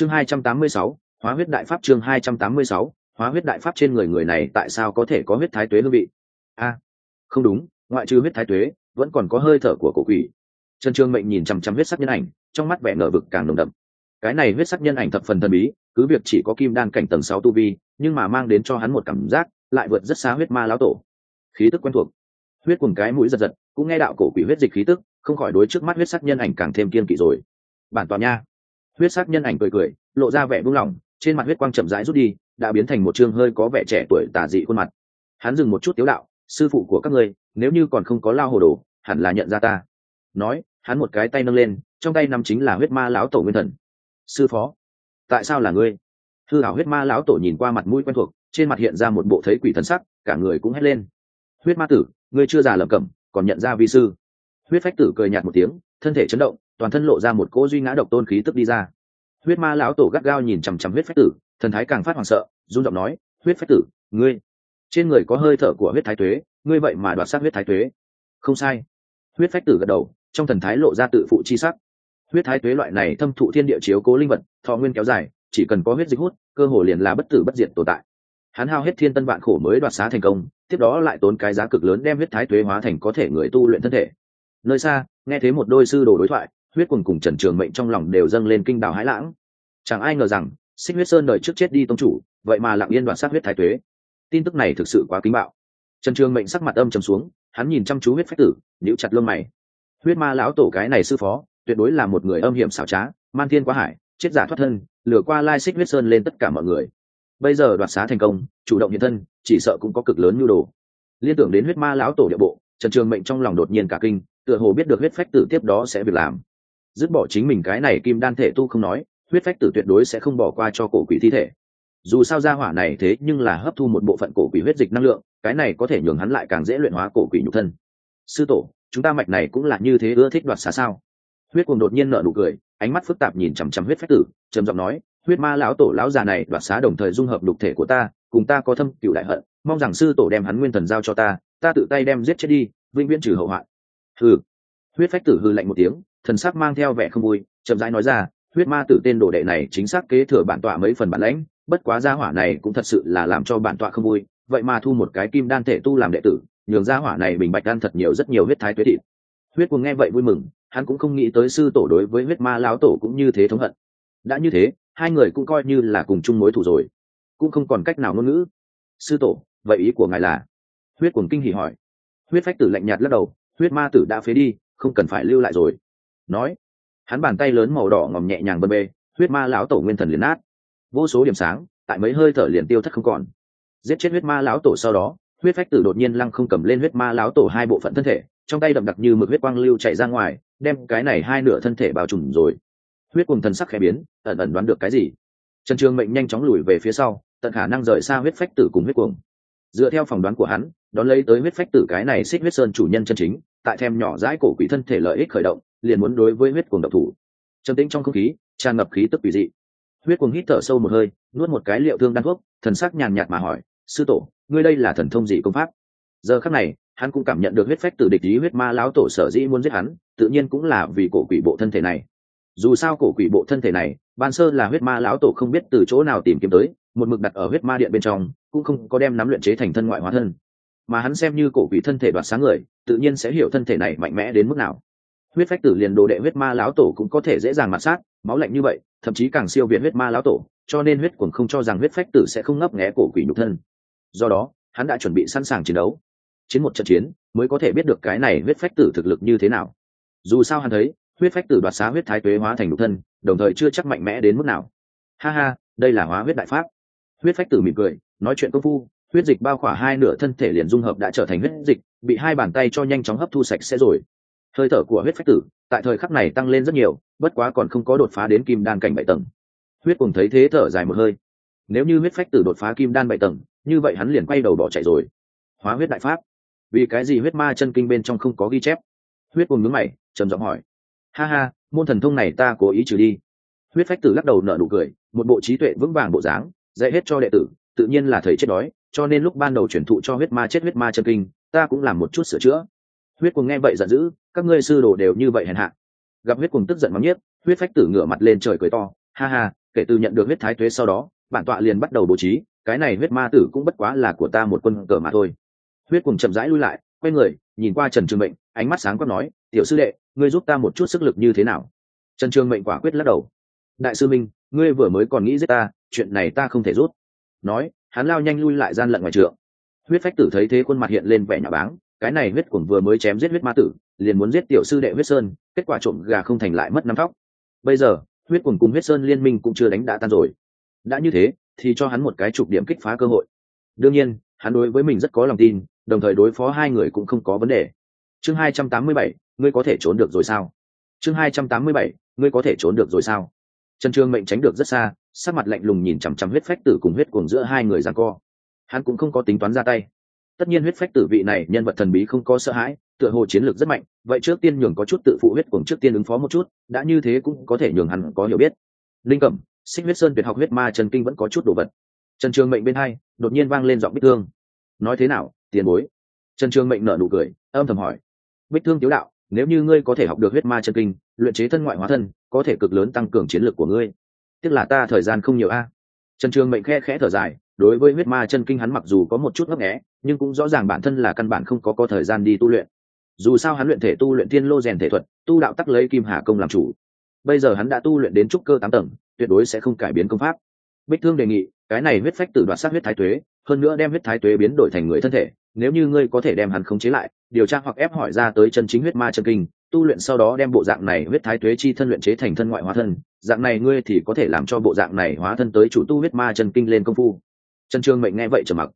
chương hai trăm tám mươi sáu, hóa huyết đại pháp chương hai trăm tám mươi sáu, hóa huyết đại pháp trên người người này tại sao có thể có huyết thái tuế hương vị? A, không đúng, ngoại trừ huyết thái tuế, vẫn còn có hơi thở của cổ quỷ. Trần trường mệnh nhìn chằm chằm huyết sắc nhân ảnh, trong mắt vẻ ngờ vực càng nồng đậm. Cái này huyết sắc nhân ảnh thập phần thần bí, cứ việc chỉ có kim đan cảnh tầng sáu tu vi, nhưng mà mang đến cho hắn một cảm giác lại vượt rất xa huyết ma lão tổ. Khí tức quen thuộc. Huyết cùng cái mũi giật giật, cũng nghe đạo cổ quỷ huyết dịch khí tức, không khỏi đối trước mắt huyết sắc nhân ảnh càng thêm kiên kỵ rồi. Bản tòa nha huyết sắc nhân ảnh cười cười, lộ ra vẻ buông lỏng, trên mặt huyết quang chậm rãi rút đi, đã biến thành một chương hơi có vẻ trẻ tuổi tà dị khuôn mặt. Hắn dừng một chút tiếu đạo, sư phụ của các ngươi, nếu như còn không có lao hồ đồ, hẳn là nhận ra ta. Nói, hắn một cái tay nâng lên, trong tay nằm chính là huyết ma lão tổ nguyên thần. Sư phó, tại sao là ngươi? Hư hảo huyết ma lão tổ nhìn qua mặt mũi quen thuộc, trên mặt hiện ra một bộ thấy quỷ thần sắc, cả người cũng hét lên. Huyết ma tử, ngươi chưa già lầm cẩm, còn nhận ra vi sư. Huyết phách tử cười nhạt một tiếng, thân thể chấn động toàn thân lộ ra một cỗ duy ngã độc tôn khí tức đi ra. Huyết ma lão tổ gắt gao nhìn chằm chằm huyết phách tử, thần thái càng phát hoảng sợ, run giọng nói, huyết phách tử, ngươi, trên người có hơi thở của huyết thái tuế, ngươi vậy mà đoạt sát huyết thái tuế. Không sai. Huyết phách tử gật đầu, trong thần thái lộ ra tự phụ chi sắc. Huyết thái tuế loại này thâm thụ thiên địa chiếu cố linh vật, thọ nguyên kéo dài, chỉ cần có huyết dịch hút, cơ hồ liền là bất tử bất diệt tồn tại. Hắn hao hết thiên tân vạn khổ mới đoạt xá thành công, tiếp đó lại tốn cái giá cực lớn đem huyết thái tuế hóa thành có thể người tu luyện thân thể. Nơi xa, nghe thấy một đôi sư đồ đối thoại huyết quần cùng trần trường mệnh trong lòng đều dâng lên kinh đào hãi lãng. Chẳng ai ngờ rằng, xích huyết sơn đời trước chết đi tông chủ, vậy mà lặng yên đoạt sát huyết thái tuế. Tin tức này thực sự quá kính bạo. Trần trường mệnh sắc mặt âm trầm xuống, hắn nhìn chăm chú huyết phách tử, nhíu chặt lông mày. Huyết ma lão tổ cái này sư phó, tuyệt đối là một người âm hiểm xảo trá, man thiên quá hải, chết giả thoát thân, lừa qua lai xích huyết sơn lên tất cả mọi người. Bây giờ đoạt xá thành công, chủ động hiện thân, chỉ sợ cũng có cực lớn nhu đồ. Liên tưởng đến huyết ma lão tổ địa bộ, trần trường mệnh trong lòng đột nhiên cả kinh, tựa hồ biết được huyết phách tử tiếp đó sẽ việc làm dứt bỏ chính mình cái này kim đan thể tu không nói, huyết phách tử tuyệt đối sẽ không bỏ qua cho cổ quỷ thi thể. Dù sao ra hỏa này thế nhưng là hấp thu một bộ phận cổ quỷ huyết dịch năng lượng, cái này có thể nhường hắn lại càng dễ luyện hóa cổ quỷ nhục thân. Sư tổ, chúng ta mạch này cũng là như thế ưa thích đoạt xá sao? Huyết cùng đột nhiên nợ nụ cười, ánh mắt phức tạp nhìn chằm chằm huyết phách tử, trầm giọng nói, huyết ma lão tổ lão già này đoạt xá đồng thời dung hợp đục thể của ta, cùng ta có thâm cựu đại hận, mong rằng sư tổ đem hắn nguyên thần giao cho ta ta tự tay đem giết chết đi, vĩnh viễn trừ hậu hoạn. Hừ. Huyết phách tử hư lạnh một tiếng thần sắc mang theo vẻ không vui, chậm rãi nói ra, huyết ma tử tên đồ đệ này chính xác kế thừa bản tọa mấy phần bản lãnh, bất quá gia hỏa này cũng thật sự là làm cho bản tọa không vui, vậy mà thu một cái kim đan thể tu làm đệ tử, nhường gia hỏa này bình bạch đan thật nhiều rất nhiều huyết thái tuế thịt. Huyết quân nghe vậy vui mừng, hắn cũng không nghĩ tới sư tổ đối với huyết ma lão tổ cũng như thế thống hận. Đã như thế, hai người cũng coi như là cùng chung mối thù rồi, cũng không còn cách nào ngôn ngữ. Sư tổ, vậy ý của ngài là? Huyết cuồng kinh hỉ hỏi. Huyết phách tử lạnh nhạt lắc đầu, huyết ma tử đã phế đi, không cần phải lưu lại rồi nói. Hắn bàn tay lớn màu đỏ ngòm nhẹ nhàng bơm bê, huyết ma lão tổ nguyên thần liền nát. Vô số điểm sáng, tại mấy hơi thở liền tiêu thất không còn. Giết chết huyết ma lão tổ sau đó, huyết phách tử đột nhiên lăng không cầm lên huyết ma lão tổ hai bộ phận thân thể, trong tay đậm đặc như mực huyết quang lưu chạy ra ngoài, đem cái này hai nửa thân thể bao trùm rồi. Huyết cùng thần sắc khẽ biến, ẩn ẩn đoán được cái gì? Trần trường mệnh nhanh chóng lùi về phía sau, tận khả năng rời xa huyết phách tử cùng huyết cuồng dựa theo phỏng đoán của hắn, đón lấy tới huyết phách tử cái này xích huyết sơn chủ nhân chân chính, tại thêm nhỏ dãi cổ quỷ thân thể lợi ích khởi động liền muốn đối với huyết cuồng độc thủ. Trầm tĩnh trong không khí, tràn ngập khí tức quỷ dị. Huyết cuồng hít thở sâu một hơi, nuốt một cái liệu thương đan thuốc, thần sắc nhàn nhạt mà hỏi, sư tổ, ngươi đây là thần thông gì công pháp? Giờ khắc này, hắn cũng cảm nhận được huyết phách từ địch ý huyết ma lão tổ sở dĩ muốn giết hắn, tự nhiên cũng là vì cổ quỷ bộ thân thể này. Dù sao cổ quỷ bộ thân thể này, ban sơ là huyết ma lão tổ không biết từ chỗ nào tìm kiếm tới, một mực đặt ở huyết ma điện bên trong, cũng không có đem nắm luyện chế thành thân ngoại hóa thân. Mà hắn xem như cổ quỷ thân thể đoạt sáng người, tự nhiên sẽ hiểu thân thể này mạnh mẽ đến mức nào huyết phách tử liền đồ đệ huyết ma lão tổ cũng có thể dễ dàng mặt sát, máu lạnh như vậy, thậm chí càng siêu việt huyết ma lão tổ, cho nên huyết cuồng không cho rằng huyết phách tử sẽ không ngấp nghé cổ quỷ nhục thân. Do đó, hắn đã chuẩn bị sẵn sàng chiến đấu. Chiến một trận chiến, mới có thể biết được cái này huyết phách tử thực lực như thế nào. Dù sao hắn thấy, huyết phách tử đoạt xá huyết thái tuế hóa thành nhục thân, đồng thời chưa chắc mạnh mẽ đến mức nào. Ha ha, đây là hóa huyết đại pháp. Huyết phách tử mỉm cười, nói chuyện công phu, huyết dịch bao khỏa hai nửa thân thể liền dung hợp đã trở thành huyết dịch, bị hai bàn tay cho nhanh chóng hấp thu sạch sẽ rồi hơi thở của huyết phách tử tại thời khắc này tăng lên rất nhiều, bất quá còn không có đột phá đến kim đan cảnh bảy tầng. Huyết cùng thấy thế thở dài một hơi. Nếu như huyết phách tử đột phá kim đan bảy tầng, như vậy hắn liền quay đầu bỏ chạy rồi. Hóa huyết đại pháp. Vì cái gì huyết ma chân kinh bên trong không có ghi chép? Huyết cùng nhướng mày, trầm giọng hỏi. Ha ha, môn thần thông này ta cố ý trừ đi. Huyết phách tử lắc đầu nở nụ cười, một bộ trí tuệ vững vàng bộ dáng, dạy hết cho đệ tử, tự nhiên là thầy chết đói, cho nên lúc ban đầu chuyển thụ cho huyết ma chết huyết ma chân kinh, ta cũng làm một chút sửa chữa huyết cuồng nghe vậy giận dữ, các ngươi sư đồ đều như vậy hèn hạ. Gặp huyết cuồng tức giận mắng nhiếp huyết phách tử ngửa mặt lên trời cười to, ha ha, kể từ nhận được huyết thái tuế sau đó, bản tọa liền bắt đầu bố trí, cái này huyết ma tử cũng bất quá là của ta một quân cờ mà thôi. Huyết cuồng chậm rãi lui lại, quay người, nhìn qua trần trường mệnh, ánh mắt sáng quát nói, tiểu sư đệ, ngươi giúp ta một chút sức lực như thế nào? Trần trường mệnh quả quyết lắc đầu. Đại sư minh, ngươi vừa mới còn nghĩ giết ta, chuyện này ta không thể rút. Nói, hắn lao nhanh lui lại gian lận ngoài trượng. Huyết phách tử thấy thế khuôn mặt hiện lên vẻ nhà báng cái này huyết cuồng vừa mới chém giết huyết ma tử, liền muốn giết tiểu sư đệ huyết sơn, kết quả trộm gà không thành lại mất năm tóc bây giờ, huyết cuồng cùng huyết sơn liên minh cũng chưa đánh đã tan rồi. Đã như thế, thì cho hắn một cái chụp điểm kích phá cơ hội. Đương nhiên, hắn đối với mình rất có lòng tin, đồng thời đối phó hai người cũng không có vấn đề. Chương hai trăm tám mươi bảy, ngươi có thể trốn được rồi sao? Chương hai trăm tám mươi bảy, ngươi có thể trốn được rồi sao? Trần trương mệnh tránh được rất xa, sắc mặt lạnh lùng nhìn chằm chằm huyết phách tử cùng huyết cuồng giữa hai người giằng co. Hắn cũng không có tính toán ra tay tất nhiên huyết phách tử vị này nhân vật thần bí không có sợ hãi, tựa hồ chiến lược rất mạnh, vậy trước tiên nhường có chút tự phụ huyết cuồng trước tiên ứng phó một chút, đã như thế cũng có thể nhường hắn có hiểu biết. Linh cẩm, xích huyết sơn tuyệt học huyết ma trần kinh vẫn có chút đồ vật. Trần trường mệnh bên hai, đột nhiên vang lên giọng bích thương. Nói thế nào, tiền bối? Trần trường mệnh nở nụ cười, âm thầm hỏi. Bích thương tiếu đạo, nếu như ngươi có thể học được huyết ma chân kinh, luyện chế thân ngoại hóa thân, có thể cực lớn tăng cường chiến lược của ngươi. Tức là ta thời gian không nhiều a. Trần trường mệnh khe khẽ thở dài, đối với huyết ma chân kinh hắn mặc dù có một chút ngấp nghẽ nhưng cũng rõ ràng bản thân là căn bản không có có thời gian đi tu luyện. Dù sao hắn luyện thể tu luyện thiên lô rèn thể thuật, tu đạo tắc lấy kim hà công làm chủ. Bây giờ hắn đã tu luyện đến trúc cơ tám tầng, tuyệt đối sẽ không cải biến công pháp. Bích thương đề nghị, cái này huyết phách tử đoạt sát huyết thái tuế, hơn nữa đem huyết thái tuế biến đổi thành người thân thể, nếu như ngươi có thể đem hắn khống chế lại, điều tra hoặc ép hỏi ra tới chân chính huyết ma chân kinh, tu luyện sau đó đem bộ dạng này huyết thái tuế chi thân luyện chế thành thân ngoại hóa thân, dạng này ngươi thì có thể làm cho bộ dạng này hóa thân tới chủ tu huyết ma chân kinh lên công phu. Trần trương mệnh nghe vậy trầm mặc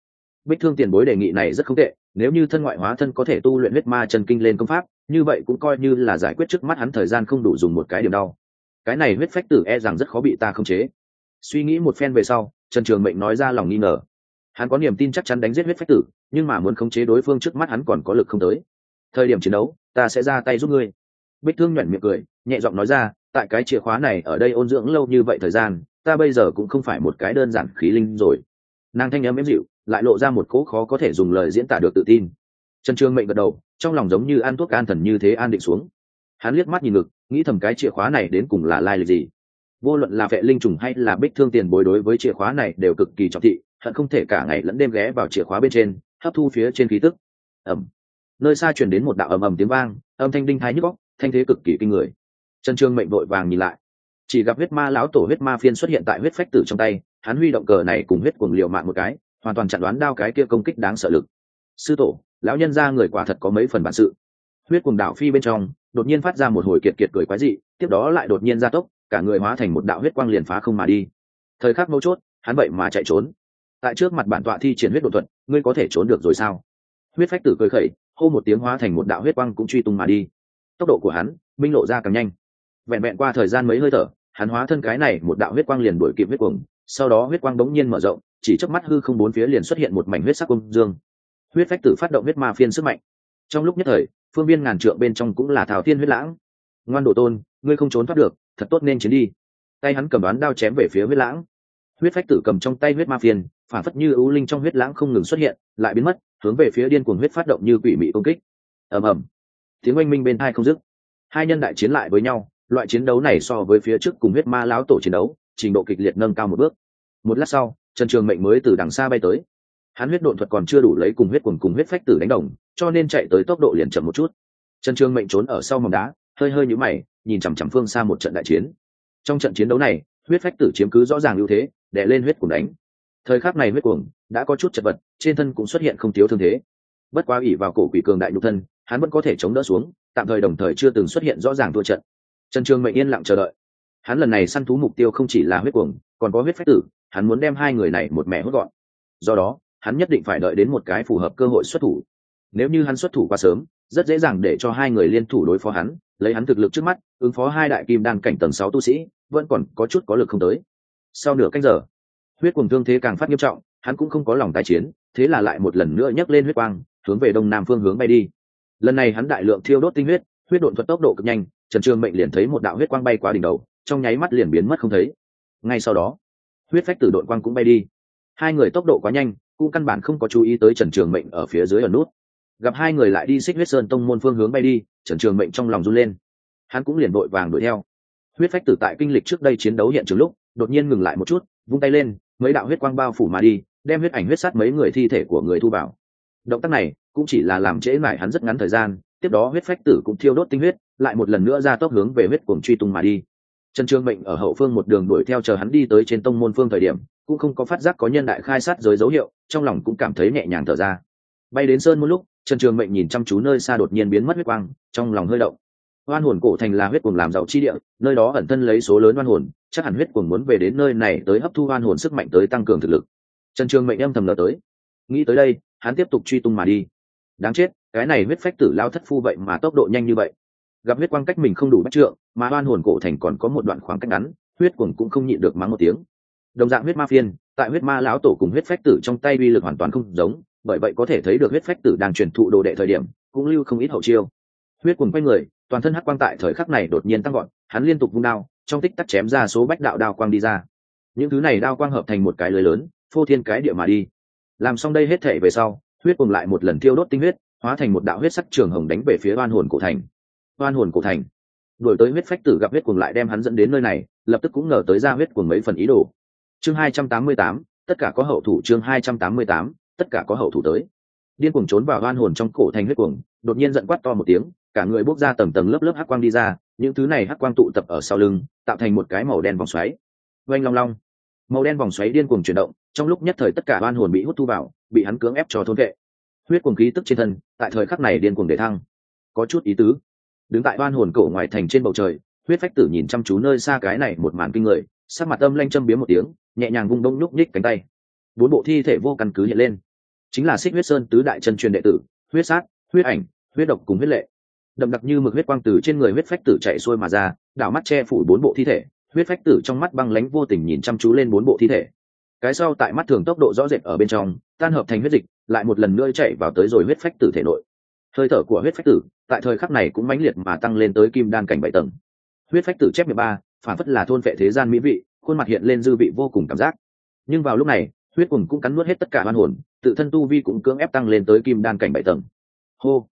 bích thương tiền bối đề nghị này rất không tệ, nếu như thân ngoại hóa thân có thể tu luyện huyết ma chân kinh lên công pháp, như vậy cũng coi như là giải quyết trước mắt hắn thời gian không đủ dùng một cái điểm đau. Cái này huyết phách tử e rằng rất khó bị ta khống chế. Suy nghĩ một phen về sau, trần trường mệnh nói ra lòng nghi ngờ. Hắn có niềm tin chắc chắn đánh giết huyết phách tử, nhưng mà muốn khống chế đối phương trước mắt hắn còn có lực không tới. Thời điểm chiến đấu, ta sẽ ra tay giúp ngươi. Bích thương nhuyễn miệng cười, nhẹ giọng nói ra, tại cái chìa khóa này ở đây ôn dưỡng lâu như vậy thời gian, ta bây giờ cũng không phải một cái đơn giản khí linh rồi. Nàng thanh âm mỉm dịu lại lộ ra một cỗ khó có thể dùng lời diễn tả được tự tin. Trần trương mệnh gật đầu, trong lòng giống như ăn thuốc an thần như thế an định xuống. Hắn liếc mắt nhìn ngực, nghĩ thầm cái chìa khóa này đến cùng là lai lịch gì. Vô luận là vệ linh trùng hay là bích thương tiền bối đối với chìa khóa này đều cực kỳ trọng thị, hận không thể cả ngày lẫn đêm ghé vào chìa khóa bên trên, hấp thu phía trên khí tức. Ẩm nơi xa truyền đến một đạo ầm ầm tiếng vang, âm thanh đinh thái nhức góc thanh thế cực kỳ kinh người. Trần trương mệnh vội vàng nhìn lại. Chỉ gặp huyết ma lão tổ huyết ma phiên xuất hiện tại huyết phách tử trong tay, hắn huy động cờ này cùng huyết cuồng liều mạng một cái hoàn toàn chặn đoán đao cái kia công kích đáng sợ lực. Sư tổ, lão nhân ra người quả thật có mấy phần bản sự. Huyết cuồng đạo phi bên trong, đột nhiên phát ra một hồi kiệt kiệt cười quái dị, tiếp đó lại đột nhiên gia tốc, cả người hóa thành một đạo huyết quang liền phá không mà đi. Thời khắc mấu chốt, hắn vậy mà chạy trốn. Tại trước mặt bản tọa thi triển huyết đột thuận ngươi có thể trốn được rồi sao? Huyết phách tử cười khẩy, hô một tiếng hóa thành một đạo huyết quang cũng truy tung mà đi. Tốc độ của hắn, minh lộ ra càng nhanh. Vẹn vẹn qua thời gian mấy hơi thở, hắn hóa thân cái này một đạo huyết quang liền đuổi kịp huyết cuồng, sau đó huyết quang bỗng nhiên mở rộng chỉ chớp mắt hư không bốn phía liền xuất hiện một mảnh huyết sắc công dương. Huyết phách tử phát động huyết ma phiên sức mạnh. Trong lúc nhất thời, phương viên ngàn trượng bên trong cũng là thảo thiên huyết lãng. Ngoan độ tôn, ngươi không trốn thoát được, thật tốt nên chiến đi. Tay hắn cầm đoán đao chém về phía huyết lãng. Huyết phách tử cầm trong tay huyết ma phiên, phản phất như ưu linh trong huyết lãng không ngừng xuất hiện, lại biến mất, hướng về phía điên cuồng huyết phát động như quỷ mị công kích. Ầm ầm. Tiếng oanh minh bên hai không dứt. Hai nhân đại chiến lại với nhau, loại chiến đấu này so với phía trước cùng huyết ma lão tổ chiến đấu, trình độ kịch liệt nâng cao một bước. Một lát sau trần trường mệnh mới từ đằng xa bay tới. Hắn huyết độn thuật còn chưa đủ lấy cùng huyết quần cùng huyết phách tử đánh đồng, cho nên chạy tới tốc độ liền chậm một chút. Trần trường mệnh trốn ở sau mỏng đá, hơi hơi nhũ mày, nhìn chằm chằm phương xa một trận đại chiến. Trong trận chiến đấu này, huyết phách tử chiếm cứ rõ ràng ưu thế, đè lên huyết cuồng đánh. Thời khắc này huyết cuồng đã có chút chật vật, trên thân cũng xuất hiện không thiếu thương thế. Bất quá ủy vào cổ quỷ cường đại nhục thân, hắn vẫn có thể chống đỡ xuống, tạm thời đồng thời chưa từng xuất hiện rõ ràng thua trận. Trần trường mệnh yên lặng chờ đợi. Hắn lần này săn thú mục tiêu không chỉ là huyết cuồng còn có huyết phách tử hắn muốn đem hai người này một mẹ hốt gọn. Do đó, hắn nhất định phải đợi đến một cái phù hợp cơ hội xuất thủ. Nếu như hắn xuất thủ quá sớm, rất dễ dàng để cho hai người liên thủ đối phó hắn, lấy hắn thực lực trước mắt, ứng phó hai đại kim đan cảnh tầng sáu tu sĩ, vẫn còn có chút có lực không tới. Sau nửa canh giờ, huyết cùng thương thế càng phát nghiêm trọng, hắn cũng không có lòng tái chiến, thế là lại một lần nữa nhấc lên huyết quang, hướng về đông nam phương hướng bay đi. Lần này hắn đại lượng thiêu đốt tinh huyết huyết độn thuật tốc độ cực nhanh, trần trường mệnh liền thấy một đạo huyết quang bay qua đỉnh đầu, trong nháy mắt liền biến mất không thấy. Ngay sau đó huyết phách tử đội quang cũng bay đi. Hai người tốc độ quá nhanh, cũng căn bản không có chú ý tới trần trường mệnh ở phía dưới ở nút. Gặp hai người lại đi xích huyết sơn tông môn phương hướng bay đi, trần trường mệnh trong lòng run lên. Hắn cũng liền vội vàng đuổi theo. Huyết phách tử tại kinh lịch trước đây chiến đấu hiện trường lúc, đột nhiên ngừng lại một chút, vung tay lên, mấy đạo huyết quang bao phủ mà đi, đem huyết ảnh huyết sát mấy người thi thể của người thu vào. Động tác này cũng chỉ là làm trễ mải hắn rất ngắn thời gian, tiếp đó huyết phách tử cũng thiêu đốt tinh huyết, lại một lần nữa ra tốc hướng về huyết cuồng truy tung mà đi trần Trường mệnh ở hậu phương một đường đuổi theo chờ hắn đi tới trên tông môn phương thời điểm, cũng không có phát giác có nhân đại khai sát giới dấu hiệu, trong lòng cũng cảm thấy nhẹ nhàng thở ra. Bay đến sơn một lúc, trần trường mệnh nhìn chăm chú nơi xa đột nhiên biến mất huyết quang, trong lòng hơi động. Oan hồn cổ thành là huyết cuồng làm giàu chi địa, nơi đó ẩn thân lấy số lớn oan hồn, chắc hẳn huyết cuồng muốn về đến nơi này tới hấp thu oan hồn sức mạnh tới tăng cường thực lực. Trần trường mệnh âm thầm lờ tới. Nghĩ tới đây, hắn tiếp tục truy tung mà đi. Đáng chết, cái này huyết phách tử lao thất phu vậy mà tốc độ nhanh như vậy gặp huyết quang cách mình không đủ bắt trượng, mà oan hồn cổ thành còn có một đoạn khoảng cách ngắn, huyết cuồng cũng không nhịn được mắng một tiếng. Đồng dạng huyết ma phiên, tại huyết ma lão tổ cùng huyết phách tử trong tay uy lực hoàn toàn không giống, bởi vậy có thể thấy được huyết phách tử đang truyền thụ đồ đệ thời điểm, cũng lưu không ít hậu chiêu. Huyết cuồng quay người, toàn thân hắc quang tại thời khắc này đột nhiên tăng gọn hắn liên tục vung đao, trong tích tắc chém ra số bách đạo đao quang đi ra. Những thứ này đao quang hợp thành một cái lưới lớn, phô thiên cái địa mà đi. Làm xong đây hết thể về sau, huyết cuồng lại một lần thiêu đốt tinh huyết, hóa thành một đạo huyết sắc trường hồng đánh về phía oan hồn cổ thành oan hồn cổ thành. Đổi tới huyết phách tử gặp huyết cuồng lại đem hắn dẫn đến nơi này, lập tức cũng ngờ tới ra huyết cuồng mấy phần ý đồ. Chương hai trăm tám mươi tám, tất cả có hậu thủ chương hai trăm tám mươi tám, tất cả có hậu thủ tới. Điên cuồng trốn vào oan hồn trong cổ thành huyết cuồng, đột nhiên giận quát to một tiếng, cả người bốc ra tầng tầng lớp lớp hắc quang đi ra, những thứ này hắc quang tụ tập ở sau lưng, tạo thành một cái màu đen vòng xoáy. Oanh long long. Màu đen vòng xoáy điên cuồng chuyển động, trong lúc nhất thời tất cả oan hồn bị hút thu vào, bị hắn cưỡng ép cho thôn vệ. Huyết cuồng khí tức trên thân, tại thời khắc này điên cuồng để thăng. Có chút ý tứ đứng tại oan hồn cổ ngoài thành trên bầu trời, huyết phách tử nhìn chăm chú nơi xa cái này một màn kinh người, sắc mặt âm lanh châm biếm một tiếng, nhẹ nhàng vung đông nhúc nhích cánh tay. Bốn bộ thi thể vô căn cứ hiện lên. Chính là xích huyết sơn tứ đại chân truyền đệ tử, huyết sát, huyết ảnh, huyết độc cùng huyết lệ. Đậm đặc như mực huyết quang tử trên người huyết phách tử chạy xuôi mà ra, đảo mắt che phủ bốn bộ thi thể, huyết phách tử trong mắt băng lánh vô tình nhìn chăm chú lên bốn bộ thi thể. Cái sau tại mắt thường tốc độ rõ rệt ở bên trong, tan hợp thành huyết dịch, lại một lần nữa chạy vào tới rồi huyết phách tử thể nội hơi thở của huyết phách tử tại thời khắc này cũng mãnh liệt mà tăng lên tới kim đan cảnh bảy tầng. Huyết phách tử chép mười ba, phản phất là thôn vệ thế gian mỹ vị, khuôn mặt hiện lên dư vị vô cùng cảm giác. Nhưng vào lúc này, huyết cùng cũng cắn nuốt hết tất cả hoan hồn, tự thân tu vi cũng cưỡng ép tăng lên tới kim đan cảnh bảy tầng. Hô!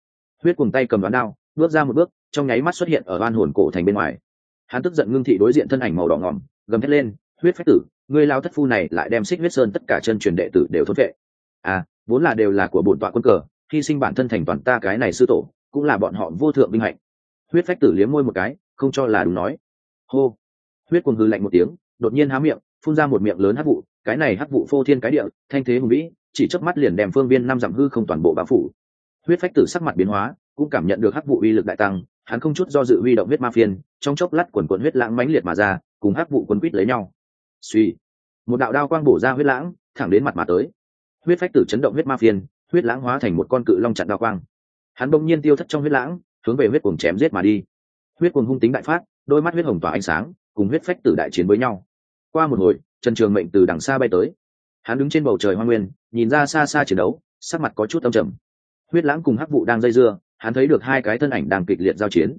Huyết cùng tay cầm đoán đao, bước ra một bước, trong nháy mắt xuất hiện ở hoan hồn cổ thành bên ngoài. Hắn tức giận ngưng thị đối diện thân ảnh màu đỏ ngỏm, gầm thét lên, huyết phách tử, ngươi lao thất phu này lại đem xích huyết sơn tất cả chân truyền đệ tử đều thốt vệ. À vốn là đều là của bổn tọa quân cờ hy sinh bản thân thành toàn ta cái này sư tổ, cũng là bọn họ vô thượng vinh hạnh. Huyết phách tử liếm môi một cái, không cho là đúng nói. Hô. Huyết cuồng hư lạnh một tiếng, đột nhiên há miệng, phun ra một miệng lớn hắc vụ, cái này hắc vụ phô thiên cái địa, thanh thế hùng vĩ, chỉ chớp mắt liền đem phương viên năm dặm hư không toàn bộ bao phủ. Huyết phách tử sắc mặt biến hóa, cũng cảm nhận được hắc vụ uy lực đại tăng, hắn không chút do dự huy động huyết ma phiên, trong chốc lát quần quần huyết lãng mãnh liệt mà ra, cùng hắc vụ quấn quýt lấy nhau. Suy. Một đạo đao quang bổ ra huyết lãng, thẳng đến mặt mà tới. Huyết phách tử chấn động huyết ma phiên huyết lãng hóa thành một con cự long chặn đao quang. Hắn bỗng nhiên tiêu thất trong huyết lãng, hướng về huyết cuồng chém giết mà đi. Huyết cuồng hung tính đại phát, đôi mắt huyết hồng tỏa ánh sáng, cùng huyết phách tử đại chiến với nhau. Qua một hồi trần trường mệnh từ đằng xa bay tới. Hắn đứng trên bầu trời hoa nguyên, nhìn ra xa xa chiến đấu, sắc mặt có chút âm trầm. Huyết lãng cùng hắc vụ đang dây dưa, hắn thấy được hai cái thân ảnh đang kịch liệt giao chiến.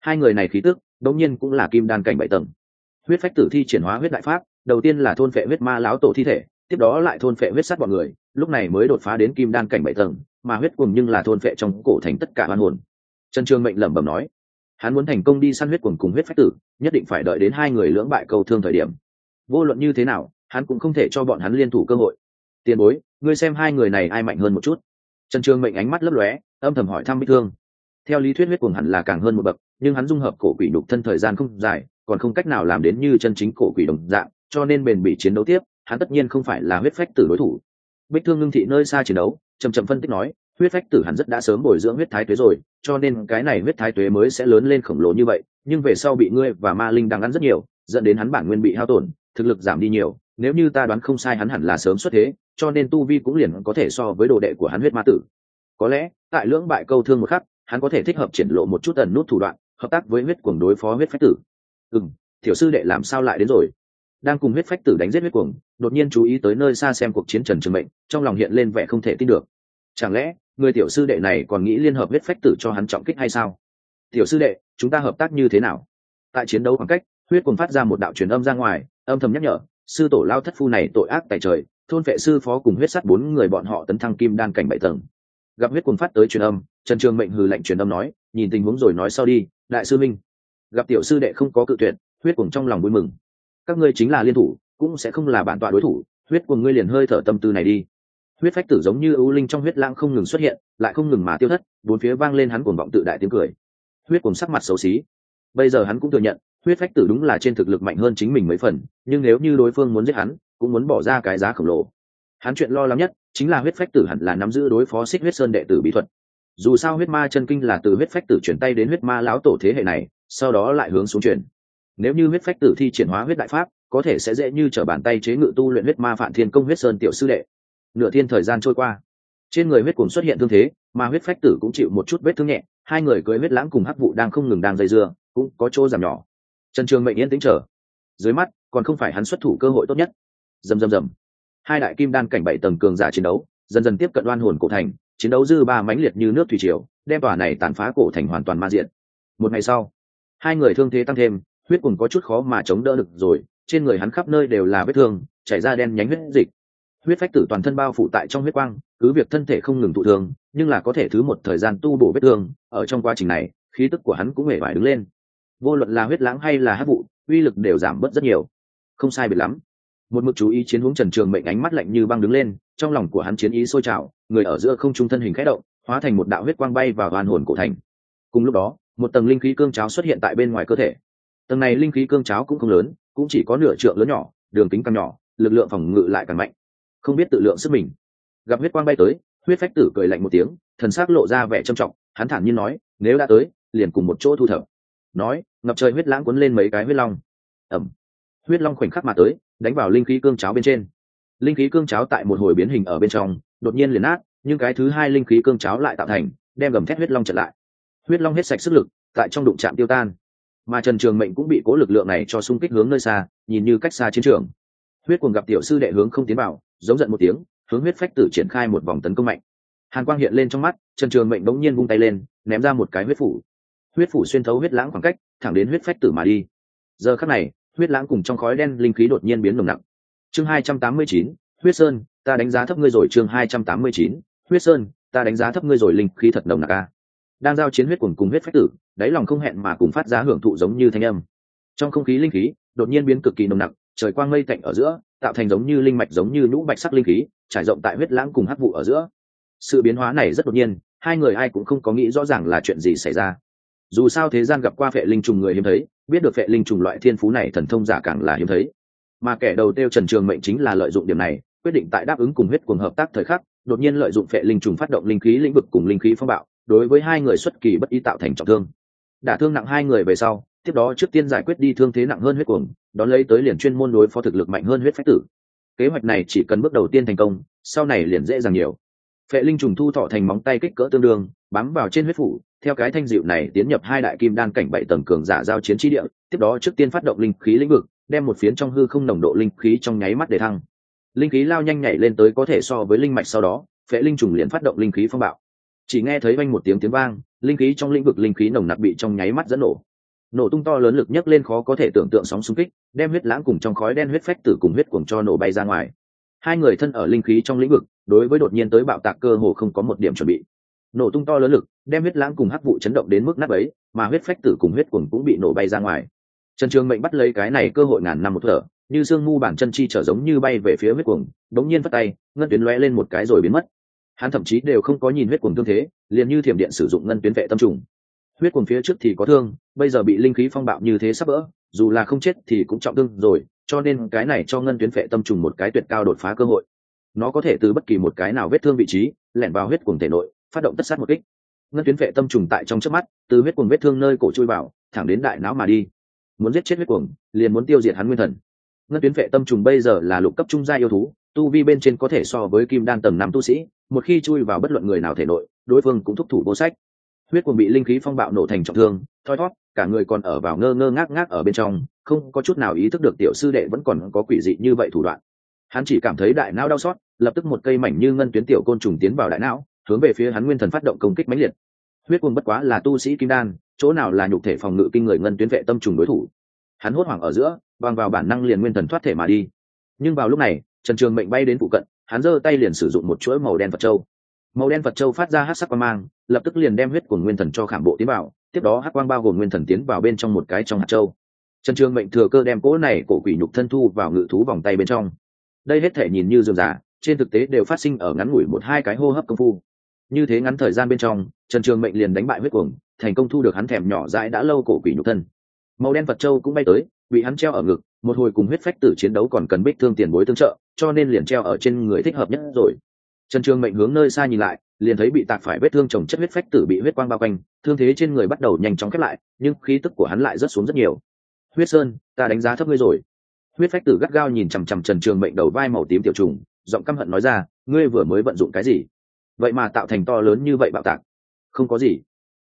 Hai người này khí tức, đống nhiên cũng là kim đan cảnh bảy tầng. Huyết phách tử thi triển hóa huyết đại pháp, đầu tiên là thôn vệ huyết ma lão tổ thi thể tiếp đó lại thôn phệ huyết sắt bọn người, lúc này mới đột phá đến kim đan cảnh bảy tầng, mà huyết cuồng nhưng là thôn phệ trong cổ thành tất cả oan hồn. Trần trường mệnh lẩm bẩm nói, hắn muốn thành công đi săn huyết cuồng cùng huyết phách tử, nhất định phải đợi đến hai người lưỡng bại câu thương thời điểm. Vô luận như thế nào, hắn cũng không thể cho bọn hắn liên thủ cơ hội. Tiền bối, ngươi xem hai người này ai mạnh hơn một chút. Trần trường mệnh ánh mắt lấp lóe, âm thầm hỏi thăm bích thương. Theo lý thuyết huyết cuồng hẳn là càng hơn một bậc, nhưng hắn dung hợp cổ quỷ đục thân thời gian không dài, còn không cách nào làm đến như chân chính cổ quỷ đồng dạng, cho nên bền bỉ chiến đấu tiếp hắn tất nhiên không phải là huyết phách tử đối thủ. Bích thương ngưng thị nơi xa chiến đấu chầm chậm phân tích nói, huyết phách tử hắn rất đã sớm bồi dưỡng huyết thái tuế rồi, cho nên cái này huyết thái tuế mới sẽ lớn lên khổng lồ như vậy, nhưng về sau bị ngươi và ma linh đang ăn rất nhiều, dẫn đến hắn bản nguyên bị hao tổn, thực lực giảm đi nhiều, nếu như ta đoán không sai hắn hẳn là sớm xuất thế, cho nên tu vi cũng liền có thể so với đồ đệ của hắn huyết ma tử. Có lẽ, tại lưỡng bại câu thương một khắc, hắn có thể thích hợp triển lộ một chút ẩn nút thủ đoạn, hợp tác với huyết cuồng đối phó huyết phách tử. Ừ tiểu sư đệ làm sao lại đến rồi? Đang cùng huyết phách tử đánh giết huyết cuồng, đột nhiên chú ý tới nơi xa xem cuộc chiến trần trường mệnh, trong lòng hiện lên vẻ không thể tin được. Chẳng lẽ, người tiểu sư đệ này còn nghĩ liên hợp huyết phách tử cho hắn trọng kích hay sao? Tiểu sư đệ, chúng ta hợp tác như thế nào? Tại chiến đấu khoảng cách, huyết cuồng phát ra một đạo truyền âm ra ngoài, âm thầm nhắc nhở, sư tổ lao thất phu này tội ác tại trời, thôn vệ sư phó cùng huyết sắt bốn người bọn họ tấn thăng kim đan cảnh bảy tầng. Gặp huyết cuồng phát tới truyền âm, trần trường mệnh hừ lệnh truyền âm nói, nhìn tình huống rồi nói sau đi, đại sư minh. Gặp tiểu sư đệ không có cự tuyệt, huyết cuồng trong lòng vui mừng các ngươi chính là liên thủ, cũng sẽ không là bản tọa đối thủ, huyết của ngươi liền hơi thở tâm tư này đi. Huyết phách tử giống như ưu linh trong huyết lãng không ngừng xuất hiện, lại không ngừng mà tiêu thất, bốn phía vang lên hắn cuồng vọng tự đại tiếng cười. Huyết cùng sắc mặt xấu xí. Bây giờ hắn cũng thừa nhận, huyết phách tử đúng là trên thực lực mạnh hơn chính mình mấy phần, nhưng nếu như đối phương muốn giết hắn, cũng muốn bỏ ra cái giá khổng lồ. Hắn chuyện lo lắng nhất, chính là huyết phách tử hẳn là nắm giữ đối phó xích huyết sơn đệ tử bí thuật. Dù sao huyết ma chân kinh là từ huyết phách tử chuyển tay đến huyết ma lão tổ thế hệ này, sau đó lại hướng xuống chuyển nếu như huyết phách tử thi triển hóa huyết đại pháp, có thể sẽ dễ như t r ở bàn tay chế ngự tu luyện huyết ma phản thiên công huyết sơn tiểu sư đệ. Nửa thiên thời gian trôi qua, trên người huyết cùng xuất hiện thương thế, mà huyết phách tử cũng chịu một chút vết thương nhẹ, hai người cưới huyết lãng cùng hắc vụ đang không ngừng đang dây dưa, cũng có chỗ giảm nhỏ. Trần trường mệnh yên tĩnh trở dưới mắt, còn không phải hắn xuất thủ cơ hội tốt nhất. Dầm dầm dầm hai đại kim đan cảnh bảy tầng cường giả chiến đấu, dần dần tiếp cận đoan hồn cổ thành, chiến đấu dư ba mãnh liệt như nước thủy triều, đem tòa này tàn phá cổ thành hoàn toàn ma diện. Một ngày sau, hai người thương thế tăng thêm huyết cùng có chút khó mà chống đỡ được rồi, trên người hắn khắp nơi đều là vết thương, chảy ra đen nhánh huyết dịch. Huyết phách tử toàn thân bao phủ tại trong huyết quang, cứ việc thân thể không ngừng thụ thương, nhưng là có thể thứ một thời gian tu bổ vết thương, ở trong quá trình này, khí tức của hắn cũng hề vải đứng lên. Vô luận là huyết lãng hay là hát vụ, uy lực đều giảm bớt rất nhiều. Không sai biệt lắm. Một mực chú ý chiến hướng trần trường mệnh ánh mắt lạnh như băng đứng lên, trong lòng của hắn chiến ý sôi trào, người ở giữa không trung thân hình khẽ động, hóa thành một đạo huyết quang bay vào hoàn hồn cổ thành. Cùng lúc đó, một tầng linh khí cương cháo xuất hiện tại bên ngoài cơ thể tầng này linh khí cương cháo cũng không lớn, cũng chỉ có nửa trượng lớn nhỏ, đường kính càng nhỏ, lực lượng phòng ngự lại càng mạnh. Không biết tự lượng sức mình. Gặp huyết quang bay tới, huyết phách tử cười lạnh một tiếng, thần s ắ c lộ ra vẻ trầm trọng, hắn thản nhiên nói, nếu đã tới, liền cùng một chỗ thu thập. Nói, ngập trời huyết lãng cuốn lên mấy cái huyết long. Ẩm huyết long khoảnh khắc mà tới, đánh vào linh khí cương cháo bên trên. Linh khí cương cháo tại một hồi biến hình ở bên trong, đột nhiên liền nát, nhưng cái thứ hai linh khí cương cháo lại tạo thành, đem gầm thét huyết long chặn lại. Huyết long hết sạch sức lực, tại trong đụng trạm tiêu tan mà trần trường mệnh cũng bị cố lực lượng này cho xung kích hướng nơi xa, nhìn như cách xa chiến trường. Huyết cuồng gặp tiểu sư đệ hướng không tiến vào, giống giận một tiếng, hướng huyết phách tử triển khai một vòng tấn công mạnh. Hàn quang hiện lên trong mắt, trần trường mệnh bỗng nhiên vung tay lên, ném ra một cái huyết phủ. Huyết phủ xuyên thấu huyết lãng khoảng cách, thẳng đến huyết phách tử mà đi. Giờ khắc này, huyết lãng cùng trong khói đen linh khí đột nhiên biến nồng nặng chương hai trăm tám mươi chín, huyết sơn, ta đánh giá thấp ngươi rồi, chương hai trăm tám mươi chín, huyết sơn, ta đánh giá thấp ngươi rồi, linh khí thật nồng nặc a đang giao chiến huyết cùng cùng huyết phách tử, đáy lòng không hẹn mà cùng phát ra hưởng thụ giống như thanh âm. Trong không khí linh khí, đột nhiên biến cực kỳ nồng nặc, trời quang mây tạnh ở giữa, tạo thành giống như linh mạch giống như nhũ bạch sắc linh khí, trải rộng tại huyết lãng cùng hắc vụ ở giữa. Sự biến hóa này rất đột nhiên, hai người ai cũng không có nghĩ rõ ràng là chuyện gì xảy ra. Dù sao thế gian gặp qua phệ linh trùng người hiếm thấy, biết được phệ linh trùng loại thiên phú này thần thông giả càng là hiếm thấy. Mà kẻ đầu tiêu trần trường mệnh chính là lợi dụng điểm này, quyết định tại đáp ứng cùng huyết cuồng hợp tác thời khắc, đột nhiên lợi dụng phệ linh trùng phát động linh khí lĩnh vực cùng linh khí phong bạo đối với hai người xuất kỳ bất ý tạo thành trọng thương. Đả thương nặng hai người về sau, tiếp đó trước tiên giải quyết đi thương thế nặng hơn huyết cuồng, đón lấy tới liền chuyên môn đối phó thực lực mạnh hơn huyết phách tử. Kế hoạch này chỉ cần bước đầu tiên thành công, sau này liền dễ dàng nhiều. Phệ linh trùng thu thọ thành móng tay kích cỡ tương đương, bám vào trên huyết phủ, theo cái thanh dịu này tiến nhập hai đại kim đan cảnh bảy tầng cường giả giao chiến trí địa, tiếp đó trước tiên phát động linh khí lĩnh vực, đem một phiến trong hư không nồng độ linh khí trong nháy mắt để thăng. Linh khí lao nhanh nhảy lên tới có thể so với linh mạch sau đó, phệ linh trùng liền phát động linh khí phong bạo chỉ nghe thấy vang một tiếng tiếng vang, linh khí trong lĩnh vực linh khí nồng nặc bị trong nháy mắt dẫn nổ. Nổ tung to lớn lực nhấc lên khó có thể tưởng tượng sóng xung kích, đem huyết lãng cùng trong khói đen huyết phách tử cùng huyết cuồng cho nổ bay ra ngoài. Hai người thân ở linh khí trong lĩnh vực, đối với đột nhiên tới bạo tạc cơ hồ không có một điểm chuẩn bị. Nổ tung to lớn lực, đem huyết lãng cùng hắc vụ chấn động đến mức nát ấy mà huyết phách tử cùng huyết cuồng cũng bị nổ bay ra ngoài. Trần trường mệnh bắt lấy cái này cơ hội ngàn năm một thở, như sương mu bản chân chi trở giống như bay về phía huyết cuồng, đống nhiên phát tay, ngân tuyến lóe lên một cái rồi biến mất hắn thậm chí đều không có nhìn huyết cuồng tương thế, liền như thiểm điện sử dụng ngân tuyến vệ tâm trùng. Huyết cuồng phía trước thì có thương, bây giờ bị linh khí phong bạo như thế sắp vỡ, dù là không chết thì cũng trọng thương rồi, cho nên cái này cho ngân tuyến vệ tâm trùng một cái tuyệt cao đột phá cơ hội. Nó có thể từ bất kỳ một cái nào vết thương vị trí, lẻn vào huyết cuồng thể nội, phát động tất sát một kích. Ngân tuyến vệ tâm trùng tại trong trước mắt, từ huyết cuồng vết thương nơi cổ chui vào, thẳng đến đại não mà đi. Muốn giết chết huyết cuồng, liền muốn tiêu diệt hắn nguyên thần. Ngân tuyến vệ tâm trùng bây giờ là lục cấp trung gia yêu thú, tu vi bên trên có thể so với kim đan tầng năm tu sĩ một khi chui vào bất luận người nào thể nội, đối phương cũng thúc thủ vô sách. Huyết cuồng bị linh khí phong bạo nổ thành trọng thương, thoi thót cả người còn ở vào ngơ ngơ ngác ngác ở bên trong, không có chút nào ý thức được tiểu sư đệ vẫn còn có quỷ dị như vậy thủ đoạn. Hắn chỉ cảm thấy đại não đau xót, lập tức một cây mảnh như ngân tuyến tiểu côn trùng tiến vào đại não, hướng về phía hắn nguyên thần phát động công kích mãnh liệt. Huyết cuồng bất quá là tu sĩ kim đan, chỗ nào là nhục thể phòng ngự kinh người ngân tuyến vệ tâm trùng đối thủ. Hắn hốt hoảng ở giữa, bằng vào bản năng liền nguyên thần thoát thể mà đi. Nhưng vào lúc này, trần trường mệnh bay đến phụ cận hắn giơ tay liền sử dụng một chuỗi màu đen vật châu. Màu đen vật châu phát ra hát sắc quang mang, lập tức liền đem huyết của nguyên thần cho khảm bộ tiến vào, tiếp đó hát quang bao gồm nguyên thần tiến vào bên trong một cái trong hạt châu. Trần trường mệnh thừa cơ đem cỗ này cổ quỷ nhục thân thu vào ngự thú vòng tay bên trong. Đây hết thể nhìn như dườm giả trên thực tế đều phát sinh ở ngắn ngủi một hai cái hô hấp công phu. Như thế ngắn thời gian bên trong, trần trường mệnh liền đánh bại huyết cuồng, thành công thu được hắn thèm nhỏ dãi đã lâu cổ quỷ nhục thân. Màu đen vật châu cũng bay tới bị hắn treo ở ngực, một hồi cùng huyết phách tử chiến đấu còn cần bích thương tiền bối tương trợ, cho nên liền treo ở trên người thích hợp nhất rồi. Trần trường mệnh hướng nơi xa nhìn lại, liền thấy bị tạc phải vết thương trồng chất huyết phách tử bị huyết quang bao quanh, thương thế trên người bắt đầu nhanh chóng khép lại, nhưng khí tức của hắn lại rất xuống rất nhiều. Huyết sơn, ta đánh giá thấp ngươi rồi. Huyết phách tử gắt gao nhìn chằm chằm trần trường mệnh đầu vai màu tím tiểu trùng, giọng căm hận nói ra, ngươi vừa mới vận dụng cái gì? Vậy mà tạo thành to lớn như vậy bạo tạc. Không có gì.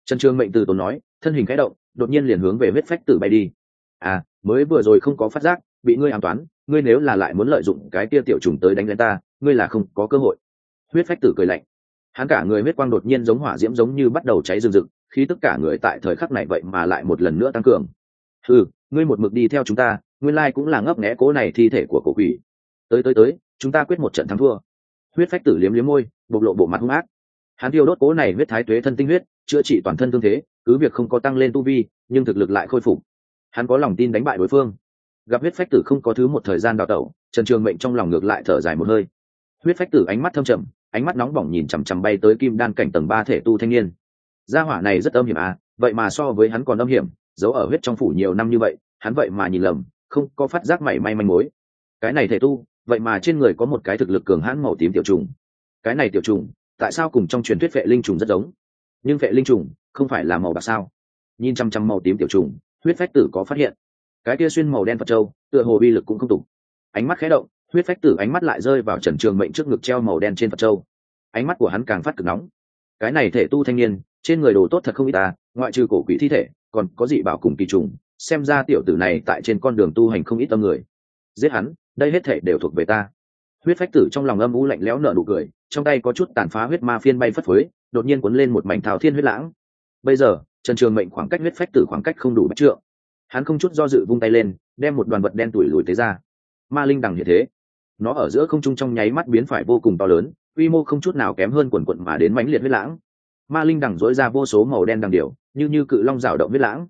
Trần trường mệnh từ tốn nói, thân hình khẽ động, đột nhiên liền hướng về huyết phách tử bay đi. À mới vừa rồi không có phát giác, bị ngươi an toán, ngươi nếu là lại muốn lợi dụng cái kia tiểu trùng tới đánh lên ta, ngươi là không có cơ hội. Huyết phách tử cười lạnh. Hắn cả người huyết quang đột nhiên giống hỏa diễm giống như bắt đầu cháy rừng rực khi tất cả người tại thời khắc này vậy mà lại một lần nữa tăng cường. Ừ ngươi một mực đi theo chúng ta, nguyên lai cũng là ngấp nghẽ cố này thi thể của cổ quỷ. Tới tới tới, chúng ta quyết một trận thắng thua. Huyết phách tử liếm liếm môi, bộc lộ bộ mặt hung ác. Hắn tiêu đốt cố này huyết thái tuế thân tinh huyết, chữa trị toàn thân thương thế, cứ việc không có tăng lên tu vi, nhưng thực lực lại khôi phục hắn có lòng tin đánh bại đối phương. Gặp huyết phách tử không có thứ một thời gian đào tẩu, trần trường mệnh trong lòng ngược lại thở dài một hơi. Huyết phách tử ánh mắt thâm trầm, ánh mắt nóng bỏng nhìn chằm chằm bay tới kim đan cảnh tầng ba thể tu thanh niên. Gia hỏa này rất âm hiểm à vậy mà so với hắn còn âm hiểm, giấu ở huyết trong phủ nhiều năm như vậy, hắn vậy mà nhìn lầm, không có phát giác mảy may manh mối. Cái này thể tu, vậy mà trên người có một cái thực lực cường hãn màu tím tiểu trùng. Cái này tiểu trùng, tại sao cùng trong truyền thuyết vệ linh trùng rất giống? Nhưng vệ linh trùng không phải là màu bạc sao? Nhìn chăm chăm màu tím tiểu trùng huyết phách tử có phát hiện. Cái kia xuyên màu đen phật châu, tựa hồ uy lực cũng không tục. Ánh mắt khẽ động, huyết phách tử ánh mắt lại rơi vào trần trường mệnh trước ngực treo màu đen trên phật châu. Ánh mắt của hắn càng phát cực nóng. Cái này thể tu thanh niên, trên người đồ tốt thật không ít ta, ngoại trừ cổ quỷ thi thể, còn có dị bảo cùng kỳ trùng, xem ra tiểu tử này tại trên con đường tu hành không ít tâm người. Giết hắn, đây hết thể đều thuộc về ta. Huyết phách tử trong lòng âm u lạnh lẽo nở nụ cười, trong tay có chút tàn phá huyết ma phiên bay phất phới, đột nhiên cuốn lên một mảnh thảo thiên huyết lãng. Bây giờ trần trường mệnh khoảng cách huyết phách tử khoảng cách không đủ bách trượng. Hắn không chút do dự vung tay lên, đem một đoàn vật đen tuổi lùi tế ra. Ma linh đằng như thế. Nó ở giữa không trung trong nháy mắt biến phải vô cùng to lớn, quy mô không chút nào kém hơn quần quận mà đến mãnh liệt huyết lãng. Ma linh đằng dối ra vô số màu đen đằng điều như như cự long rào động huyết lãng.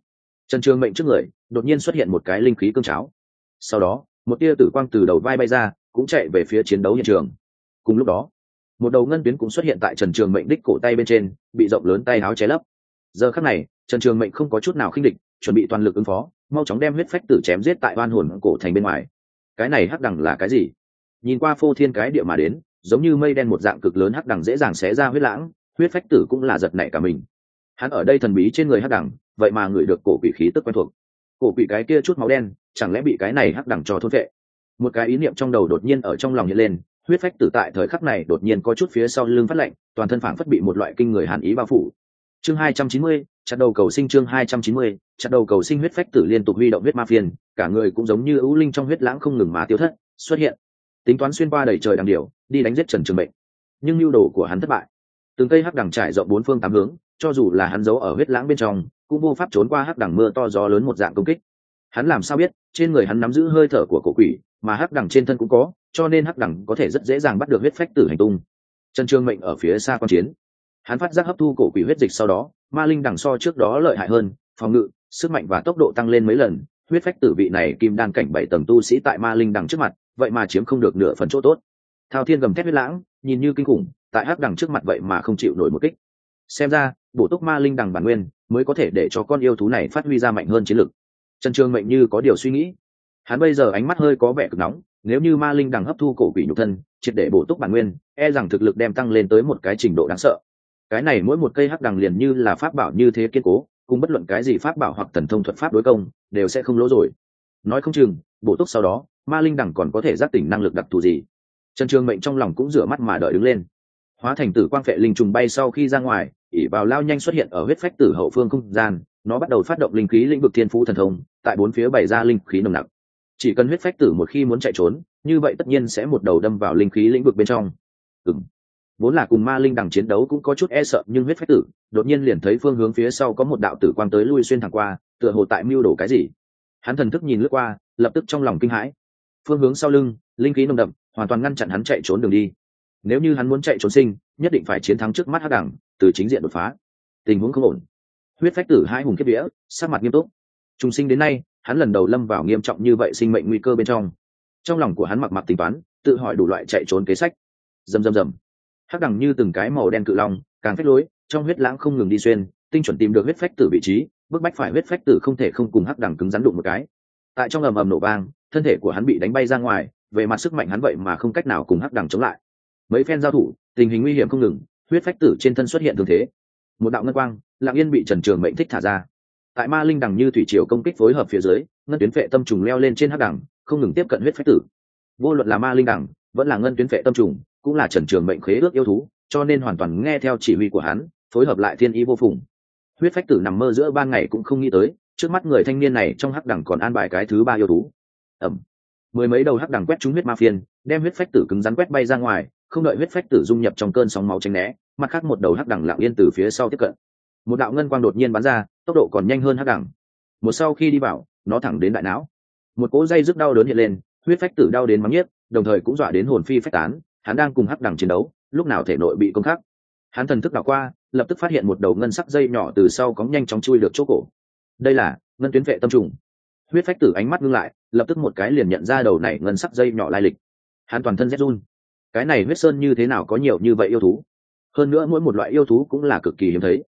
Trần trường mệnh trước người, đột nhiên xuất hiện một cái linh khí cương cháo. Sau đó, một tia tử quang từ đầu vai bay ra, cũng chạy về phía chiến đấu hiện trường. Cùng lúc đó, một đầu ngân tuyến cũng xuất hiện tại trần trường mệnh đích cổ tay bên trên, bị rộng lớn tay áo cháy lấp giờ khắc này, trần trường mệnh không có chút nào khinh địch, chuẩn bị toàn lực ứng phó, mau chóng đem huyết phách tử chém giết tại oan hồn cổ thành bên ngoài. Cái này hắc đằng là cái gì? Nhìn qua phô thiên cái địa mà đến, giống như mây đen một dạng cực lớn hắc đằng dễ dàng xé ra huyết lãng, huyết phách tử cũng là giật nảy cả mình. Hắn ở đây thần bí trên người hắc đằng, vậy mà ngửi được cổ quỷ khí tức quen thuộc. Cổ quỷ cái kia chút máu đen, chẳng lẽ bị cái này hắc đằng cho thốt vệ? Một cái ý niệm trong đầu đột nhiên ở trong lòng hiện lên, huyết phách tử tại thời khắc này đột nhiên có chút phía sau lưng phát lạnh, toàn thân phảng phất bị một loại kinh người hàn ý bao phủ chương hai trăm chín mươi, chặt đầu cầu sinh chương hai trăm chín mươi, chặt đầu cầu sinh huyết phách tử liên tục huy động huyết ma phiền, cả người cũng giống như ưu linh trong huyết lãng không ngừng mà tiêu thất, xuất hiện. Tính toán xuyên qua đầy trời đằng điều, đi đánh giết trần trường mệnh nhưng nhu đồ của hắn thất bại. Từng cây hắc đằng trải rộng bốn phương tám hướng, cho dù là hắn giấu ở huyết lãng bên trong, cũng vô pháp trốn qua hắc đằng mưa to gió lớn một dạng công kích. Hắn làm sao biết, trên người hắn nắm giữ hơi thở của cổ quỷ, mà hắc đằng trên thân cũng có, cho nên hắc đằng có thể rất dễ dàng bắt được huyết phách tử hành tung. Trần trương mệnh ở phía xa quan chiến hắn phát giác hấp thu cổ quỷ huyết dịch sau đó, ma linh đằng so trước đó lợi hại hơn, phòng ngự, sức mạnh và tốc độ tăng lên mấy lần, huyết phách tử vị này kim đan cảnh bảy tầng tu sĩ tại ma linh đằng trước mặt, vậy mà chiếm không được nửa phần chỗ tốt. Thao thiên gầm thét huyết lãng, nhìn như kinh khủng, tại hắc đằng trước mặt vậy mà không chịu nổi một kích. Xem ra, bổ túc ma linh đằng bản nguyên mới có thể để cho con yêu thú này phát huy ra mạnh hơn chiến lực. Trần Trương mệnh như có điều suy nghĩ. Hắn bây giờ ánh mắt hơi có vẻ cực nóng, nếu như ma linh đằng hấp thu cổ quỷ nhục thân, triệt để bổ túc bản nguyên e rằng thực lực đem tăng lên tới một cái trình độ đáng sợ cái này mỗi một cây hắc đằng liền như là pháp bảo như thế kiên cố, cùng bất luận cái gì pháp bảo hoặc thần thông thuật pháp đối công, đều sẽ không lỗ rồi. Nói không chừng bổ túc sau đó, ma linh đằng còn có thể giác tỉnh năng lực đặc thù gì. Trần trường mệnh trong lòng cũng rửa mắt mà đợi đứng lên. Hóa thành tử quang phệ linh trùng bay sau khi ra ngoài ỉ vào lao nhanh xuất hiện ở huyết phách tử hậu phương không gian, nó bắt đầu phát động linh khí lĩnh vực thiên phú thần thông, tại bốn phía bày ra linh khí nồng nặc. Chỉ cần huyết phách tử một khi muốn chạy trốn, như vậy tất nhiên sẽ một đầu đâm vào linh khí lĩnh vực bên trong. Ừng vốn là cùng ma linh đằng chiến đấu cũng có chút e sợ, nhưng huyết phách tử, đột nhiên liền thấy phương hướng phía sau có một đạo tử quang tới lui xuyên thẳng qua, tựa hồ tại mưu đồ cái gì. Hắn thần thức nhìn lướt qua, lập tức trong lòng kinh hãi. Phương hướng sau lưng, linh khí nồng đậm, hoàn toàn ngăn chặn hắn chạy trốn đường đi. Nếu như hắn muốn chạy trốn sinh, nhất định phải chiến thắng trước mắt hắc đẳng từ chính diện đột phá. Tình huống không ổn. Huyết phách tử hai hùng kiếp vĩa sắc mặt nghiêm túc. Trùng sinh đến nay, hắn lần đầu lâm vào nghiêm trọng như vậy sinh mệnh nguy cơ bên trong. Trong lòng của hắn mặc mặc tính toán, tự hỏi đủ loại chạy trốn kế sách. Dầm dầm dầm hắc đẳng như từng cái màu đen cự long, càng phách lối, trong huyết lãng không ngừng đi xuyên, tinh chuẩn tìm được huyết phách tử vị trí, bức bách phải huyết phách tử không thể không cùng hắc đẳng cứng rắn đụng một cái. Tại trong ầm ầm nổ vang, thân thể của hắn bị đánh bay ra ngoài, về mặt sức mạnh hắn vậy mà không cách nào cùng hắc đẳng chống lại. Mấy phen giao thủ, tình hình nguy hiểm không ngừng, huyết phách tử trên thân xuất hiện thương thế. Một đạo ngân quang lạng yên bị trần trường mệnh thích thả ra. Tại ma linh đằng như thủy triều công kích phối hợp phía dưới, ngân tuyến vệ tâm trùng leo lên trên hắc đẳng không ngừng tiếp cận huyết phách tử. Vô luận là ma linh đẳng vẫn là ngân tuyến vệ tâm trùng cũng là trần trường mệnh khế ước yêu thú, cho nên hoàn toàn nghe theo chỉ huy của hắn, phối hợp lại thiên ý vô phùng. Huyết phách tử nằm mơ giữa ban ngày cũng không nghĩ tới, trước mắt người thanh niên này trong hắc đẳng còn an bài cái thứ ba yêu thú. Ẩm. Mười mấy đầu hắc đẳng quét trúng huyết ma phiên, đem huyết phách tử cứng rắn quét bay ra ngoài, không đợi huyết phách tử dung nhập trong cơn sóng máu tranh né, mặt khác một đầu hắc đẳng lặng yên từ phía sau tiếp cận. Một đạo ngân quang đột nhiên bắn ra, tốc độ còn nhanh hơn hắc đẳng một sau khi đi vào, nó thẳng đến đại não. Một cỗ dây rức đau đớn hiện lên, huyết phách tử đau đến mắng nhiếc, đồng thời cũng dọa đến hồn phi phách tán hắn đang cùng hắc Đằng chiến đấu, lúc nào thể nội bị công khắc. Hắn thần thức đảo qua, lập tức phát hiện một đầu ngân sắc dây nhỏ từ sau cóng nhanh chóng chui được chỗ cổ. Đây là ngân tuyến vệ tâm trùng. Huyết phách tử ánh mắt ngưng lại, lập tức một cái liền nhận ra đầu này ngân sắc dây nhỏ lai lịch. Hắn toàn thân rét run. Cái này huyết sơn như thế nào có nhiều như vậy yêu thú? Hơn nữa mỗi một loại yêu thú cũng là cực kỳ hiếm thấy.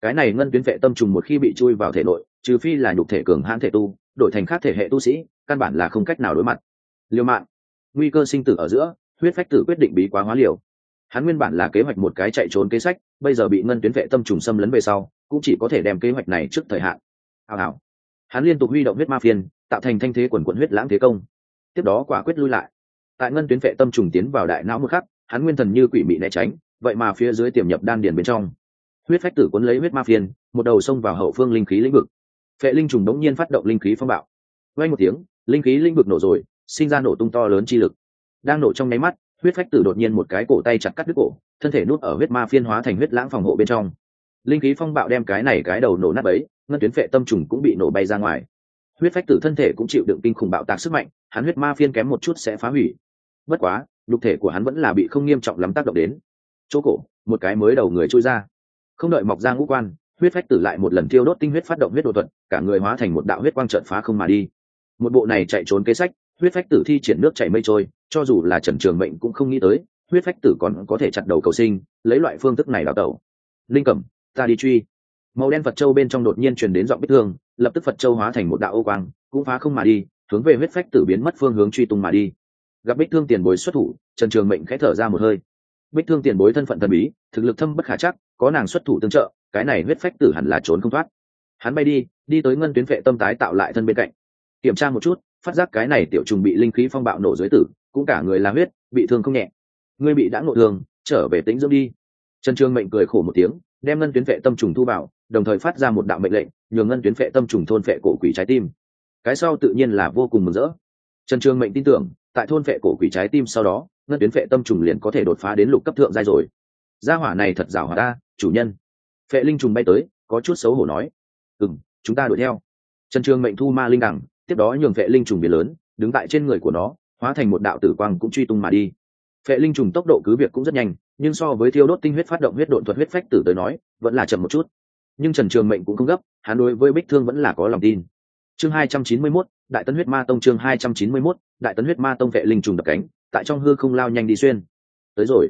Cái này ngân tuyến vệ tâm trùng một khi bị chui vào thể nội, trừ phi là nhục thể cường hãn thể tu, đổi thành khác thể hệ tu sĩ, căn bản là không cách nào đối mặt. Liêu mạng nguy cơ sinh tử ở giữa huyết phách tử quyết định bí quá hóa liều. Hắn nguyên bản là kế hoạch một cái chạy trốn kế sách, bây giờ bị ngân tuyến vệ tâm trùng xâm lấn về sau, cũng chỉ có thể đem kế hoạch này trước thời hạn. Hào hào. Hắn liên tục huy động huyết ma phiên, tạo thành thanh thế quần quận huyết lãng thế công. Tiếp đó quả quyết lui lại. Tại ngân tuyến vệ tâm trùng tiến vào đại não một khắc, hắn nguyên thần như quỷ mị né tránh, vậy mà phía dưới tiềm nhập đan điền bên trong. Huyết phách tử cuốn lấy huyết ma phiên, một đầu xông vào hậu phương linh khí lĩnh vực. Phệ linh trùng đống nhiên phát động linh khí phong bạo. Vay một tiếng, linh khí lĩnh vực nổ rồi, sinh ra nổ tung to lớn chi lực đang nổ trong nháy mắt, huyết phách tử đột nhiên một cái cổ tay chặt cắt đứt cổ, thân thể nuốt ở huyết ma phiên hóa thành huyết lãng phòng hộ bên trong. Linh khí phong bạo đem cái này cái đầu nổ nát ấy ngân tuyến phệ tâm trùng cũng bị nổ bay ra ngoài. Huyết phách tử thân thể cũng chịu đựng kinh khủng bạo tạc sức mạnh, hắn huyết ma phiên kém một chút sẽ phá hủy. Bất quá, nhục thể của hắn vẫn là bị không nghiêm trọng lắm tác động đến. Chỗ cổ, một cái mới đầu người trôi ra. Không đợi mọc ra ngũ quan, huyết phách tử lại một lần thiêu đốt tinh huyết phát động huyết đột thuật, cả người hóa thành một đạo huyết quang trợn phá không mà đi. Một bộ này chạy trốn kế sách, huyết phách tử thi triển nước chảy mây trôi cho dù là trần trường mệnh cũng không nghĩ tới, huyết phách tử còn có thể chặt đầu cầu sinh, lấy loại phương thức này đào tẩu. Linh cẩm, ta đi truy. Màu đen phật châu bên trong đột nhiên truyền đến giọng bích thương, lập tức phật châu hóa thành một đạo ô quang, cũng phá không mà đi, hướng về huyết phách tử biến mất phương hướng truy tung mà đi. Gặp bích thương tiền bối xuất thủ, trần trường mệnh khẽ thở ra một hơi. Bích thương tiền bối thân phận thần bí, thực lực thâm bất khả chắc, có nàng xuất thủ tương trợ, cái này huyết phách tử hẳn là trốn không thoát. Hắn bay đi đi tới ngân tuyến vệ tâm tái tạo lại thân bên cạnh. Kiểm tra một chút, phát giác cái này tiểu trùng bị linh khí phong bạo nổ dưới tử cũng cả người là huyết, bị thương không nhẹ. Ngươi bị đã ngộ thương, trở về tính dưỡng đi. Trần trương mệnh cười khổ một tiếng, đem ngân tuyến vệ tâm trùng thu vào, đồng thời phát ra một đạo mệnh lệnh, nhường ngân tuyến vệ tâm trùng thôn vệ cổ quỷ trái tim. Cái sau tự nhiên là vô cùng mừng rỡ. Trần trương mệnh tin tưởng, tại thôn vệ cổ quỷ trái tim sau đó, ngân tuyến vệ tâm trùng liền có thể đột phá đến lục cấp thượng giai rồi. Gia hỏa này thật rào hỏa ta, chủ nhân. Vệ linh trùng bay tới, có chút xấu hổ nói. Ừ chúng ta đuổi theo. Trần trương mệnh thu ma linh đẳng, tiếp đó nhường vệ linh trùng biến lớn, đứng tại trên người của nó hóa thành một đạo tử quang cũng truy tung mà đi. Vệ linh trùng tốc độ cứ việc cũng rất nhanh nhưng so với thiêu đốt tinh huyết phát động huyết độn thuật huyết phách tử tới nói vẫn là chậm một chút. Nhưng trần trường mệnh cũng không gấp hắn đối với bích thương vẫn là có lòng tin. Chương hai trăm chín mươi 291, đại tấn huyết ma tông chương hai trăm chín mươi 291, đại tấn huyết ma tông vệ linh trùng đập cánh tại trong hư không lao nhanh đi xuyên. Tới rồi.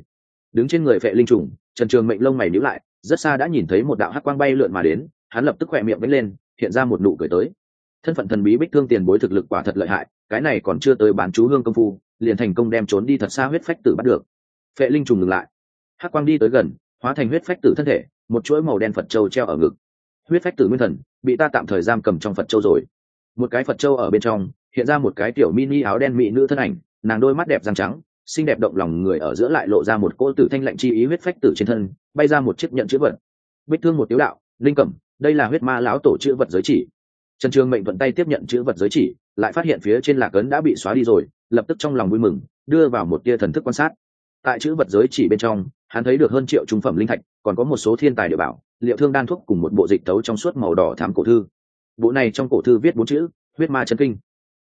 Đứng trên người vệ linh trùng trần trường mệnh lông mày nhíu lại rất xa đã nhìn thấy một đạo hắc quang bay lượn mà đến hắn lập tức khỏe miệng vẫy lên hiện ra một nụ cười tới thân phận thần bí bích thương tiền bối thực lực quả thật lợi hại, cái này còn chưa tới bán chú hương công phu, liền thành công đem trốn đi thật xa huyết phách tử bắt được. Phệ linh trùng ngừng lại. Hắc quang đi tới gần, hóa thành huyết phách tử thân thể, một chuỗi màu đen phật châu treo ở ngực. Huyết phách tử nguyên thần, bị ta tạm thời giam cầm trong phật châu rồi. Một cái phật châu ở bên trong, hiện ra một cái tiểu mini áo đen mỹ nữ thân ảnh, nàng đôi mắt đẹp răng trắng, xinh đẹp động lòng người ở giữa lại lộ ra một cỗ tử thanh lạnh chi ý huyết phách tử trên thân, bay ra một chiếc nhận chữ vật. Bích thương một tiếu đạo, linh cẩm, đây là huyết ma lão tổ chữ vật giới chỉ trần trường mệnh thuận tay tiếp nhận chữ vật giới chỉ, lại phát hiện phía trên lạc ấn đã bị xóa đi rồi, lập tức trong lòng vui mừng, đưa vào một tia thần thức quan sát. Tại chữ vật giới chỉ bên trong, hắn thấy được hơn triệu trung phẩm linh thạch, còn có một số thiên tài địa bảo, liệu thương đan thuốc cùng một bộ dịch tấu trong suốt màu đỏ thám cổ thư. Bộ này trong cổ thư viết bốn chữ, huyết ma chân kinh.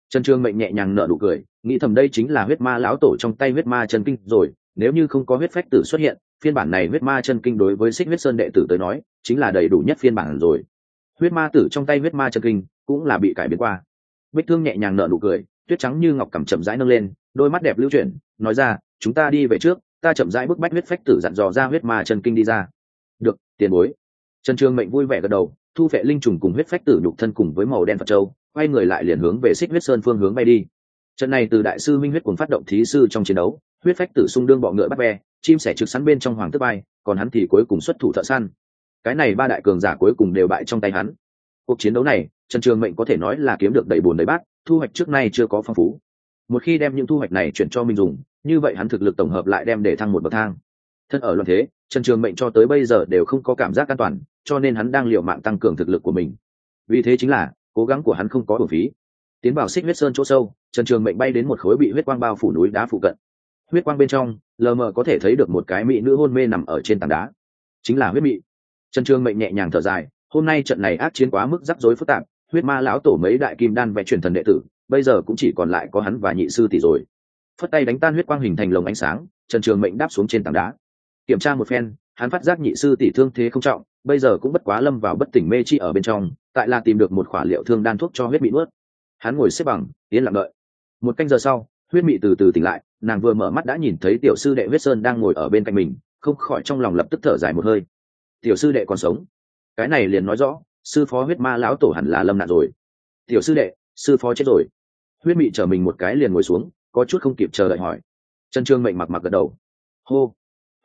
Trần Trường mệnh nhẹ nhàng nở nụ cười, nghĩ thầm đây chính là huyết ma lão tổ trong tay huyết ma chân kinh rồi, nếu như không có huyết phách tử xuất hiện, phiên bản này huyết ma chân kinh đối với xích huyết sơn đệ tử tới nói, chính là đầy đủ nhất phiên bản rồi huyết ma tử trong tay huyết ma chân kinh cũng là bị cải biến qua. Vết thương nhẹ nhàng nở nụ cười, tuyết trắng như ngọc cằm chậm rãi nâng lên, đôi mắt đẹp lưu chuyển, nói ra, chúng ta đi về trước, ta chậm rãi bức bách huyết phách tử dặn dò ra huyết ma chân kinh đi ra. Được, tiền bối. Trần trường mệnh vui vẻ gật đầu, thu vệ linh trùng cùng huyết phách tử nhục thân cùng với màu đen phật châu, quay người lại liền hướng về xích huyết sơn phương hướng bay đi. Trận này từ đại sư minh huyết cùng phát động thí sư trong chiến đấu, huyết phách tử xung đương bọ ngựa bắt ve chim sẻ trực sắn bên trong hoàng tức bay, còn hắn thì cuối cùng xuất thủ thợ săn cái này ba đại cường giả cuối cùng đều bại trong tay hắn. Cuộc chiến đấu này, trần trường mệnh có thể nói là kiếm được đầy bùn đầy bát, thu hoạch trước nay chưa có phong phú. Một khi đem những thu hoạch này chuyển cho mình dùng, như vậy hắn thực lực tổng hợp lại đem để thăng một bậc thang. Thân ở loạn thế, trần trường mệnh cho tới bây giờ đều không có cảm giác an toàn, cho nên hắn đang l i ề u mạng tăng cường thực lực của mình. Vì thế chính là, cố gắng của hắn không có bổ phí. Tiến vào xích huyết sơn chỗ sâu, trần trường mệnh bay đến một khối bị huyết quang bao phủ núi đá phụ cận. Huyết quang bên trong, lờ mờ có thể thấy được một cái mỹ nữ hôn mê nằm ở trên tảng đá. Chính là huyết mị trần trường mệnh nhẹ nhàng thở dài, hôm nay trận này ác chiến quá mức rắc rối phức tạp, huyết ma lão tổ mấy đại kim đan vẽ truyền thần đệ tử, bây giờ cũng chỉ còn lại có hắn và nhị sư tỷ rồi. Phất tay đánh tan huyết quang hình thành lồng ánh sáng, trần trường mệnh đáp xuống trên tảng đá. Kiểm tra một phen, hắn phát giác nhị sư tỷ thương thế không trọng, bây giờ cũng bất quá lâm vào bất tỉnh mê chi ở bên trong, tại là tìm được một khỏa liệu thương đan thuốc cho huyết bị nuốt. Hắn ngồi xếp bằng, yên lặng đợi. Một canh giờ sau, huyết mị từ từ tỉnh lại, nàng vừa mở mắt đã nhìn thấy tiểu sư đệ huyết sơn đang ngồi ở bên cạnh mình, không khỏi trong lòng lập tức thở dài một hơi tiểu sư đệ còn sống. Cái này liền nói rõ, sư phó huyết ma lão tổ hẳn là lâm nạn rồi. Tiểu sư đệ, sư phó chết rồi. Huyết mị chở mình một cái liền ngồi xuống, có chút không kịp chờ đợi hỏi. Trần trương mệnh mặc mặc gật đầu. Hô.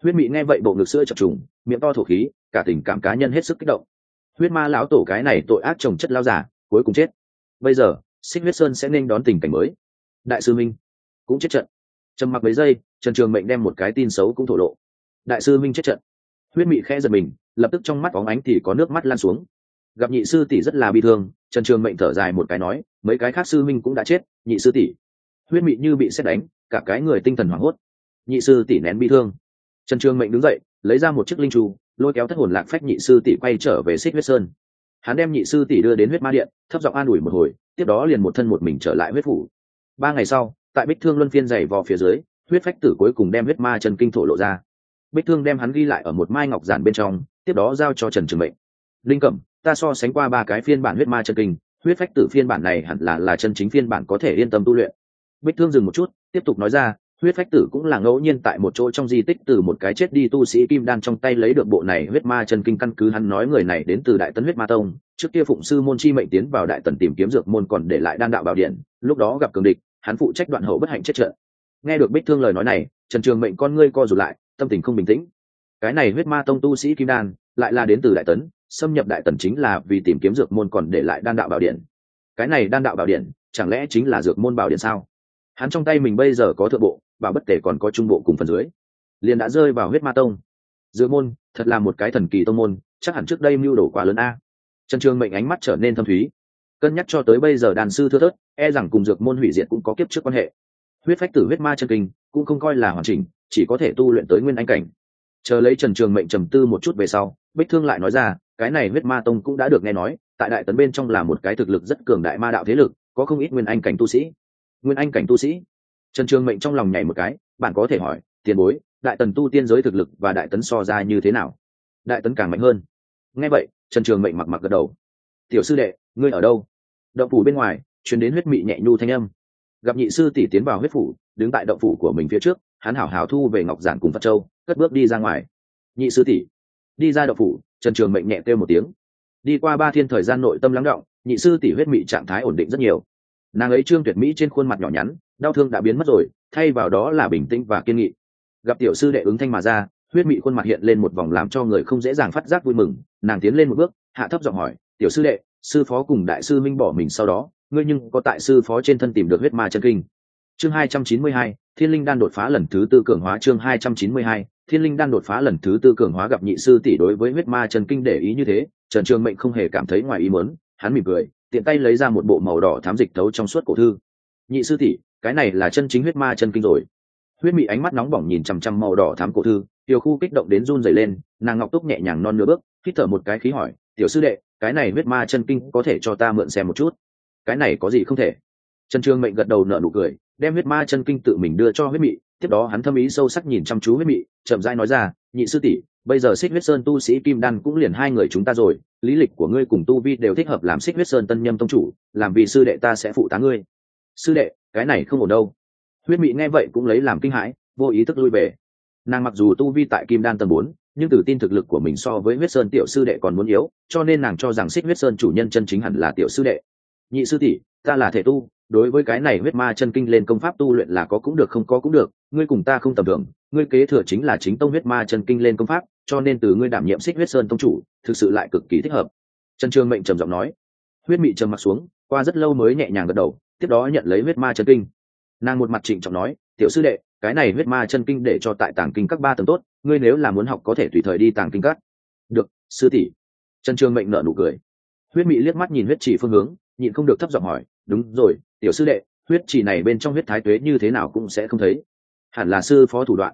Huyết mị nghe vậy bộ ngực sữa chập trùng, miệng to thổ khí, cả tình cảm cá nhân hết sức kích động. Huyết ma lão tổ cái này tội ác trồng chất lao giả, cuối cùng chết. Bây giờ, xích huyết sơn sẽ nên đón tình cảnh mới. Đại sư minh cũng chết trận. Trầm mặc mấy giây, trần trường mệnh đem một cái tin xấu cũng thổ lộ. Đại sư minh chết trận huyết mị khẽ giật mình, lập tức trong mắt óng ánh thì có nước mắt lan xuống. Gặp nhị sư tỷ rất là bi thương, trần trường mệnh thở dài một cái nói, mấy cái khác sư minh cũng đã chết, nhị sư tỷ. Huyết mị như bị xét đánh, cả cái người tinh thần hoảng hốt. Nhị sư tỷ nén bi thương. Trần trường mệnh đứng dậy, lấy ra một chiếc linh trù lôi kéo thất hồn lạc phách nhị sư tỷ quay trở về xích huyết sơn. Hắn đem nhị sư tỷ đưa đến huyết ma điện, thấp giọng an ủi một hồi, tiếp đó liền một thân một mình trở lại huyết phủ. Ba ngày sau, tại bích thương luân phiên dày vò phía dưới, huyết phách tử cuối cùng đem huyết ma chân kinh thổ lộ ra bích thương đem hắn ghi lại ở một mai ngọc giản bên trong, tiếp đó giao cho trần trường mệnh. Linh cẩm, ta so sánh qua ba cái phiên bản huyết ma chân kinh, huyết phách tử phiên bản này hẳn là là chân chính phiên bản có thể yên tâm tu luyện. Bích thương dừng một chút, tiếp tục nói ra, huyết phách tử cũng là ngẫu nhiên tại một chỗ trong di tích từ một cái chết đi tu sĩ kim đan trong tay lấy được bộ này huyết ma chân kinh căn cứ hắn nói người này đến từ đại tấn huyết ma tông, trước kia phụng sư môn chi mệnh tiến vào đại tần tìm kiếm dược môn còn để lại đan đạo bảo điện, lúc đó gặp cường địch, hắn phụ trách đoạn hậu bất hạnh chết trận. Nghe được bích thương lời nói này, trần trường mệnh con ngươi co rụt lại tâm tình không bình tĩnh. Cái này huyết ma tông tu sĩ kim đan, lại là đến từ đại tấn, xâm nhập đại tần chính là vì tìm kiếm dược môn còn để lại đan đạo bảo điện. Cái này đan đạo bảo điện, chẳng lẽ chính là dược môn bảo điện sao? Hắn trong tay mình bây giờ có thượng bộ và bất tể còn có trung bộ cùng phần dưới. Liền đã rơi vào huyết ma tông. Dược môn, thật là một cái thần kỳ tông môn, chắc hẳn trước đây mưu đồ quá lớn a. Trần trường mệnh ánh mắt trở nên thâm thúy. Cân nhắc cho tới bây giờ đàn sư thưa thớt e rằng cùng dược môn hủy diệt cũng có kiếp trước quan hệ. Huyết phách tử huyết ma chân kinh, cũng không coi là hoàn chỉnh chỉ có thể tu luyện tới nguyên anh cảnh. Chờ lấy trần trường mệnh trầm tư một chút về sau, bích thương lại nói ra, cái này huyết ma tông cũng đã được nghe nói, tại đại tấn bên trong là một cái thực lực rất cường đại ma đạo thế lực, có không ít nguyên anh cảnh tu sĩ. Nguyên anh cảnh tu sĩ? Trần trường mệnh trong lòng nhảy một cái, bạn có thể hỏi, tiền bối, đại tần tu tiên giới thực lực và đại tấn so ra như thế nào? Đại tấn càng mạnh hơn. Nghe vậy, trần trường mệnh mặc mặc gật đầu. Tiểu sư đệ, ngươi ở đâu? Động phủ bên ngoài chuyến đến huyết mị nhẹ nhu thanh âm. Gặp nhị sư tỷ tiến vào huyết phủ, đứng tại động phủ của mình phía trước hắn hảo hảo thu về ngọc giản cùng phật châu, cất bước đi ra ngoài. Nhị sư tỷ, đi ra đậu phủ, trần trường mệnh nhẹ kêu một tiếng. Đi qua ba thiên thời gian nội tâm lắng động, nhị sư tỷ huyết mị trạng thái ổn định rất nhiều. Nàng ấy trương tuyệt mỹ trên khuôn mặt nhỏ nhắn, đau thương đã biến mất rồi, thay vào đó là bình tĩnh và kiên nghị. Gặp tiểu sư đệ ứng thanh mà ra, huyết mị khuôn mặt hiện lên một vòng làm cho người không dễ dàng phát giác vui mừng. Nàng tiến lên một bước, hạ thấp giọng hỏi, tiểu sư đệ, sư phó cùng đại sư minh bỏ mình sau đó, ngươi nhưng có tại sư phó trên thân tìm được huyết ma chân kinh? Chương hai trăm chín mươi hai thiên linh đan đột phá lần thứ tư cường hóa chương hai trăm chín mươi hai, thiên linh đan đột phá lần thứ tư cường hóa gặp nhị sư tỷ đối với huyết ma chân kinh để ý như thế, trần trường mệnh không hề cảm thấy ngoài ý muốn, hắn mỉm cười, tiện tay lấy ra một bộ màu đỏ thám dịch thấu trong suốt cổ thư. Nhị sư tỷ, cái này là chân chính huyết ma chân kinh rồi. Huyết mị ánh mắt nóng bỏng nhìn chằm chằm màu đỏ thám cổ thư, tiểu khu kích động đến run rẩy lên, nàng ngọc túc nhẹ nhàng non nửa bước, hít thở một cái khí hỏi, tiểu sư đệ, cái này huyết ma chân kinh có thể cho ta mượn xem một chút? Cái này có gì không thể? Trần trường mệnh gật đầu nở nụ cười đem huyết ma chân kinh tự mình đưa cho huyết mị, tiếp đó hắn thâm ý sâu sắc nhìn chăm chú huyết mị, chậm rãi nói ra, nhị sư tỷ, bây giờ xích huyết sơn tu sĩ kim đan cũng liền hai người chúng ta rồi, lý lịch của ngươi cùng tu vi đều thích hợp làm xích huyết sơn tân nhâm tông chủ, làm vì sư đệ ta sẽ phụ tá ngươi. Sư đệ, cái này không ổn đâu. Huyết mị nghe vậy cũng lấy làm kinh hãi, vô ý thức lui về. Nàng mặc dù tu vi tại kim đan tầng bốn, nhưng từ tin thực lực của mình so với huyết sơn tiểu sư đệ còn muốn yếu, cho nên nàng cho rằng xích huyết sơn chủ nhân chân chính hẳn là tiểu sư đệ. Nhị sư tỷ, ta là thể tu đối với cái này huyết ma chân kinh lên công pháp tu luyện là có cũng được, không có cũng được. Ngươi cùng ta không tầm thường. Ngươi kế thừa chính là chính tông huyết ma chân kinh lên công pháp, cho nên từ ngươi đảm nhiệm xích huyết sơn tông chủ, thực sự lại cực kỳ thích hợp. Trần trường mệnh trầm giọng nói. Huyết mị trầm mặt xuống, qua rất lâu mới nhẹ nhàng gật đầu, tiếp đó nhận lấy huyết ma chân kinh. Nàng một mặt trịnh trọng nói, tiểu sư đệ, cái này huyết ma chân kinh để cho tại tàng kinh các ba tầng tốt, ngươi nếu là muốn học có thể tùy thời đi tàng kinh các. Được, sư tỷ. Trần trường mệnh nợ nụ cười. Huyết mị liếc mắt nhìn huyết chỉ phương hướng, nhịn không được thấp giọng hỏi, đúng rồi tiểu sư đệ, huyết chỉ này bên trong huyết thái tuế như thế nào cũng sẽ không thấy. Hẳn là sư phó thủ đoạn.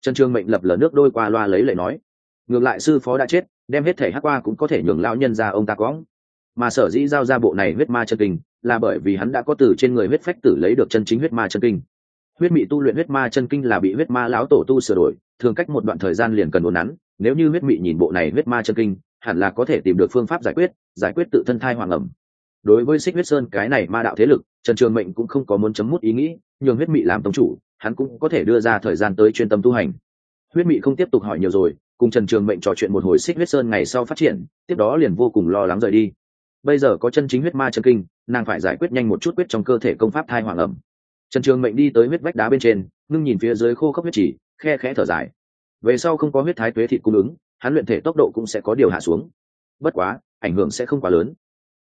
Trần trương mệnh lập lờ nước đôi qua loa lấy lời nói. Ngược lại sư phó đã chết, đem hết thể hát qua cũng có thể nhường lão nhân ra ông ta cóng mà sở dĩ giao ra bộ này huyết ma chân kinh, là bởi vì hắn đã có từ trên người huyết phách tử lấy được chân chính huyết ma chân kinh. Huyết mị tu luyện huyết ma chân kinh là bị huyết ma lão tổ tu sửa đổi, thường cách một đoạn thời gian liền cần đồn nắn. Nếu như huyết mị nhìn bộ này huyết ma chân kinh, hẳn là có thể tìm được phương pháp giải quyết giải quyết tự thân thai hoàng ẩm. Đối với xích huyết sơn, cái này ma đạo thế lực trần trường mệnh cũng không có muốn chấm mút ý nghĩ, nhường huyết mị làm tông chủ, hắn cũng có thể đưa ra thời gian tới chuyên tâm tu hành. Huyết mị không tiếp tục hỏi nhiều rồi, cùng trần trường mệnh trò chuyện một hồi xích huyết sơn ngày sau phát triển, tiếp đó liền vô cùng lo lắng rời đi. Bây giờ có chân chính huyết ma chân kinh, nàng phải giải quyết nhanh một chút quyết trong cơ thể công pháp thai hoàng ẩm. Trần trường mệnh đi tới huyết vách đá bên trên, ngưng nhìn phía dưới khô khốc huyết chỉ, khe khẽ thở dài. Về sau không có huyết thái tuế thịt cung ứng, hắn luyện thể tốc độ cũng sẽ có điều hạ xuống. Bất quá, ảnh hưởng sẽ không quá lớn.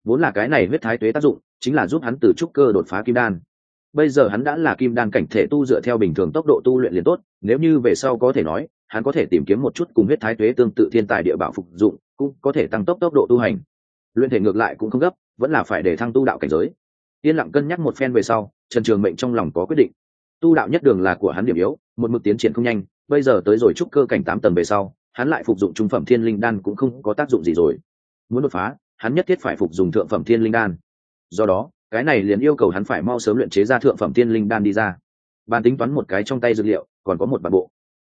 Vốn là cái này huyết thái tuế tác dụng chính là giúp hắn từ trúc cơ đột phá kim đan. Bây giờ hắn đã là kim đan cảnh thể tu dựa theo bình thường tốc độ tu luyện liền tốt, nếu như về sau có thể nói, hắn có thể tìm kiếm một chút cùng huyết thái tuế tương tự thiên tài địa bảo phục dụng, cũng có thể tăng tốc tốc độ tu hành. Luyện thể ngược lại cũng không gấp, vẫn là phải để thăng tu đạo cảnh giới. Yên lặng cân nhắc một phen về sau, trần trường mệnh trong lòng có quyết định. Tu đạo nhất đường là của hắn điểm yếu, một mực tiến triển không nhanh, bây giờ tới rồi trúc cơ cảnh tám tầng về sau, hắn lại phục dụng trung phẩm thiên linh đan cũng không có tác dụng gì rồi. Muốn đột phá, hắn nhất thiết phải phục dùng thượng phẩm thiên linh đan do đó, cái này liền yêu cầu hắn phải mau sớm luyện chế ra thượng phẩm thiên linh đan đi ra. Bàn tính toán một cái trong tay dược liệu, còn có một bản bộ.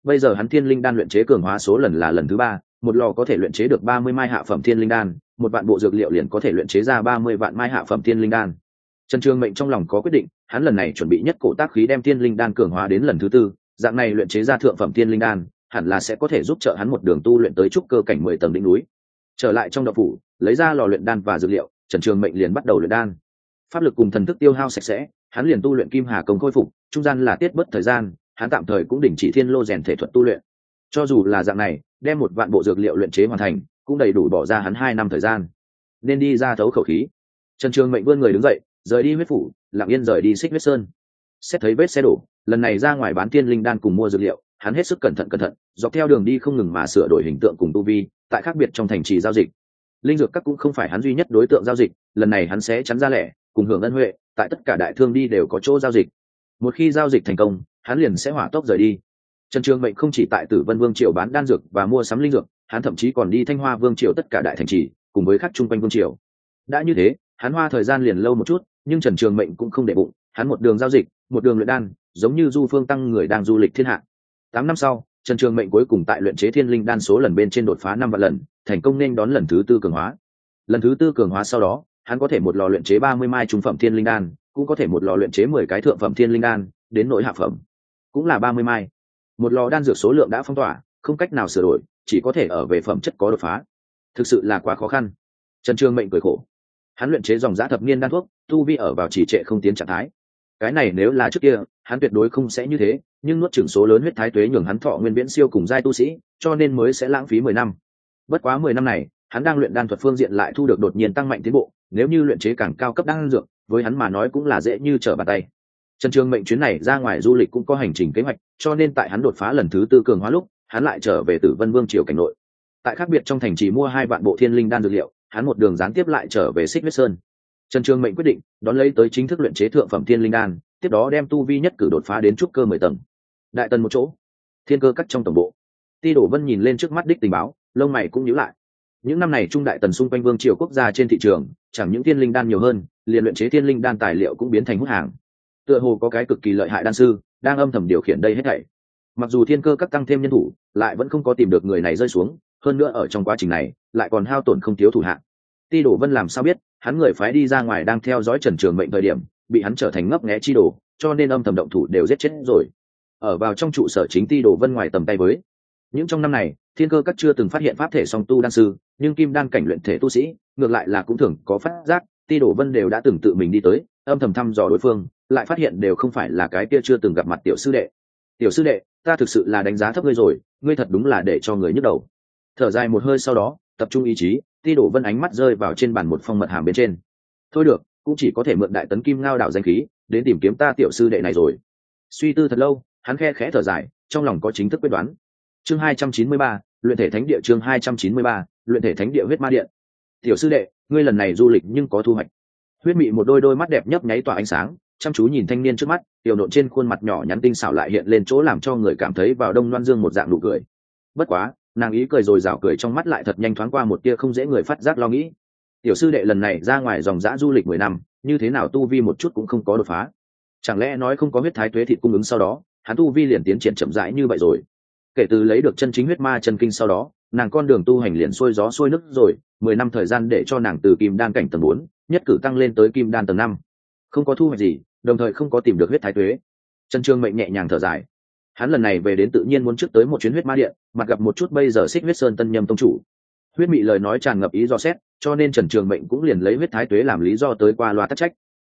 Bây giờ hắn thiên linh đan luyện chế cường hóa số lần là lần thứ ba, một lò có thể luyện chế được ba mươi mai hạ phẩm thiên linh đan, một vạn bộ dược liệu liền có thể luyện chế ra ba mươi vạn mai hạ phẩm thiên linh đan. Trần trường mệnh trong lòng có quyết định, hắn lần này chuẩn bị nhất cổ tác khí đem thiên linh đan cường hóa đến lần thứ tư, dạng này luyện chế ra thượng phẩm thiên linh đan, hẳn là sẽ có thể giúp trợ hắn một đường tu luyện tới trúc cơ cảnh mười tầng đỉnh núi. Trở lại trong đậu phủ, lấy ra lò luyện đan và dược liệu trần trường mệnh liền bắt đầu luyện đan. Pháp lực cùng thần thức tiêu hao sạch sẽ, hắn liền tu luyện kim hà công khôi phục, trung gian là tiết bất thời gian, hắn tạm thời cũng đình chỉ thiên lô rèn thể thuật tu luyện. Cho dù là dạng này, đem một vạn bộ dược liệu luyện chế hoàn thành, cũng đầy đủ bỏ ra hắn hai năm thời gian. Nên đi ra thấu khẩu khí. Trần trường mệnh vươn người đứng dậy, rời đi huyết phủ, lặng yên rời đi xích huyết sơn. Xét thấy vết xe đổ, lần này ra ngoài bán tiên linh đan cùng mua dược liệu, hắn hết sức cẩn thận cẩn thận, dọc theo đường đi không ngừng mà sửa đổi hình tượng cùng tu vi, tại khác biệt trong thành trì giao dịch linh dược các cũng không phải hắn duy nhất đối tượng giao dịch, lần này hắn sẽ chắn ra lẻ, cùng hưởng ân huệ, tại tất cả đại thương đi đều có chỗ giao dịch. Một khi giao dịch thành công, hắn liền sẽ hỏa tốc rời đi. Trần trường mệnh không chỉ tại tử vân vương triều bán đan dược và mua sắm linh dược, hắn thậm chí còn đi thanh hoa vương triều tất cả đại thành trì, cùng với các chung quanh vương triều. Đã như thế, hắn hoa thời gian liền lâu một chút, nhưng trần trường mệnh cũng không để bụng, hắn một đường giao dịch, một đường luyện đan, giống như du phương tăng người đang du lịch thiên hạ. Tám năm sau, trần trường mệnh cuối cùng tại luyện chế thiên linh đan số lần bên trên đột phá năm vạn lần thành công nên đón lần thứ tư cường hóa. Lần thứ tư cường hóa sau đó, hắn có thể một lò luyện chế ba mươi mai trung phẩm thiên linh đan, cũng có thể một lò luyện chế mười cái thượng phẩm thiên linh đan, đến nội hạ phẩm. Cũng là ba mươi mai. Một lò đan dược số lượng đã phong tỏa, không cách nào sửa đổi, chỉ có thể ở về phẩm chất có đột phá. Thực sự là quá khó khăn. Trần trường mệnh cười khổ. Hắn luyện chế dòng giã thập niên đan thuốc, tu vi ở vào chỉ trệ không tiến trạng thái. Cái này nếu là trước kia, hắn tuyệt đối không sẽ như thế, nhưng nuốt trưởng số lớn huyết thái tuế nhường hắn thọ nguyên viễn siêu cùng giai tu sĩ, cho nên mới sẽ lãng phí mười năm bất quá mười năm này, hắn đang luyện đan thuật phương diện lại thu được đột nhiên tăng mạnh tiến bộ, nếu như luyện chế càng cao cấp đan dược, với hắn mà nói cũng là dễ như trở bàn tay. Trần trường mệnh chuyến này ra ngoài du lịch cũng có hành trình kế hoạch, cho nên tại hắn đột phá lần thứ tư cường hóa lúc, hắn lại trở về tử vân vương triều cảnh nội. Tại khác biệt trong thành trì mua hai vạn bộ thiên linh đan dược liệu, hắn một đường gián tiếp lại trở về xích huyết sơn. Trần trường mệnh quyết định, đón lấy tới chính thức luyện chế thượng phẩm thiên linh đan, tiếp đó đem tu vi nhất cử đột phá đến trúc cơ mười tầng. Đại tần một chỗ, thiên cơ cắt trong tổng bộ. Ti đổ vân nhìn lên trước mắt đích tình báo lông mày cũng nhíu lại. Những năm này trung đại tần xung quanh vương triều quốc gia trên thị trường, chẳng những thiên linh đan nhiều hơn, liền luyện chế thiên linh đan tài liệu cũng biến thành hút hàng. Tựa hồ có cái cực kỳ lợi hại đan sư đang âm thầm điều khiển đây hết thảy. Mặc dù thiên cơ các tăng thêm nhân thủ, lại vẫn không có tìm được người này rơi xuống, hơn nữa ở trong quá trình này, lại còn hao tổn không thiếu thủ hạng ti đổ vân làm sao biết, hắn người phái đi ra ngoài đang theo dõi trần trường mệnh thời điểm, bị hắn trở thành ngấp nghé chi đồ, cho nên âm thầm động thủ đều giết chết rồi. Ở vào trong trụ sở chính ti đổ vân ngoài tầm tay với những trong năm này, thiên cơ các chưa từng phát hiện pháp thể song tu đan sư, nhưng kim đan cảnh luyện thể tu sĩ, ngược lại là cũng thường có phát giác, ti đổ vân đều đã từng tự mình đi tới, âm thầm thăm dò đối phương, lại phát hiện đều không phải là cái kia chưa từng gặp mặt tiểu sư đệ. Tiểu sư đệ, ta thực sự là đánh giá thấp ngươi rồi, ngươi thật đúng là để cho người nhức đầu. Thở dài một hơi sau đó, tập trung ý chí, ti đổ vân ánh mắt rơi vào trên bàn một phong mật hàm bên trên. Thôi được, cũng chỉ có thể mượn đại tấn kim ngao đạo danh khí, đến tìm kiếm ta tiểu sư đệ này rồi. Suy tư thật lâu, hắn khe khẽ thở dài, trong lòng có chính thức quyết đoán chương hai trăm chín mươi ba, luyện thể thánh địa chương hai trăm chín mươi ba, luyện thể thánh địa huyết ma điện. Tiểu sư đệ, ngươi lần này du lịch nhưng có thu hoạch. Huyết mị một đôi đôi mắt đẹp nhấp nháy tỏa ánh sáng, chăm chú nhìn thanh niên trước mắt, tiểu nộn trên khuôn mặt nhỏ nhắn tinh xảo lại hiện lên chỗ làm cho người cảm thấy vào đông loan dương một dạng nụ cười. Bất quá, nàng ý cười rồi rào cười trong mắt lại thật nhanh thoáng qua một tia không dễ người phát giác lo nghĩ. Tiểu sư đệ lần này ra ngoài dòng dã du lịch mười năm, như thế nào tu vi một chút cũng không có đột phá. Chẳng lẽ nói không có huyết thái tuế thịt cung ứng sau đó, hắn tu vi liền tiến triển chậm rãi như vậy rồi? Kể từ lấy được chân chính huyết ma chân kinh sau đó, nàng con đường tu hành liền xuôi gió xuôi nước rồi, mười năm thời gian để cho nàng từ kim đan cảnh tầng bốn, nhất cử tăng lên tới kim đan tầng năm. Không có thu hoạch gì, đồng thời không có tìm được huyết thái tuế. Trần trương mệnh nhẹ nhàng thở dài. Hắn lần này về đến tự nhiên muốn trước tới một chuyến huyết ma điện mặt gặp một chút bây giờ xích huyết sơn tân nhâm tông chủ. Huyết mị lời nói tràn ngập ý do xét, cho nên trần trường mệnh cũng liền lấy huyết thái tuế làm lý do tới qua loa tắc trách.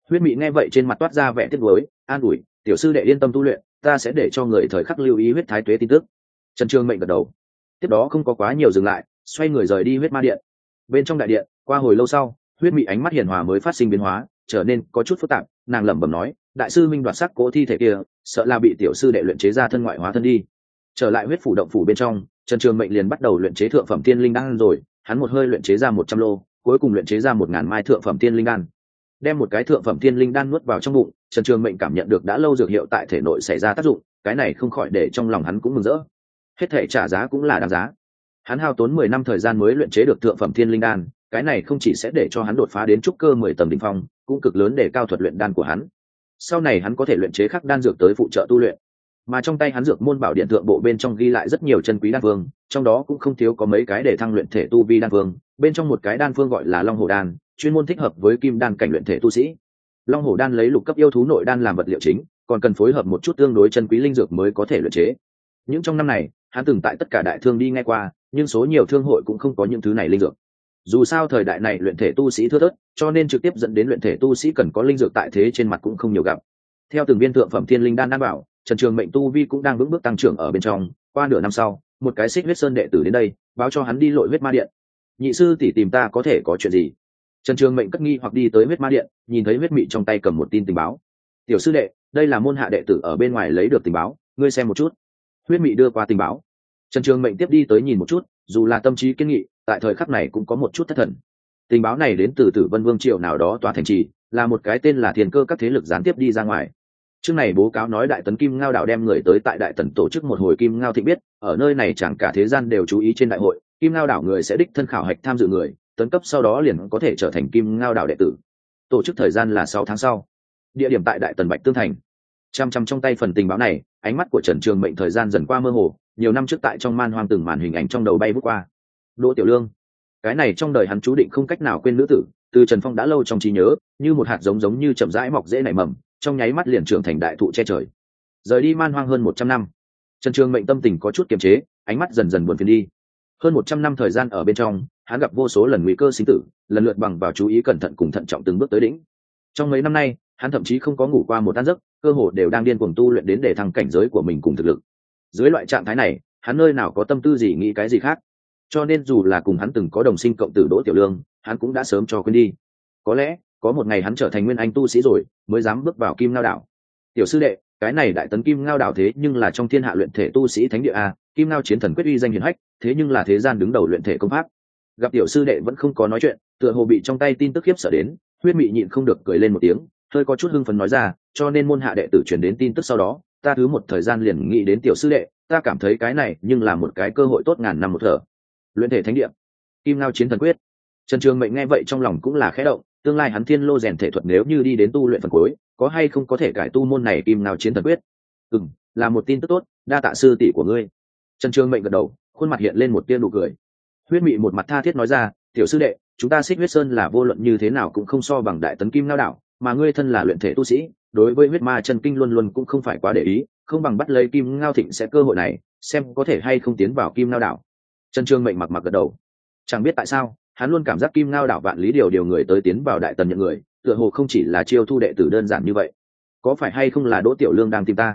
Huyết mị nghe vậy trên mặt toát ra vẻ tiếc với an ủi, tiểu sư đệ yên tâm tu luyện, ta sẽ để cho người thời khắc lưu ý huyết thái tuế tin tức trần trường mệnh gật đầu. Tiếp đó không có quá nhiều dừng lại, xoay người rời đi huyết ma điện. Bên trong đại điện, qua hồi lâu sau, huyết mị ánh mắt hiền hòa mới phát sinh biến hóa, trở nên có chút phức tạp, nàng lẩm bẩm nói, đại sư minh đoạt sắc cố thi thể kia, sợ là bị tiểu sư đệ luyện chế ra thân ngoại hóa thân đi. Trở lại huyết phủ động phủ bên trong, trần trường mệnh liền bắt đầu luyện chế thượng phẩm tiên linh đan rồi, hắn một hơi luyện chế ra một trăm lô, cuối cùng luyện chế ra một ngàn mai thượng phẩm tiên linh đan. Đem một cái thượng phẩm tiên linh đan nuốt vào trong bụng, trần trường mệnh cảm nhận được đã lâu dược hiệu tại thể nội xảy ra tác dụng, cái này không khỏi để trong lòng hắn cũng mừng rỡ hết thể trả giá cũng là đáng giá. Hắn hao tốn mười năm thời gian mới luyện chế được thượng phẩm thiên linh đan, cái này không chỉ sẽ để cho hắn đột phá đến trúc cơ mười tầng đ ỉ n h phong, cũng cực lớn để cao thuật luyện đan của hắn. Sau này hắn có thể luyện chế khắc đan dược tới phụ trợ tu luyện. Mà trong tay hắn dược môn bảo điện thượng bộ bên trong ghi lại rất nhiều chân quý đan phương trong đó cũng không thiếu có mấy cái để thăng luyện thể tu vi đan phương bên trong một cái đan phương gọi là long hồ đan, chuyên môn thích hợp với kim đan cảnh luyện thể tu sĩ. Long hồ đan lấy lục cấp yêu thú nội đan làm vật liệu chính, còn cần phối hợp một chút tương đối chân quý linh dược mới có thể luyện chế. Những trong năm này hắn từng tại tất cả đại thương đi ngay qua, nhưng số nhiều thương hội cũng không có những thứ này linh dược. Dù sao thời đại này luyện thể tu sĩ thưa thớt, cho nên trực tiếp dẫn đến luyện thể tu sĩ cần có linh dược tại thế trên mặt cũng không nhiều gặp. Theo từng viên thượng phẩm thiên linh đan đan bảo, trần trường mệnh tu vi cũng đang vững bước tăng trưởng ở bên trong. Qua nửa năm sau, một cái xích huyết sơn đệ tử đến đây, báo cho hắn đi lội huyết ma điện. Nhị sư tỷ tìm ta có thể có chuyện gì? Trần trường mệnh cất nghi hoặc đi tới huyết ma điện, nhìn thấy huyết mị trong tay cầm một tin tình báo. Tiểu sư đệ, đây là môn hạ đệ tử ở bên ngoài lấy được tình báo, ngươi xem một chút huyết mị đưa qua tình báo. Trần trường mệnh tiếp đi tới nhìn một chút, dù là tâm trí kiên nghị, tại thời khắc này cũng có một chút thất thần. Tình báo này đến từ tử vân vương triệu nào đó tòa thành trì, là một cái tên là thiền cơ các thế lực gián tiếp đi ra ngoài. Trước này bố cáo nói đại tấn kim ngao đạo đem người tới tại đại tần tổ chức một hồi kim ngao thị biết, ở nơi này chẳng cả thế gian đều chú ý trên đại hội, kim ngao đảo người sẽ đích thân khảo hạch tham dự người, tấn cấp sau đó liền có thể trở thành kim ngao đảo đệ tử. Tổ chức thời gian là sáu tháng sau. Địa điểm tại đại tần bạch tương thành. Chăm chăm trong tay phần tình báo này ánh mắt của trần trường mệnh thời gian dần qua mơ hồ, nhiều năm trước tại trong man hoang từng màn hình ảnh trong đầu bay vút qua. Đỗ tiểu lương, cái này trong đời hắn chú định không cách nào quên nữ tử, từ trần phong đã lâu trong trí nhớ, như một hạt giống giống như chậm rãi mọc dễ nảy mầm, trong nháy mắt liền trưởng thành đại thụ che trời. Rời đi man hoang hơn một trăm năm, trần trường mệnh tâm tình có chút kiềm chế, ánh mắt dần dần buồn phiền đi. Hơn một trăm năm thời gian ở bên trong, hắn gặp vô số lần nguy cơ sinh tử, lần lượt bằng vào chú ý cẩn thận cùng thận trọng từng bước tới đỉnh. Trong mấy năm nay, hắn thậm chí không có ngủ qua một tan giấc cơ hồ đều đang điên cuồng tu luyện đến để thăng cảnh giới của mình cùng thực lực. Dưới loại trạng thái này, hắn nơi nào có tâm tư gì nghĩ cái gì khác? Cho nên dù là cùng hắn từng có đồng sinh cộng tử đỗ tiểu lương, hắn cũng đã sớm cho quên đi. Có lẽ, có một ngày hắn trở thành nguyên anh tu sĩ rồi, mới dám bước vào kim ngao đảo. Tiểu sư đệ, cái này đại tấn kim ngao đảo thế nhưng là trong thiên hạ luyện thể tu sĩ thánh địa a, kim ngao chiến thần quyết uy danh hiển hách, thế nhưng là thế gian đứng đầu luyện thể công pháp. Gặp tiểu sư đệ vẫn không có nói chuyện, tựa hồ bị trong tay tin tức khiếp sợ đến, huyết mị nhịn không được cười lên một tiếng hơi có chút hưng phấn nói ra, cho nên môn hạ đệ tử truyền đến tin tức sau đó, ta thứ một thời gian liền nghĩ đến tiểu sư đệ, ta cảm thấy cái này nhưng là một cái cơ hội tốt ngàn năm một thở. Luyện thể thánh địa. Kim ngao chiến thần quyết. Trần trường mệnh nghe vậy trong lòng cũng là khẽ động, tương lai hắn thiên lô rèn thể thuật nếu như đi đến tu luyện phần cuối, có hay không có thể cải tu môn này kim ngao chiến thần quyết? Ừ là một tin tức tốt, đa tạ sư tỷ của ngươi. Trần trường mệnh gật đầu, khuôn mặt hiện lên một tia nụ cười. Huyết mị một mặt tha thiết nói ra, tiểu sư đệ, chúng ta xích huyết sơn là vô luận như thế nào cũng không so bằng đại tấn kim ngao đạo mà ngươi thân là luyện thể tu sĩ, đối với huyết ma chân kinh luôn luôn cũng không phải quá để ý, không bằng bắt lấy kim ngao thịnh sẽ cơ hội này, xem có thể hay không tiến vào kim ngao đảo. Trần trương mệnh mặc mặc gật đầu. Chẳng biết tại sao, hắn luôn cảm giác kim ngao đảo vạn lý điều điều người tới tiến vào đại tần nhận người, tựa hồ không chỉ là chiêu thu đệ tử đơn giản như vậy. Có phải hay không là đỗ tiểu lương đang tìm ta?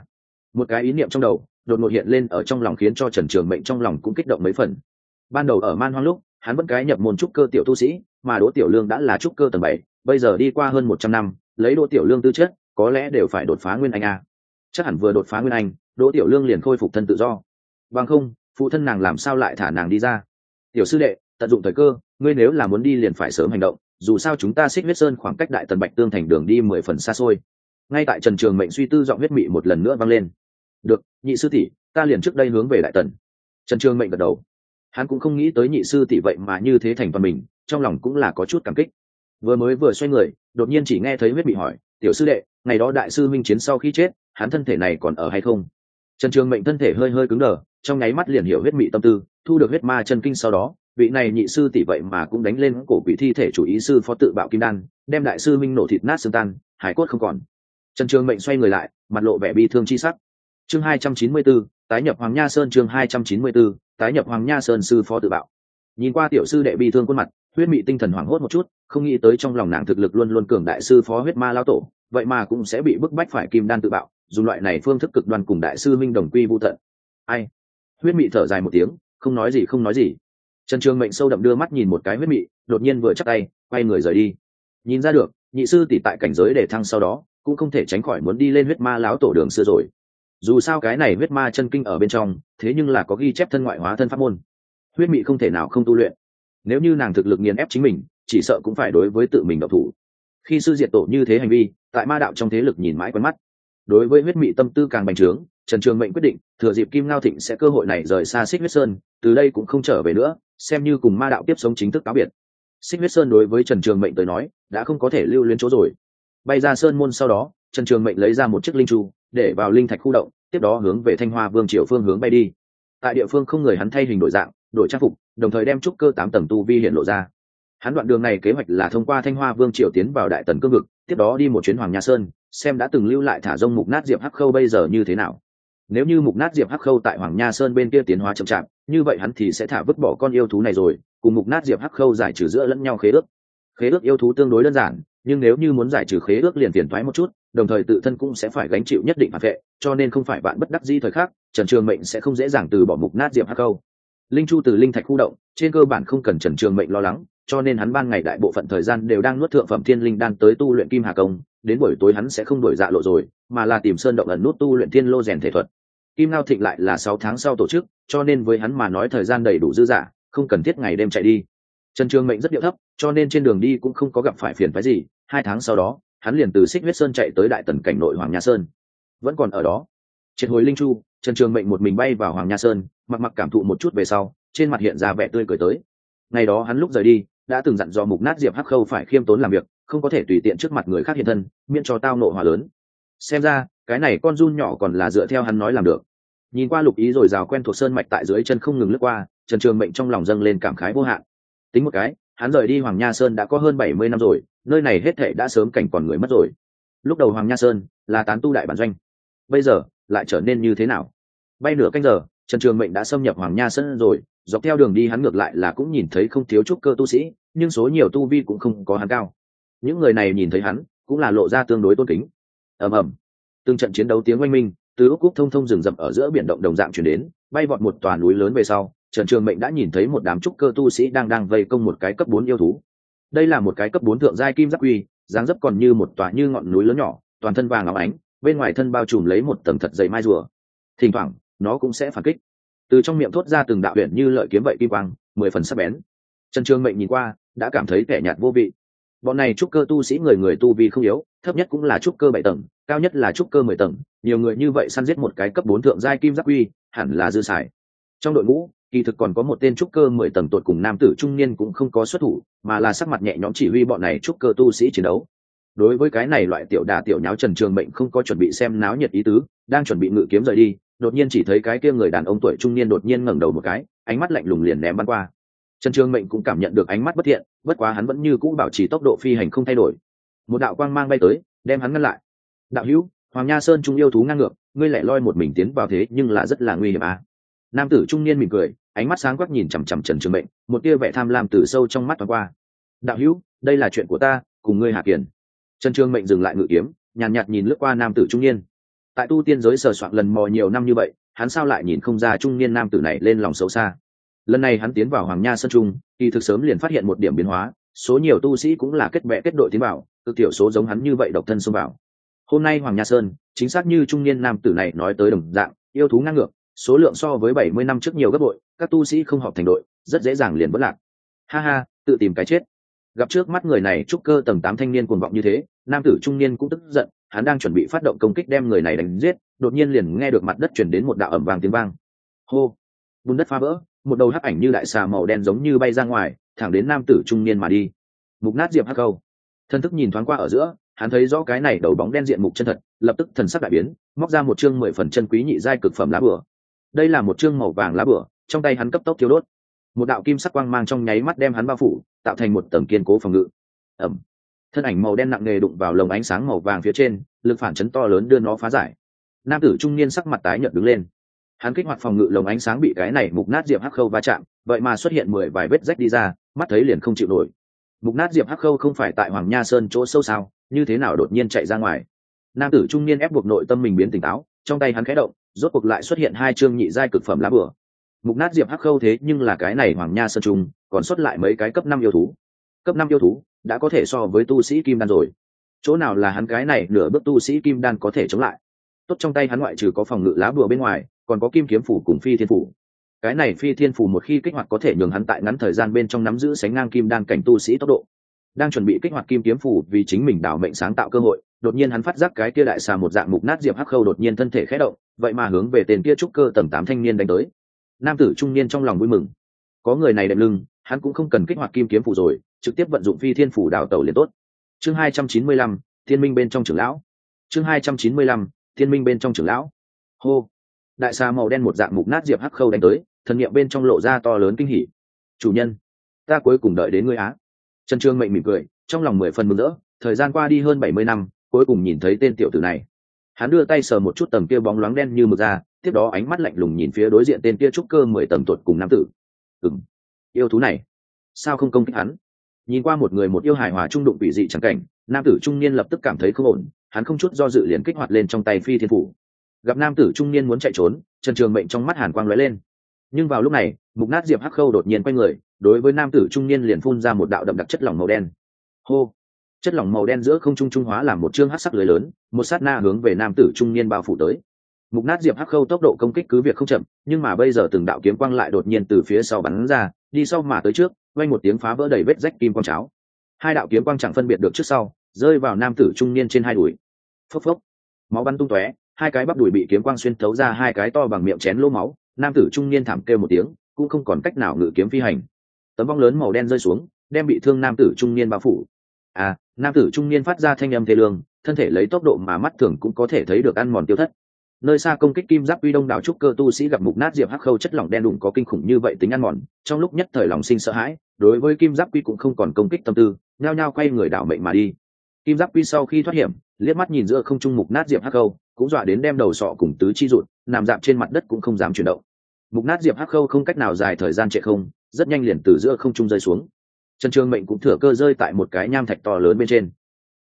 Một cái ý niệm trong đầu, đột ngột hiện lên ở trong lòng khiến cho trần trường mệnh trong lòng cũng kích động mấy phần. Ban đầu ở man hoang lúc, hắn vẫn cái nhập môn trúc cơ tiểu tu sĩ, mà đỗ tiểu lương đã là trúc cơ tầng bảy bây giờ đi qua hơn một trăm năm, lấy đỗ tiểu lương tư chất, có lẽ đều phải đột phá nguyên anh a. Chắc hẳn vừa đột phá nguyên anh, đỗ tiểu lương liền khôi phục thân tự do. Bằng không, phụ thân nàng làm sao lại thả nàng đi ra? Tiểu sư đệ, tận dụng thời cơ, ngươi nếu là muốn đi liền phải sớm hành động, dù sao chúng ta xích huyết sơn khoảng cách đại tần bạch tương thành đường đi mười phần xa xôi. Ngay tại trần trường mệnh suy tư giọng huyết mị một lần nữa vang lên. Được, nhị sư tỷ, ta liền trước đây hướng về đại tần. Trần trường mệnh gật đầu. Hắn cũng không nghĩ tới nhị sư tỷ vậy mà như thế thành toàn mình, trong lòng cũng là có chút cảm kích vừa mới vừa xoay người đột nhiên chỉ nghe thấy huyết bị hỏi tiểu sư đệ ngày đó đại sư minh chiến sau khi chết hắn thân thể này còn ở hay không? Trần trường mệnh thân thể hơi hơi cứng đờ trong nháy mắt liền hiểu huyết mị tâm tư thu được huyết ma chân kinh sau đó vị này nhị sư tỷ vậy mà cũng đánh lên cổ quỷ thi thể chủ ý sư phó tự bạo kim đan đem đại sư minh nổ thịt nát xương tan hải cốt không còn. Trần trường mệnh xoay người lại mặt lộ vẻ bi thương chi sắc. Chương hai trăm chín mươi bốn, tái nhập hoàng nha sơn chương hai trăm chín mươi bốn, tái nhập hoàng nha sơn sư phó tự bạo. Nhìn qua tiểu sư đệ bi thương khuôn mặt huyết mị tinh thần hoảng hốt một chút, không nghĩ tới trong lòng nàng thực lực luôn luôn cường đại sư phó huyết ma lao tổ, vậy mà cũng sẽ bị bức bách phải kim đan tự bạo, dùng loại này phương thức cực đoan cùng đại sư minh đồng quy vô tận. Ai? Huyết mị thở dài một tiếng, không nói gì, không nói gì. Trần trường mệnh sâu đậm đưa mắt nhìn một cái huyết mị, đột nhiên vừa chắc tay, quay người rời đi. Nhìn ra được, nhị sư tỷ tại cảnh giới để thăng sau đó, cũng không thể tránh khỏi muốn đi lên huyết ma láo tổ đường xưa rồi. Dù sao cái này huyết ma chân kinh ở bên trong, thế nhưng là có ghi chép thân ngoại hóa thân pháp môn. Huyết mị không thể nào không tu luyện nếu như nàng thực lực nghiền ép chính mình, chỉ sợ cũng phải đối với tự mình độc thủ. Khi sư diệt tổ như thế hành vi, tại ma đạo trong thế lực nhìn mãi quen mắt. Đối với huyết mị tâm tư càng bành trướng, trần trường mệnh quyết định, thừa dịp kim ngao thịnh sẽ cơ hội này rời xa xích huyết sơn, từ đây cũng không trở về nữa, xem như cùng ma đạo tiếp sống chính thức cáo biệt. Xích huyết sơn đối với trần trường mệnh tới nói, đã không có thể lưu luyến chỗ rồi. Bay ra sơn môn sau đó, trần trường mệnh lấy ra một chiếc linh tru để vào linh thạch khu động, tiếp đó hướng về thanh hoa vương triều phương hướng bay đi. Tại địa phương không người hắn thay hình đổi dạng đổi trang phục, đồng thời đem trúc cơ tám tầng tu vi hiện lộ ra. Hắn đoạn đường này kế hoạch là thông qua thanh hoa vương triều tiến vào đại tần cương vực, tiếp đó đi một chuyến hoàng nha sơn, xem đã từng lưu lại thả rông mục nát diệp hắc khâu bây giờ như thế nào. Nếu như mục nát diệp hắc khâu tại hoàng nha sơn bên kia tiến hóa chậm chạp, như vậy hắn thì sẽ thả vứt bỏ con yêu thú này rồi, cùng mục nát diệp hắc khâu giải trừ giữa lẫn nhau khế ước. Khế ước yêu thú tương đối đơn giản, nhưng nếu như muốn giải trừ khế ước liền tiền thoái một chút, đồng thời tự thân cũng sẽ phải gánh chịu nhất định phản vệ, cho nên không phải bạn bất đắc dĩ thời khắc, trần trường mệnh sẽ không dễ dàng từ bỏ mục nát diệp hắc khâu linh chu từ linh thạch khu động, trên cơ bản không cần trần trường mệnh lo lắng, cho nên hắn ban ngày đại bộ phận thời gian đều đang nuốt thượng phẩm thiên linh đan tới tu luyện kim hà công, đến buổi tối hắn sẽ không đổi dạ lộ rồi, mà là tìm sơn động ẩn nút tu luyện thiên lô rèn thể thuật. Kim ngao thịnh lại là sáu tháng sau tổ chức, cho nên với hắn mà nói thời gian đầy đủ dư dả, không cần thiết ngày đêm chạy đi. Trần trường mệnh rất điệu thấp, cho nên trên đường đi cũng không có gặp phải phiền phái gì, hai tháng sau đó, hắn liền từ xích huyết sơn chạy tới đại tần cảnh nội hoàng nha sơn. Vẫn còn ở đó. Triệt hồi linh chu trần trường mệnh một mình bay vào hoàng nha sơn, mặc mặc cảm thụ một chút về sau, trên mặt hiện ra vẻ tươi cười tới. Ngày đó hắn lúc rời đi, đã từng dặn dò mục nát diệp hắc khâu phải khiêm tốn làm việc, không có thể tùy tiện trước mặt người khác hiện thân, miễn cho tao nộ hòa lớn. Xem ra, cái này con run nhỏ còn là dựa theo hắn nói làm được. Nhìn qua lục ý rồi rào quen thuộc sơn mạch tại dưới chân không ngừng lướt qua, trần trường mệnh trong lòng dâng lên cảm khái vô hạn. Tính một cái, hắn rời đi hoàng nha sơn đã có hơn bảy mươi năm rồi, nơi này hết thệ đã sớm cảnh còn người mất rồi. Lúc đầu hoàng nha sơn là tán tu đại bản doanh. Bây giờ, lại trở nên như thế nào? Bay nửa canh giờ trần trường mệnh đã xâm nhập hoàng nha sơn rồi dọc theo đường đi hắn ngược lại là cũng nhìn thấy không thiếu trúc cơ tu sĩ nhưng số nhiều tu vi cũng không có hắn cao. Những người này nhìn thấy hắn cũng là lộ ra tương đối tôn kính. Ầm ầm. Từng trận chiến đấu tiếng oanh minh từ úc cúc thông thông rừng rậm ở giữa biển động đồng dạng chuyển đến bay vọt một tòa núi lớn về sau trần trường mệnh đã nhìn thấy một đám trúc cơ tu sĩ đang đang vây công một cái cấp bốn yêu thú. Đây là một cái cấp bốn thượng giai kim giáp uy, dáng dấp còn như một tòa như ngọn núi lớn nhỏ toàn thân vàng óng ánh bên ngoài thân bao trùm lấy một tầng thật dày mai rùa. Thỉnh thoảng nó cũng sẽ phản kích. Từ trong miệng thốt ra từng đạo huyện như lợi kiếm vậy kim quang, mười phần sắc bén. Trần trường mệnh nhìn qua, đã cảm thấy kẻ nhạt vô vị. Bọn này trúc cơ tu sĩ người người tu vi không yếu, thấp nhất cũng là trúc cơ bảy tầng, cao nhất là trúc cơ mười tầng, nhiều người như vậy săn giết một cái cấp bốn thượng giai kim giáp quy hẳn là dư sải. trong đội ngũ, kỳ thực còn có một tên trúc cơ mười tầng tột cùng nam tử trung niên cũng không có xuất thủ, mà là sắc mặt nhẹ nhõm chỉ huy bọn này trúc cơ tu sĩ chiến đấu. Đối với cái này loại tiểu đà tiểu nháo trần trường mệnh không có chuẩn bị xem náo nhiệt ý tứ, đang chuẩn bị ngự kiếm rời đi đột nhiên chỉ thấy cái kia người đàn ông tuổi trung niên đột nhiên ngẩng đầu một cái ánh mắt lạnh lùng liền ném bắn qua. Trần trường mệnh cũng cảm nhận được ánh mắt bất thiện bất quá hắn vẫn như cũ bảo trì tốc độ phi hành không thay đổi. Một đạo quang mang bay tới đem hắn ngăn lại. Đạo hữu hoàng nha sơn trung yêu thú ngang ngược ngươi lại loi một mình tiến vào thế nhưng là rất là nguy hiểm à. nam tử trung niên mỉm cười ánh mắt sáng quắc nhìn chằm chằm trần trường mệnh một tia vẻ tham lam từ sâu trong mắt thoáng qua. Đạo hữu đây là chuyện của ta cùng ngươi hạ kiền. Trần trường mệnh dừng lại ngự kiếm nhàn nhạt, nhạt nhìn lướt qua nam tử trung niên tại tu tiên giới sờ soạn lần mò nhiều năm như vậy, hắn sao lại nhìn không ra trung niên nam tử này lên lòng xấu xa? Lần này hắn tiến vào hoàng nha sơn trung thì thực sớm liền phát hiện một điểm biến hóa, số nhiều tu sĩ cũng là kết bệ kết đội tiến vào cực tiểu số giống hắn như vậy độc thân xông vào. Hôm nay hoàng nha sơn, chính xác như trung niên nam tử này nói tới đồng dạng, yêu thú ngang ngược, số lượng so với bảy mươi năm trước nhiều gấp bội, các tu sĩ không họp thành đội, rất dễ dàng liền vất lạc. Ha ha, tự tìm cái chết. Gặp trước mắt người này trúc cơ tầng tám thanh niên cuồng vọng như thế, nam tử trung niên cũng tức giận hắn đang chuẩn bị phát động công kích đem người này đánh giết, đột nhiên liền nghe được mặt đất chuyển đến một đạo ẩm vàng tiếng vang. Hô! Bùn đất phá vỡ, một đầu hắc ảnh như đại xà màu đen giống như bay ra ngoài, thẳng đến nam tử trung niên mà đi. Mục nát diệp hắc câu. Thân thức nhìn thoáng qua ở giữa, hắn thấy rõ cái này đầu bóng đen diện mục chân thật, lập tức thần sắc đại biến, móc ra một chương mười phần chân quý nhị giai cực phẩm lá bửa. Đây là một chương màu vàng lá bửa, trong tay hắn cấp tốc thiếu đốt. Một đạo kim sắc quang mang trong nháy mắt đem hắn bao phủ, tạo thành một tầng kiên cố phòng ngự. Ẩm thân ảnh màu đen nặng nề đụng vào lồng ánh sáng màu vàng phía trên, lực phản chấn to lớn đưa nó phá giải. Nam tử trung niên sắc mặt tái nhợt đứng lên. Hắn kích hoạt phòng ngự lồng ánh sáng bị cái này mục nát diệp hắc khâu va chạm, vậy mà xuất hiện mười vài vết rách đi ra, mắt thấy liền không chịu nổi. Mục nát diệp hắc khâu không phải tại hoàng nha sơn chỗ sâu sao, như thế nào đột nhiên chạy ra ngoài? Nam tử trung niên ép buộc nội tâm mình biến tỉnh táo, trong tay hắn khẽ động, rốt cuộc lại xuất hiện hai chương nhị giai cực phẩm lá bửa mục nát diệp hắc khâu thế nhưng là cái này hoàng nha sơn trung, còn xuất lại mấy cái cấp năm yêu thú cấp năm yêu thú, đã có thể so với tu sĩ kim đan rồi. Chỗ nào là hắn cái này, nửa bước tu sĩ kim đan có thể chống lại. Tốt trong tay hắn ngoại trừ có phòng ngự lá bùa bên ngoài, còn có kim kiếm phủ cùng phi thiên phủ. Cái này phi thiên phủ một khi kích hoạt có thể nhường hắn tại ngắn thời gian bên trong nắm giữ sánh ngang kim đan cảnh tu sĩ tốc độ. Đang chuẩn bị kích hoạt kim kiếm phủ vì chính mình đảo mệnh sáng tạo cơ hội, đột nhiên hắn phát giác cái kia đại xà một dạng mục nát diệp hắc khâu đột nhiên thân thể khẽ động, vậy mà hướng về tên kia trúc cơ tầng tám thanh niên đánh tới. Nam tử trung niên trong lòng vui mừng. Có người này đệm lưng, hắn cũng không cần kích hoạt kim kiếm phủ rồi trực tiếp vận dụng phi thiên phủ đào tẩu liền tốt. Chương hai trăm chín mươi lăm, thiên minh bên trong trưởng lão. Chương hai trăm chín mươi lăm, thiên minh bên trong trưởng lão. Hô. Đại xà màu đen một dạng mục nát diệp hắc khâu đánh tới, thần nghiệm bên trong lộ ra to lớn kinh hỉ. Chủ nhân, ta cuối cùng đợi đến ngươi á. Trần trương mệnh mỉm cười, trong lòng mười phần mừng rỡ, thời gian qua đi hơn bảy mươi năm, cuối cùng nhìn thấy tên tiểu tử này. Hắn đưa tay sờ một chút tầm kia bóng loáng đen như mực ra, tiếp đó ánh mắt lạnh lùng nhìn phía đối diện tên kia trúc cơ mười tầng tuột cùng nam tử. Ừng yêu thú này, sao không công kích hắn? Nhìn qua một người một yêu hài hòa trung đụng bị dị chẳng cảnh, nam tử trung niên lập tức cảm thấy không ổn, hắn không chút do dự liền kích hoạt lên trong tay phi thiên phủ. Gặp nam tử trung niên muốn chạy trốn, trần trường mệnh trong mắt hàn quang lóe lên. Nhưng vào lúc này, mục nát diệp hắc khâu đột nhiên quay người, đối với nam tử trung niên liền phun ra một đạo đậm đặc chất lỏng màu đen. Hô! Chất lỏng màu đen giữa không trung trung hóa làm một chương hắc sắc lưới lớn, một sát na hướng về nam tử trung niên bao phủ tới. Mục nát diệp hắc khâu tốc độ công kích cứ việc không chậm, nhưng mà bây giờ từng đạo kiếm quang lại đột nhiên từ phía sau bắn ra, đi sau mà tới trước vang một tiếng phá vỡ đầy vết rách kim quang cháo. Hai đạo kiếm quang chẳng phân biệt được trước sau, rơi vào nam tử trung niên trên hai đùi. Phốc phốc, máu bắn tung tóe, hai cái bắp đùi bị kiếm quang xuyên thấu ra hai cái to bằng miệng chén lỗ máu, nam tử trung niên thảm kêu một tiếng, cũng không còn cách nào ngự kiếm phi hành. Tấm vong lớn màu đen rơi xuống, đem bị thương nam tử trung niên bao phủ. À nam tử trung niên phát ra thanh âm thê lương, thân thể lấy tốc độ mà mắt thường cũng có thể thấy được ăn mòn tiêu thất nơi xa công kích kim giáp uy đông đảo trúc cơ tu sĩ gặp mục nát diệp hắc khâu chất lỏng đen đủng có kinh khủng như vậy tính ăn mòn, trong lúc nhất thời lòng sinh sợ hãi, đối với kim giáp quy cũng không còn công kích tâm tư, nhao nhao quay người đảo mệnh mà đi. Kim giáp quy sau khi thoát hiểm, liếc mắt nhìn giữa không trung mục nát diệp hắc khâu, cũng dọa đến đem đầu sọ cùng tứ chi rụt, nằm dạp trên mặt đất cũng không dám chuyển động. Mục nát diệp hắc khâu không cách nào dài thời gian trệ không, rất nhanh liền từ giữa không trung rơi xuống. Trần trường mệnh cũng thừa cơ rơi tại một cái nham thạch to lớn bên trên.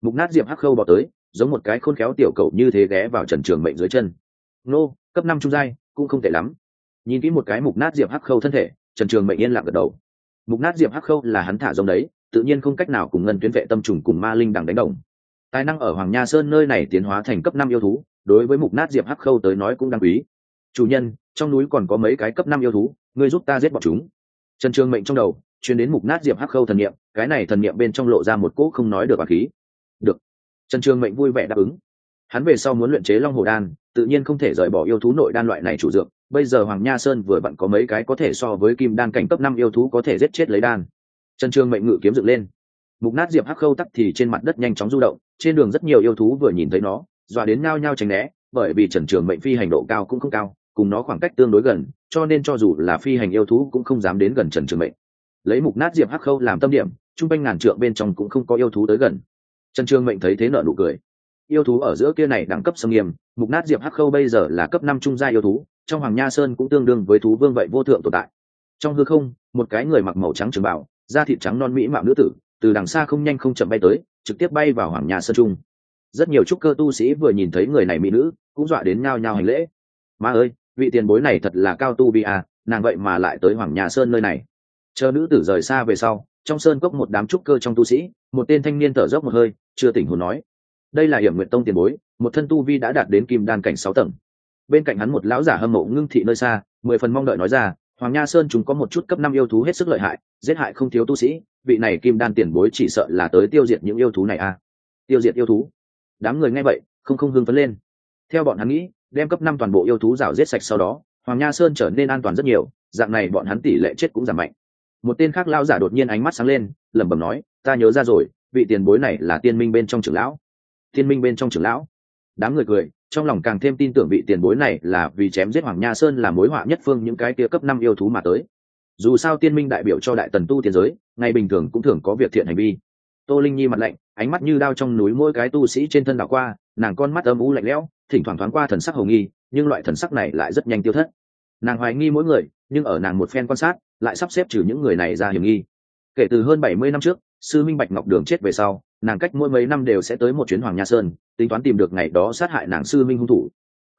Mục nát diệp hắc khâu bỏ tới, giống một cái khôn khéo tiểu cầu như thế ghé vào trần trường mệnh dưới chân nô, cấp năm trung giai, cũng không tệ lắm. Nhìn kỹ một cái mục nát diệp hắc khâu thân thể, trần trường mệnh yên lặng gật đầu. Mục nát diệp hắc khâu là hắn thả giống đấy, tự nhiên không cách nào cùng ngân tuyến vệ tâm trùng cùng ma linh đằng đánh đồng. Tài năng ở hoàng nha sơn nơi này tiến hóa thành cấp năm yêu thú, đối với mục nát diệp hắc khâu tới nói cũng đáng quý. Chủ nhân, trong núi còn có mấy cái cấp năm yêu thú, ngươi giúp ta giết bọn chúng. Trần trường mệnh trong đầu chuyến đến mục nát diệp hắc khâu thần niệm, cái này thần niệm bên trong lộ ra một cỗ không nói được bà khí. Được. Trần trường mệnh vui vẻ đáp ứng hắn về sau muốn luyện chế long hồ đan, tự nhiên không thể rời bỏ yêu thú nội đan loại này chủ dược. Bây giờ hoàng nha sơn vừa vặn có mấy cái có thể so với kim đan cảnh cấp năm yêu thú có thể giết chết lấy đan. Trần trường mệnh ngự kiếm dựng lên. Mục nát diệp hắc khâu tắc thì trên mặt đất nhanh chóng du động, trên đường rất nhiều yêu thú vừa nhìn thấy nó, dọa đến ngao nhau tránh né, bởi vì trần trường mệnh phi hành độ cao cũng không cao, cùng nó khoảng cách tương đối gần, cho nên cho dù là phi hành yêu thú cũng không dám đến gần trần trường mệnh. Lấy mục nát diệp hắc khâu làm tâm điểm, trung quanh ngàn trượng bên trong cũng không có yêu thú tới gần. Trần trường mệnh thấy thế nợ nụ cười yêu thú ở giữa kia này đẳng cấp sâm nghiêm, mục nát diệp hắc khâu bây giờ là cấp năm trung gia yêu thú, trong hoàng nha sơn cũng tương đương với thú vương vậy vô thượng tồn tại. Trong hư không, một cái người mặc màu trắng trường bảo da thịt trắng non mỹ mạo nữ tử, từ đằng xa không nhanh không chậm bay tới, trực tiếp bay vào hoàng nha sơn trung. Rất nhiều trúc cơ tu sĩ vừa nhìn thấy người này mỹ nữ, cũng dọa đến nhao nhao hành lễ. Ma ơi, vị tiền bối này thật là cao tu vi à nàng vậy mà lại tới hoàng nhà sơn nơi này. Chờ nữ tử rời xa về sau, trong sơn cốc một đám trúc cơ trong tu sĩ, một tên thanh niên thở dốc một hơi, chưa tỉnh hồn nói đây là hiểm nguyện tông tiền bối, một thân tu vi đã đạt đến kim đan cảnh sáu tầng. Bên cạnh hắn một lão giả hâm mộ ngưng thị nơi xa, mười phần mong đợi nói ra, hoàng nha sơn chúng có một chút cấp năm yêu thú hết sức lợi hại, giết hại không thiếu tu sĩ, vị này kim đan tiền bối chỉ sợ là tới tiêu diệt những yêu thú này à. Tiêu diệt yêu thú? Đám người nghe vậy, không không hưng phấn lên. Theo bọn hắn nghĩ, đem cấp năm toàn bộ yêu thú rào giết sạch sau đó, hoàng nha sơn trở nên an toàn rất nhiều, dạng này bọn hắn tỷ lệ chết cũng giảm mạnh. Một tên khác lao giả đột nhiên ánh mắt sáng lên, lẩm bẩm nói, ta nhớ ra rồi, vị tiền bối này là tiên minh bên trong trưởng lão. Thiên minh bên trong trưởng lão. Đám người cười, trong lòng càng thêm tin tưởng vị tiền bối này là vì chém giết hoàng nha sơn là mối họa nhất phương những cái tia cấp năm yêu thú mà tới. Dù sao tiên minh đại biểu cho đại tần tu tiên giới ngày bình thường cũng thường có việc thiện hành vi. Tô linh nhi mặt lạnh, ánh mắt như đao trong núi mỗi cái tu sĩ trên thân đảo qua, nàng con mắt âm u lạnh lẽo, thỉnh thoảng thoáng qua thần sắc hầu nghi, nhưng loại thần sắc này lại rất nhanh tiêu thất. Nàng hoài nghi mỗi người, nhưng ở nàng một phen quan sát, lại sắp xếp trừ những người này ra hiểm nghi. Kể từ hơn bảy mươi năm trước, sư minh bạch ngọc đường chết về sau nàng cách mỗi mấy năm đều sẽ tới một chuyến hoàng nha sơn, tính toán tìm được ngày đó sát hại nàng sư minh hung thủ.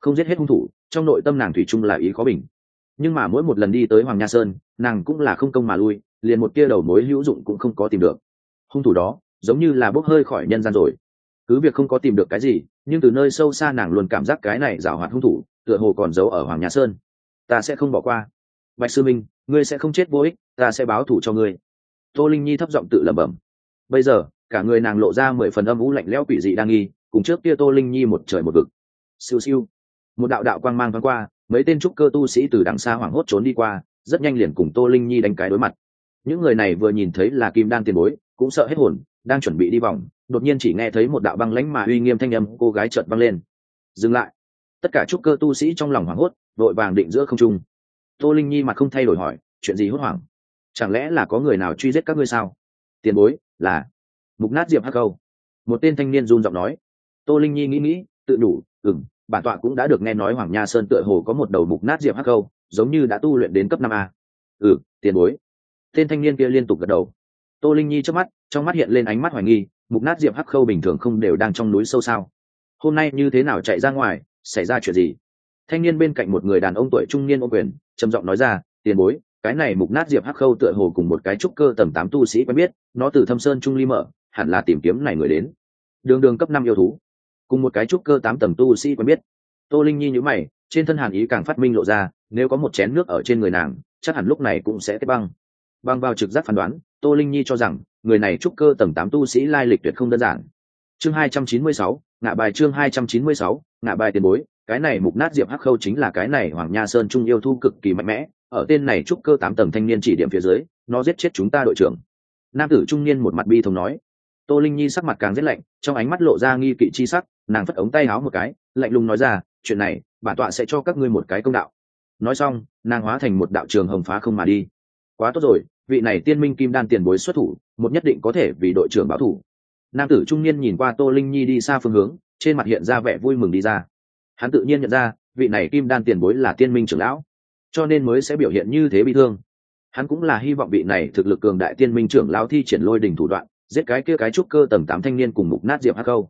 Không giết hết hung thủ, trong nội tâm nàng thủy chung là ý khó bình. Nhưng mà mỗi một lần đi tới hoàng nha sơn, nàng cũng là không công mà lui, liền một kia đầu mối hữu dụng cũng không có tìm được. Hung thủ đó, giống như là bốc hơi khỏi nhân gian rồi. Cứ việc không có tìm được cái gì, nhưng từ nơi sâu xa nàng luôn cảm giác cái này giảo hoạt hung thủ, tựa hồ còn giấu ở hoàng nhà sơn. Ta sẽ không bỏ qua. Bạch sư minh, ngươi sẽ không chết vô ích, ta sẽ báo thủ cho ngươi. Tô linh nhi thấp giọng tự lẩm bẩm. Bây giờ cả người nàng lộ ra mười phần âm vũ lạnh lẽo quỷ dị đang nghi, cùng trước kia tô linh nhi một trời một vực. Siêu siêu. Một đạo đạo quang mang thoáng qua, mấy tên trúc cơ tu sĩ từ đằng xa hoảng hốt trốn đi qua, rất nhanh liền cùng tô linh nhi đánh cái đối mặt. Những người này vừa nhìn thấy là kim đan tiền bối, cũng sợ hết hồn, đang chuẩn bị đi vòng, đột nhiên chỉ nghe thấy một đạo băng lãnh mà uy nghiêm thanh âm cô gái chợt băng lên. Dừng lại. Tất cả trúc cơ tu sĩ trong lòng hoảng hốt, vội vàng định giữa không trung. Tô linh nhi mặt không thay đổi hỏi, chuyện gì hốt hoảng? Chẳng lẽ là có người nào truy giết các ngươi sao? Tiền bối, là mục nát diệp hắc câu. Một tên thanh niên run giọng nói. Tô linh nhi nghĩ nghĩ, tự đủ ừng bản tọa cũng đã được nghe nói hoàng nha sơn tựa hồ có một đầu mục nát diệp hắc câu, giống như đã tu luyện đến cấp năm a. Ừ tiền bối. Tên thanh niên kia liên tục gật đầu. Tô linh nhi trước mắt, trong mắt hiện lên ánh mắt hoài nghi, mục nát diệp hắc khâu bình thường không đều đang trong núi sâu sao? Hôm nay như thế nào chạy ra ngoài, xảy ra chuyện gì? Thanh niên bên cạnh một người đàn ông tuổi trung niên ô quyền, trầm giọng nói ra, tiền bối, cái này mục nát diệp hắc khâu tựa hồ cùng một cái trúc cơ tầm tám tu sĩ quen biết, nó từ thâm sơn trung ly mở hẳn là tìm kiếm này người đến. Đường đường cấp năm yêu thú. Cùng một cái trúc cơ tám tầm tu sĩ quen biết. Tô linh nhi nhữ mày, trên thân hàn ý càng phát minh lộ ra, nếu có một chén nước ở trên người nàng, chắc hẳn lúc này cũng sẽ kết băng. Băng vào trực giác phán đoán, tô linh nhi cho rằng, người này trúc cơ tầng tám tu sĩ lai lịch tuyệt không đơn giản. Chương hai trăm chín mươi sáu, ngạ bài chương hai trăm chín mươi sáu, ngạ bài tiền bối, cái này mục nát diệp hắc khâu chính là cái này hoàng nha sơn trung yêu thu cực kỳ mạnh mẽ, ở tên này trúc cơ tám tầng thanh niên chỉ điểm phía dưới, nó giết chết chúng ta đội trưởng. Nam tử trung niên một mặt bi thống nói tô linh nhi sắc mặt càng rét lạnh, trong ánh mắt lộ ra nghi kỵ chi sắc, nàng phất ống tay háo một cái, lạnh lùng nói ra, chuyện này, bản tọa sẽ cho các ngươi một cái công đạo. Nói xong, nàng hóa thành một đạo trường hồng phá không mà đi. Quá tốt rồi, vị này tiên minh kim đan tiền bối xuất thủ, một nhất định có thể vì đội trưởng báo thủ. Nam tử trung niên nhìn qua tô linh nhi đi xa phương hướng, trên mặt hiện ra vẻ vui mừng đi ra. Hắn tự nhiên nhận ra, vị này kim đan tiền bối là tiên minh trưởng lão, cho nên mới sẽ biểu hiện như thế bị thương. Hắn cũng là hy vọng vị này thực lực cường đại tiên minh trưởng lão thi triển lôi đình thủ đoạn giết cái kia cái trúc cơ tầm tám thanh niên cùng mục nát diệp hắc câu.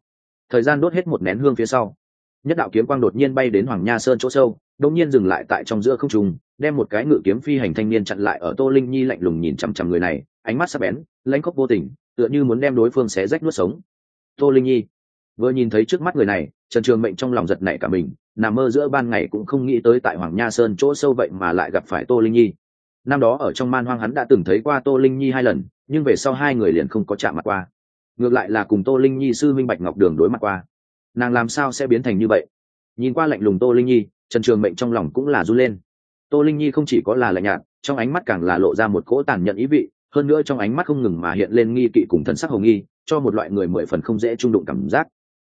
Thời gian đốt hết một nén hương phía sau, nhất đạo kiếm quang đột nhiên bay đến hoàng nha sơn chỗ sâu đông nhiên dừng lại tại trong giữa không trung, đem một cái ngự kiếm phi hành thanh niên chặn lại ở tô linh nhi lạnh lùng nhìn chằm chằm người này, ánh mắt sắc bén, lãnh khóc vô tình, tựa như muốn đem đối phương xé rách nuốt sống. Tô linh nhi, vừa nhìn thấy trước mắt người này, trần trường mệnh trong lòng giật nảy cả mình, nằm mơ giữa ban ngày cũng không nghĩ tới tại hoàng nha sơn chỗ sâu vậy mà lại gặp phải tô linh nhi năm đó ở trong man hoang hắn đã từng thấy qua tô linh nhi hai lần, nhưng về sau hai người liền không có chạm mặt qua. Ngược lại là cùng tô linh nhi sư minh bạch ngọc đường đối mặt qua. Nàng làm sao sẽ biến thành như vậy? Nhìn qua lạnh lùng tô linh nhi, trần trường mệnh trong lòng cũng là run lên. Tô linh nhi không chỉ có là lạnh nhạt, trong ánh mắt càng là lộ ra một cỗ tàn nhẫn ý vị, hơn nữa trong ánh mắt không ngừng mà hiện lên nghi kỵ cùng thần sắc hồng nghi, cho một loại người mười phần không dễ trung đụng cảm giác.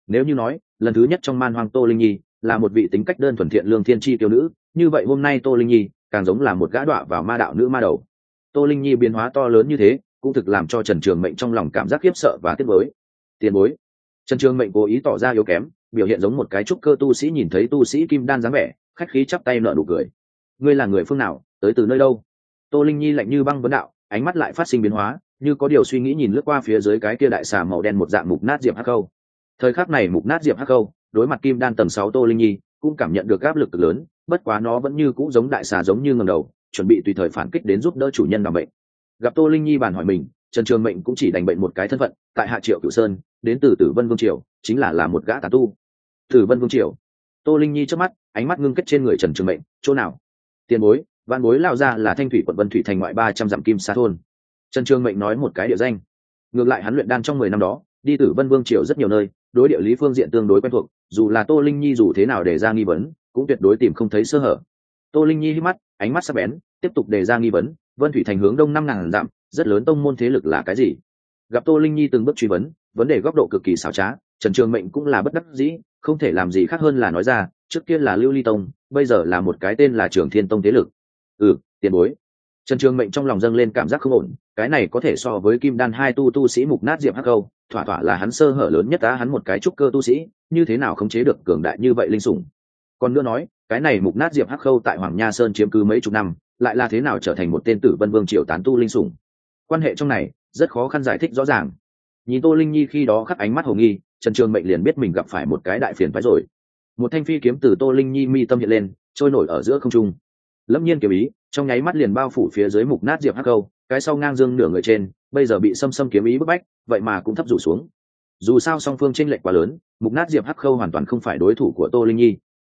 Nếu như nói, lần thứ nhất trong man hoang tô linh nhi là một vị tính cách đơn thuần thiện lương thiên tri tiêu nữ, như vậy hôm nay tô linh nhi càng giống là một gã đọa vào ma đạo nữ ma đầu. Tô linh nhi biến hóa to lớn như thế, cũng thực làm cho trần trường mệnh trong lòng cảm giác khiếp sợ và tiếc bối tiền bối. Trần trường mệnh cố ý tỏ ra yếu kém, biểu hiện giống một cái trúc cơ tu sĩ nhìn thấy tu sĩ kim đan dáng vẻ, khách khí chắp tay nợ nụ cười. Ngươi là người phương nào, tới từ nơi đâu? Tô linh nhi lạnh như băng vấn đạo, ánh mắt lại phát sinh biến hóa, như có điều suy nghĩ nhìn lướt qua phía dưới cái kia đại xà màu đen một dạng mục nát diệp hắc câu. Thời khắc này mục nát diệp hắc câu, đối mặt kim đan tầng sáu tô linh nhi, cũng cảm nhận được áp lực cực lớn bất quá nó vẫn như cũ giống đại xà giống như ngầm đầu, chuẩn bị tùy thời phản kích đến giúp đỡ chủ nhân làm bệnh. Gặp tô linh nhi bàn hỏi mình, trần trường mệnh cũng chỉ đành bệnh một cái thân phận, tại hạ triệu cửu sơn, đến từ tử vân vương triều, chính là là một gã tà tu. Tử vân vương triều. Tô linh nhi trước mắt, ánh mắt ngưng kết trên người trần trường mệnh, chỗ nào? Tiền bối văn bối lao ra là thanh thủy quận vân thủy thành ngoại ba trăm dặm kim xa thôn. Trần trường mệnh nói một cái địa danh. Ngược lại hắn luyện đan trong mười năm đó, đi tử vân vương triều rất nhiều nơi, đối địa lý phương diện tương đối quen thuộc, dù là tô linh nhi dù thế nào để ra nghi vấn cũng tuyệt đối tìm không thấy sơ hở. Tô linh nhi hít mắt, ánh mắt sắc bén, tiếp tục đề ra nghi vấn, vân thủy thành hướng đông năm ngàn dặm, rất lớn tông môn thế lực là cái gì? Gặp tô linh nhi từng bước truy vấn vấn đề góc độ cực kỳ xảo trá, trần trường mệnh cũng là bất đắc dĩ, không thể làm gì khác hơn là nói ra, trước kia là lưu ly tông, bây giờ là một cái tên là trường thiên tông thế lực. Ừ tiền bối. Trần trường mệnh trong lòng dâng lên cảm giác không ổn, cái này có thể so với kim đan hai tu tu sĩ mục nát diệp hắc câu, thỏa thỏa là hắn sơ hở lớn nhất á, hắn một cái trúc cơ tu sĩ, như thế nào khống chế được cường đại như vậy linh sủng? Còn nữa nói, cái này mục nát diệp hắc khâu tại hoàng nha sơn chiếm cứ mấy chục năm, lại là thế nào trở thành một tên tử vân vương triều tán tu linh sủng? Quan hệ trong này, rất khó khăn giải thích rõ ràng. Nhìn tô linh nhi khi đó khắc ánh mắt hồ nghi, trần trường mệnh liền biết mình gặp phải một cái đại phiền phái rồi. Một thanh phi kiếm từ tô linh nhi mi tâm hiện lên, trôi nổi ở giữa không trung. Lâm nhiên kiểu ý, trong nháy mắt liền bao phủ phía dưới mục nát diệp hắc câu cái sau ngang dương nửa người trên, bây giờ bị xâm xâm kiếm ý bức bách, vậy mà cũng thấp rủ xuống. Dù sao song phương tranh lệch quá lớn, mục nát diệp hắc khâu hoàn toàn không phải đối thủ của tô linh nhi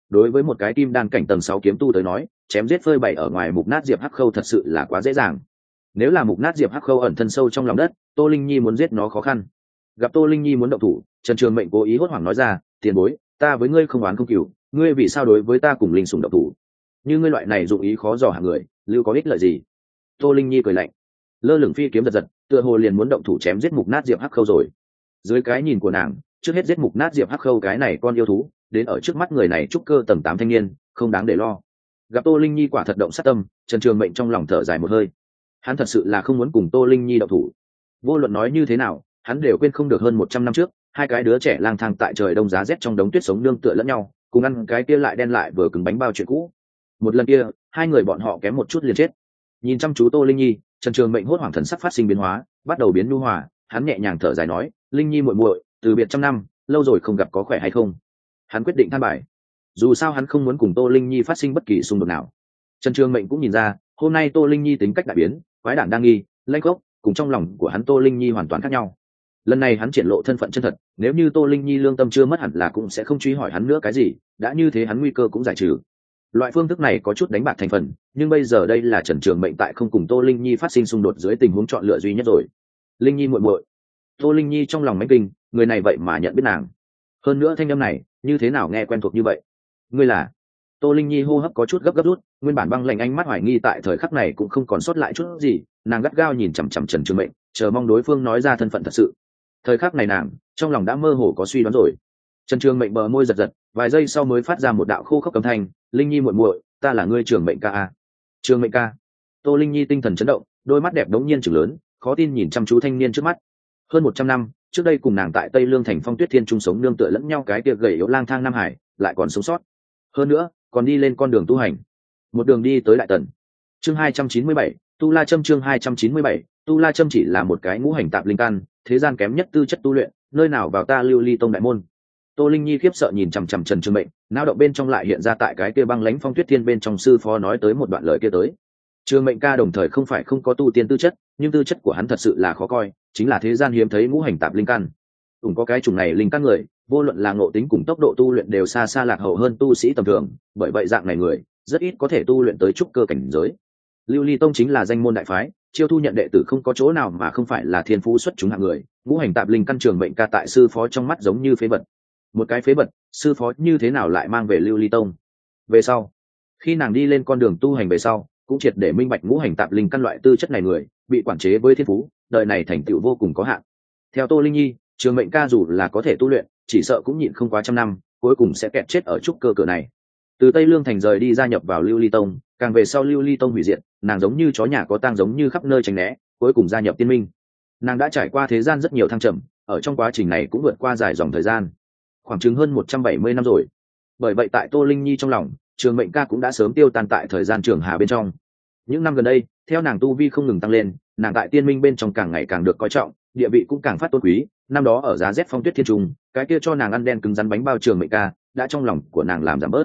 đối với một cái kim đan cảnh tầng sáu kiếm tu tới nói, chém giết phơi bày ở ngoài mục nát diệp hắc khâu thật sự là quá dễ dàng. Nếu là mục nát diệp hắc khâu ẩn thân sâu trong lòng đất, tô linh nhi muốn giết nó khó khăn. Gặp tô linh nhi muốn động thủ, trần trường mệnh cố ý hốt hoảng nói ra, tiền bối, ta với ngươi không oán không cừu, ngươi vì sao đối với ta cùng linh sùng động thủ? Như ngươi loại này dụng ý khó dò hàng người, lưu có ích lợi gì? Tô linh nhi cười lạnh. Lơ lửng phi kiếm giật giật, tựa hồ liền muốn động thủ chém giết mục nát diệp hắc khâu rồi. Dưới cái nhìn của nàng, trước hết giết mục nát diệp hắc khâu cái này con yêu thú đến ở trước mắt người này trúc cơ tầm tám thanh niên, không đáng để lo. Gặp tô linh nhi quả thật động sát tâm, trần trường mệnh trong lòng thở dài một hơi. Hắn thật sự là không muốn cùng tô linh nhi động thủ. Vô luận nói như thế nào, hắn đều quên không được hơn một trăm năm trước, hai cái đứa trẻ lang thang tại trời đông giá rét trong đống tuyết sống nương tựa lẫn nhau, cùng ăn cái kia lại đen lại vừa cứng bánh bao chuyện cũ. Một lần kia, hai người bọn họ kém một chút liền chết. Nhìn chăm chú tô linh nhi, trần trường mệnh hốt hoảng thần sắc phát sinh biến hóa, bắt đầu biến nhu hòa, hắn nhẹ nhàng thở dài nói, linh nhi muội muội, từ biệt trăm năm, lâu rồi không gặp có khỏe hay không? Hắn quyết định than bài. Dù sao hắn không muốn cùng tô linh nhi phát sinh bất kỳ xung đột nào. Trần trường mệnh cũng nhìn ra, hôm nay tô linh nhi tính cách đại biến, quái đản đang nghi, lanh gốc cùng trong lòng của hắn tô linh nhi hoàn toàn khác nhau. Lần này hắn triển lộ thân phận chân thật, nếu như tô linh nhi lương tâm chưa mất hẳn là cũng sẽ không truy hỏi hắn nữa cái gì, đã như thế hắn nguy cơ cũng giải trừ. Loại phương thức này có chút đánh bạc thành phần, nhưng bây giờ đây là trần trường mệnh tại không cùng tô linh nhi phát sinh xung đột dưới tình huống chọn lựa duy nhất rồi. Linh nhi muội muội. Tô linh nhi trong lòng máy kinh, người này vậy mà nhận biết nàng hơn nữa thanh âm này, như thế nào nghe quen thuộc như vậy? Ngươi là? Tô linh nhi hô hấp có chút gấp gấp rút, nguyên bản băng lạnh ánh mắt hoài nghi tại thời khắc này cũng không còn sót lại chút gì, nàng gắt gao nhìn chằm chằm trần trường mệnh, chờ mong đối phương nói ra thân phận thật sự. Thời khắc này nàng, trong lòng đã mơ hồ có suy đoán rồi. Trần trường mệnh bờ môi giật giật, vài giây sau mới phát ra một đạo khô khốc cầm thanh, linh nhi muội muội, ta là ngươi trường mệnh ca a. Trường mệnh ca? Tô linh nhi tinh thần chấn động, đôi mắt đẹp đống nhiên chừng lớn, khó tin nhìn chăm chú thanh niên trước mắt. Hơn một trăm năm trước đây cùng nàng tại tây lương thành phong tuyết thiên chung sống nương tựa lẫn nhau cái tiệc gầy yếu lang thang nam hải, lại còn sống sót. Hơn nữa, còn đi lên con đường tu hành. Một đường đi tới đại tần. Chương hai trăm chín mươi bảy, tu la châm chương hai trăm chín mươi bảy, tu la châm chỉ là một cái ngũ hành tạp linh căn, thế gian kém nhất tư chất tu luyện, nơi nào vào ta lưu ly tông đại môn. Tô linh nhi khiếp sợ nhìn chằm chằm trần trương mệnh, nao động bên trong lại hiện ra tại cái kia băng lãnh phong tuyết thiên bên trong sư phó nói tới một đoạn lời kia tới trương mệnh ca đồng thời không phải không có tu tiên tư chất, nhưng tư chất của hắn thật sự là khó coi, chính là thế gian hiếm thấy ngũ hành tạp linh căn. Ủng có cái chủng này linh căn người, vô luận là ngộ tính cùng tốc độ tu luyện đều xa xa lạc hậu hơn tu sĩ tầm thường, bởi vậy dạng này người, rất ít có thể tu luyện tới trúc cơ cảnh giới. Lưu ly tông chính là danh môn đại phái, chiêu thu nhận đệ tử không có chỗ nào mà không phải là thiên phú xuất chúng hạng người, ngũ hành tạp linh căn trường mệnh ca tại sư phó trong mắt giống như phế vật. Một cái phế vật, sư phó như thế nào lại mang về lưu ly tông? Về sau, khi nàng đi lên con đường tu hành về sau cũng triệt để minh bạch ngũ hành tạp linh căn loại tư chất này người, bị quản chế với thiên phú, đời này thành tựu vô cùng có hạn. Theo tô linh nhi, trường mệnh ca dù là có thể tu luyện, chỉ sợ cũng nhịn không quá trăm năm, cuối cùng sẽ kẹt chết ở trúc cơ cửa này. Từ tây lương thành rời đi gia nhập vào lưu ly tông, càng về sau lưu ly tông hủy diệt, nàng giống như chó nhà có tang giống như khắp nơi tránh né, cuối cùng gia nhập tiên minh. Nàng đã trải qua thế gian rất nhiều thăng trầm, ở trong quá trình này cũng vượt qua dài dòng thời gian. Khoảng chừng hơn một trăm bảy mươi năm rồi. Bởi vậy tại tô linh nhi trong lòng trường mệnh ca cũng đã sớm tiêu tan tại thời gian trường hà bên trong. Những năm gần đây theo nàng tu vi không ngừng tăng lên nàng tại tiên minh bên trong càng ngày càng được coi trọng địa vị cũng càng phát tôn quý. Năm đó ở giá rét phong tuyết thiên trung cái kia cho nàng ăn đen cứng rắn bánh bao trường mệnh ca đã trong lòng của nàng làm giảm bớt.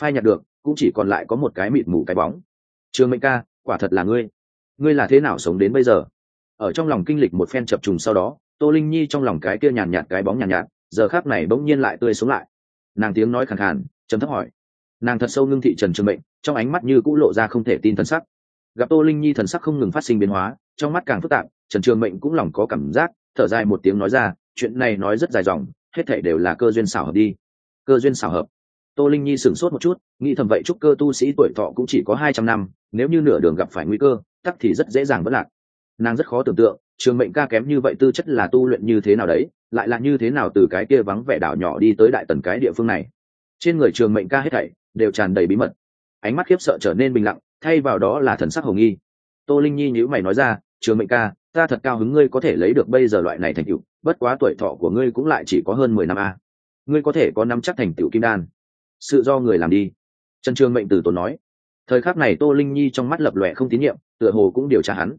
Phai nhặt được cũng chỉ còn lại có một cái mịt mù cái bóng. Trường mệnh ca quả thật là ngươi. Ngươi là thế nào sống đến bây giờ? Ở trong lòng kinh lịch một phen chập trùng sau đó tô linh nhi trong lòng cái kia nhàn nhạt cái bóng nhàn nhạt, giờ khác này bỗng nhiên lại tươi sống lại. Nàng tiếng nói khàn khàn chấm thấp hỏi nàng thật sâu ngưng thị trần trường mệnh, trong ánh mắt như cũ lộ ra không thể tin thần sắc. Gặp tô linh nhi thần sắc không ngừng phát sinh biến hóa, trong mắt càng phức tạp, trần trường mệnh cũng lòng có cảm giác, thở dài một tiếng nói ra, chuyện này nói rất dài dòng, hết thể đều là cơ duyên xảo hợp đi. Cơ duyên xảo hợp. Tô linh nhi sửng sốt một chút, nghĩ thầm vậy chúc cơ tu sĩ tuổi thọ cũng chỉ có hai trăm năm, nếu như nửa đường gặp phải nguy cơ, tắc thì rất dễ dàng vất lạc. Nàng rất khó tưởng tượng, trường mệnh ca kém như vậy tư chất là tu luyện như thế nào đấy, lại là như thế nào từ cái kia vắng vẻ đảo nhỏ đi tới đại tần cái địa phương này. Trên người trường mệnh ca hết thảy đều tràn đầy bí mật. Ánh mắt khiếp sợ trở nên bình lặng, thay vào đó là thần sắc hồng nghi. Tô linh nhi nhữ mày nói ra, trường mệnh ca, ta thật cao hứng ngươi có thể lấy được bây giờ loại này thành tựu, bất quá tuổi thọ của ngươi cũng lại chỉ có hơn mười năm a. Ngươi có thể có năm chắc thành tựu kim đan. Sự do người làm đi. Trần trường mệnh từ tốn nói. Thời khắc này tô linh nhi trong mắt lập lòe không tín nhiệm, tựa hồ cũng điều tra hắn.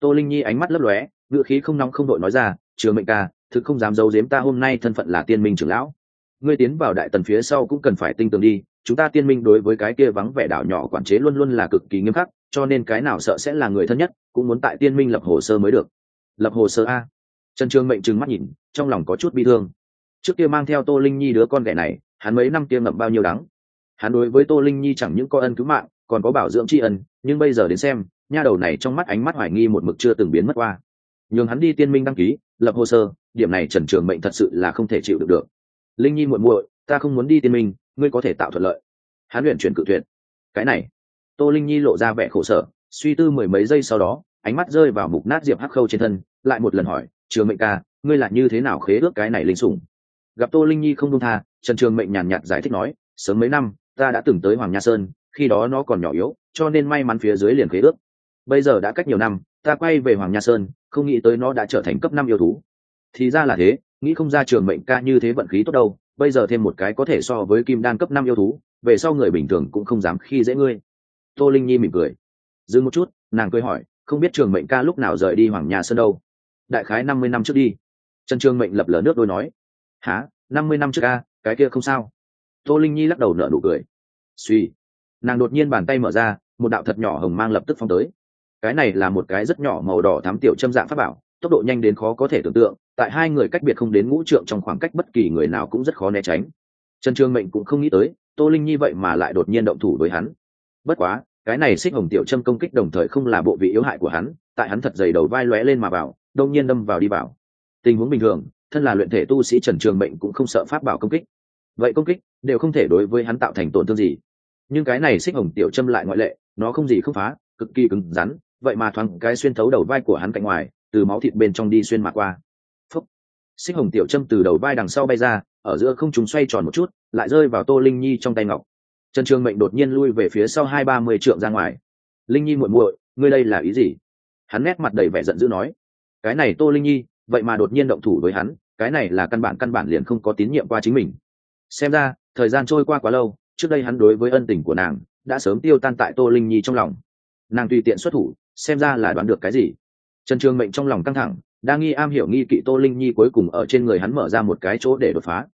Tô linh nhi ánh mắt lấp lóe ngựa khí không nóng không đội nói ra, trường mệnh ca, thực không dám giấu giếm ta hôm nay thân phận là tiên minh trưởng lão. Ngươi tiến vào đại tần phía sau cũng cần phải tinh tường đi chúng ta tiên minh đối với cái kia vắng vẻ đảo nhỏ quản chế luôn luôn là cực kỳ nghiêm khắc, cho nên cái nào sợ sẽ là người thân nhất, cũng muốn tại tiên minh lập hồ sơ mới được. Lập hồ sơ a. Trần trường mệnh trừng mắt nhìn, trong lòng có chút bi thương. Trước kia mang theo tô linh nhi đứa con ghẻ này, hắn mấy năm kia ngậm bao nhiêu đắng. Hắn đối với tô linh nhi chẳng những có ân cứu mạng, còn có bảo dưỡng tri ân, nhưng bây giờ đến xem, nha đầu này trong mắt ánh mắt hoài nghi một mực chưa từng biến mất qua. Nhường hắn đi tiên minh đăng ký, lập hồ sơ, điểm này trần trường mệnh thật sự là không thể chịu được được. Linh nhi muội muội, ta không muốn đi tiên minh ngươi có thể tạo thuận lợi. Hắn luyện chuyển cự tuyệt. Cái này, tô linh nhi lộ ra vẻ khổ sở, suy tư mười mấy giây sau đó, ánh mắt rơi vào mục nát diệp hắc khâu trên thân, lại một lần hỏi, trường mệnh ca, ngươi là như thế nào khế ước cái này linh sủng? Gặp tô linh nhi không đông tha, trần trường mệnh nhàn nhạt giải thích nói, sớm mấy năm, ta đã từng tới hoàng nha sơn, khi đó nó còn nhỏ yếu, cho nên may mắn phía dưới liền khế ước. Bây giờ đã cách nhiều năm, ta quay về hoàng nha sơn, không nghĩ tới nó đã trở thành cấp năm yêu thú. Thì ra là thế, nghĩ không ra trường mệnh ca như thế vận khí tốt đâu bây giờ thêm một cái có thể so với kim đan cấp năm yêu thú, về sau người bình thường cũng không dám khi dễ ngươi. Tô linh nhi mỉm cười. Dừng một chút, nàng cười hỏi, không biết trường mệnh ca lúc nào rời đi hoàng nhà sơn đâu? Đại khái năm mươi năm trước đi. Trần trường mệnh lập lờ nước đôi nói há năm mươi năm trước ca cái kia không sao. Tô linh nhi lắc đầu nở nụ cười. Suy. Nàng đột nhiên bàn tay mở ra, một đạo thật nhỏ hồng mang lập tức phong tới. Cái này là một cái rất nhỏ màu đỏ thám tiểu châm dạng pháp bảo tốc độ nhanh đến khó có thể tưởng tượng, tại hai người cách biệt không đến ngũ trượng trong khoảng cách bất kỳ người nào cũng rất khó né tránh. Trần trường mệnh cũng không nghĩ tới, tô linh nhi vậy mà lại đột nhiên động thủ với hắn. Bất quá, cái này xích hồng tiểu châm công kích đồng thời không là bộ vị yếu hại của hắn, tại hắn thật dày đầu vai lóe lên mà vào đông nhiên đâm vào đi vào. Tình huống bình thường, thân là luyện thể tu sĩ trần trường mệnh cũng không sợ pháp bảo công kích. Vậy công kích đều không thể đối với hắn tạo thành tổn thương gì. Nhưng cái này xích hồng tiểu châm lại ngoại lệ, nó không gì không phá, cực kỳ cứng rắn, vậy mà thoáng cái xuyên thấu đầu vai của hắn cạnh ngoài từ máu thịt bên trong đi xuyên mà qua. Phúc. Xích hồng tiểu châm từ đầu vai đằng sau bay ra, ở giữa không chúng xoay tròn một chút, lại rơi vào tô linh nhi trong tay ngọc. Trần trường mệnh đột nhiên lui về phía sau hai ba mươi trượng ra ngoài. Linh nhi muội muội, ngươi đây là ý gì? Hắn nét mặt đầy vẻ giận dữ nói. Cái này tô linh nhi, vậy mà đột nhiên động thủ với hắn, cái này là căn bản căn bản liền không có tín nhiệm qua chính mình. Xem ra, thời gian trôi qua quá lâu, trước đây hắn đối với ân tình của nàng, đã sớm tiêu tan tại tô linh nhi trong lòng. Nàng tùy tiện xuất thủ, xem ra là đoán được cái gì trần trường mệnh trong lòng căng thẳng đang nghi am hiểu nghi kỵ tô linh nhi cuối cùng ở trên người hắn mở ra một cái chỗ để đột phá.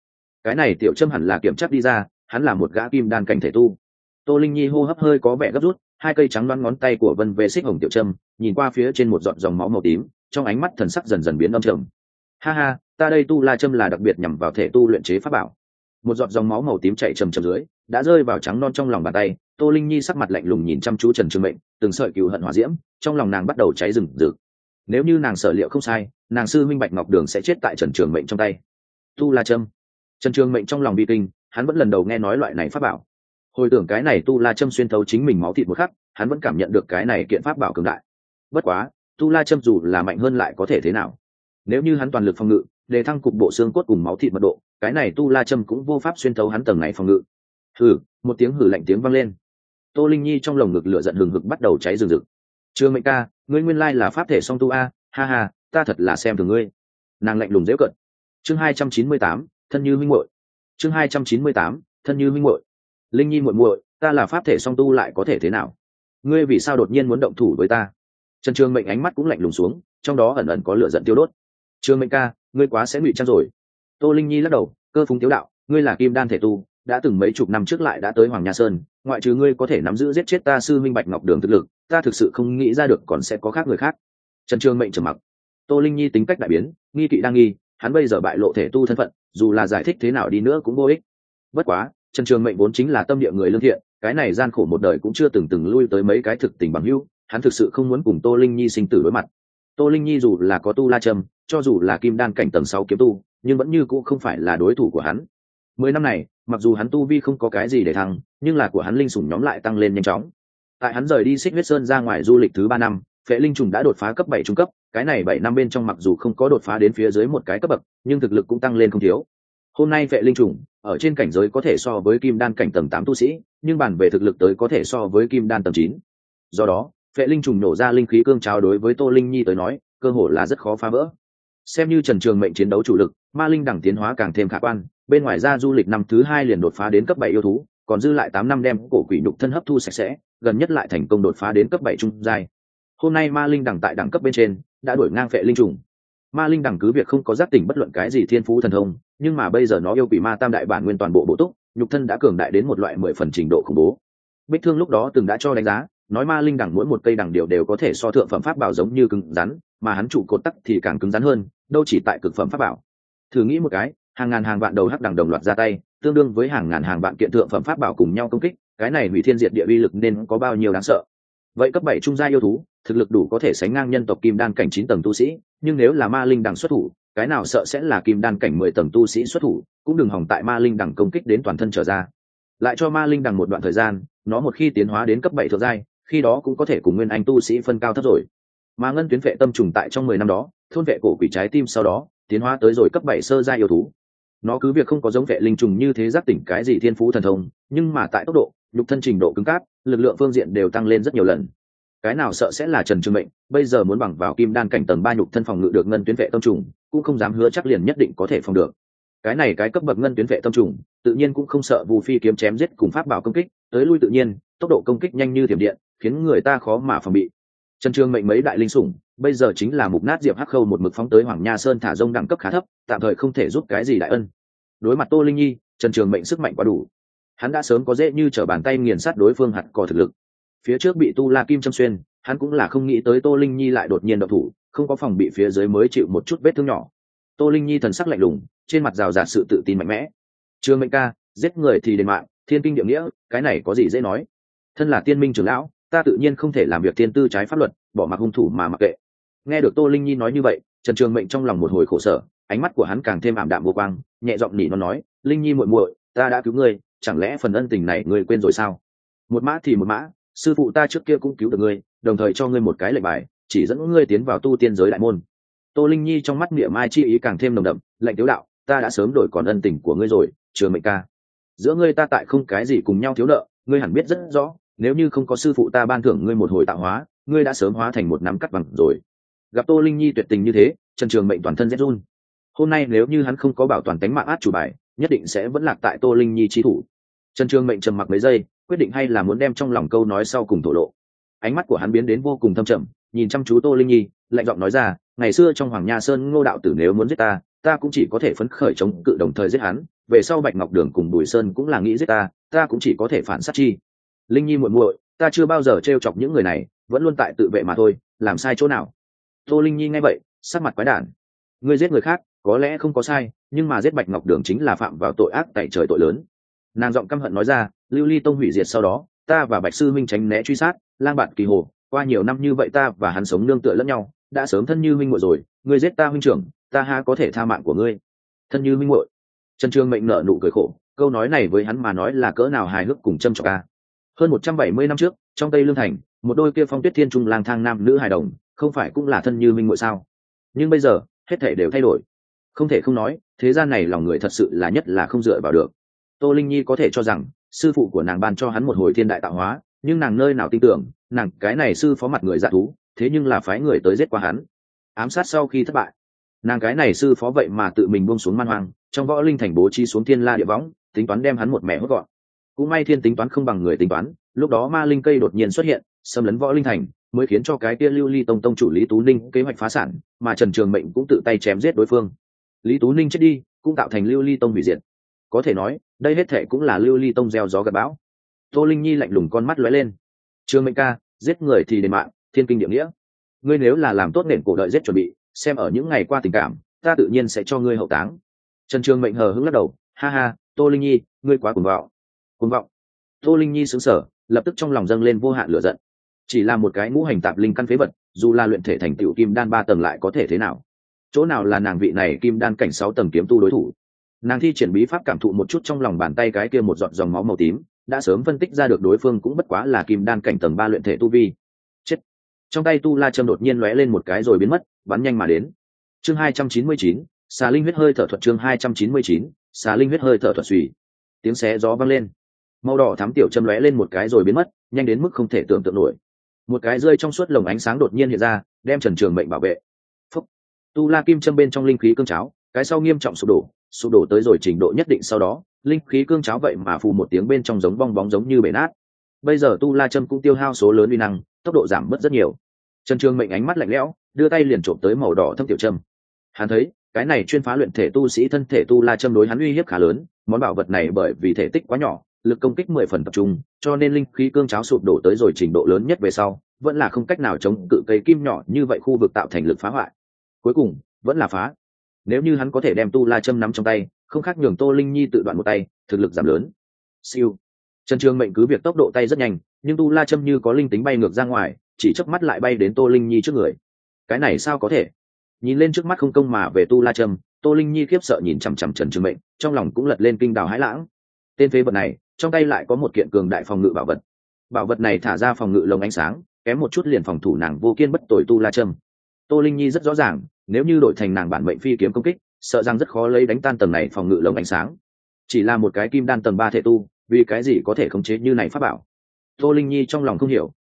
Cái này tiểu trâm hẳn là kiểm chắc đi ra, hắn là một gã kim đan cảnh thể tu. Tô linh nhi hô hấp hơi có vẻ gấp rút, hai cây trắng đoán ngón tay của vân về xích hồng tiểu trâm nhìn qua phía trên một giọt dòng máu màu tím, trong ánh mắt thần sắc dần dần biến âm trầm. Ha ha, ta đây tu la trâm là đặc biệt nhằm vào thể tu luyện chế pháp bảo. Một giọt dòng máu màu tím chạy trầm trầm dưới, đã rơi vào trắng non trong lòng bàn tay, tô linh nhi sắc mặt lạnh lùng nhìn chăm chú trần trường mệnh, từng sợi cừu hận hỏa diễm, trong lòng nàng bắt đầu cháy rừng rực nếu như nàng sở liệu không sai, nàng sư minh bạch ngọc đường sẽ chết tại trần trường mệnh trong tay. Tu la trâm. Trần trường mệnh trong lòng bị kinh, hắn vẫn lần đầu nghe nói loại này pháp bảo. Hồi tưởng cái này tu la Trâm xuyên thấu chính mình máu thịt một khắc, hắn vẫn cảm nhận được cái này kiện pháp bảo cường đại. Bất quá, tu la châm dù là mạnh hơn lại có thể thế nào? Nếu như hắn toàn lực phòng ngự, để thăng cục bộ xương cốt cùng máu thịt mật độ, cái này tu la châm cũng vô pháp xuyên thấu hắn tầng này phòng ngự. Hừ, một tiếng hử lạnh tiếng vang lên. Tô linh nhi trong lồng ngực lửa giận hừng hực bắt đầu cháy rừng rực. Trương mệnh ca ngươi nguyên lai là pháp thể song tu a, ha ha, ta thật là xem thường ngươi. Nàng lạnh lùng dễ cận chương hai trăm chín mươi tám, thân như minh muội. Chương hai trăm chín mươi tám, thân như minh muội. Linh nhi muội muội, ta là pháp thể song tu lại có thể thế nào? Ngươi vì sao đột nhiên muốn động thủ với ta? Trần trường mệnh ánh mắt cũng lạnh lùng xuống, trong đó ẩn ẩn có lửa giận tiêu đốt. Trương mệnh ca, ngươi quá sẽ ngụy trang rồi. Tô linh nhi lắc đầu, cơ phúng tiếu đạo, ngươi là kim đan thể tu, đã từng mấy chục năm trước lại đã tới hoàng nha sơn, ngoại trừ ngươi có thể nắm giữ giết chết ta sư minh bạch ngọc đường thực lực ta thực sự không nghĩ ra được còn sẽ có khác người khác. Trần trương mệnh trầm mặc. Tô linh nhi tính cách đại biến nghi kỵ đang nghi hắn bây giờ bại lộ thể tu thân phận dù là giải thích thế nào đi nữa cũng vô ích. Bất quá trần trường mệnh vốn chính là tâm địa người lương thiện cái này gian khổ một đời cũng chưa từng từng lui tới mấy cái thực tình bằng hữu hắn thực sự không muốn cùng tô linh nhi sinh tử đối mặt. Tô linh nhi dù là có tu la Trầm, cho dù là kim đan cảnh tầng sáu kiếm tu nhưng vẫn như cũng không phải là đối thủ của hắn. Mười năm này mặc dù hắn tu vi không có cái gì để thăng nhưng là của hắn linh sủng nhóm lại tăng lên nhanh chóng tại hắn rời đi xích huyết sơn ra ngoài du lịch thứ ba năm, phệ linh trùng đã đột phá cấp bảy trung cấp, cái này bảy năm bên trong mặc dù không có đột phá đến phía dưới một cái cấp bậc, nhưng thực lực cũng tăng lên không thiếu. Hôm nay phệ linh trùng, ở trên cảnh giới có thể so với kim đan cảnh tầng tám tu sĩ, nhưng bản về thực lực tới có thể so với kim đan tầng chín. Do đó, phệ linh trùng nổ ra linh khí cương trào đối với tô linh nhi tới nói, cơ hội là rất khó phá vỡ. Xem như trần trường mệnh chiến đấu chủ lực, ma linh đẳng tiến hóa càng thêm khả quan, bên ngoài ra du lịch năm thứ hai liền đột phá đến cấp bảy yêu thú còn dư lại tám năm đem cổ quỷ nhục thân hấp thu sạch sẽ, gần nhất lại thành công đột phá đến cấp bảy trung giai. Hôm nay ma linh đẳng tại đẳng cấp bên trên, đã đuổi ngang phệ linh trùng. Ma linh đẳng cứ việc không có giác tỉnh bất luận cái gì thiên phú thần thông, nhưng mà bây giờ nó yêu quỷ ma tam đại bản nguyên toàn bộ bổ túc, nhục thân đã cường đại đến một loại mười phần trình độ khủng bố. Bích thương lúc đó từng đã cho đánh giá, nói ma linh đẳng mỗi một cây đẳng điều đều có thể so thượng phẩm pháp bảo giống như cứng rắn, mà hắn trụ cột tắc thì càng cứng rắn hơn, đâu chỉ tại cực phẩm pháp bảo. Thử nghĩ một cái, hàng ngàn hàng vạn đầu hắc đẳng đồng loạt ra tay tương đương với hàng ngàn hàng vạn kiện thượng phẩm pháp bảo cùng nhau công kích, cái này hủy thiên diệt địa uy lực nên có bao nhiêu đáng sợ. Vậy cấp bảy trung gia yêu thú, thực lực đủ có thể sánh ngang nhân tộc kim đan cảnh chín tầng tu sĩ, nhưng nếu là ma linh đằng xuất thủ, cái nào sợ sẽ là kim đan cảnh mười tầng tu sĩ xuất thủ, cũng đừng hỏng tại ma linh đằng công kích đến toàn thân trở ra. Lại cho ma linh đằng một đoạn thời gian, nó một khi tiến hóa đến cấp bảy thượng giai, khi đó cũng có thể cùng nguyên anh tu sĩ phân cao thấp rồi. Mà ngân tuyến vệ tâm trùng tại trong mười năm đó, thôn vệ cổ quỷ trái tim sau đó, tiến hóa tới rồi cấp bảy sơ giai yêu thú nó cứ việc không có giống vệ linh trùng như thế giác tỉnh cái gì thiên phú thần thông, nhưng mà tại tốc độ, nhục thân trình độ cứng cáp, lực lượng phương diện đều tăng lên rất nhiều lần. Cái nào sợ sẽ là trần trương mệnh, bây giờ muốn bằng vào kim đan cảnh tầng ba nhục thân phòng ngự được ngân tuyến vệ tâm trùng, cũng không dám hứa chắc liền nhất định có thể phòng được. Cái này cái cấp bậc ngân tuyến vệ tâm trùng, tự nhiên cũng không sợ vù phi kiếm chém giết cùng pháp bảo công kích, tới lui tự nhiên, tốc độ công kích nhanh như thiểm điện, khiến người ta khó mà phòng bị. Trần trương mệnh mấy đại linh sủng bây giờ chính là mục nát diệp hắc khâu một mực phóng tới hoàng nha sơn thả rông đẳng cấp khá thấp, tạm thời không thể giúp cái gì đại ân. Đối mặt tô linh nhi, trần trường mệnh sức mạnh quá đủ. Hắn đã sớm có dễ như t bàn tay nghiền sát đối phương hạt cò thực lực. Phía trước bị tu la kim châm xuyên, hắn cũng là không nghĩ tới tô linh nhi lại đột nhiên độc thủ, không có phòng bị phía dưới mới chịu một chút vết thương nhỏ. Tô linh nhi thần sắc lạnh lùng, trên mặt rào rạt sự tự tin mạnh mẽ. Trường mệnh ca, giết người thì đền mạng, thiên kinh địa nghĩa, cái này có gì dễ nói? Thân là tiên minh trưởng lão, ta tự nhiên không thể làm việc thiên tư trái pháp luật, bỏ mặc hung thủ mà mặc kệ nghe được tô linh nhi nói như vậy, trần trường mệnh trong lòng một hồi khổ sở, ánh mắt của hắn càng thêm ảm đạm vô quang, nhẹ giọng nỉ nó nói, linh nhi muội muội, ta đã cứu ngươi, chẳng lẽ phần ân tình này ngươi quên rồi sao? Một mã thì một mã, sư phụ ta trước kia cũng cứu được ngươi, đồng thời cho ngươi một cái lệnh bài, chỉ dẫn ngươi tiến vào tu tiên giới đại môn. Tô linh nhi trong mắt niệm mai chi ý càng thêm nồng đậm, lệnh tiếu đạo, ta đã sớm đổi còn ân tình của ngươi rồi, trường mệnh ca. Giữa ngươi ta tại không cái gì cùng nhau thiếu nợ, ngươi hẳn biết rất rõ, nếu như không có sư phụ ta ban thưởng ngươi một hồi tạo hóa, ngươi đã sớm hóa thành một nắm cắt bằng rồi gặp tô linh nhi tuyệt tình như thế, trần trường mệnh toàn thân rét run. Hôm nay nếu như hắn không có bảo toàn tính mạng át chủ bài, nhất định sẽ vẫn lạc tại tô linh nhi trí thủ. Trần trường mệnh trầm mặc mấy giây, quyết định hay là muốn đem trong lòng câu nói sau cùng thổ lộ. Ánh mắt của hắn biến đến vô cùng thâm trầm, nhìn chăm chú tô linh nhi, lạnh giọng nói ra, ngày xưa trong hoàng nha sơn ngô đạo tử nếu muốn giết ta ta cũng chỉ có thể phấn khởi chống cự đồng thời giết hắn, về sau bạch ngọc đường cùng bùi sơn cũng là nghĩ giết ta ta cũng chỉ có thể phản sát chi. Linh nhi muội muội, ta chưa bao giờ t chọc những người này, vẫn luôn tại tự vệ mà thôi, làm sai chỗ nào? Tô linh nhi nghe vậy, sắc mặt quái đản. Ngươi giết người khác, có lẽ không có sai, nhưng mà giết bạch ngọc đường chính là phạm vào tội ác tại trời tội lớn. Nàng giọng căm hận nói ra, lưu ly tông hủy diệt sau đó, ta và bạch sư minh tránh né truy sát, lang bạn kỳ hồ, qua nhiều năm như vậy ta và hắn sống nương tựa lẫn nhau, đã sớm thân như minh muội rồi, ngươi giết ta huynh trưởng, ta ha có thể tha mạng của ngươi. Thân như minh muội? Trần trương mệnh nợ nụ cười khổ, câu nói này với hắn mà nói là cỡ nào hài hước cùng châm trọc ca hơn một trăm bảy mươi năm trước, trong tây lương thành, một đôi kia phong tuyết thiên trung lang thang nam nữ hài đồng không phải cũng là thân như minh ngội sao? Nhưng bây giờ, hết thể đều thay đổi. Không thể không nói, thế gian này lòng người thật sự là nhất là không dựa vào được. Tô linh nhi có thể cho rằng, sư phụ của nàng ban cho hắn một hồi thiên đại tạo hóa, nhưng nàng nơi nào tin tưởng, nàng cái này sư phó mặt người dạ thú, thế nhưng là phái người tới giết qua hắn. Ám sát sau khi thất bại, nàng cái này sư phó vậy mà tự mình buông xuống man hoang, trong võ linh thành bố trí xuống thiên la địa võng, tính toán đem hắn một mẹ hốt gọn. Cũng may thiên tính toán không bằng người tính toán, lúc đó ma linh cây đột nhiên xuất hiện, xâm lấn võ linh thành mới khiến cho cái kia lưu ly tông tông chủ lý tú ninh kế hoạch phá sản, mà trần trường mệnh cũng tự tay chém giết đối phương. Lý tú ninh chết đi, cũng tạo thành lưu ly tông hủy diệt. Có thể nói, đây hết thệ cũng là lưu ly tông gieo gió gặp bão. Tô linh nhi lạnh lùng con mắt lóe lên. Trường mệnh ca, giết người thì đền mạng, thiên kinh địa nghĩa. Ngươi nếu là làm tốt nền cổ đợi giết chuẩn bị, xem ở những ngày qua tình cảm, ta tự nhiên sẽ cho ngươi hậu táng. Trần trường mệnh hờ hững lắc đầu. Ha ha, tô linh nhi, ngươi quá cuồng vọng. Cuồng vọng. Tô linh nhi xứng sở lập tức trong lòng dâng lên vô hạn lửa giận chỉ là một cái ngũ hành tạp linh căn phế vật, dù là luyện thể thành tựu kim đan ba tầng lại có thể thế nào? Chỗ nào là nàng vị này kim đan cảnh sáu tầng kiếm tu đối thủ? Nàng thi triển bí pháp cảm thụ một chút trong lòng bàn tay cái kia một giọt dòng máu màu tím, đã sớm phân tích ra được đối phương cũng bất quá là kim đan cảnh tầng ba luyện thể tu vi. Chết! Trong tay tu la châm đột nhiên lóe lên một cái rồi biến mất, bắn nhanh mà đến. Chương hai trăm chín mươi chín, xà linh huyết hơi thở thuật chương hai trăm chín mươi chín, xà linh huyết hơi thở thuật suy. Tiếng xé gió vang lên. Màu đỏ thám tiểu châm lóe lên một cái rồi biến mất, nhanh đến mức không thể tưởng tượng nổi một cái rơi trong suốt lồng ánh sáng đột nhiên hiện ra, đem trần trường mệnh bảo vệ. Phúc. tu la kim châm bên trong linh khí cương cháo, cái sau nghiêm trọng sụp đổ sụp đổ tới rồi trình độ nhất định sau đó, linh khí cương cháo vậy mà phù một tiếng bên trong giống bong bóng giống như bể nát. Bây giờ tu la châm cũng tiêu hao số lớn uy năng, tốc độ giảm bớt rất nhiều. Trần trường mệnh ánh mắt lạnh lẽo, đưa tay liền trộm tới màu đỏ thâm tiểu châm. Hắn thấy, cái này chuyên phá luyện thể tu sĩ thân thể tu la châm đối hắn uy hiếp khá lớn, món bảo vật này bởi vì thể tích quá nhỏ lực công kích mười phần tập trung, cho nên linh khí cương cháo sụp đổ tới rồi trình độ lớn nhất về sau, vẫn là không cách nào chống cự cây kim nhỏ như vậy khu vực tạo thành lực phá hoại. Cuối cùng, vẫn là phá. Nếu như hắn có thể đem tu la châm nắm trong tay, không khác nhường tô linh nhi tự đoạn một tay, thực lực giảm lớn. Siêu. Trần trường mệnh cứ việc tốc độ tay rất nhanh, nhưng tu la châm như có linh tính bay ngược ra ngoài, chỉ chớp mắt lại bay đến tô linh nhi trước người. Cái này sao có thể? Nhìn lên trước mắt không công mà về tu la châm, tô linh nhi khiếp sợ nhìn chằm chằm trần trường mệnh, trong lòng cũng lật lên kinh đào hãi lãng. Tên phế vật này trong tay lại có một kiện cường đại phòng ngự bảo vật. Bảo vật này thả ra phòng ngự lồng ánh sáng, kém một chút liền phòng thủ nàng vô kiên bất tội tu la trâm. Tô linh nhi rất rõ ràng, nếu như đổi thành nàng bản mệnh phi kiếm công kích, sợ rằng rất khó lấy đánh tan tầng này phòng ngự lồng ánh sáng. Chỉ là một cái kim đan tầng ba thể tu, vì cái gì có thể khống chế như này pháp bảo? Tô linh nhi trong lòng không hiểu.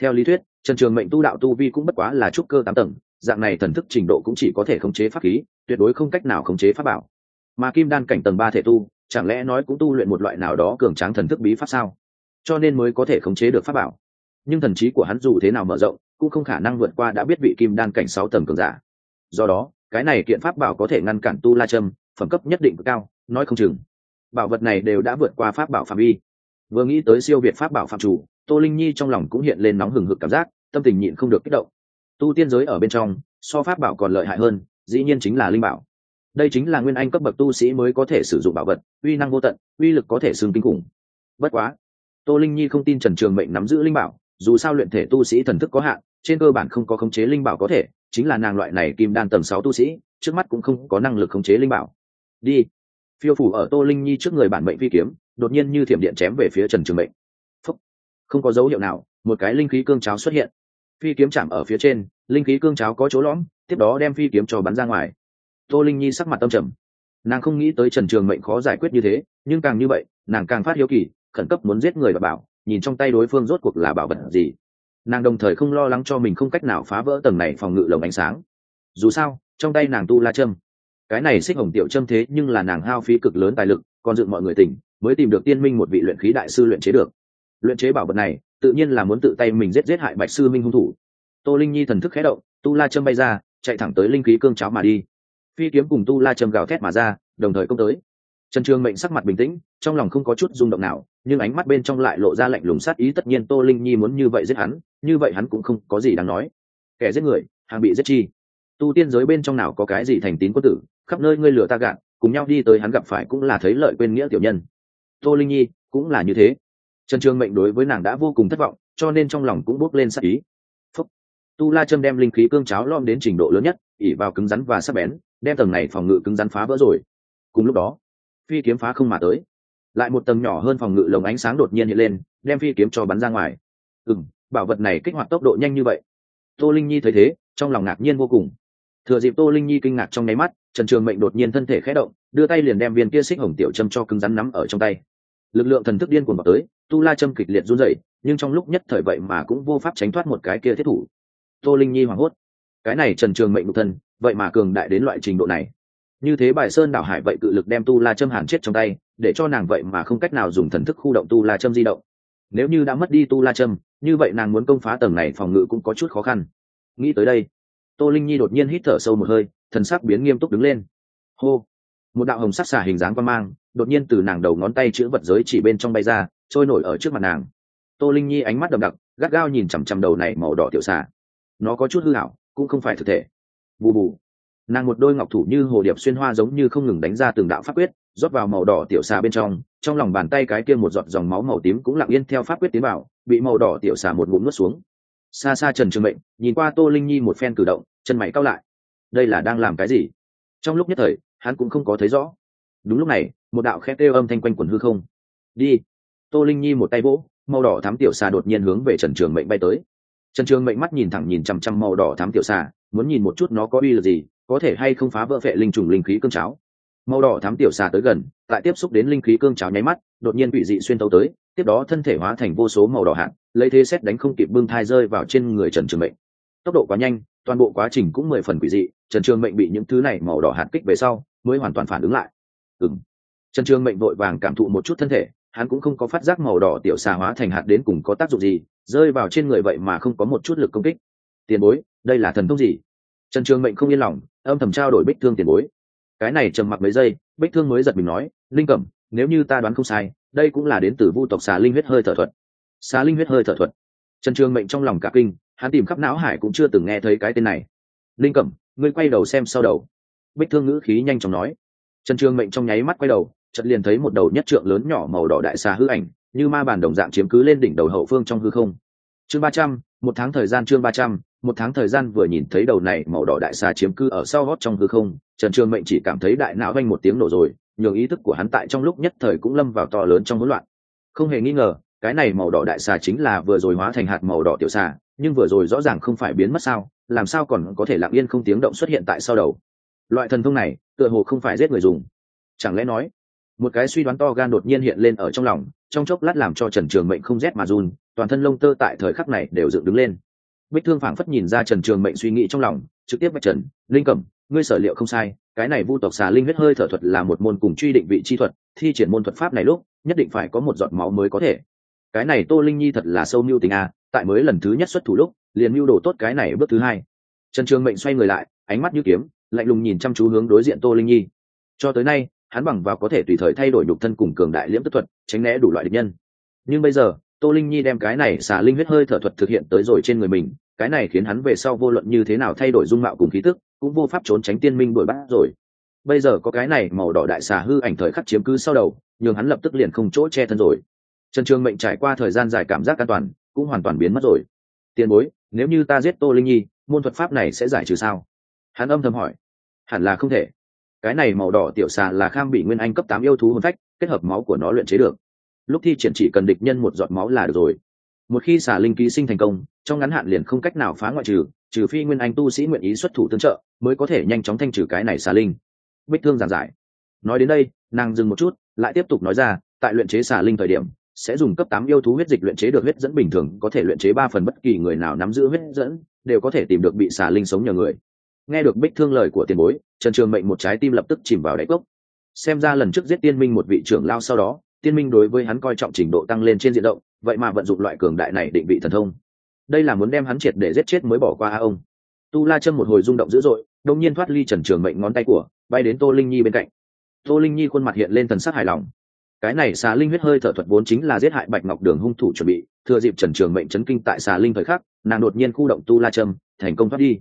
Theo lý thuyết, trần trường mệnh tu đạo tu vi cũng bất quá là trúc cơ tám tầng, dạng này thần thức trình độ cũng chỉ có thể khống chế pháp khí, tuyệt đối không cách nào khống chế pháp bảo. Mà kim đan cảnh tầng ba thể tu chẳng lẽ nói cũng tu luyện một loại nào đó cường tráng thần thức bí pháp sao? Cho nên mới có thể khống chế được pháp bảo. Nhưng thần trí của hắn dù thế nào mở rộng, cũng không khả năng vượt qua đã biết vị kim đan cảnh sáu tầng cường giả. Do đó, cái này kiện pháp bảo có thể ngăn cản tu la châm, phẩm cấp nhất định cao, nói không chừng. Bảo vật này đều đã vượt qua pháp bảo phạm vi. Vừa nghĩ tới siêu việt pháp bảo phạm chủ, tô linh nhi trong lòng cũng hiện lên nóng hừng hực cảm giác, tâm tình nhịn không được kích động. Tu tiên giới ở bên trong, so pháp bảo còn lợi hại hơn, dĩ nhiên chính là linh bảo đây chính là nguyên anh cấp bậc tu sĩ mới có thể sử dụng bảo vật, uy năng vô tận, uy lực có thể xương kinh khủng. Bất quá, tô linh nhi không tin trần trường mệnh nắm giữ linh bảo, dù sao luyện thể tu sĩ thần thức có hạn, trên cơ bản không có khống chế linh bảo có thể, chính là nàng loại này kim đan tầng sáu tu sĩ, trước mắt cũng không có năng lực khống chế linh bảo. Đi. Phiêu phủ ở tô linh nhi trước người bản mệnh phi kiếm, đột nhiên như thiểm điện chém về phía trần trường mệnh. Phúc. không có dấu hiệu nào, một cái linh khí cương cháo xuất hiện. Phi kiếm chạm ở phía trên, linh khí cương cháo có chỗ lõm, tiếp đó đem phi kiếm cho bắn ra ngoài tô linh nhi sắc mặt tâm trầm. Nàng không nghĩ tới trần trường mệnh khó giải quyết như thế, nhưng càng như vậy, nàng càng phát hiếu kỳ, khẩn cấp muốn giết người và bảo, nhìn trong tay đối phương rốt cuộc là bảo vật gì. Nàng đồng thời không lo lắng cho mình không cách nào phá vỡ tầng này phòng ngự lồng ánh sáng. Dù sao, trong tay nàng tu la châm. Cái này xích hồng tiểu châm thế nhưng là nàng hao phí cực lớn tài lực, còn dựng mọi người tỉnh, mới tìm được tiên minh một vị luyện khí đại sư luyện chế được. Luyện chế bảo vật này, tự nhiên là muốn tự tay mình giết giết hại bạch sư minh hung thủ. Tô linh nhi thần thức khé động, tu la châm bay ra, chạy thẳng tới linh khí cương cháo mà đi phi kiếm cùng tu la châm gào thét mà ra, đồng thời công tới. Trần trường mệnh sắc mặt bình tĩnh, trong lòng không có chút rung động nào, nhưng ánh mắt bên trong lại lộ ra lạnh lùng sát ý, tất nhiên tô linh nhi muốn như vậy giết hắn, như vậy hắn cũng không có gì đáng nói. Kẻ giết người, hàng bị giết chi. Tu tiên giới bên trong nào có cái gì thành tín quân tử, khắp nơi ngươi lừa ta gạn cùng nhau đi tới hắn gặp phải cũng là thấy lợi quên nghĩa tiểu nhân. Tô linh nhi, cũng là như thế. Trần trường mệnh đối với nàng đã vô cùng thất vọng, cho nên trong lòng cũng bốc lên sát ý. Phúc. tu la châm đem linh khí cương cháo lom đến trình độ lớn nhất, ỉ vào cứng rắn và sắc bén đem tầng này phòng ngự cứng rắn phá vỡ rồi. Cùng lúc đó, phi kiếm phá không mà tới. Lại một tầng nhỏ hơn phòng ngự lồng ánh sáng đột nhiên hiện lên, đem phi kiếm cho bắn ra ngoài. Ừ m bảo vật này kích hoạt tốc độ nhanh như vậy. Tô linh nhi thấy thế, trong lòng ngạc nhiên vô cùng. Thừa dịp tô linh nhi kinh ngạc trong nháy mắt, trần trường mệnh đột nhiên thân thể khẽ động, đưa tay liền đem viên kia xích hồng tiểu châm cho cứng rắn nắm ở trong tay. Lực lượng thần thức điên cuồng vào tới, tu la châm kịch liệt run rẩy, nhưng trong lúc nhất thời vậy mà cũng vô pháp tránh thoát một cái kia thiết thủ. Tô linh nhi hoảng hốt. Cái này trần trường mệnh độc thân vậy mà cường đại đến loại trình độ này. Như thế bài sơn đảo hải vậy cự lực đem tu la châm hàn chết trong tay, để cho nàng vậy mà không cách nào dùng thần thức khu động tu la châm di động. Nếu như đã mất đi tu la châm, như vậy nàng muốn công phá tầng này phòng ngự cũng có chút khó khăn. Nghĩ tới đây, tô linh nhi đột nhiên hít thở sâu một hơi, thần sắc biến nghiêm túc đứng lên. Hô! Một đạo hồng sắc xả hình dáng quan mang, đột nhiên từ nàng đầu ngón tay chữ vật giới chỉ bên trong bay ra, trôi nổi ở trước mặt nàng. Tô linh nhi ánh mắt đậm đặc, gắt gao nhìn chằm chằm đầu này màu đỏ tiểu xả nó có chút hư hảo cũng không phải thực thể bù bù. Nàng một đôi ngọc thủ như hồ điệp xuyên hoa giống như không ngừng đánh ra từng đạo pháp quyết, rót vào màu đỏ tiểu xà bên trong trong lòng bàn tay cái kia một giọt dòng máu màu tím cũng lặng yên theo pháp quyết tiến vào, bị màu đỏ tiểu xà một ngụm nuốt xuống. Xa xa trần trường mệnh, nhìn qua tô linh nhi một phen cử động, chân mày cao lại. Đây là đang làm cái gì? Trong lúc nhất thời, hắn cũng không có thấy rõ. Đúng lúc này, một đạo khét kêu âm thanh quanh quần hư không. Đi. Tô linh nhi một tay vỗ, màu đỏ thám tiểu xà đột nhiên hướng về trần trường mệnh bay tới trần trường mệnh mắt nhìn thẳng nhìn chằm chằm màu đỏ thám tiểu xà, muốn nhìn một chút nó có uy lực gì, có thể hay không phá vỡ vệ linh trùng linh khí cương cháo. Màu đỏ thám tiểu xà tới gần tại tiếp xúc đến linh khí cương cháo nháy mắt, đột nhiên bị dị xuyên tấu tới, tiếp đó thân thể hóa thành vô số màu đỏ hạt, lấy thế xét đánh không kịp bưng thai rơi vào trên người trần trường mệnh. Tốc độ quá nhanh, toàn bộ quá trình cũng mười phần quỷ dị, trần trường mệnh bị những thứ này màu đỏ hạt kích về sau, mới hoàn toàn phản ứng lại. Ừm. trần trường mệnh vội vàng cảm thụ một chút thân thể hắn cũng không có phát giác màu đỏ tiểu xà hóa thành hạt đến cùng có tác dụng gì, rơi vào trên người vậy mà không có một chút lực công kích. Tiền bối, đây là thần thông gì? Trần trường mệnh không yên lòng, âm thầm trao đổi bích thương tiền bối. Cái này trầm mặc mấy giây, bích thương mới giật mình nói, linh cẩm, nếu như ta đoán không sai, đây cũng là đến từ vu tộc xà linh huyết hơi thở thuật. Xà linh huyết hơi thở thuật. Trần trường mệnh trong lòng cả kinh, hắn tìm khắp não hải cũng chưa từng nghe thấy cái tên này. Linh cẩm, ngươi quay đầu xem sau đầu. Bích thương ngữ khí nhanh chóng nói. Trần trường mệnh trong nháy mắt quay đầu chợt liền thấy một đầu nhất trượng lớn nhỏ màu đỏ đại xà hư ảnh, như ma bàn đồng dạng chiếm cứ lên đỉnh đầu hậu phương trong hư không. Chương ba trăm, một tháng thời gian chương ba trăm, một tháng thời gian vừa nhìn thấy đầu này màu đỏ đại xà chiếm cư ở sau gót trong hư không, trần trường mệnh chỉ cảm thấy đại não vanh một tiếng nổ rồi, nhường ý thức của hắn tại trong lúc nhất thời cũng lâm vào to lớn trong hỗn loạn. Không hề nghi ngờ, cái này màu đỏ đại xà chính là vừa rồi hóa thành hạt màu đỏ tiểu xà, nhưng vừa rồi rõ ràng không phải biến mất sao, làm sao còn có thể lặng yên không tiếng động xuất hiện tại sau đầu. Loại thần thông này, tựa hồ không phải giết người dùng. Chẳng lẽ nói một cái suy đoán to gan đột nhiên hiện lên ở trong lòng, trong chốc lát làm cho trần trường mệnh không rét mà run, toàn thân lông tơ tại thời khắc này đều dựng đứng lên. Bích thương phảng phất nhìn ra trần trường mệnh suy nghĩ trong lòng, trực tiếp bạch trần, linh cẩm, ngươi sở liệu không sai, cái này vu tộc xà linh huyết hơi thở thuật là một môn cùng truy định vị chi thuật, thi triển môn thuật pháp này lúc, nhất định phải có một giọt máu mới có thể. Cái này tô linh nhi thật là sâu mưu tình a tại mới lần thứ nhất xuất thủ lúc, liền mưu đồ tốt cái này bước thứ hai. Trần trường mệnh xoay người lại, ánh mắt như kiếm, lạnh lùng nhìn chăm chú hướng đối diện tô linh nhi. Cho tới nay hắn bằng vào có thể tùy thời thay đổi nhục thân cùng cường đại liễm tức thuật, tránh né đủ loại địch nhân. Nhưng bây giờ, tô linh nhi đem cái này xả linh huyết hơi thở thuật thực hiện tới rồi trên người mình, cái này khiến hắn về sau vô luận như thế nào thay đổi dung mạo cùng khí tức, cũng vô pháp trốn tránh tiên minh đuổi bắt rồi. Bây giờ có cái này màu đỏ đại xà hư ảnh thời khắc chiếm cứ sau đầu, nhường hắn lập tức liền không chỗ che thân rồi. Trần trường mệnh trải qua thời gian dài cảm giác an toàn, cũng hoàn toàn biến mất rồi. Tiền bối, nếu như ta giết tô linh nhi, môn thuật pháp này sẽ giải trừ sao? Hắn âm thầm hỏi. Hẳn là không thể cái này màu đỏ tiểu xà là kham bị nguyên anh cấp tám yêu thú hồn phách, kết hợp máu của nó luyện chế được. Lúc thi triển chỉ cần địch nhân một giọt máu là được rồi. Một khi xà linh ký sinh thành công, trong ngắn hạn liền không cách nào phá ngoại trừ trừ phi nguyên anh tu sĩ nguyện ý xuất thủ tương trợ, mới có thể nhanh chóng thanh trừ cái này xà linh. Bích thương giản giải. Nói đến đây, nàng dừng một chút, lại tiếp tục nói ra, tại luyện chế xà linh thời điểm, sẽ dùng cấp tám yêu thú huyết dịch luyện chế được huyết dẫn bình thường, có thể luyện chế ba phần bất kỳ người nào nắm giữ huyết dẫn, đều có thể tìm được bị xà linh sống nhờ người nghe được bích thương lời của tiền bối trần trường mệnh một trái tim lập tức chìm vào đáy cốc. Xem ra lần trước giết tiên minh một vị trưởng lao sau đó tiên minh đối với hắn coi trọng trình độ tăng lên trên diện rộng vậy mà vận dụng loại cường đại này định vị thần thông. Đây là muốn đem hắn triệt để giết chết mới bỏ qua a ông. Tu la chân một hồi rung động dữ dội đông nhiên thoát ly trần trường mệnh ngón tay của bay đến tô linh nhi bên cạnh. Tô linh nhi khuôn mặt hiện lên thần sắc hài lòng. Cái này xà linh huyết hơi thở thuật vốn chính là giết hại bạch ngọc đường hung thủ chuẩn bị thừa dịp trần trường mệnh chấn kinh tại xà linh thời khắc nàng đột nhiên khu động tu la trâm, thành công thoát đi.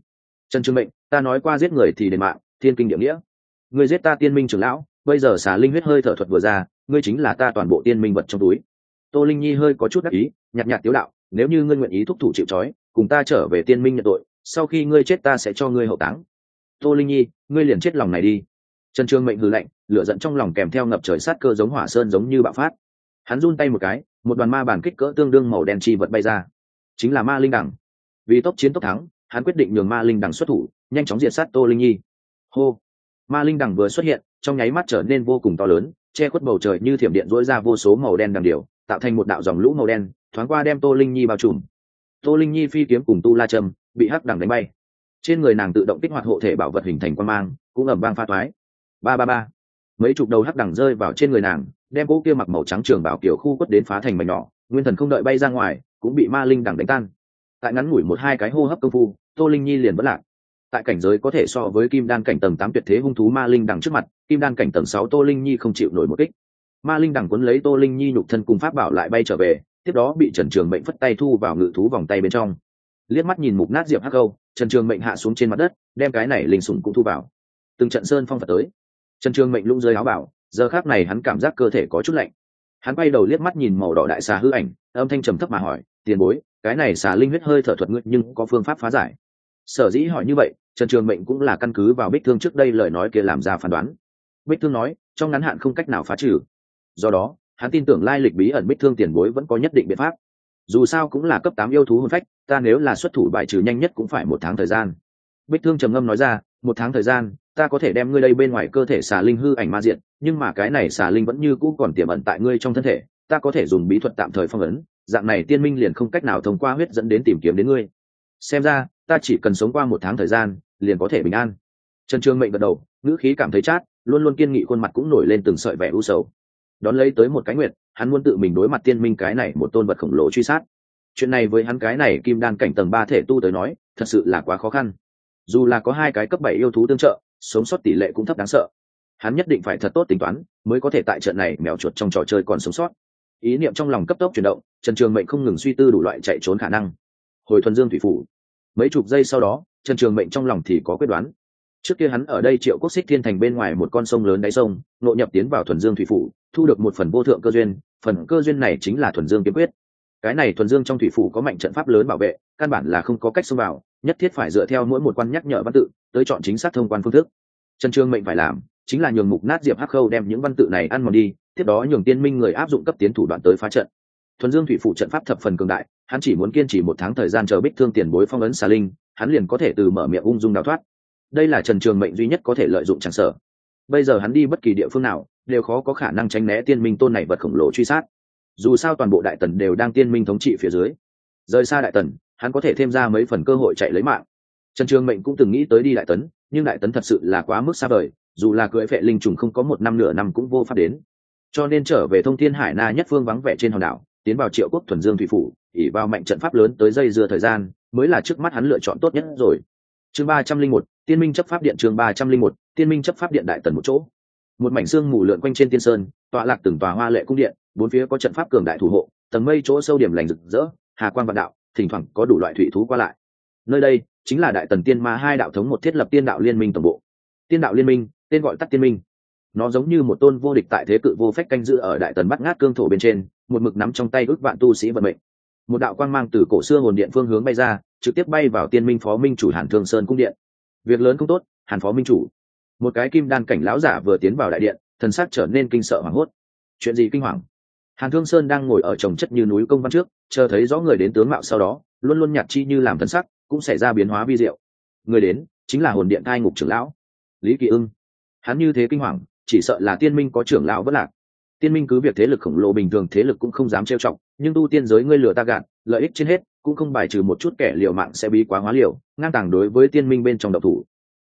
Trần trường mệnh ta nói qua giết người thì đền mạng, thiên kinh địa nghĩa. Người giết ta tiên minh trưởng lão, bây giờ xà linh huyết hơi thở thuật vừa ra, ngươi chính là ta toàn bộ tiên minh vật trong túi. Tô linh nhi hơi có chút đắc ý, nhạt nhạt tiếu đạo, nếu như ngươi nguyện ý thúc thủ chịu trói, cùng ta trở về tiên minh nhận tội, sau khi ngươi chết ta sẽ cho ngươi hậu táng. Tô linh nhi, ngươi liền chết lòng này đi. Trần trương mệnh hư lạnh, lửa giận trong lòng kèm theo ngập trời sát cơ giống hỏa sơn giống như bạo phát. Hắn run tay một cái, một đoàn ma bản kích cỡ tương đương màu đen chi vật bay ra. Chính là ma linh đẳng. Vì tốc chiến tốc thắng, hắn quyết định nhường ma linh đẳng xuất thủ nhanh chóng diệt sát tô linh nhi. Hô! Ma linh đằng vừa xuất hiện, trong nháy mắt trở nên vô cùng to lớn, che khuất bầu trời như thiểm điện dỗi ra vô số màu đen đằng điều, tạo thành một đạo dòng lũ màu đen, thoáng qua đem tô linh nhi bao trùm. Tô linh nhi phi kiếm cùng tu la Trầm bị hắc đằng đánh bay. Trên người nàng tự động kích hoạt hộ thể bảo vật hình thành quan mang, cũng ẩm vang pha thoái ba ba ba. Mấy chục đầu hắc đằng rơi vào trên người nàng, đem cỗ kia mặc màu trắng trường bảo kiểu khu quất đến phá thành mảnh nhỏ, nguyên thần không đợi bay ra ngoài, cũng bị ma linh đằng đánh tan. Tại ngắn ngủi một hai cái hô hấp công phu, tô linh nhi liền bất lạc tại cảnh giới có thể so với kim đan cảnh tầng tám tuyệt thế hung thú ma linh đằng trước mặt, kim đan cảnh tầng sáu tô linh nhi không chịu nổi một kích. Ma linh đằng quấn lấy tô linh nhi nhục thân cùng pháp bảo lại bay trở về, tiếp đó bị trần trường mệnh phất tay thu vào ngự thú vòng tay bên trong. Liếc mắt nhìn mục nát diệp hắc câu trần trường mệnh hạ xuống trên mặt đất, đem cái này linh sủng cũng thu vào. Từng trận sơn phong phật tới. Trần trường mệnh lũng rơi áo bảo, giờ khác này hắn cảm giác cơ thể có chút lạnh. Hắn bay đầu liếc mắt nhìn màu đỏ đại xà hư ảnh, âm thanh trầm thấp mà hỏi, tiền bối, cái này xà linh huyết hơi thở thuật ngự nhưng có phương pháp phá giải sở dĩ hỏi như vậy, trần trường mệnh cũng là căn cứ vào bích thương trước đây lời nói kia làm ra phán đoán. Bích thương nói, trong ngắn hạn không cách nào phá trừ. Do đó, hắn tin tưởng lai lịch bí ẩn bích thương tiền bối vẫn có nhất định biện pháp. Dù sao cũng là cấp tám yêu thú hôn phách, ta nếu là xuất thủ bại trừ nhanh nhất cũng phải một tháng thời gian. Bích thương trầm ngâm nói ra, một tháng thời gian, ta có thể đem ngươi đây bên ngoài cơ thể xà linh hư ảnh ma diện, nhưng mà cái này xà linh vẫn như cũ còn tiềm ẩn tại ngươi trong thân thể, ta có thể dùng bí thuật tạm thời phong ấn, dạng này tiên minh liền không cách nào thông qua huyết dẫn đến tìm kiếm đến ngươi xem ra, ta chỉ cần sống qua một tháng thời gian, liền có thể bình an. Trần trương mệnh gật đầu, ngữ khí cảm thấy chát, luôn luôn kiên nghị khuôn mặt cũng nổi lên từng sợi vẻ u sầu. Đón lấy tới một cái nguyệt, hắn muốn tự mình đối mặt tiên minh cái này một tôn vật khổng lồ truy sát. Chuyện này với hắn cái này kim đan cảnh tầng ba thể tu tới nói, thật sự là quá khó khăn. Dù là có hai cái cấp bảy yêu thú tương trợ, sống sót tỷ lệ cũng thấp đáng sợ. Hắn nhất định phải thật tốt tính toán, mới có thể tại trận này mèo chuột trong trò chơi còn sống sót. Ý niệm trong lòng cấp tốc chuyển động, trần trường mệnh không ngừng suy tư đủ loại chạy trốn khả năng hồi thuần dương thủy phủ. Mấy chục giây sau đó, trần trường mệnh trong lòng thì có quyết đoán. Trước kia hắn ở đây triệu quốc xích thiên thành bên ngoài một con sông lớn đáy sông, nội nhập tiến vào thuần dương thủy phủ, thu được một phần vô thượng cơ duyên, phần cơ duyên này chính là thuần dương kiếm quyết. Cái này thuần dương trong thủy phủ có mạnh trận pháp lớn bảo vệ, căn bản là không có cách xông vào, nhất thiết phải dựa theo mỗi một quan nhắc nhở văn tự, tới chọn chính xác thông quan phương thức. Trần trương mệnh phải làm, chính là nhường mục nát diệp hắc khâu đem những văn tự này ăn mòn đi, tiếp đó nhường tiên minh người áp dụng cấp tiến thủ đoạn tới phá trận thuần dương thủy phụ trận pháp thập phần cường đại, hắn chỉ muốn kiên trì một tháng thời gian chờ bích thương tiền bối phong ấn xà linh, hắn liền có thể từ mở miệng ung dung đào thoát. Đây là trần trường mệnh duy nhất có thể lợi dụng chẳng sở bây giờ hắn đi bất kỳ địa phương nào, đều khó có khả năng tránh né tiên minh tôn này vật khổng lồ truy sát. Dù sao toàn bộ đại tần đều đang tiên minh thống trị phía dưới. Rời xa đại tần, hắn có thể thêm ra mấy phần cơ hội chạy lấy mạng. Trần trường mệnh cũng từng nghĩ tới đi đại tấn, nhưng đại tấn thật sự là quá mức xa vời, dù là cưỡi vệ linh trùng không có một năm nửa năm cũng vô pháp đến. Cho nên trở về thông thiên hải na nhất phương vắng vẻ trên hòn đảo tiến vào triệu quốc thuần dương thủy phủ ỉ vào mạnh trận pháp lớn tới dây dưa thời gian, mới là trước mắt hắn lựa chọn tốt nhất rồi. Chương ba trăm linh một, tiên minh chấp pháp điện chương ba trăm linh một, tiên minh chấp pháp điện đại tần một chỗ. Một mảnh xương mù lượn quanh trên tiên sơn, tọa lạc từng tòa hoa lệ cung điện, bốn phía có trận pháp cường đại thủ hộ, tầng mây chỗ sâu điểm lành rực rỡ, hà quan vạn đạo, thỉnh thoảng có đủ loại thủy thú qua lại. Nơi đây chính là đại tần tiên ma hai đạo thống một thiết lập tiên đạo liên minh tổng bộ. Tiên đạo liên minh, tên gọi tắt tiên minh. Nó giống như một tôn vô địch tại thế cự vô phách canh giữ ở đại tần bắt ngát cương thổ bên trên một mực nắm trong tay ước vạn tu sĩ vận mệnh. Một đạo quang mang từ cổ xưa hồn điện phương hướng bay ra, trực tiếp bay vào tiên minh phó minh chủ hàn thương sơn cung điện. Việc lớn không tốt, hàn phó minh chủ. Một cái kim đan cảnh lão giả vừa tiến vào đại điện, thần sắc trở nên kinh sợ hoảng hốt. Chuyện gì kinh hoàng? Hàn thương sơn đang ngồi ở trồng chất như núi công văn trước, chờ thấy rõ người đến tướng mạo sau đó, luôn luôn nhạt chi như làm thần sắc, cũng xảy ra biến hóa vi diệu. Người đến, chính là hồn điện thai ngục trưởng lão. Lý kỳ ưng. Hắn như thế kinh hoàng, chỉ sợ là tiên minh có trưởng lão vất lạc tiên minh cứ việc thế lực khổng lồ bình thường thế lực cũng không dám trêu trọng nhưng tu tiên giới ngươi lừa ta gạt, lợi ích trên hết, cũng không bài trừ một chút kẻ liều mạng sẽ bí quá hóa liều, ngang tàng đối với tiên minh bên trong độc thủ.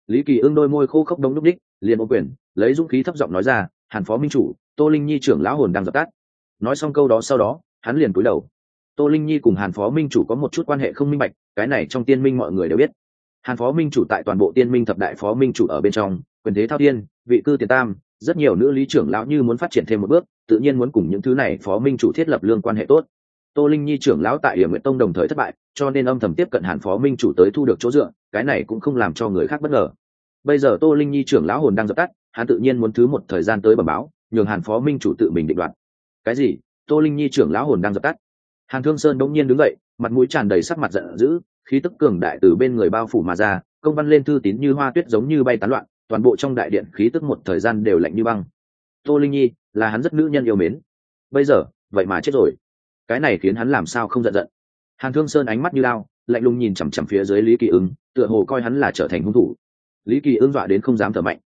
Lý kỳ ưng đôi môi khô khốc đống lúc đích, liền ô quyền, lấy dũng khí thấp giọng nói ra, hàn phó minh chủ, tô linh nhi trưởng lão hồn đang dập tắt. Nói xong câu đó sau đó, hắn liền cúi đầu. Tô linh nhi cùng hàn phó minh chủ có một chút quan hệ không minh bạch, cái này trong tiên minh mọi người đều biết. Hàn phó minh chủ tại toàn bộ tiên minh thập đại phó minh chủ ở bên trong, quyền thế thao tiên vị cư tiền tam rất nhiều nữ lý trưởng lão như muốn phát triển thêm một bước, tự nhiên muốn cùng những thứ này phó minh chủ thiết lập lương quan hệ tốt. Tô linh nhi trưởng lão tại hiểm nguyện tông đồng thời thất bại, cho nên âm thầm tiếp cận hàn phó minh chủ tới thu được chỗ dựa, cái này cũng không làm cho người khác bất ngờ. Bây giờ tô linh nhi trưởng lão hồn đang dập tắt, hắn tự nhiên muốn thứ một thời gian tới bẩm báo, nhường hàn phó minh chủ tự mình định đoạt. Cái gì? Tô linh nhi trưởng lão hồn đang dập tắt. Hàn thương sơn đống nhiên đứng dậy, mặt mũi tràn đầy sắc mặt giận dữ, khí tức cường đại từ bên người bao phủ mà ra, công văn lên thư tín như hoa tuyết giống như bay tán loạn toàn bộ trong đại điện khí tức một thời gian đều lạnh như băng. Tô linh nhi, là hắn rất nữ nhân yêu mến. Bây giờ, vậy mà chết rồi. Cái này khiến hắn làm sao không giận giận. Hàn thương sơn ánh mắt như lao, lạnh lùng nhìn chằm chằm phía dưới lý kỳ ứng tựa hồ coi hắn là trở thành hung thủ. Lý kỳ ứng dọa đến không dám thở mạnh.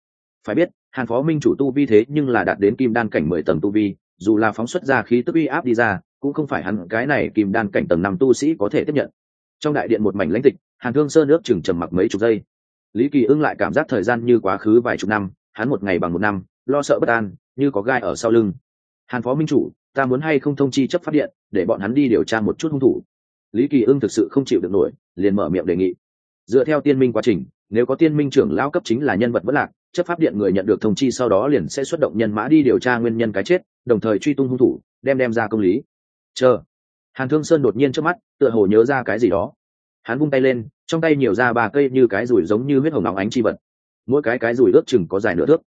Phải biết, hàn phó minh chủ tu vi thế nhưng là đạt đến kim đan cảnh mười tầng tu vi, dù là phóng xuất ra khí tức uy áp đi ra, cũng không phải hắn cái này kim đan cảnh tầng năm tu sĩ có thể tiếp nhận. Trong đại điện một mảnh lãnh tịch, hàn thương sơn nước chừng trầm mặc mấy chục giây lý kỳ ưng lại cảm giác thời gian như quá khứ vài chục năm, hắn một ngày bằng một năm, lo sợ bất an, như có gai ở sau lưng. Hàn phó minh chủ, ta muốn hay không thông chi chấp phát điện, để bọn hắn đi điều tra một chút hung thủ. Lý kỳ ưng thực sự không chịu được nổi, liền mở miệng đề nghị. Dựa theo tiên minh quá trình, nếu có tiên minh trưởng lao cấp chính là nhân vật bất lạc, chấp pháp điện người nhận được thông chi sau đó liền sẽ xuất động nhân mã đi điều tra nguyên nhân cái chết, đồng thời truy tung hung thủ, đem đem ra công lý. Chờ. Hàn thương sơn đột nhiên trước mắt, tựa hồ nhớ ra cái gì đó hắn vung tay lên, trong tay nhiều ra ba cây như cái rủi giống như huyết hồng nóng ánh chi vật. Mỗi cái cái rủi ước chừng có dài nửa thước.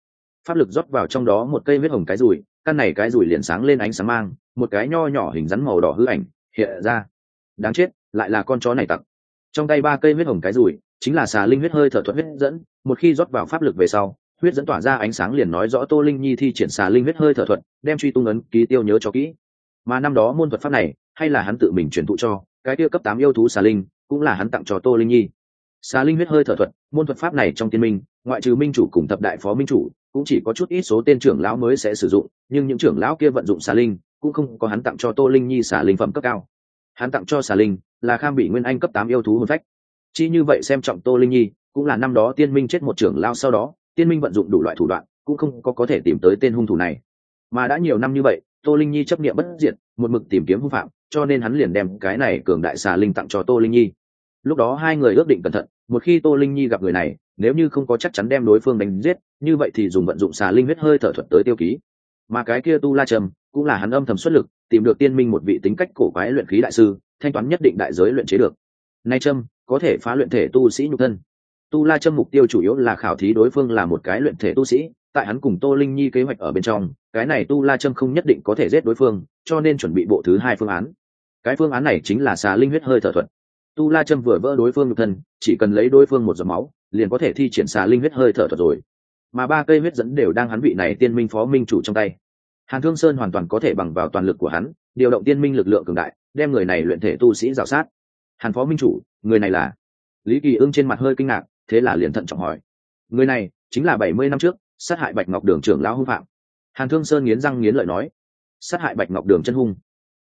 Pháp lực rót vào trong đó một cây huyết hồng cái rủi, căn này cái rủi liền sáng lên ánh sáng mang, một cái nho nhỏ hình rắn màu đỏ hư ảnh hiện ra. Đáng chết, lại là con chó này tặc. Trong tay ba cây huyết hồng cái rủi, chính là xà linh huyết hơi thở thuật huyết dẫn, một khi rót vào pháp lực về sau, huyết dẫn tỏa ra ánh sáng liền nói rõ tô linh nhi thi triển xà linh huyết hơi thở thuật, đem truy tung ấn, ký tiêu nhớ cho kỹ. Mà năm đó môn thuật pháp này, hay là hắn tự mình truyền thụ cho, cái tiêu cấp tám yêu thú xà linh cũng là hắn tặng cho tô linh nhi. Xà linh huyết hơi thở thuật, môn thuật pháp này trong tiên minh, ngoại trừ minh chủ cùng thập đại phó minh chủ, cũng chỉ có chút ít số tên trưởng lão mới sẽ sử dụng, nhưng những trưởng lão kia vận dụng xà linh, cũng không có hắn tặng cho tô linh nhi xà linh phẩm cấp cao. Hắn tặng cho xà linh là kham bị nguyên anh cấp tám yêu thú hồn phách. Chi như vậy xem trọng tô linh nhi, cũng là năm đó tiên minh chết một trưởng lao sau đó, tiên minh vận dụng đủ loại thủ đoạn, cũng không có có thể tìm tới tên hung thủ này. Mà đã nhiều năm như vậy, tô linh nhi chấp nghiệm bất diệt, một mực tìm kiếm hung phạm, cho nên hắn liền đem cái này cường đại xà linh tặng cho tô linh nhi lúc đó hai người ước định cẩn thận, một khi tô linh nhi gặp người này, nếu như không có chắc chắn đem đối phương đánh giết, như vậy thì dùng vận dụng xà linh huyết hơi thở thuật tới tiêu ký. Mà cái kia tu la trầm cũng là hắn âm thầm xuất lực, tìm được tiên minh một vị tính cách cổ quái luyện khí đại sư, thanh toán nhất định đại giới luyện chế được. Nay trâm có thể phá luyện thể tu sĩ nhục thân. Tu la trâm mục tiêu chủ yếu là khảo thí đối phương là một cái luyện thể tu sĩ, tại hắn cùng tô linh nhi kế hoạch ở bên trong, cái này tu la trâm không nhất định có thể giết đối phương, cho nên chuẩn bị bộ thứ hai phương án. Cái phương án này chính là xà linh huyết hơi thở thuật tu la trâm vừa vỡ đối phương nhục thân, chỉ cần lấy đối phương một giọt máu, liền có thể thi triển xà linh huyết hơi thở thuật rồi. Mà ba cây huyết dẫn đều đang hắn vị này tiên minh phó minh chủ trong tay. Hàn thương sơn hoàn toàn có thể bằng vào toàn lực của hắn, điều động tiên minh lực lượng cường đại, đem người này luyện thể tu sĩ rào sát. Hàn phó minh chủ, người này là? Lý kỳ ưng trên mặt hơi kinh ngạc, thế là liền thận trọng hỏi. Người này chính là bảy mươi năm trước, sát hại bạch ngọc đường trưởng lão hưng phạm. Hàn thương sơn nghiến răng nghiến lợi nói. Sát hại bạch ngọc đường chân hung.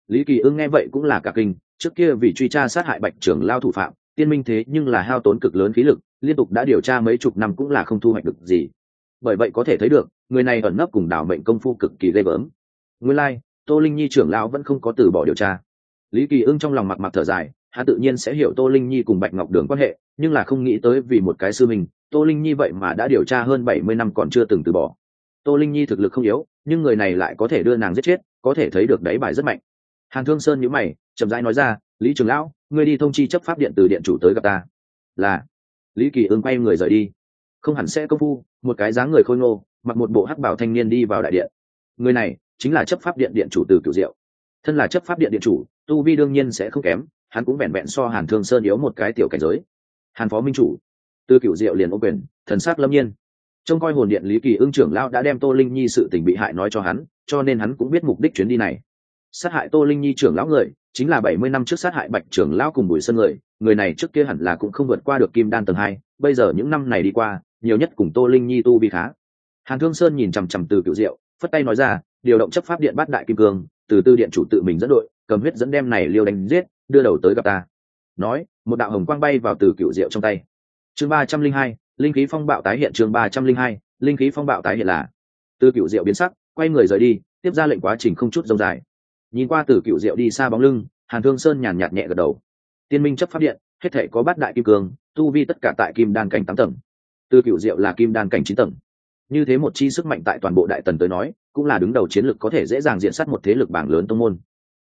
Lý kỳ ưng nghe vậy cũng là cả kinh trước kia vì truy tra sát hại bạch trưởng lao thủ phạm tiên minh thế nhưng là hao tốn cực lớn khí lực liên tục đã điều tra mấy chục năm cũng là không thu hoạch được gì. Bởi vậy có thể thấy được người này ẩn nấp cùng đảo mệnh công phu cực kỳ ghê gớm. Nguyên lai、like, tô linh nhi trưởng lão vẫn không có từ bỏ điều tra. Lý kỳ ưng trong lòng mặc mặc thở dài hắn tự nhiên sẽ hiểu tô linh nhi cùng bạch ngọc đường quan hệ nhưng là không nghĩ tới vì một cái sư mình tô linh nhi vậy mà đã điều tra hơn bảy mươi năm còn chưa từng từ bỏ. Tô linh nhi thực lực không yếu nhưng người này lại có thể đưa nàng giết chết có thể thấy được đáy bài rất mạnh. Hàn thương sơn nhữ mày chậm rãi nói ra, lý trường lão, ngươi đi thông chi chấp pháp điện từ điện chủ tới gặp ta. Là. Lý kỳ ương quay người rời đi. Không hẳn sẽ công phu. Một cái dáng người khôi ngô, mặc một bộ hắc bảo thanh niên đi vào đại điện. Người này chính là chấp pháp điện điện chủ từ cửu diệu. Thân là chấp pháp điện điện chủ, tu vi đương nhiên sẽ không kém, hắn cũng vẹn vẹn so hàn thương sơn yếu một cái tiểu cảnh giới. Hàn phó minh chủ. Từ cửu diệu liền ô quyền, thần sát lâm nhiên. Trông coi hồn điện, lý kỳ ương trưởng lao đã đem tô linh nhi sự tình bị hại nói cho hắn, cho nên hắn cũng biết mục đích chuyến đi này. Sát hại tô linh nhi trưởng lão người chính là bảy mươi năm trước sát hại bạch trưởng lão cùng bùi Sơn người người này trước kia hẳn là cũng không vượt qua được kim đan tầng hai, bây giờ những năm này đi qua, nhiều nhất cùng tô linh nhi tu vi khá. Hàn thương sơn nhìn chằm chằm từ cựu diệu, phất tay nói ra, điều động chấp pháp điện bát đại kim cương, từ tư điện chủ tự mình dẫn đội, cầm huyết dẫn đem này liêu đánh giết, đưa đầu tới gặp ta. Nói, một đạo hồng quang bay vào từ cựu diệu trong tay. Chương ba trăm linh hai, linh khí phong bạo tái hiện chương ba trăm linh hai, linh khí phong bạo tái hiện là. Từ cựu diệu biến sắc, quay người rời đi, tiếp ra lệnh quá trình không chút rông dài nhìn qua từ cựu diệu đi xa bóng lưng, hàn thương sơn nhàn nhạt nhẹ gật đầu. Tiên minh chấp pháp điện, hết thể có bát đại kim cương, tu vi tất cả tại kim đan cảnh tám tầng. Từ cựu diệu là kim đan cảnh chín tầng. Như thế một chi sức mạnh tại toàn bộ đại tần tới nói, cũng là đứng đầu chiến lược có thể dễ dàng diện sát một thế lực bảng lớn tông môn.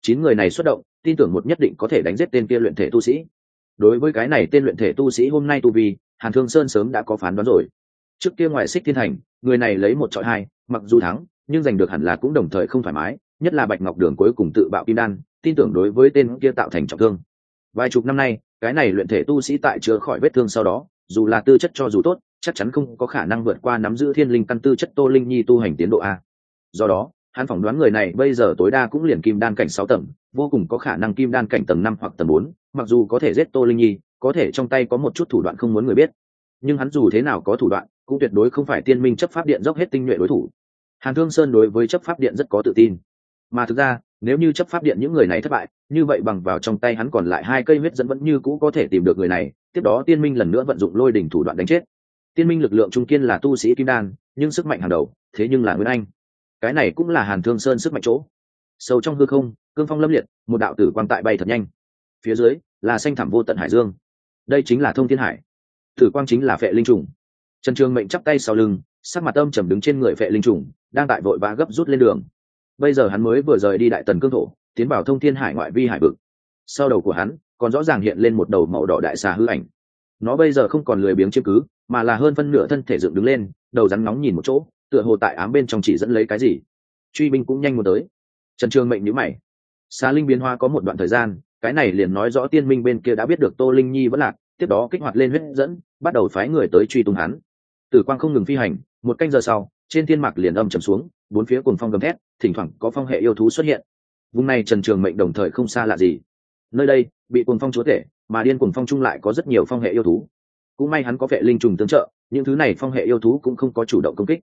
Chín người này xuất động, tin tưởng một nhất định có thể đánh giết tên kia luyện thể tu sĩ. Đối với cái này tên luyện thể tu sĩ hôm nay tu vi, hàn thương sơn sớm đã có phán đoán rồi. Trước kia ngoại xích thiên thành, người này lấy một trọi hai, mặc dù thắng, nhưng giành được hẳn là cũng đồng thời không thoải mái nhất là bạch ngọc đường cuối cùng tự bạo kim đan, tin tưởng đối với tên kia tạo thành trọng thương. Vài chục năm nay, cái này luyện thể tu sĩ tại chữa khỏi vết thương sau đó, dù là tư chất cho dù tốt, chắc chắn không có khả năng vượt qua nắm giữ thiên linh căn tư chất tô linh nhi tu hành tiến độ a. Do đó, hắn phỏng đoán người này bây giờ tối đa cũng liền kim đan cảnh sáu tầng, vô cùng có khả năng kim đan cảnh tầng năm hoặc tầng bốn, mặc dù có thể giết tô linh nhi, có thể trong tay có một chút thủ đoạn không muốn người biết. Nhưng hắn dù thế nào có thủ đoạn, cũng tuyệt đối không phải tiên minh chấp pháp điện dốc hết tinh nhuệ đối thủ. Hàn thương sơn đối với chấp pháp điện rất có tự tin mà thực ra, nếu như chấp pháp điện những người này thất bại, như vậy bằng vào trong tay hắn còn lại hai cây huyết dẫn vẫn như cũ có thể tìm được người này, tiếp đó tiên minh lần nữa vận dụng lôi đỉnh thủ đoạn đánh chết. Tiên minh lực lượng trung kiên là tu sĩ kim đan, nhưng sức mạnh hàng đầu, thế nhưng là nguyên anh. Cái này cũng là hàn thương sơn sức mạnh chỗ. Sâu trong hư không, cương phong lâm liệt, một đạo tử quang tại bay thật nhanh. Phía dưới là xanh thảm vô tận hải dương. Đây chính là thông thiên hải. Tử quang chính là phệ linh trùng. Trần trường mệnh chắp tay sau lưng, sắc mặt âm trầm đứng trên người phệ linh trùng, đang tại vội vã gấp rút lên đường bây giờ hắn mới vừa rời đi đại tần cương thổ, tiến vào thông thiên hải ngoại vi hải vực. Sau đầu của hắn, còn rõ ràng hiện lên một đầu màu đỏ đại xà hư ảnh. Nó bây giờ không còn lười biếng chiếm cứ, mà là hơn phân nửa thân thể dựng đứng lên, đầu rắn nóng nhìn một chỗ, tựa hồ tại ám bên trong chỉ dẫn lấy cái gì. Truy binh cũng nhanh muốn tới. Trần trường mệnh nhữ mày. Xà linh biến hoa có một đoạn thời gian, cái này liền nói rõ tiên minh bên kia đã biết được tô linh nhi vẫn lạc, tiếp đó kích hoạt lên huyết dẫn, bắt đầu phái người tới truy tung hắn. Tử quang không ngừng phi hành, một canh giờ sau, trên thiên mạc liền âm trầm xuống bốn phía cùng phong gầm thét, thỉnh thoảng có phong hệ yêu thú xuất hiện. Vùng này trần trường mệnh đồng thời không xa lạ gì. Nơi đây, bị cuồng phong chúa tể, mà điên cuồng phong chung lại có rất nhiều phong hệ yêu thú. Cũng may hắn có vệ linh trùng tương trợ, những thứ này phong hệ yêu thú cũng không có chủ động công kích.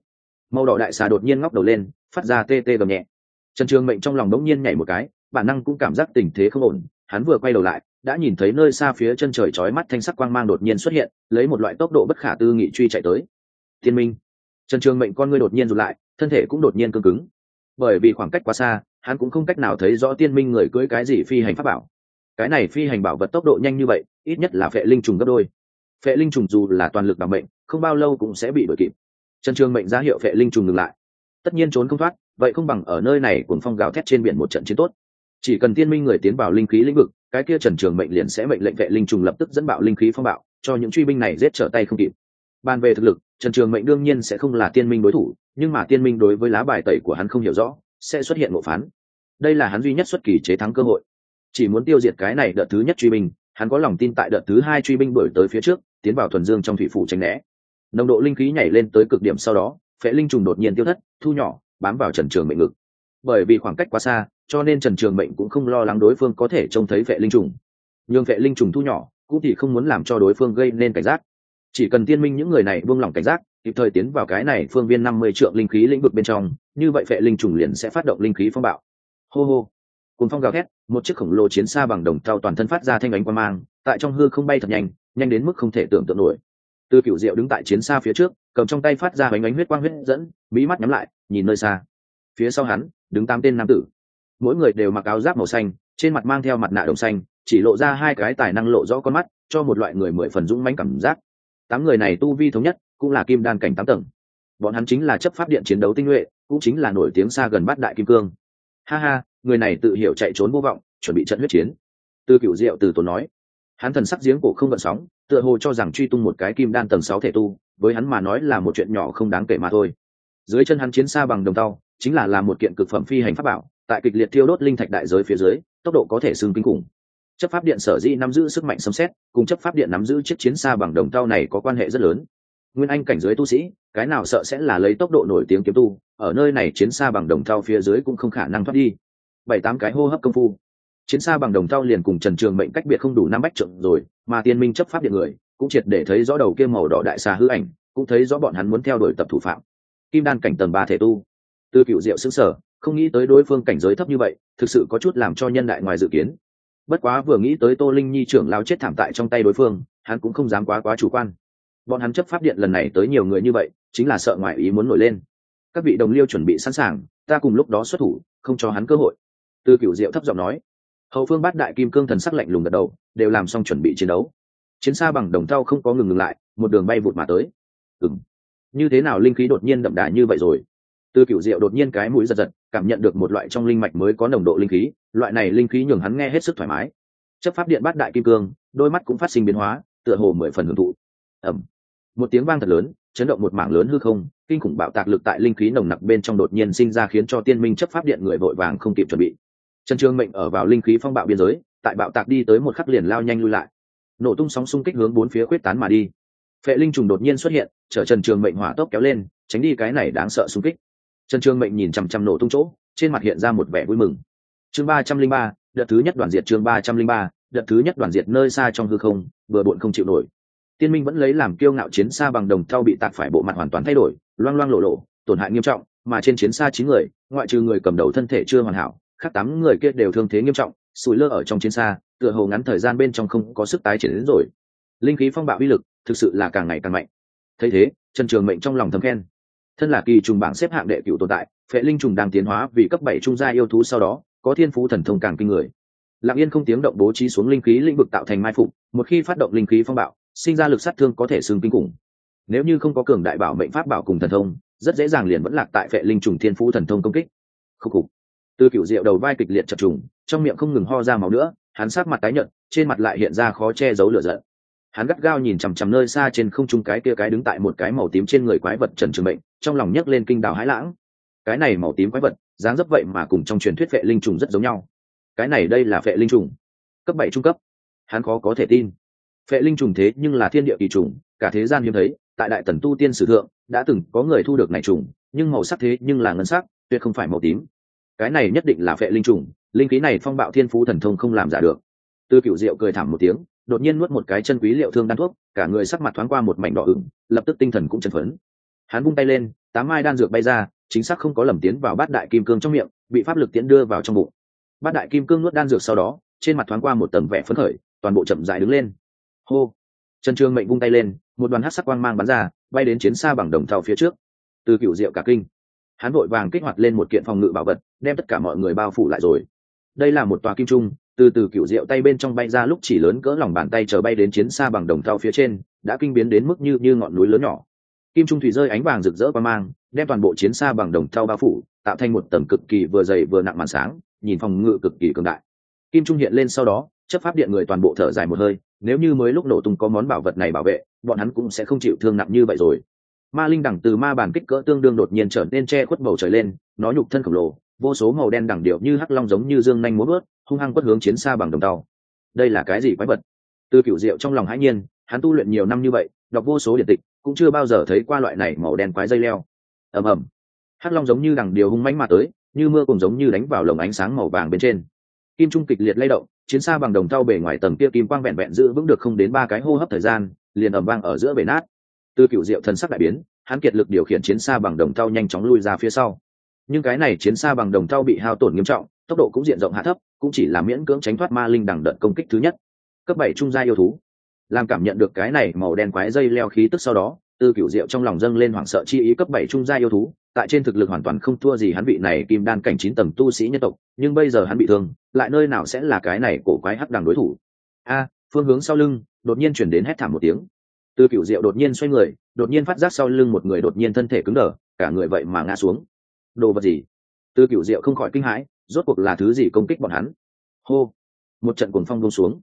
Màu đỏ đại xà đột nhiên ngóc đầu lên, phát ra tê tê gầm nhẹ. Trần trường mệnh trong lòng đống nhiên nhảy một cái, bản năng cũng cảm giác tình thế không ổn, hắn vừa quay đầu lại, đã nhìn thấy nơi xa phía chân trời chói mắt thanh sắc quang mang đột nhiên xuất hiện, lấy một loại tốc độ bất khả tư nghị truy chạy tới. Thiên minh trần trường mệnh con ngươi đột nhiên rụt lại, thân thể cũng đột nhiên cứng cứng. Bởi vì khoảng cách quá xa, hắn cũng không cách nào thấy rõ tiên minh người cưới cái gì phi hành pháp bảo. Cái này phi hành bảo vật tốc độ nhanh như vậy, ít nhất là phệ linh trùng gấp đôi. Phệ linh trùng dù là toàn lực đảm mệnh, không bao lâu cũng sẽ bị đuổi kịp. Trần trường mệnh ra hiệu phệ linh trùng ngừng lại. Tất nhiên trốn không thoát, vậy không bằng ở nơi này cuồng phong gào thét trên biển một trận chiến tốt. Chỉ cần tiên minh người tiến vào linh khí lĩnh vực, cái kia trần trường mệnh liền sẽ mệnh lệnh vệ linh trùng lập tức dẫn bạo linh khí phong bạo, cho những truy binh này giết trở tay không kịp. Bàn về thực lực trần trường mệnh đương nhiên sẽ không là tiên minh đối thủ, nhưng mà tiên minh đối với lá bài tẩy của hắn không hiểu rõ, sẽ xuất hiện ngộ phán. Đây là hắn duy nhất xuất kỳ chế thắng cơ hội. Chỉ muốn tiêu diệt cái này đợt thứ nhất truy binh, hắn có lòng tin tại đợt thứ hai truy binh đổi tới phía trước, tiến vào thuần dương trong thủy phủ tránh né. Nồng độ linh khí nhảy lên tới cực điểm sau đó, phệ linh trùng đột nhiên tiêu thất, thu nhỏ, bám vào trần trường mệnh ngực. Bởi vì khoảng cách quá xa, cho nên trần trường mệnh cũng không lo lắng đối phương có thể trông thấy vệ linh trùng. Nhường vệ linh trùng thu nhỏ, cũng thì không muốn làm cho đối phương gây nên cảnh giác chỉ cần tiên minh những người này buông lỏng cảnh giác, kịp thời tiến vào cái này phương viên năm mươi triệu linh khí lĩnh vực bên trong, như vậy vệ linh trùng liền sẽ phát động linh khí phong bạo. Hô hô. Cùng phong gào thét, một chiếc khổng lồ chiến xa bằng đồng thau toàn thân phát ra thanh ánh quan mang, tại trong hư không bay thật nhanh nhanh đến mức không thể tưởng tượng nổi. Từ cựu diệu đứng tại chiến xa phía trước, cầm trong tay phát ra bánh ánh huyết quang huyết dẫn, mỹ mắt nhắm lại, nhìn nơi xa. Phía sau hắn, đứng tám tên nam tử. Mỗi người đều mặc áo giáp màu xanh, trên mặt mang theo mặt nạ đồng xanh, chỉ lộ ra hai cái tài năng lộ rõ con mắt, cho một loại người mười phần dũng mãnh cảm giác tám người này tu vi thống nhất, cũng là kim đan cảnh tám tầng. Bọn hắn chính là chấp pháp điện chiến đấu tinh nhuệ, cũng chính là nổi tiếng xa gần bát đại kim cương. Ha ha, người này tự hiểu chạy trốn vô vọng, chuẩn bị trận huyết chiến. Từ cửu diệu từ tốn nói, hắn thần sắc giếng cổ không gợn sóng, tựa hồ cho rằng truy tung một cái kim đan tầng sáu thể tu, với hắn mà nói là một chuyện nhỏ không đáng kể mà thôi. Dưới chân hắn chiến xa bằng đồng tàu chính là làm một kiện cực phẩm phi hành pháp bảo, tại kịch liệt thiêu đốt linh thạch đại giới phía dưới, tốc độ có thể xương kinh khủng chấp pháp điện sở dĩ nắm giữ sức mạnh sấm xét cùng chấp pháp điện nắm giữ chiếc chiến xa bằng đồng tao này có quan hệ rất lớn. Nguyên anh cảnh giới tu sĩ, cái nào sợ sẽ là lấy tốc độ nổi tiếng kiếm tu, ở nơi này chiến xa bằng đồng tàu phía dưới cũng không khả năng thoát đi. Bảy tám cái hô hấp công phu. Chiến xa bằng đồng tàu liền cùng trần trường mệnh cách biệt không đủ năm bách trượng rồi, mà tiên minh chấp pháp điện người, cũng triệt để thấy rõ đầu kia màu đỏ đại xa hư ảnh, cũng thấy rõ bọn hắn muốn theo đuổi tập thủ phạm. Kim đan cảnh tầng ba thể tu. Từ cựu diệu xứng sở, không nghĩ tới đối phương cảnh giới thấp như vậy, thực sự có chút làm cho nhân đại ngoài dự kiến bất quá vừa nghĩ tới tô linh nhi trưởng lao chết thảm tại trong tay đối phương, hắn cũng không dám quá quá chủ quan. Bọn hắn chấp pháp điện lần này tới nhiều người như vậy, chính là sợ ngoại ý muốn nổi lên. Các vị đồng liêu chuẩn bị sẵn sàng, ta cùng lúc đó xuất thủ, không cho hắn cơ hội. Từ cựu diệu thấp giọng nói. Hậu phương bát đại kim cương thần sắc lạnh lùng gật đầu, đều làm xong chuẩn bị chiến đấu. Chiến xa bằng đồng thau không có ngừng ngừng lại, một đường bay vụt mà tới. Ừng như thế nào linh khí đột nhiên đậm đà như vậy rồi? Từ cựu diệu đột nhiên cái mũi giật giật, cảm nhận được một loại trong linh mạch mới có nồng độ linh khí, loại này linh khí nhường hắn nghe hết sức thoải mái. Chấp pháp điện bát đại kim cương, đôi mắt cũng phát sinh biến hóa, tựa hồ mười phần hưởng thụ. Ẩm một tiếng vang thật lớn, chấn động một mảng lớn hư không, kinh khủng bạo tạc lực tại linh khí nồng nặc bên trong đột nhiên sinh ra khiến cho tiên minh chấp pháp điện người vội vàng không kịp chuẩn bị. Trần trương mệnh ở vào linh khí phong bạo biên giới, tại bạo tạc đi tới một khắc liền lao nhanh lui lại. Nổ tung sóng xung kích hướng bốn phía quyết tán mà đi. Phệ linh trùng đột nhiên xuất hiện, chở trần trường mệnh hỏa tốc kéo lên, tránh đi cái này đáng sợ xung kích trần trường mệnh nhìn chằm chằm nổ tung chỗ, trên mặt hiện ra một vẻ vui mừng. Chương ba trăm linh ba, đợt thứ nhất đoàn diệt chương ba trăm linh ba, đợt thứ nhất đoàn diệt nơi xa trong hư không, vừa bộn không chịu nổi. Tiên minh vẫn lấy làm kiêu ngạo chiến xa bằng đồng thau bị tạc phải bộ mặt hoàn toàn thay đổi, loang loang lộ lộ, tổn hại nghiêm trọng, mà trên chiến xa chín người, ngoại trừ người cầm đầu thân thể chưa hoàn hảo, khác tám người kia đều thương thế nghiêm trọng, sủi lơ ở trong chiến xa, tựa hồ ngắn thời gian bên trong không có sức tái triển đến rồi. Linh khí phong bạo uy lực thực sự là càng ngày càng mạnh. Thấy thế, trần trường mệnh trong lòng thầm khen thân là kỳ trùng bảng xếp hạng đệ cựu tồn tại, phệ linh trùng đang tiến hóa vì cấp bảy trung gia yêu thú sau đó, có thiên phú thần thông càng kinh người. Lặng yên không tiếng động bố trí xuống linh khí lĩnh vực tạo thành mai phục, một khi phát động linh khí phong bạo, sinh ra lực sát thương có thể xương kinh khủng. Nếu như không có cường đại bảo mệnh pháp bảo cùng thần thông, rất dễ dàng liền vẫn lạc tại phệ linh trùng thiên phú thần thông công kích. Khúc khục. Từ cựu rượu đầu vai kịch liệt chập trùng, trong miệng không ngừng ho ra máu nữa, hắn sát mặt tái nhợt, trên mặt lại hiện ra khó che giấu lửa giận hắn gắt gao nhìn chằm chằm nơi xa trên không trung cái kia cái đứng tại một cái màu tím trên người quái vật trần trường mệnh, trong lòng nhấc lên kinh đào hãi lãng. Cái này màu tím quái vật, dáng dấp vậy mà cùng trong truyền thuyết vệ linh trùng rất giống nhau. Cái này đây là vệ linh trùng. Cấp bảy trung cấp. Hắn khó có thể tin. Vệ linh trùng thế nhưng là thiên địa kỳ trùng, cả thế gian hiếm thấy, tại đại tần tu tiên sử thượng, đã từng có người thu được này trùng, nhưng màu sắc thế nhưng là ngân sắc, tuyệt không phải màu tím. Cái này nhất định là vệ linh trùng, linh khí này phong bạo thiên phú thần thông không làm giả được. Tư cựu diệu cười thảm một tiếng đột nhiên nuốt một cái chân quý liệu thương đan thuốc, cả người sắc mặt thoáng qua một mảnh đỏ ửng, lập tức tinh thần cũng chấn phấn. Hắn vung tay lên, tám mai đan dược bay ra, chính xác không có lầm tiến vào bát đại kim cương trong miệng, bị pháp lực tiến đưa vào trong bụng. Bát đại kim cương nuốt đan dược sau đó, trên mặt thoáng qua một tầng vẻ phấn khởi, toàn bộ chậm dại đứng lên. Hô! Trần trương mệnh vung tay lên, một đoàn hát sắc quang mang bắn ra, bay đến chiến xa bằng đồng thau phía trước. Từ cựu diệu cả kinh, hắn vội vàng kích hoạt lên một kiện phòng ngự bảo vật, đem tất cả mọi người bao phủ lại rồi đây là một tòa kim trung, từ từ cựu rượu tay bên trong bay ra lúc chỉ lớn cỡ lòng bàn tay chờ bay đến chiến xa bằng đồng thau phía trên, đã kinh biến đến mức như như ngọn núi lớn nhỏ. Kim trung thủy rơi ánh vàng rực rỡ qua mang, đem toàn bộ chiến xa bằng đồng thau bao phủ, tạo thành một tầng cực kỳ vừa dày vừa nặng màn sáng, nhìn phòng ngự cực kỳ cường đại. Kim trung hiện lên sau đó, chấp pháp điện người toàn bộ thở dài một hơi, nếu như mới lúc nổ tung có món bảo vật này bảo vệ, bọn hắn cũng sẽ không chịu thương nặng như vậy rồi. Ma linh đẳng từ ma bàn kích cỡ tương đương đột nhiên trở nên che khuất bầu trời lên, nó nhục thân khổng lồ vô số màu đen đẳng điệu như hắc long giống như dương nhanh muốn bớt hung hăng quất hướng chiến xa bằng đồng tàu. Đây là cái gì quái vật? Từ cựu diệu trong lòng hãi nhiên, hắn tu luyện nhiều năm như vậy, đọc vô số điện tịch, cũng chưa bao giờ thấy qua loại này màu đen quái dây leo. Ầm ầm. Hắc long giống như đằng điều hung mãnh mà tới, như mưa cùng giống như đánh vào lồng ánh sáng màu vàng bên trên. Kim trung kịch liệt lay động, chiến xa bằng đồng tàu bề ngoài tầng kia kim quang vẹn vẹn giữ vững được không đến ba cái hô hấp thời gian, liền ầm vang ở giữa bể nát. Từ cựu diệu thần sắc đại biến, hắn kiệt lực điều khiển chiến xa bằng đồng tàu nhanh chóng lui ra phía sau nhưng cái này chiến xa bằng đồng thau bị hao tổn nghiêm trọng, tốc độ cũng diện rộng hạ thấp, cũng chỉ là miễn cưỡng tránh thoát ma linh đằng đợt công kích thứ nhất. Cấp bảy trung gia yêu thú. Làm cảm nhận được cái này màu đen quái dây leo khí tức sau đó, tư cựu diệu trong lòng dâng lên hoảng sợ chi ý cấp bảy trung gia yêu thú, tại trên thực lực hoàn toàn không thua gì hắn vị này kim đan cảnh chín tầng tu sĩ nhân tộc, nhưng bây giờ hắn bị thương, lại nơi nào sẽ là cái này cổ quái hắc đằng đối thủ? A, phương hướng sau lưng, đột nhiên chuyển đến hét thảm một tiếng. Tư cựu diệu đột nhiên xoay người, đột nhiên phát giác sau lưng một người đột nhiên thân thể cứng đờ, cả người vậy mà ngã xuống đồ vật gì? Tư cựu diệu không khỏi kinh hãi, rốt cuộc là thứ gì công kích bọn hắn? Hô! Một trận cuồng phong bông xuống.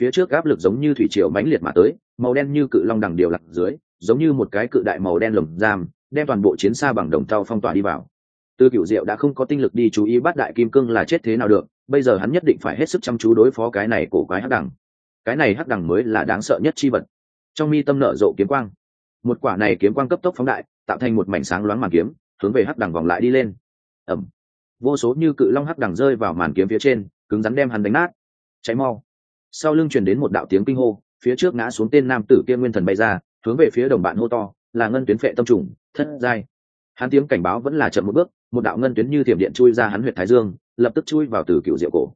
Phía trước áp lực giống như thủy triều mãnh liệt mà tới, màu đen như cự long đằng điều lặt dưới, giống như một cái cự đại màu đen lồng giam, đem toàn bộ chiến xa bằng đồng tàu phong tỏa đi vào. Tư cựu diệu đã không có tinh lực đi chú ý bắt đại kim cương là chết thế nào được, bây giờ hắn nhất định phải hết sức chăm chú đối phó cái này cổ quái hắc đằng. Cái này hắc đằng mới là đáng sợ nhất chi vật. Trong mi tâm nở rộ kiếm quang. Một quả này kiếm quang cấp tốc phóng đại, tạo thành một mảnh sáng loáng màn kiếm hướng về hắc đằng vòng lại đi lên. Ẩm vô số như cự long hắc đằng rơi vào màn kiếm phía trên, cứng rắn đem hắn đánh nát. Cháy mau. Sau lưng truyền đến một đạo tiếng kinh hô, phía trước ngã xuống tên nam tử kia nguyên thần bay ra, hướng về phía đồng bạn hô to, là ngân tuyến phệ tâm trùng, thất giai. Hắn tiếng cảnh báo vẫn là chậm một bước, một đạo ngân tuyến như thiểm điện chui ra hắn huyệt thái dương, lập tức chui vào từ cựu diệu cổ.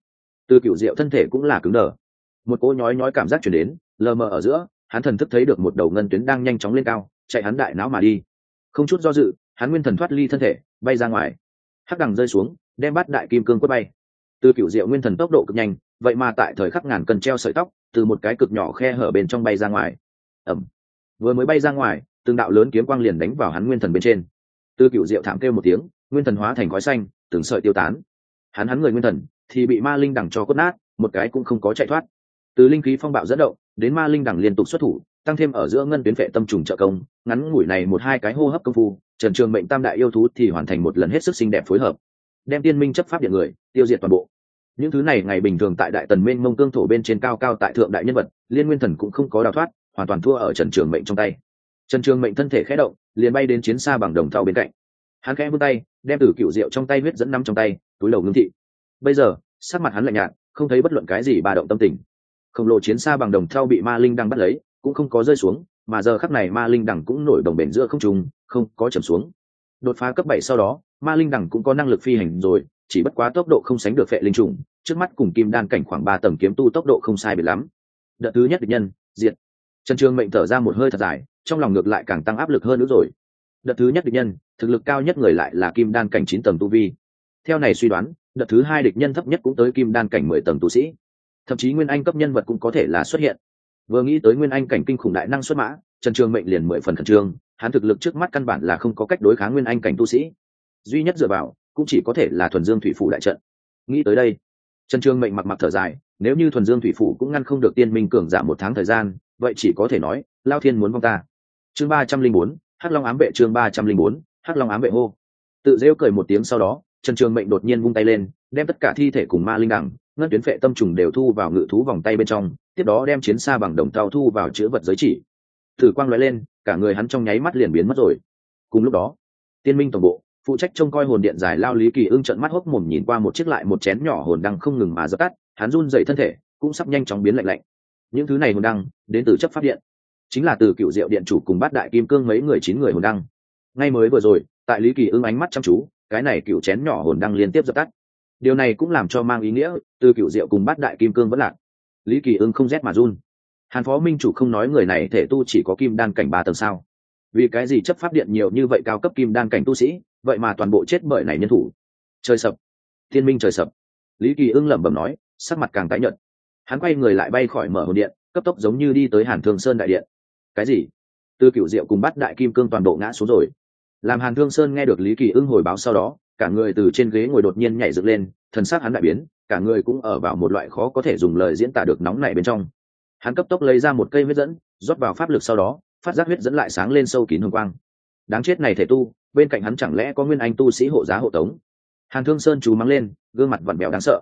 Từ cựu diệu thân thể cũng là cứng đờ. Một cỗ nhói nhói cảm giác chuyển đến, lờ mờ ở giữa, hắn thần thức thấy được một đầu ngân tuyến đang nhanh chóng lên cao, chạy hắn đại não mà đi. Không chút do dự hắn nguyên thần thoát ly thân thể, bay ra ngoài. Hắc đằng rơi xuống, đem bắt đại kim cương quất bay. Từ cựu diệu nguyên thần tốc độ cực nhanh, vậy mà tại thời khắc ngàn cần treo sợi tóc, từ một cái cực nhỏ khe hở bên trong bay ra ngoài. Ẩm vừa mới bay ra ngoài, từng đạo lớn kiếm quang liền đánh vào hắn nguyên thần bên trên. Từ cựu diệu thảm kêu một tiếng, nguyên thần hóa thành khói xanh, từng sợi tiêu tán. Hắn hắn người nguyên thần, thì bị ma linh đằng cho cốt nát, một cái cũng không có chạy thoát. Từ linh khí phong bạo dẫn động, đến ma linh đằng liên tục xuất thủ tăng thêm ở giữa ngân tuyến vệ tâm trùng trợ công, ngắn ngủi này một hai cái hô hấp công phu, trần trường mệnh tam đại yêu thú thì hoàn thành một lần hết sức xinh đẹp phối hợp, đem tiên minh chấp pháp điện người, tiêu diệt toàn bộ. Những thứ này ngày bình thường tại đại tần minh mông cương thổ bên trên cao cao tại thượng đại nhân vật, liên nguyên thần cũng không có đào thoát, hoàn toàn thua ở trần trường mệnh trong tay. Trần trường mệnh thân thể khẽ động, liền bay đến chiến xa bằng đồng thau bên cạnh. Hắn khẽ vươn tay, đem từ cựu rượu trong tay huyết dẫn nắm trong tay, túi đầu ngưng thị. Bây giờ, sắc mặt hắn lạnh nhạt, không thấy bất luận cái gì bà động tâm tình. Khổng lồ chiến xa bằng đồng thau bị ma linh đang bắt lấy cũng không có rơi xuống, mà giờ khắc này ma linh đẳng cũng nổi đồng bền giữa không trùng không có chầm xuống. Đột phá cấp bảy sau đó, ma linh đẳng cũng có năng lực phi hành rồi, chỉ bất quá tốc độ không sánh được phệ linh trùng, trước mắt cùng kim đan cảnh khoảng ba tầng kiếm tu tốc độ không sai biệt lắm. Đợt thứ nhất địch nhân, diệt. Trần trường mệnh thở ra một hơi thật dài, trong lòng ngược lại càng tăng áp lực hơn nữa rồi. Đợt thứ nhất địch nhân, thực lực cao nhất người lại là kim đan cảnh chín tầng tu vi. Theo này suy đoán, đợt thứ hai địch nhân thấp nhất cũng tới kim đan cảnh mười tầng tu sĩ. Thậm chí nguyên anh cấp nhân vật cũng có thể là xuất hiện vừa nghĩ tới nguyên anh cảnh kinh khủng đại năng xuất mã, trần trường mệnh liền mười phần khẩn trương, hắn thực lực trước mắt căn bản là không có cách đối kháng nguyên anh cảnh tu sĩ. Duy nhất dựa vào, cũng chỉ có thể là thuần dương thủy phủ đại trận. Nghĩ tới đây, trần trường mệnh mặc mặc thở dài, nếu như thuần dương thủy phủ cũng ngăn không được tiên minh cường giảm một tháng thời gian, vậy chỉ có thể nói, lao thiên muốn vong ta. Chương ba trăm linh bốn, hắc long ám vệ chương ba trăm linh bốn, hắc long ám vệ hô. Tự rêu cười một tiếng sau đó, trần trường mệnh đột nhiên vung tay lên, đem tất cả thi thể cùng ma linh đẳng, ngân tuyến phệ tâm trùng đều thu vào ngự thú vòng tay bên trong tiếp đó đem chiến xa bằng đồng tàu thu vào chữ vật giới chỉ. Thử quang nói lên, cả người hắn trong nháy mắt liền biến mất rồi. Cùng lúc đó, tiên minh tổng bộ, phụ trách trông coi hồn điện dài lao lý kỳ ưng trận mắt hốc mồm nhìn qua một chiếc lại một chén nhỏ hồn đăng không ngừng mà dập tắt, hắn run dậy thân thể, cũng sắp nhanh chóng biến lạnh lạnh. Những thứ này hồn đăng, đến từ chấp pháp điện. Chính là từ cựu diệu điện chủ cùng bát đại kim cương mấy người chín người hồn đăng. Ngay mới vừa rồi, tại lý kỳ ưng ánh mắt chăm chú, cái này cựu chén nhỏ hồn đăng liên tiếp dập tắt. Điều này cũng làm cho mang ý nghĩa, từ cựu diệu cùng bát đại kim cương vẫn lạc lý kỳ ưng không rét mà run. Hàn phó minh chủ không nói người này thể tu chỉ có kim đan cảnh ba tầng sao? Vì cái gì chấp pháp điện nhiều như vậy cao cấp kim đan cảnh tu sĩ, vậy mà toàn bộ chết bởi này nhân thủ? Trời sập! Thiên minh trời sập! Lý kỳ ưng lẩm bẩm nói, sắc mặt càng tái nhợt. Hắn quay người lại bay khỏi mở hồn điện, cấp tốc giống như đi tới hàn thương sơn đại điện. Cái gì? Tư cựu diệu cùng bắt đại kim cương toàn bộ ngã xuống rồi. Làm hàn thương sơn nghe được lý kỳ ưng hồi báo sau đó, cả người từ trên ghế ngồi đột nhiên nhảy dựng lên, thần sắc hắn đại biến cả người cũng ở vào một loại khó có thể dùng lời diễn tả được nóng này bên trong. Hắn cấp tốc lấy ra một cây huyết dẫn, rót vào pháp lực sau đó, phát giác huyết dẫn lại sáng lên sâu kín hồng quang. Đáng chết này thể tu, bên cạnh hắn chẳng lẽ có nguyên anh tu sĩ hộ giá hộ tống? Hàn thương sơn chú mắng lên, gương mặt vặn vẹo đáng sợ.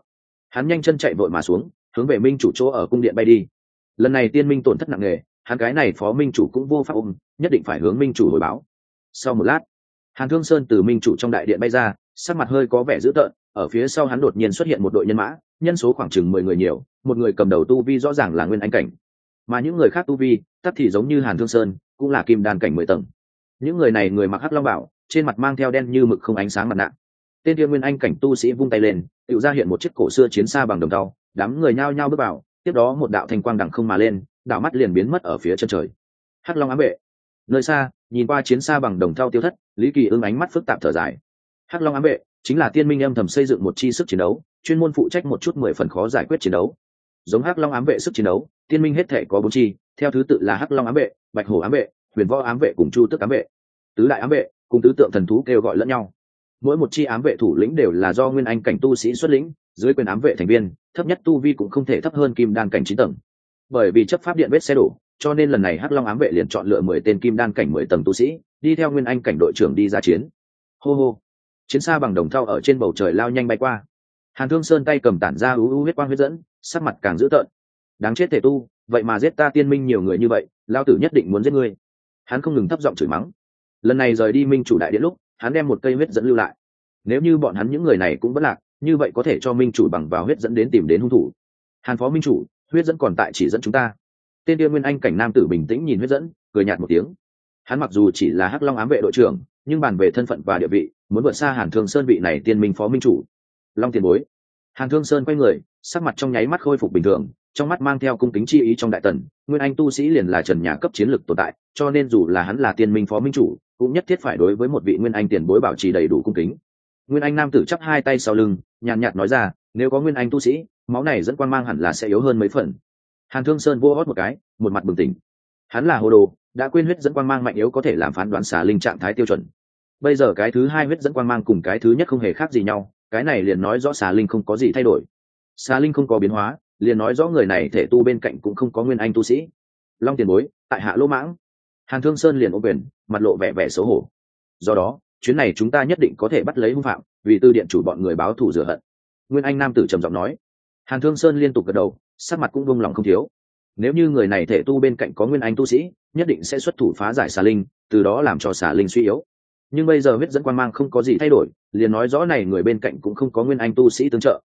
Hắn nhanh chân chạy vội mà xuống, hướng về minh chủ chỗ ở cung điện bay đi. Lần này tiên minh tổn thất nặng nề, hắn cái này phó minh chủ cũng vô pháp ôm, nhất định phải hướng minh chủ hồi báo. Sau một lát, hàn thương sơn từ minh chủ trong đại điện bay ra sắc mặt hơi có vẻ dữ tợn, ở phía sau hắn đột nhiên xuất hiện một đội nhân mã, nhân số khoảng chừng mười người nhiều, một người cầm đầu tu vi rõ ràng là nguyên anh cảnh. Mà những người khác tu vi, tắc thì giống như hàn thương sơn, cũng là kim đan cảnh mười tầng. Những người này người mặc hắc long bảo, trên mặt mang theo đen như mực không ánh sáng mặt nạ. Tên tiên nguyên anh cảnh tu sĩ vung tay lên tự ra hiện một chiếc cổ xưa chiến xa bằng đồng tàu đám người nhao nhao bước vào, tiếp đó một đạo thanh quang đằng không mà lên, đạo mắt liền biến mất ở phía chân trời. Hắc long ám vệ. Nơi xa, nhìn qua chiến xa bằng đồng thau tiêu thất, lý kỳ ưng ánh mắt phức tạp thở dài hắc long ám vệ chính là tiên minh âm thầm xây dựng một chi sức chiến đấu, chuyên môn phụ trách một chút mười phần khó giải quyết chiến đấu. Giống hắc long ám vệ sức chiến đấu, tiên minh hết thể có bốn chi, theo thứ tự là hắc long ám vệ, bạch hổ ám vệ, huyền võ ám vệ cùng chu tức ám vệ. Tứ đại ám vệ cùng tứ tượng thần thú kêu gọi lẫn nhau. Mỗi một chi ám vệ thủ lĩnh đều là do nguyên anh cảnh tu sĩ xuất lĩnh, dưới quyền ám vệ thành viên, thấp nhất tu vi cũng không thể thấp hơn kim đan cảnh chín tầng. Bởi vì chấp pháp điện vết xe đổ, cho nên lần này hắc long ám vệ liền chọn lựa mười tên kim đan cảnh mười tầng tu sĩ, đi theo nguyên anh cảnh đội trưởng đi ra chiến. Hô hô chiến xa bằng đồng thau ở trên bầu trời lao nhanh bay qua. Hàn thương sơn tay cầm tản ra ú ú huyết quang huyết dẫn, sắc mặt càng dữ tợn. Đáng chết thể tu, vậy mà giết ta tiên minh nhiều người như vậy, lao tử nhất định muốn giết ngươi. Hắn không ngừng thấp giọng chửi mắng. Lần này rời đi minh chủ đại điện lúc, hắn đem một cây huyết dẫn lưu lại. Nếu như bọn hắn những người này cũng bất lạc, như vậy có thể cho minh chủ bằng vào huyết dẫn đến tìm đến hung thủ. Hàn phó minh chủ, huyết dẫn còn tại chỉ dẫn chúng ta. Tên tiên nguyên anh cảnh nam tử bình tĩnh nhìn huyết dẫn, cười nhạt một tiếng. Hắn mặc dù chỉ là hắc long ám vệ đội trưởng nhưng bàn về thân phận và địa vị, muốn vượt xa hàn thương sơn vị này tiên minh phó minh chủ. Long tiền bối. Hàn thương sơn quay người, sắc mặt trong nháy mắt khôi phục bình thường, trong mắt mang theo cung kính chi ý trong đại tần, nguyên anh tu sĩ liền là trần nhà cấp chiến lược tồn tại, cho nên dù là hắn là tiên minh phó minh chủ, cũng nhất thiết phải đối với một vị nguyên anh tiền bối bảo trì đầy đủ cung kính. Nguyên anh nam tử chắp hai tay sau lưng, nhàn nhạt nói ra, nếu có nguyên anh tu sĩ, máu này dẫn quan mang hẳn là sẽ yếu hơn mấy phần. Hàn thương sơn vô hót một cái, một mặt bừng tỉnh. Hắn là hồ đồ đã quên huyết dẫn quang mang mạnh yếu có thể làm phán đoán xà linh trạng thái tiêu chuẩn. Bây giờ cái thứ hai huyết dẫn quang mang cùng cái thứ nhất không hề khác gì nhau, cái này liền nói rõ xà linh không có gì thay đổi. Xà linh không có biến hóa, liền nói rõ người này thể tu bên cạnh cũng không có nguyên anh tu sĩ. Long tiền bối, tại hạ lỗ mãng, hàn thương sơn liền ô quyền, mặt lộ vẻ vẻ xấu hổ. Do đó, chuyến này chúng ta nhất định có thể bắt lấy hung phạm, vì tư điện chủ bọn người báo thù rửa hận. Nguyên anh nam tử trầm giọng nói. Hàn thương sơn liên tục gật đầu, sắc mặt cũng vung lòng không thiếu nếu như người này thể tu bên cạnh có nguyên anh tu sĩ, nhất định sẽ xuất thủ phá giải xà linh, từ đó làm cho xà linh suy yếu. Nhưng bây giờ huyết dẫn quan mang không có gì thay đổi, liền nói rõ này người bên cạnh cũng không có nguyên anh tu sĩ tương trợ.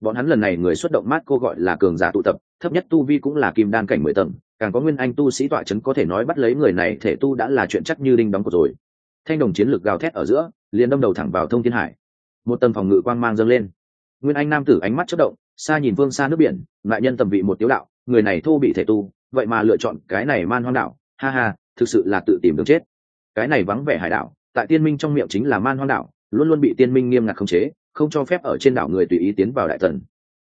Bọn hắn lần này người xuất động mát cô gọi là cường giả tụ tập, thấp nhất tu vi cũng là kim đan cảnh mười tầng, càng có nguyên anh tu sĩ tọa chấn có thể nói bắt lấy người này thể tu đã là chuyện chắc như đinh đóng cột rồi. Thanh đồng chiến lược gào thét ở giữa, liền đâm đầu thẳng vào thông thiên hải. Một tầng phòng ngự quang mang dâng lên. Nguyên anh nam tử ánh mắt chất động, xa nhìn phương xa nước biển ngại nhân tầm vị một tiếu đạo người này thô bị thể tu, vậy mà lựa chọn cái này man hoang đạo ha ha, thực sự là tự tìm đường chết. Cái này vắng vẻ hải đảo, tại tiên minh trong miệng chính là man hoang đảo, luôn luôn bị tiên minh nghiêm ngặt khống chế, không cho phép ở trên đảo người tùy ý tiến vào đại tần.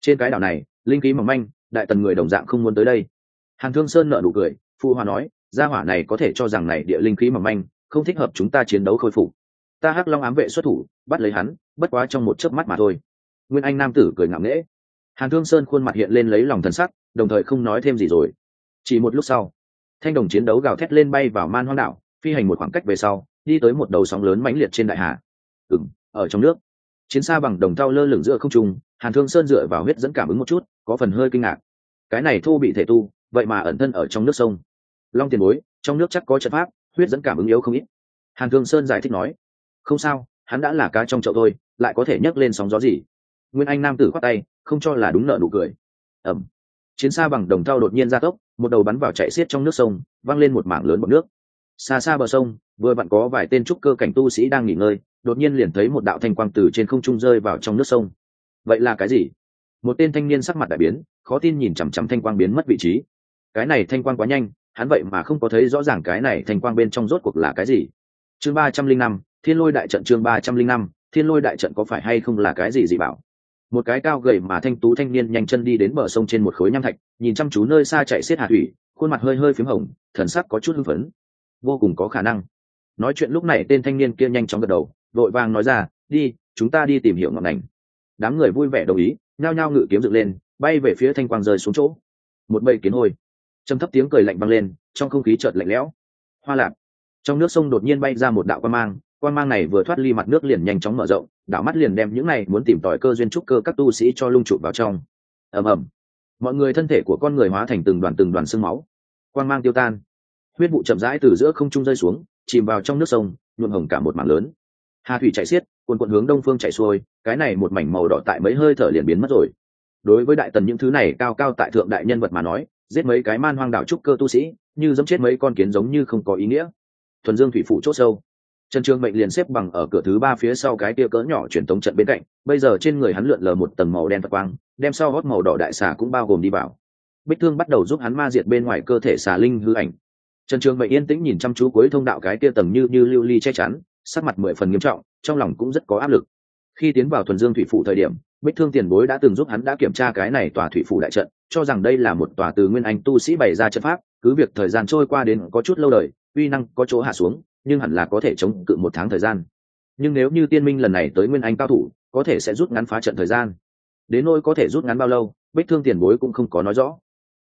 Trên cái đảo này, linh khí mỏng manh, đại tần người đồng dạng không muốn tới đây. Hàn thương sơn nợ nụ cười phu hòa nói, gia hỏa này có thể cho rằng này địa linh khí mỏng manh, không thích hợp chúng ta chiến đấu khôi phục. Ta hắc long ám vệ xuất thủ, bắt lấy hắn, bất quá trong một chớp mắt mà thôi. Nguyên anh nam tử cười ngạo nghễ. Hàn thương sơn khuôn mặt hiện lên lấy lòng thần sắc đồng thời không nói thêm gì rồi. Chỉ một lúc sau, thanh đồng chiến đấu gào thét lên bay vào man hoang đảo, phi hành một khoảng cách về sau, đi tới một đầu sóng lớn mãnh liệt trên đại hà. Ừng ở trong nước, chiến xa bằng đồng thau lơ lửng giữa không trung, hàn thương sơn dựa vào huyết dẫn cảm ứng một chút, có phần hơi kinh ngạc. Cái này thô bị thể tu, vậy mà ẩn thân ở trong nước sông. Long tiền bối, trong nước chắc có trận pháp, huyết dẫn cảm ứng yếu không ít. Hàn thương sơn giải thích nói, không sao, hắn đã là cá trong chậu thôi, lại có thể nhấc lên sóng gió gì? Nguyên anh nam tử khoát tay, không cho là đúng nợ nụ cười. Ẩm chiến xa bằng đồng thau đột nhiên ra tốc, một đầu bắn vào chạy xiết trong nước sông văng lên một mảng lớn bọt nước. Xa xa bờ sông, vừa vặn có vài tên trúc cơ cảnh tu sĩ đang nghỉ ngơi, đột nhiên liền thấy một đạo thanh quang từ trên không trung rơi vào trong nước sông. Vậy là cái gì? Một tên thanh niên sắc mặt đại biến, khó tin nhìn chằm chằm thanh quang biến mất vị trí. Cái này thanh quang quá nhanh, hắn vậy mà không có thấy rõ ràng cái này thanh quang bên trong rốt cuộc là cái gì. Chương ba trăm linh năm, thiên lôi đại trận chương ba trăm linh năm, thiên lôi đại trận có phải hay không là cái gì gì bảo? Một cái cao gầy mà thanh tú thanh niên nhanh chân đi đến bờ sông trên một khối nham thạch, nhìn chăm chú nơi xa chạy xiết hạ thủy, khuôn mặt hơi hơi p h í m hồng, thần sắc có chút hưng phấn. Vô cùng có khả năng. Nói chuyện lúc này tên thanh niên kia nhanh chóng gật đầu, vội vàng nói ra, đi, chúng ta đi tìm hiểu ngọn ngành. Đám người vui vẻ đồng ý, nhao nhao ngự kiếm dựng lên, bay về phía thanh quang rơi xuống chỗ. Một bầy kiến hôi. Châm thấp tiếng cười lạnh băng lên, trong không khí chợt lạnh lẽo. Hoa lạc. Trong nước sông đột nhiên bay ra một đạo quan mang quan mang này vừa thoát ly mặt nước liền nhanh chóng mở rộng đảo mắt liền đem những này muốn tìm tòi cơ duyên trúc cơ các tu sĩ cho lung trụ vào trong. Ầm ầm. Mọi người thân thể của con người hóa thành từng đoàn từng đoàn sương máu. Quan mang tiêu tan. Huyết vụ chậm rãi từ giữa không trung rơi xuống, chìm vào trong nước sông, nhuộm hồng cả một mảng lớn. Hà thủy chạy xiết quần quận hướng đông phương chạy xuôi, cái này một mảnh màu đỏ tại mấy hơi thở liền biến mất rồi. Đối với đại tần những thứ này cao cao tại thượng đại nhân vật mà nói, giết mấy cái man hoang đảo trúc cơ tu sĩ, như dẫm chết mấy con kiến giống như không có ý nghĩa. Thuần dương thủy phủ chốt sâu trần trường mệnh liền xếp bằng ở cửa thứ ba phía sau cái kia cỡ nhỏ truyền tống trận bên cạnh, bây giờ trên người hắn lượn lờ một tầng màu đen phật quang, đem sau hót màu đỏ đại xà cũng bao gồm đi vào. Bích thương bắt đầu giúp hắn ma diệt bên ngoài cơ thể xà linh hư ảnh. Trần trường mệnh yên tĩnh nhìn chăm chú cuối thông đạo cái kia tầng như như lưu ly che chắn, sắc mặt mười phần nghiêm trọng, trong lòng cũng rất có áp lực. Khi tiến vào thuần dương thủy phủ thời điểm, bích thương tiền bối đã từng giúp hắn đã kiểm tra cái này tòa thủy phủ đại trận, cho rằng đây là một tòa từ nguyên anh tu sĩ bày ra trận pháp, cứ việc thời gian trôi qua đến có chút lâu đời, uy năng có chỗ hạ xuống nhưng hẳn là có thể chống cự một tháng thời gian. Nhưng nếu như tiên minh lần này tới nguyên anh cao thủ, có thể sẽ rút ngắn phá trận thời gian. Đến nỗi có thể rút ngắn bao lâu, bích thương tiền bối cũng không có nói rõ.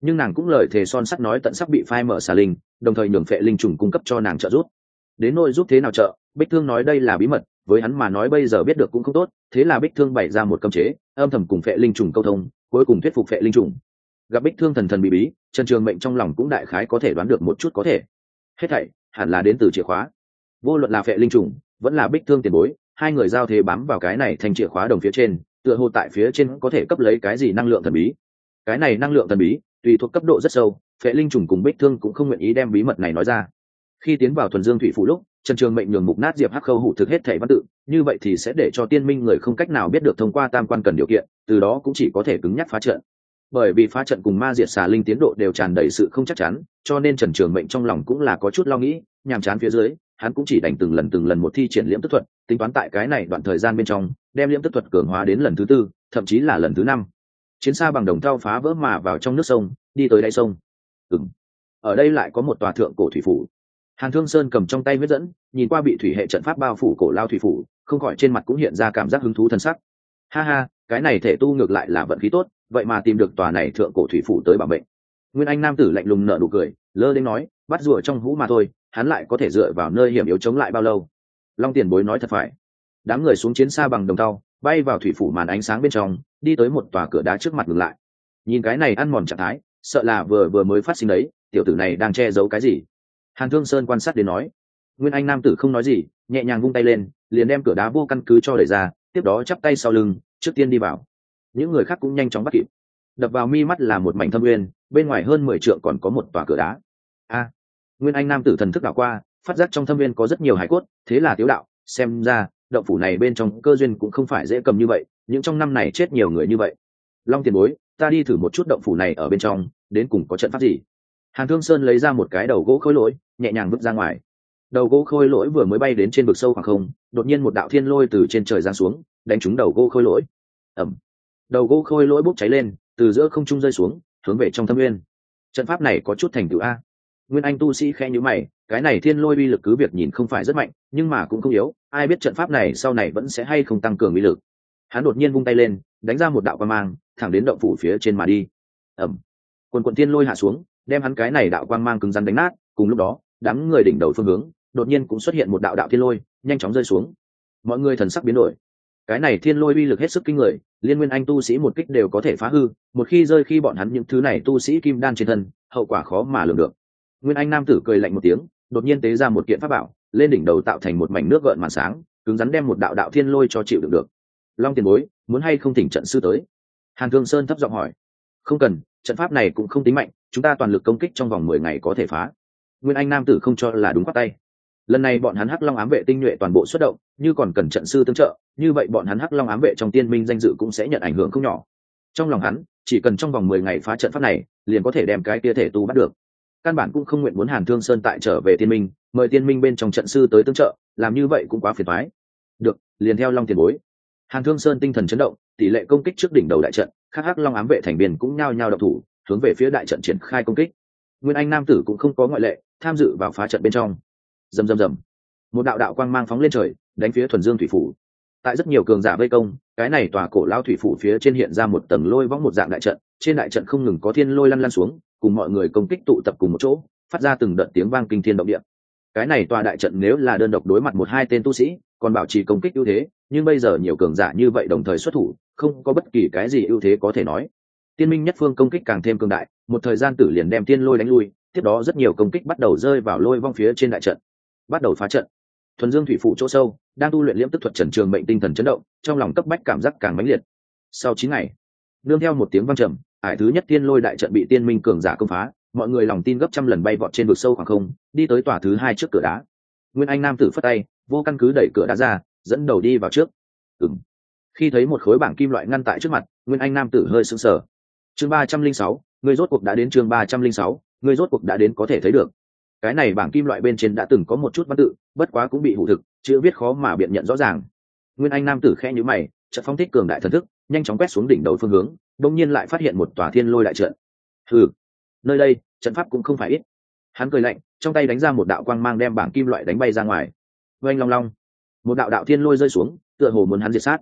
Nhưng nàng cũng lời thề son sắt nói tận sắc bị phai mở xà linh, đồng thời nhường phệ linh trùng cung cấp cho nàng trợ giúp. Đến nỗi giúp thế nào trợ, bích thương nói đây là bí mật, với hắn mà nói bây giờ biết được cũng không tốt, thế là bích thương bày ra một cơm chế, âm thầm cùng phệ linh trùng câu thông, cuối cùng thuyết phục phệ linh trùng. Gặp bích thương thần thần bị bí, trần trường mệnh trong lòng cũng đại khái có thể đoán được một chút có thể. Hết thảy hẳn là đến từ chìa khóa. Vô luận là phệ linh trùng, vẫn là bích thương tiền bối, hai người giao thế bám vào cái này thành chìa khóa đồng phía trên, tựa hồ tại phía trên có thể cấp lấy cái gì năng lượng thần bí. Cái này năng lượng thần bí, tùy thuộc cấp độ rất sâu, phệ linh trùng cùng bích thương cũng không nguyện ý đem bí mật này nói ra. Khi tiến vào thuần dương thủy phủ lúc, trần trường mệnh nhường mục nát diệp hắc khâu hủ thực hết thẻ văn tự, như vậy thì sẽ để cho tiên minh người không cách nào biết được thông qua tam quan cần điều kiện, từ đó cũng chỉ có thể cứng nhắc phá trận. Bởi vì phá trận cùng ma diệt xà linh tiến độ đều tràn đầy sự không chắc chắn cho nên trần trường mệnh trong lòng cũng là có chút lo nghĩ, nhàm chán phía dưới, hắn cũng chỉ đành từng lần từng lần một thi triển liễm tức thuật, tính toán tại cái này đoạn thời gian bên trong, đem liễm tức thuật cường hóa đến lần thứ tư, thậm chí là lần thứ năm. Chiến xa bằng đồng thau phá vỡ mà vào trong nước sông, đi tới đáy sông. Ừng ở đây lại có một tòa thượng cổ thủy phủ. Hàn thương sơn cầm trong tay huyết dẫn, nhìn qua bị thủy hệ trận pháp bao phủ cổ lao thủy phủ, không khỏi trên mặt cũng hiện ra cảm giác hứng thú thân sắc. Ha ha, cái này thể tu ngược lại là vận khí tốt, vậy mà tìm được tòa này thượng cổ thủy phủ tới bảo mệnh nguyên anh nam tử lạnh lùng nở nụ cười, lơ đến nói, bắt rùa trong hũ mà thôi, hắn lại có thể dựa vào nơi hiểm yếu chống lại bao lâu? Long tiền bối nói thật phải. Đám người xuống chiến xa bằng đồng tàu bay vào thủy phủ màn ánh sáng bên trong, đi tới một tòa cửa đá trước mặt ngừng lại. Nhìn cái này ăn mòn trạng thái, sợ là vừa vừa mới phát sinh đấy, tiểu tử này đang che giấu cái gì? Hàn thương sơn quan sát đến nói. Nguyên anh nam tử không nói gì, nhẹ nhàng vung tay lên, liền đem cửa đá vô căn cứ cho đẩy ra, tiếp đó chắp tay sau lưng, trước tiên đi vào. Những người khác cũng nhanh chóng bắt kịp. Đập vào mi mắt là một mảnh thâm uyên bên ngoài hơn mười trượng còn có một tòa cửa đá. A, nguyên anh nam tử thần thức đảo qua, phát giác trong thâm viên có rất nhiều hải cốt, thế là tiếu đạo, xem ra, động phủ này bên trong cơ duyên cũng không phải dễ cầm như vậy, những trong năm này chết nhiều người như vậy. Long tiền bối, ta đi thử một chút động phủ này ở bên trong, đến cùng có trận pháp gì? Hàn thương sơn lấy ra một cái đầu gỗ khôi lỗi, nhẹ nhàng vứt ra ngoài. Đầu gỗ khôi lỗi vừa mới bay đến trên vực sâu khoảng không, đột nhiên một đạo thiên lôi từ trên trời giáng xuống, đánh trúng đầu gỗ khôi lỗi. Ẩm đầu gỗ khôi lỗi bốc cháy lên, từ giữa không trung rơi xuống hướng về trong thâm nguyên. Trận pháp này có chút thành tựu a. Nguyên anh tu sĩ khe nhữ mày, cái này thiên lôi uy lực cứ việc nhìn không phải rất mạnh, nhưng mà cũng không yếu, ai biết trận pháp này sau này vẫn sẽ hay không tăng cường uy lực. Hắn đột nhiên vung tay lên, đánh ra một đạo quan mang, thẳng đến động phủ phía trên mà đi. Ẩm quần quận thiên lôi hạ xuống, đem hắn cái này đạo quang mang cứng rắn đánh nát, cùng lúc đó, đám người đỉnh đầu phương hướng, đột nhiên cũng xuất hiện một đạo đạo thiên lôi, nhanh chóng rơi xuống. Mọi người thần sắc biến đổi cái này thiên lôi uy lực hết sức kinh người, liên nguyên anh tu sĩ một kích đều có thể phá hư, một khi rơi khi bọn hắn những thứ này tu sĩ kim đan trên thân, hậu quả khó mà lường được. Nguyên anh nam tử cười lạnh một tiếng, đột nhiên tế ra một kiện pháp bảo, lên đỉnh đầu tạo thành một mảnh nước gợn màn sáng, cứng rắn đem một đạo đạo thiên lôi cho chịu được được. Long tiền bối, muốn hay không thỉnh trận sư tới? Hàn thương sơn thấp giọng hỏi. Không cần, trận pháp này cũng không tính mạnh, chúng ta toàn lực công kích trong vòng mười ngày có thể phá. Nguyên anh nam tử không cho là đúng khoác tay lần này bọn hắn hắc long ám vệ tinh nhuệ toàn bộ xuất động, như còn cần trận sư tương trợ, như vậy bọn hắn hắc long ám vệ trong tiên minh danh dự cũng sẽ nhận ảnh hưởng không nhỏ. Trong lòng hắn, chỉ cần trong vòng mười ngày phá trận pháp này, liền có thể đem cái tia thể tu bắt được. Căn bản cũng không nguyện muốn hàn thương sơn tại trở về tiên minh, mời tiên minh bên trong trận sư tới tương trợ, làm như vậy cũng quá phiền thoái được, liền theo long tiền bối. Hàn thương sơn tinh thần chấn động, tỷ lệ công kích trước đỉnh đầu đại trận khắc hắc long ám vệ thành viên cũng nhao nhao độc thủ, hướng về phía đại trận triển khai công kích. Nguyên anh nam tử cũng không có ngoại lệ, tham dự vào phá trận bên trong rầm rầm rầm. Một đạo đạo quang mang phóng lên trời, đánh phía thuần dương thủy phủ. Tại rất nhiều cường giả vây công, cái này tòa cổ lao thủy phủ phía trên hiện ra một tầng lôi võng một dạng đại trận, trên đại trận không ngừng có thiên lôi lăn lăn xuống, cùng mọi người công kích tụ tập cùng một chỗ, phát ra từng đợt tiếng vang kinh thiên động địa. Cái này tòa đại trận nếu là đơn độc đối mặt một hai tên tu sĩ, còn bảo trì công kích ưu thế, nhưng bây giờ nhiều cường giả như vậy đồng thời xuất thủ, không có bất kỳ cái gì ưu thế có thể nói. Tiên minh nhất phương công kích càng thêm cường đại, một thời gian tử liền đem tiên lôi đánh lui, tiếp đó rất nhiều công kích bắt đầu rơi vào lôi vong phía trên đại trận bắt đầu phá trận. Thuần dương thủy phụ chỗ sâu, đang tu luyện liễm tức thuật trần trường mệnh tinh thần chấn động, trong lòng cấp bách cảm giác càng mãnh liệt. Sau chín ngày, nương theo một tiếng vang trầm, ải thứ nhất tiên lôi đại trận bị tiên minh cường giả công phá, mọi người lòng tin gấp trăm lần bay vọt trên vực sâu khoảng không, đi tới tòa thứ hai trước cửa đá. Nguyên anh nam tử phất tay, vô căn cứ đẩy cửa đá ra, dẫn đầu đi vào trước. Ừng khi thấy một khối bảng kim loại ngăn tại trước mặt, nguyên anh nam tử hơi sững sờ. Chương ba trăm linh sáu, người rốt cuộc đã đến chương ba trăm linh sáu, người rốt cuộc đã đến có thể thấy được cái này bảng kim loại bên trên đã từng có một chút văn tự, bất quá cũng bị hủ thực chữ viết khó mà biện nhận rõ ràng. Nguyên anh nam tử khẽ nhữ mày trận phong thích cường đại thần thức, nhanh chóng quét xuống đỉnh đầu phương hướng đông nhiên lại phát hiện một tòa thiên lôi đại trận. Ừ nơi đây, trận pháp cũng không phải ít. Hắn cười lạnh, trong tay đánh ra một đạo quang mang đem bảng kim loại đánh bay ra ngoài. Oanh long long. Một đạo đạo thiên lôi rơi xuống, tựa hồ muốn hắn diệt sát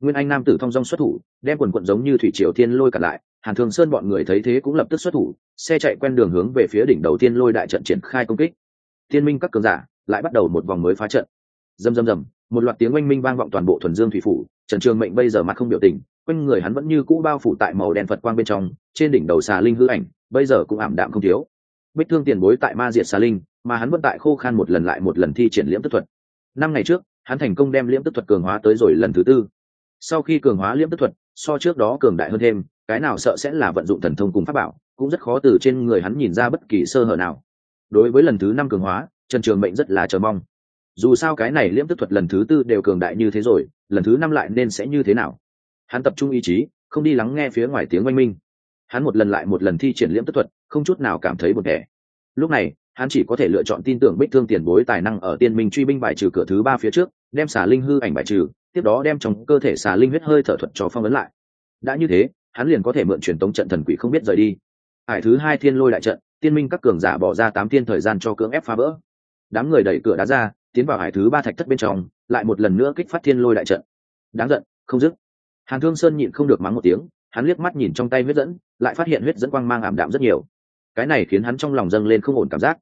nguyên anh nam tử thong dong xuất thủ, đem quần quận giống như thủy triều thiên lôi cả lại, hàn thường sơn bọn người thấy thế cũng lập tức xuất thủ, xe chạy quen đường hướng về phía đỉnh đầu tiên lôi đại trận triển khai công kích. Thiên minh các cường giả lại bắt đầu một vòng mới phá trận. Dầm dầm dầm một loạt tiếng oanh minh vang vọng toàn bộ thuần dương thủy phủ, trần trường mệnh bây giờ mặt không biểu tình, quanh người hắn vẫn như cũ bao phủ tại màu đen phật quang bên trong, trên đỉnh đầu xà linh hư ảnh, bây giờ cũng ảm đạm không thiếu. Bích thương tiền bối tại ma diệt xà linh, mà hắn vẫn tại khô khan một lần lại một lần thi triển liễm tức thuật. Năm ngày trước, hắn thành công đem liễm tức thuật cường hóa tới rồi lần thứ tư sau khi cường hóa liễm tức thuật, so trước đó cường đại hơn thêm, cái nào sợ sẽ là vận dụng thần thông cùng pháp bảo, cũng rất khó từ trên người hắn nhìn ra bất kỳ sơ hở nào. Đối với lần thứ năm cường hóa, trần trường mệnh rất là chờ mong. Dù sao cái này liễm tức thuật lần thứ tư đều cường đại như thế rồi, lần thứ năm lại nên sẽ như thế nào? Hắn tập trung ý chí, không đi lắng nghe phía ngoài tiếng oanh minh. Hắn một lần lại một lần thi triển liễm tức thuật, không chút nào cảm thấy một vẻ lúc này, hắn chỉ có thể lựa chọn tin tưởng bích thương tiền bối tài năng ở tiên minh truy binh bài trừ cửa thứ ba phía trước, đem xả linh hư ảnh bài trừ tiếp đó đem trong cơ thể xà linh huyết hơi thở thuật cho phong ấn lại. Đã như thế, hắn liền có thể mượn truyền tống trận thần quỷ không biết rời đi. Hải thứ hai thiên lôi đại trận, tiên minh các cường giả bỏ ra tám thiên thời gian cho cưỡng ép phá vỡ. Đám người đẩy cửa đá ra, tiến vào hải thứ ba thạch thất bên trong, lại một lần nữa kích phát thiên lôi đại trận. Đáng giận, không dứt. Hàn thương sơn nhịn không được mắng một tiếng, hắn liếc mắt nhìn trong tay huyết dẫn, lại phát hiện huyết dẫn quang mang ảm đạm rất nhiều. Cái này khiến hắn trong lòng dâng lên không ổn cảm giác.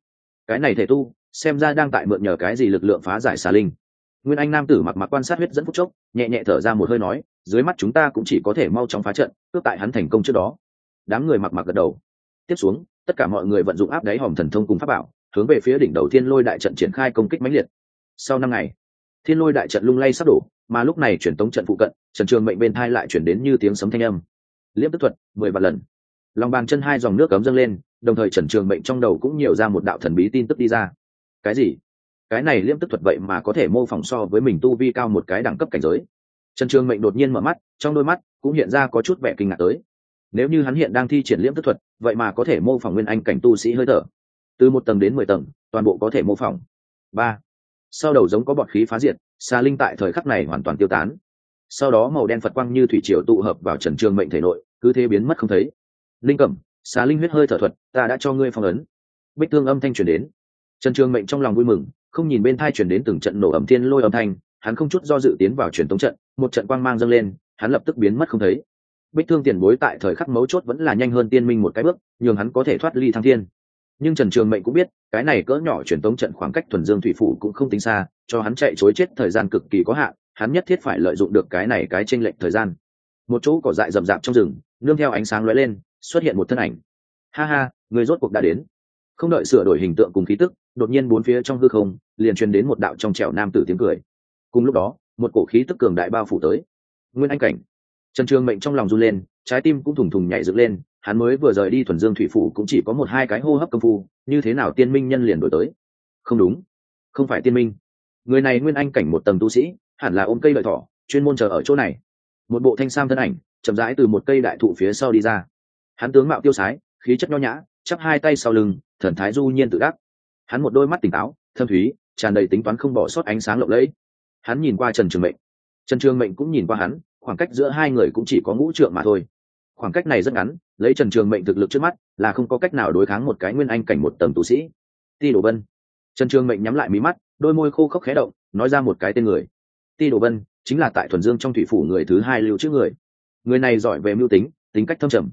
Cái này thể tu, xem ra đang tại mượn nhờ cái gì lực lượng phá giải xà linh nguyên anh nam tử mặc mặc quan sát huyết dẫn phúc chốc, nhẹ nhẹ thở ra một hơi nói, dưới mắt chúng ta cũng chỉ có thể mau chóng phá trận, cướp tại hắn thành công trước đó. Đám người mặc mặc gật đầu. Tiếp xuống, tất cả mọi người vận dụng áp đáy hòm thần thông cùng pháp bảo, hướng về phía đỉnh đầu thiên lôi đại trận triển khai công kích mãnh liệt. Sau năm ngày, thiên lôi đại trận lung lay sắp đổ, mà lúc này chuyển tống trận phụ cận, trần trường mệnh bên thai lại chuyển đến như tiếng sấm thanh âm. Liễm tức thuật, mười vạn lần. Lòng bàn chân hai dòng nước cấm dâng lên, đồng thời trần trường mệnh trong đầu cũng nhiều ra một đạo thần bí tin tức đi ra. Cái gì? Cái này liêm tức thuật vậy mà có thể mô phỏng so với mình tu vi cao một cái đẳng cấp cảnh giới. Trần trường mệnh đột nhiên mở mắt, trong đôi mắt cũng hiện ra có chút vẻ kinh ngạc tới. Nếu như hắn hiện đang thi triển liêm tức thuật, vậy mà có thể mô phỏng nguyên anh cảnh tu sĩ hơi thở. Từ một tầng đến mười tầng, toàn bộ có thể mô phỏng. Ba. Sau đầu giống có bọt khí phá diệt, xà linh tại thời khắc này hoàn toàn tiêu tán. Sau đó màu đen phật quang như thủy triều tụ hợp vào trần trường mệnh thể nội, cứ thế biến mất không thấy. Linh cẩm, xà linh huyết hơi thở thuật, ta đã cho ngươi phong ấn. Bích thương âm thanh truyền đến. Trần trường mệnh trong lòng vui mừng không nhìn bên thai chuyển đến từng trận nổ ẩm thiên lôi âm thanh, hắn không chút do dự tiến vào truyền tống trận, một trận quang mang dâng lên, hắn lập tức biến mất không thấy. Bích thương tiền bối tại thời khắc mấu chốt vẫn là nhanh hơn tiên minh một cái bước, nhường hắn có thể thoát ly thăng thiên. Nhưng trần trường mệnh cũng biết, cái này cỡ nhỏ truyền tống trận khoảng cách thuần dương thủy phủ cũng không tính xa, cho hắn chạy chối chết thời gian cực kỳ có hạn, hắn nhất thiết phải lợi dụng được cái này cái tranh lệch thời gian. Một chỗ cỏ dại rậm rạp trong rừng, nương theo ánh sáng lóe lên, xuất hiện một thân ảnh. Ha ha, người rốt cuộc đã đến không đợi sửa đổi hình tượng cùng khí tức, đột nhiên bốn phía trong hư không, liền truyền đến một đạo trong trẻo nam tử tiếng cười. Cùng lúc đó, một cổ khí tức cường đại bao phủ tới. Nguyên anh cảnh. Trần trường mệnh trong lòng run lên, trái tim cũng thủng thủng nhảy dựng lên, hắn mới vừa rời đi thuần dương thủy phủ cũng chỉ có một hai cái hô hấp công phu, như thế nào tiên minh nhân liền đổi tới? Không đúng. Không phải tiên minh. Người này nguyên anh cảnh một tầng tu sĩ, hẳn là ôm cây lợi thỏ, chuyên môn chờ ở chỗ này. Một bộ thanh sam thân ảnh, chậm rãi từ một cây đại thụ phía sau đi ra. Hắn tướng mạo tiêu sái, khí chất nho nhã chắp hai tay sau lưng, thần thái du nhiên tự đắc. Hắn một đôi mắt tỉnh táo, thâm thúy, tràn đầy tính toán không bỏ sót ánh sáng lộng lẫy. Hắn nhìn qua trần trường mệnh. Trần trường mệnh cũng nhìn qua hắn, khoảng cách giữa hai người cũng chỉ có ngũ trượng mà thôi. Khoảng cách này rất ngắn, lấy trần trường mệnh thực lực trước mắt, là không có cách nào đối kháng một cái nguyên anh cảnh một tầm tu sĩ. Ti đồ vân trần trường mệnh nhắm lại mí mắt, đôi môi khô khốc khé động, nói ra một cái tên người. Ti đồ vân chính là tại thuần dương trong thủy phủ người thứ hai lưu trước người. Người này giỏi về mưu tính tính cách thâm trầm.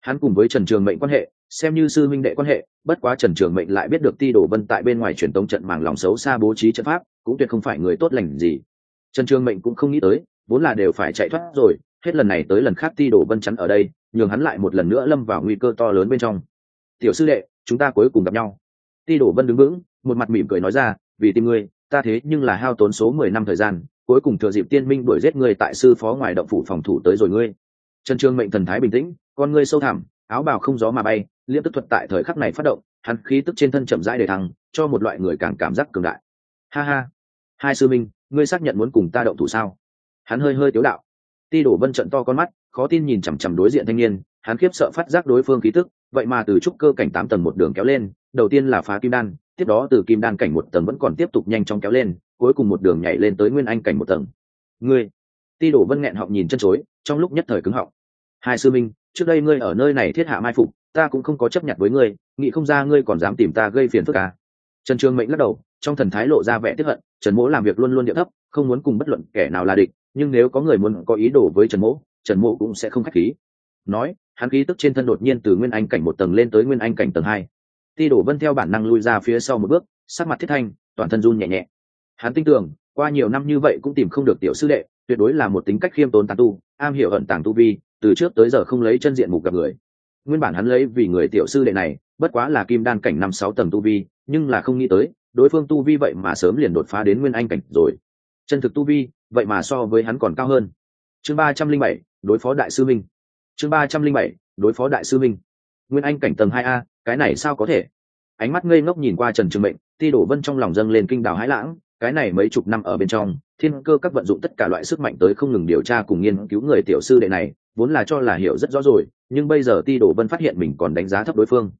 Hắn cùng với trần trường mệnh quan hệ xem như sư minh đệ quan hệ, bất quá trần trường mệnh lại biết được ti đồ vân tại bên ngoài truyền tống trận màng lòng xấu xa bố trí trận pháp, cũng tuyệt không phải người tốt lành gì. Trần trường mệnh cũng không nghĩ tới, vốn là đều phải chạy thoát rồi, hết lần này tới lần khác ti đồ vân chắn ở đây, nhường hắn lại một lần nữa lâm vào nguy cơ to lớn bên trong. Tiểu sư đệ, chúng ta cuối cùng gặp nhau. Ti đồ vân đứng vững, một mặt mỉm cười nói ra, vì tìm ngươi, ta thế nhưng là hao tốn số mười năm thời gian, cuối cùng thừa dịp tiên minh đuổi giết ngươi tại sư phó ngoài động phủ phòng thủ tới rồi ngươi. Trần trường mệnh thần thái bình tĩnh, con ngươi sâu thẳm, áo bào không gió mà bay liêm tức thuật tại thời khắc này phát động, hắn khí tức trên thân chậm rãi để thăng, cho một loại người càng cảm giác cường đại. Ha ha! Hai sư minh, ngươi xác nhận muốn cùng ta động thủ sao? Hắn hơi hơi tiếu đạo. Ti đổ vân trận to con mắt, khó tin nhìn chằm chằm đối diện thanh niên, hắn khiếp sợ phát giác đối phương khí tức, vậy mà từ trúc cơ cảnh tám tầng một đường kéo lên, đầu tiên là phá kim đan, tiếp đó từ kim đan cảnh một tầng vẫn còn tiếp tục nhanh chóng kéo lên, cuối cùng một đường nhảy lên tới nguyên anh cảnh một tầng. Ngươi! Ti đổ vân nghẹn họng nhìn chân chối, trong lúc nhất thời cứng họng. Hai sư minh, trước đây ngươi ở nơi này thiết hạ mai phục ta cũng không có chấp nhận với ngươi, nghĩ không ra ngươi còn dám tìm ta gây phiền phức à. trần trường mệnh lắc đầu, trong thần thái lộ ra vẻ tiếp hận, trần mỗ làm việc luôn luôn địa thấp, không muốn cùng bất luận kẻ nào là địch, nhưng nếu có người muốn có ý đồ với trần mỗ trần mỗ cũng sẽ không k h á c h khí. Nói, hắn khí tức trên thân đột nhiên từ nguyên anh cảnh một tầng lên tới nguyên anh cảnh tầng hai. Ti đổ vân theo bản năng lui ra phía sau một bước, sắc mặt thiết thanh, toàn thân run nhẹ nhẹ. Hắn tin tưởng, qua nhiều năm như vậy cũng tìm không được tiểu sư đệ, tuyệt đối là một tính cách khiêm tốn tàn tu, am hiểu hận tàng tu vi, từ trước tới giờ không lấy chân diện mục gặp người nguyên bản hắn lấy vì người tiểu sư đệ này, bất quá là kim đan cảnh năm sáu tầng tu vi, nhưng là không nghĩ tới, đối phương tu vi vậy mà sớm liền đột phá đến nguyên anh cảnh rồi. Chân thực tu vi, vậy mà so với hắn còn cao hơn. Chương ba trăm linh bảy, đối phó đại sư minh. Chương ba trăm linh bảy, đối phó đại sư minh. Nguyên anh cảnh tầng hai a, cái này sao có thể? Ánh mắt ngây ngốc nhìn qua trần trường mệnh, ti đổ vân trong lòng dâng lên kinh đào hãi lãng, cái này mấy chục năm ở bên trong, thiên cơ các vận dụng tất cả loại sức mạnh tới không ngừng điều tra cùng nghiên cứu người tiểu sư đệ này vốn là cho là hiểu rất rõ rồi, nhưng bây giờ ti đổ vân phát hiện mình còn đánh giá thấp đối phương.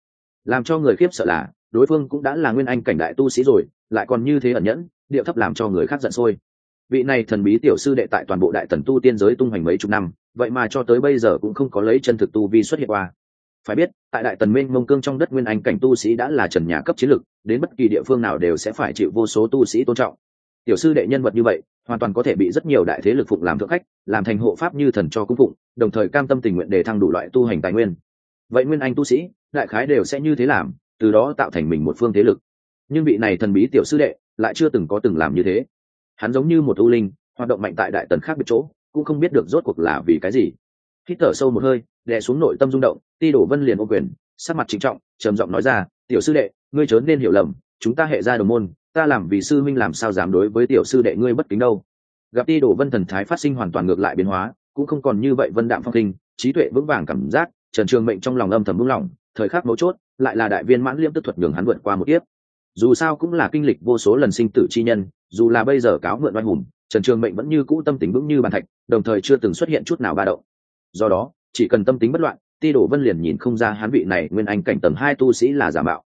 Làm cho người khiếp sợ là, đối phương cũng đã là nguyên anh cảnh đại tu sĩ rồi, lại còn như thế ẩn nhẫn, điệu thấp làm cho người khác giận sôi. Vị này thần bí tiểu sư đệ tại toàn bộ đại tần tu tiên giới tung hoành mấy chục năm, vậy mà cho tới bây giờ cũng không có lấy chân thực tu vi xuất hiện qua. Phải biết, tại đại tần minh mông cương trong đất nguyên anh cảnh tu sĩ đã là trần nhà cấp chiến lực, đến bất kỳ địa phương nào đều sẽ phải chịu vô số tu sĩ tôn trọng. Tiểu sư đệ nhân vật như vậy hoàn toàn có thể bị rất nhiều đại thế lực phụng làm thượng khách, làm thành hộ pháp như thần cho cung phụng, đồng thời cam tâm tình nguyện để thăng đủ loại tu hành tài nguyên. Vậy nguyên anh tu sĩ, đại khái đều sẽ như thế làm, từ đó tạo thành mình một phương thế lực. Nhưng vị này thần bí tiểu sư đệ lại chưa từng có từng làm như thế. Hắn giống như một u linh, hoạt động mạnh tại đại tần khác biệt chỗ, cũng không biết được rốt cuộc là vì cái gì. Hít thở sâu một hơi, đè xuống nội tâm rung động, ti đổ vân liền ô quyền, sắc mặt trịnh trọng, trầm giọng nói ra, tiểu sư đệ, ngươi chớ nên hiểu lầm, chúng ta hệ ra đồng môn ta làm vì sư minh làm sao dám đối với tiểu sư đệ ngươi bất kính đâu. Gặp ti đổ vân thần thái phát sinh hoàn toàn ngược lại biến hóa cũng không còn như vậy vân đạm phong kinh trí tuệ vững vàng cảm giác trần trường mệnh trong lòng âm thầm buông lòng, thời khắc mấu chốt lại là đại viên mãn liêm tức thuật nhường hắn vượt qua một tiếp dù sao cũng là kinh lịch vô số lần sinh tử chi nhân dù là bây giờ cáo mượn oai hùng trần trường mệnh vẫn như cũ tâm tính vững như bàn thạch đồng thời chưa từng xuất hiện chút nào ba động. Do đó chỉ cần tâm tính bất loạn ti đổ vân liền nhìn không ra hắn vị này nguyên anh cảnh tầng hai tu sĩ là giả mạo.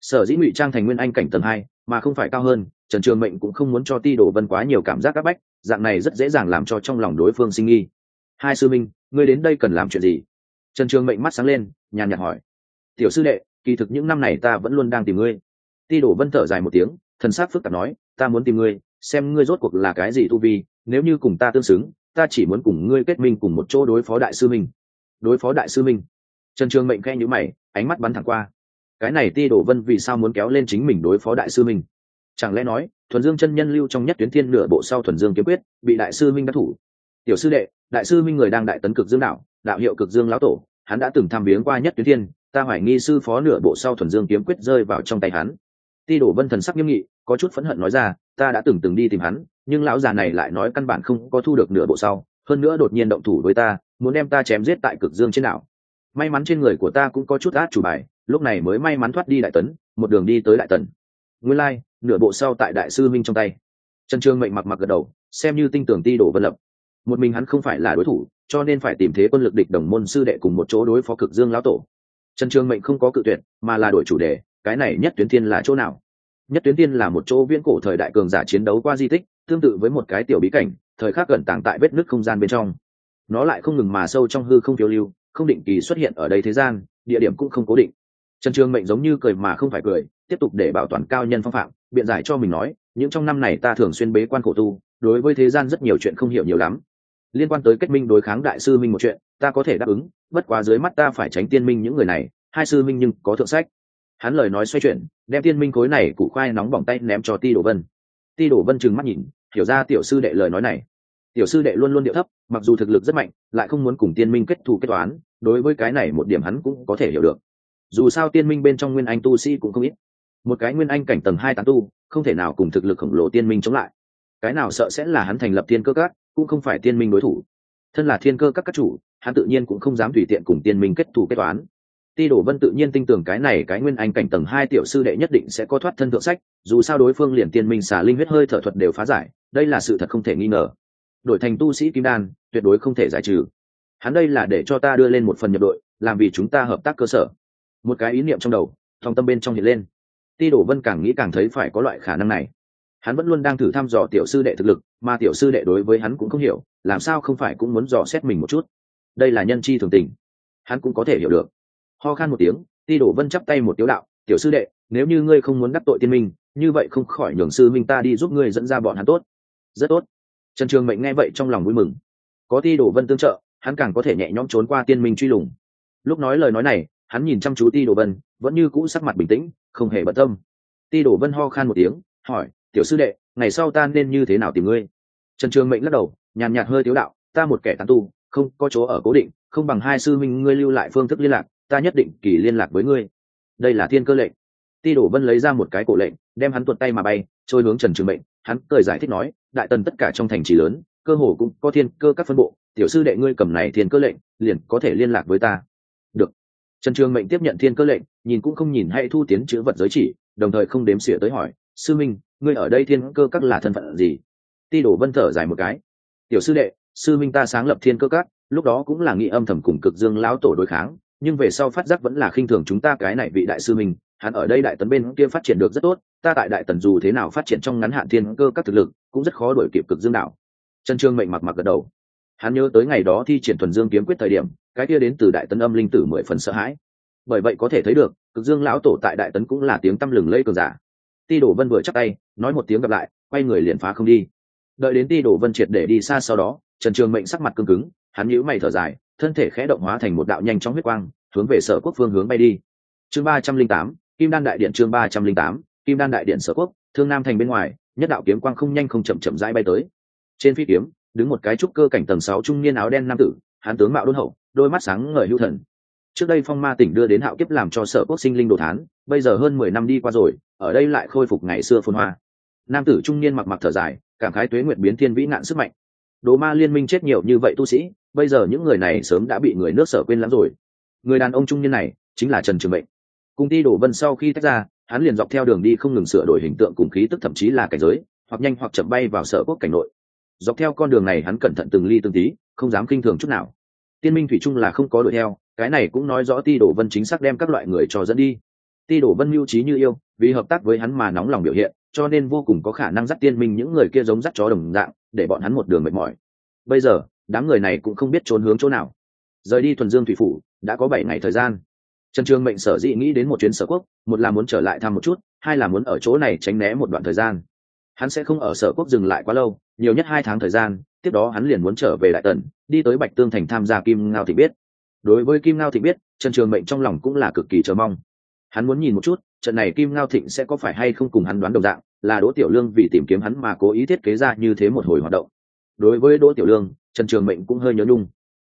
Sở dĩ ngụy trang thành nguyên anh cảnh tầng hai mà không phải cao hơn, trần trường mệnh cũng không muốn cho ti đổ vân quá nhiều cảm giác áp bách, dạng này rất dễ dàng làm cho trong lòng đối phương sinh nghi. Hai sư minh, ngươi đến đây cần làm chuyện gì? Trần trường mệnh mắt sáng lên, nhàn nhạt hỏi. Tiểu sư đệ, kỳ thực những năm này ta vẫn luôn đang tìm ngươi. Ti đổ vân thở dài một tiếng, thần sắc phức tạp nói, ta muốn tìm ngươi, xem ngươi rốt cuộc là cái gì tu vi, nếu như cùng ta tương xứng, ta chỉ muốn cùng ngươi kết minh cùng một chỗ đối phó đại sư minh. Đối phó đại sư minh? Trần trường mệnh khe nhữ mày, ánh mắt bắn thẳng qua cái này ti đổ vân vì sao muốn kéo lên chính mình đối phó đại sư minh? Chẳng lẽ nói, thuần dương chân nhân lưu trong nhất tuyến thiên nửa bộ sau thuần dương kiếm quyết, bị đại sư minh đắc thủ? Tiểu sư đệ, đại sư minh người đang đại tấn cực dương đạo đạo hiệu cực dương lão tổ, hắn đã từng tham viếng qua nhất tuyến thiên, ta hoài nghi sư phó nửa bộ sau thuần dương kiếm quyết rơi vào trong tay hắn. Ti đổ vân thần sắc nghiêm nghị, có chút phẫn hận nói ra, ta đã từng từng đi tìm hắn, nhưng lão già này lại nói căn bản không có thu được nửa bộ sau, hơn nữa đột nhiên động thủ với ta, muốn đem ta chém giết tại cực dương trên đảo may mắn trên người của ta cũng có chút át chủ bài lúc này mới may mắn thoát đi đại tấn một đường đi tới đại tần. Nguyên lai、like, nửa bộ sau tại đại sư minh trong tay. Trần trương mệnh mặc mặc gật đầu xem như tinh tưởng ti đổ vân lập. Một mình hắn không phải là đối thủ cho nên phải tìm thế quân lực địch đồng môn sư đệ cùng một chỗ đối phó cực dương lão tổ. Trần trương mệnh không có cự tuyệt mà là đổi chủ đề cái này nhất tuyến thiên là chỗ nào? Nhất tuyến thiên là một chỗ viễn cổ thời đại cường giả chiến đấu qua di tích tương tự với một cái tiểu bí cảnh thời khắc gần tàng tại vết nứt không gian bên trong. Nó lại không ngừng mà sâu trong hư không phiêu lưu không định kỳ xuất hiện ở đây thế gian địa điểm cũng không cố định trần trường mệnh giống như cười mà không phải cười, tiếp tục để bảo toàn cao nhân phong phạm, biện giải cho mình nói, những trong năm này ta thường xuyên bế quan khổ tu, đối với thế gian rất nhiều chuyện không hiểu nhiều lắm. Liên quan tới kết minh đối kháng đại sư minh một chuyện, ta có thể đáp ứng, bất quá dưới mắt ta phải tránh tiên minh những người này, hai sư minh nhưng có thượng sách. Hắn lời nói xoay chuyển, đem tiên minh khối này củ khoai nóng bỏng tay ném cho ti đổ vân. Ti đổ vân trừng mắt nhìn, hiểu ra tiểu sư đệ lời nói này. Tiểu sư đệ luôn luôn điệu thấp, mặc dù thực lực rất mạnh, lại không muốn cùng tiên minh kết thù kết toán, đối với cái này một điểm hắn cũng có thể hiểu được dù sao tiên minh bên trong nguyên anh tu sĩ cũng không ít. Một cái nguyên anh cảnh tầng hai tán tu, không thể nào cùng thực lực khổng lồ tiên minh chống lại. Cái nào sợ sẽ là hắn thành lập thiên cơ các, cũng không phải tiên minh đối thủ. Thân là thiên cơ các các chủ, hắn tự nhiên cũng không dám tùy tiện cùng tiên minh kết thù kết toán. Ti đổ vân tự nhiên tin tưởng cái này cái nguyên anh cảnh tầng hai tiểu sư đệ nhất định sẽ có thoát thân thượng sách, dù sao đối phương liền tiên minh xả linh huyết hơi thở thuật đều phá giải, đây là sự thật không thể nghi ngờ. Đổi thành tu sĩ kim đan, tuyệt đối không thể giải trừ. Hắn đây là để cho ta đưa lên một phần nhập đội, làm vì chúng ta hợp tác cơ sở một cái ý niệm trong đầu trong tâm bên trong hiện lên. Ti đổ vân càng nghĩ càng thấy phải có loại khả năng này. Hắn vẫn luôn đang thử thăm dò tiểu sư đệ thực lực, mà tiểu sư đệ đối với hắn cũng không hiểu, làm sao không phải cũng muốn dò xét mình một chút. Đây là nhân chi thường tình. Hắn cũng có thể hiểu được. Ho khan một tiếng, ti đổ vân chắp tay một tiếu đạo, tiểu sư đệ, nếu như ngươi không muốn đắc tội tiên minh, như vậy không khỏi nhường sư minh ta đi giúp ngươi dẫn ra bọn hắn tốt. Rất tốt. Trần trường mệnh nghe vậy trong lòng vui mừng. Có ti đổ vân tương trợ, hắn càng có thể nhẹ nhõm trốn qua tiên minh truy lùng. Lúc nói lời nói này hắn nhìn chăm chú ti đổ vân, vẫn như cũ sắc mặt bình tĩnh, không hề bận tâm. Ti đổ vân ho khan một tiếng, hỏi, tiểu sư đệ, ngày sau ta nên như thế nào tìm ngươi? Trần trường mệnh lắc đầu, nhàn nhạt hơi tiếu đạo, ta một kẻ tán tu, không có chỗ ở cố định, không bằng hai sư minh ngươi lưu lại phương thức liên lạc, ta nhất định kỳ liên lạc với ngươi. Đây là thiên cơ lệnh. Ti đổ vân lấy ra một cái cổ lệnh, đem hắn tuột tay mà bay, trôi hướng trần trường mệnh. Hắn cười giải thích nói, đại tần tất cả trong thành trì lớn, cơ hồ cũng có thiên cơ các phân bộ, tiểu sư đệ ngươi cầm này thiên cơ lệnh, liền có thể liên lạc với ta. Được trần trường mệnh tiếp nhận thiên cơ lệnh, nhìn cũng không nhìn hay thu tiến chữ vật giới chỉ, đồng thời không đếm xỉa tới hỏi, sư minh, ngươi ở đây thiên cơ các là thân phận gì? Ti đổ vân thở dài một cái. Tiểu sư đệ, sư minh ta sáng lập thiên cơ các, lúc đó cũng là nghị âm thầm cùng cực dương lão tổ đối kháng, nhưng về sau phát giác vẫn là khinh thường chúng ta cái này vị đại sư minh, hắn ở đây đại tấn bên kia phát triển được rất tốt, ta tại đại tần dù thế nào phát triển trong ngắn hạn thiên cơ các thực lực, cũng rất khó đuổi kịp cực dương đạo. Trần trương mệnh mặc mặc gật đầu hắn nhớ tới ngày đó thi triển thuần dương kiếm quyết thời điểm, cái kia đến từ đại tấn âm linh tử mười phần sợ hãi. Bởi vậy có thể thấy được, cực dương lão tổ tại đại tấn cũng là tiếng tăm lừng lây cường giả. Ti đổ vân vừa chắc tay, nói một tiếng gặp lại, quay người liền phá không đi. Đợi đến ti đổ vân triệt để đi xa sau đó, trần trường mệnh sắc mặt cứng cứng, hắn nhíu mày thở dài, thân thể khẽ động hóa thành một đạo nhanh chóng huyết quang, hướng về sở quốc phương hướng bay đi. Chương ba trăm linh tám, kim đan đại điện chương ba trăm linh tám, kim đan đại điện sở quốc, thương nam thành bên ngoài, nhất đạo kiếm quang không nhanh không chậm chậm rãi bay tới. Trên phi kiếm đứng một cái trúc cơ cảnh tầng sáu trung niên áo đen nam tử, hán tướng mạo đôn hậu, đôi mắt sáng ngời hưu thần. Trước đây phong ma tỉnh đưa đến hạo kiếp làm cho sở quốc sinh linh đồ thán, bây giờ hơn mười năm đi qua rồi, ở đây lại khôi phục ngày xưa phồn hoa. Nam tử trung niên mặc mặc thở dài, cảm khái tuế nguyệt biến thiên vĩ nạn sức mạnh. Đồ ma liên minh chết nhiều như vậy tu sĩ, bây giờ những người này sớm đã bị người nước sở quên lắm rồi. Người đàn ông trung niên này, chính là trần trường mệnh. Cùng ti đổ vân sau khi tách ra, hắn liền dọc theo đường đi không ngừng sửa đổi hình tượng cùng khí tức thậm chí là cảnh giới, hoặc nhanh hoặc chậm bay vào sở quốc cảnh nội dọc theo con đường này hắn cẩn thận từng ly từng tí, không dám kinh thường chút nào. Tiên minh thủy trung là không có đuổi theo, cái này cũng nói rõ ti đổ vân chính xác đem các loại người cho dẫn đi. Ti đổ vân mưu trí như yêu, vì hợp tác với hắn mà nóng lòng biểu hiện, cho nên vô cùng có khả năng dắt tiên minh những người kia giống dắt chó đồng dạng, để bọn hắn một đường mệt mỏi. Bây giờ, đám người này cũng không biết trốn hướng chỗ nào. Rời đi thuần dương thủy phủ, đã có bảy ngày thời gian. Trần trường mệnh sở dĩ nghĩ đến một chuyến sở quốc, một là muốn trở lại thăm một chút, hai là muốn ở chỗ này tránh né một đoạn thời gian. Hắn sẽ không ở sở quốc dừng lại quá lâu nhiều nhất hai tháng thời gian, tiếp đó hắn liền muốn trở về đại tần, đi tới bạch tương thành tham gia kim ngao thị biết. Đối với kim ngao thị biết, trần trường mệnh trong lòng cũng là cực kỳ chờ mong. Hắn muốn nhìn một chút, trận này kim ngao thịnh sẽ có phải hay không cùng hắn đoán đồng dạng, là đỗ tiểu lương vì tìm kiếm hắn mà cố ý thiết kế ra như thế một hồi hoạt động. Đối với đỗ tiểu lương, trần trường mệnh cũng hơi nhớ nhung.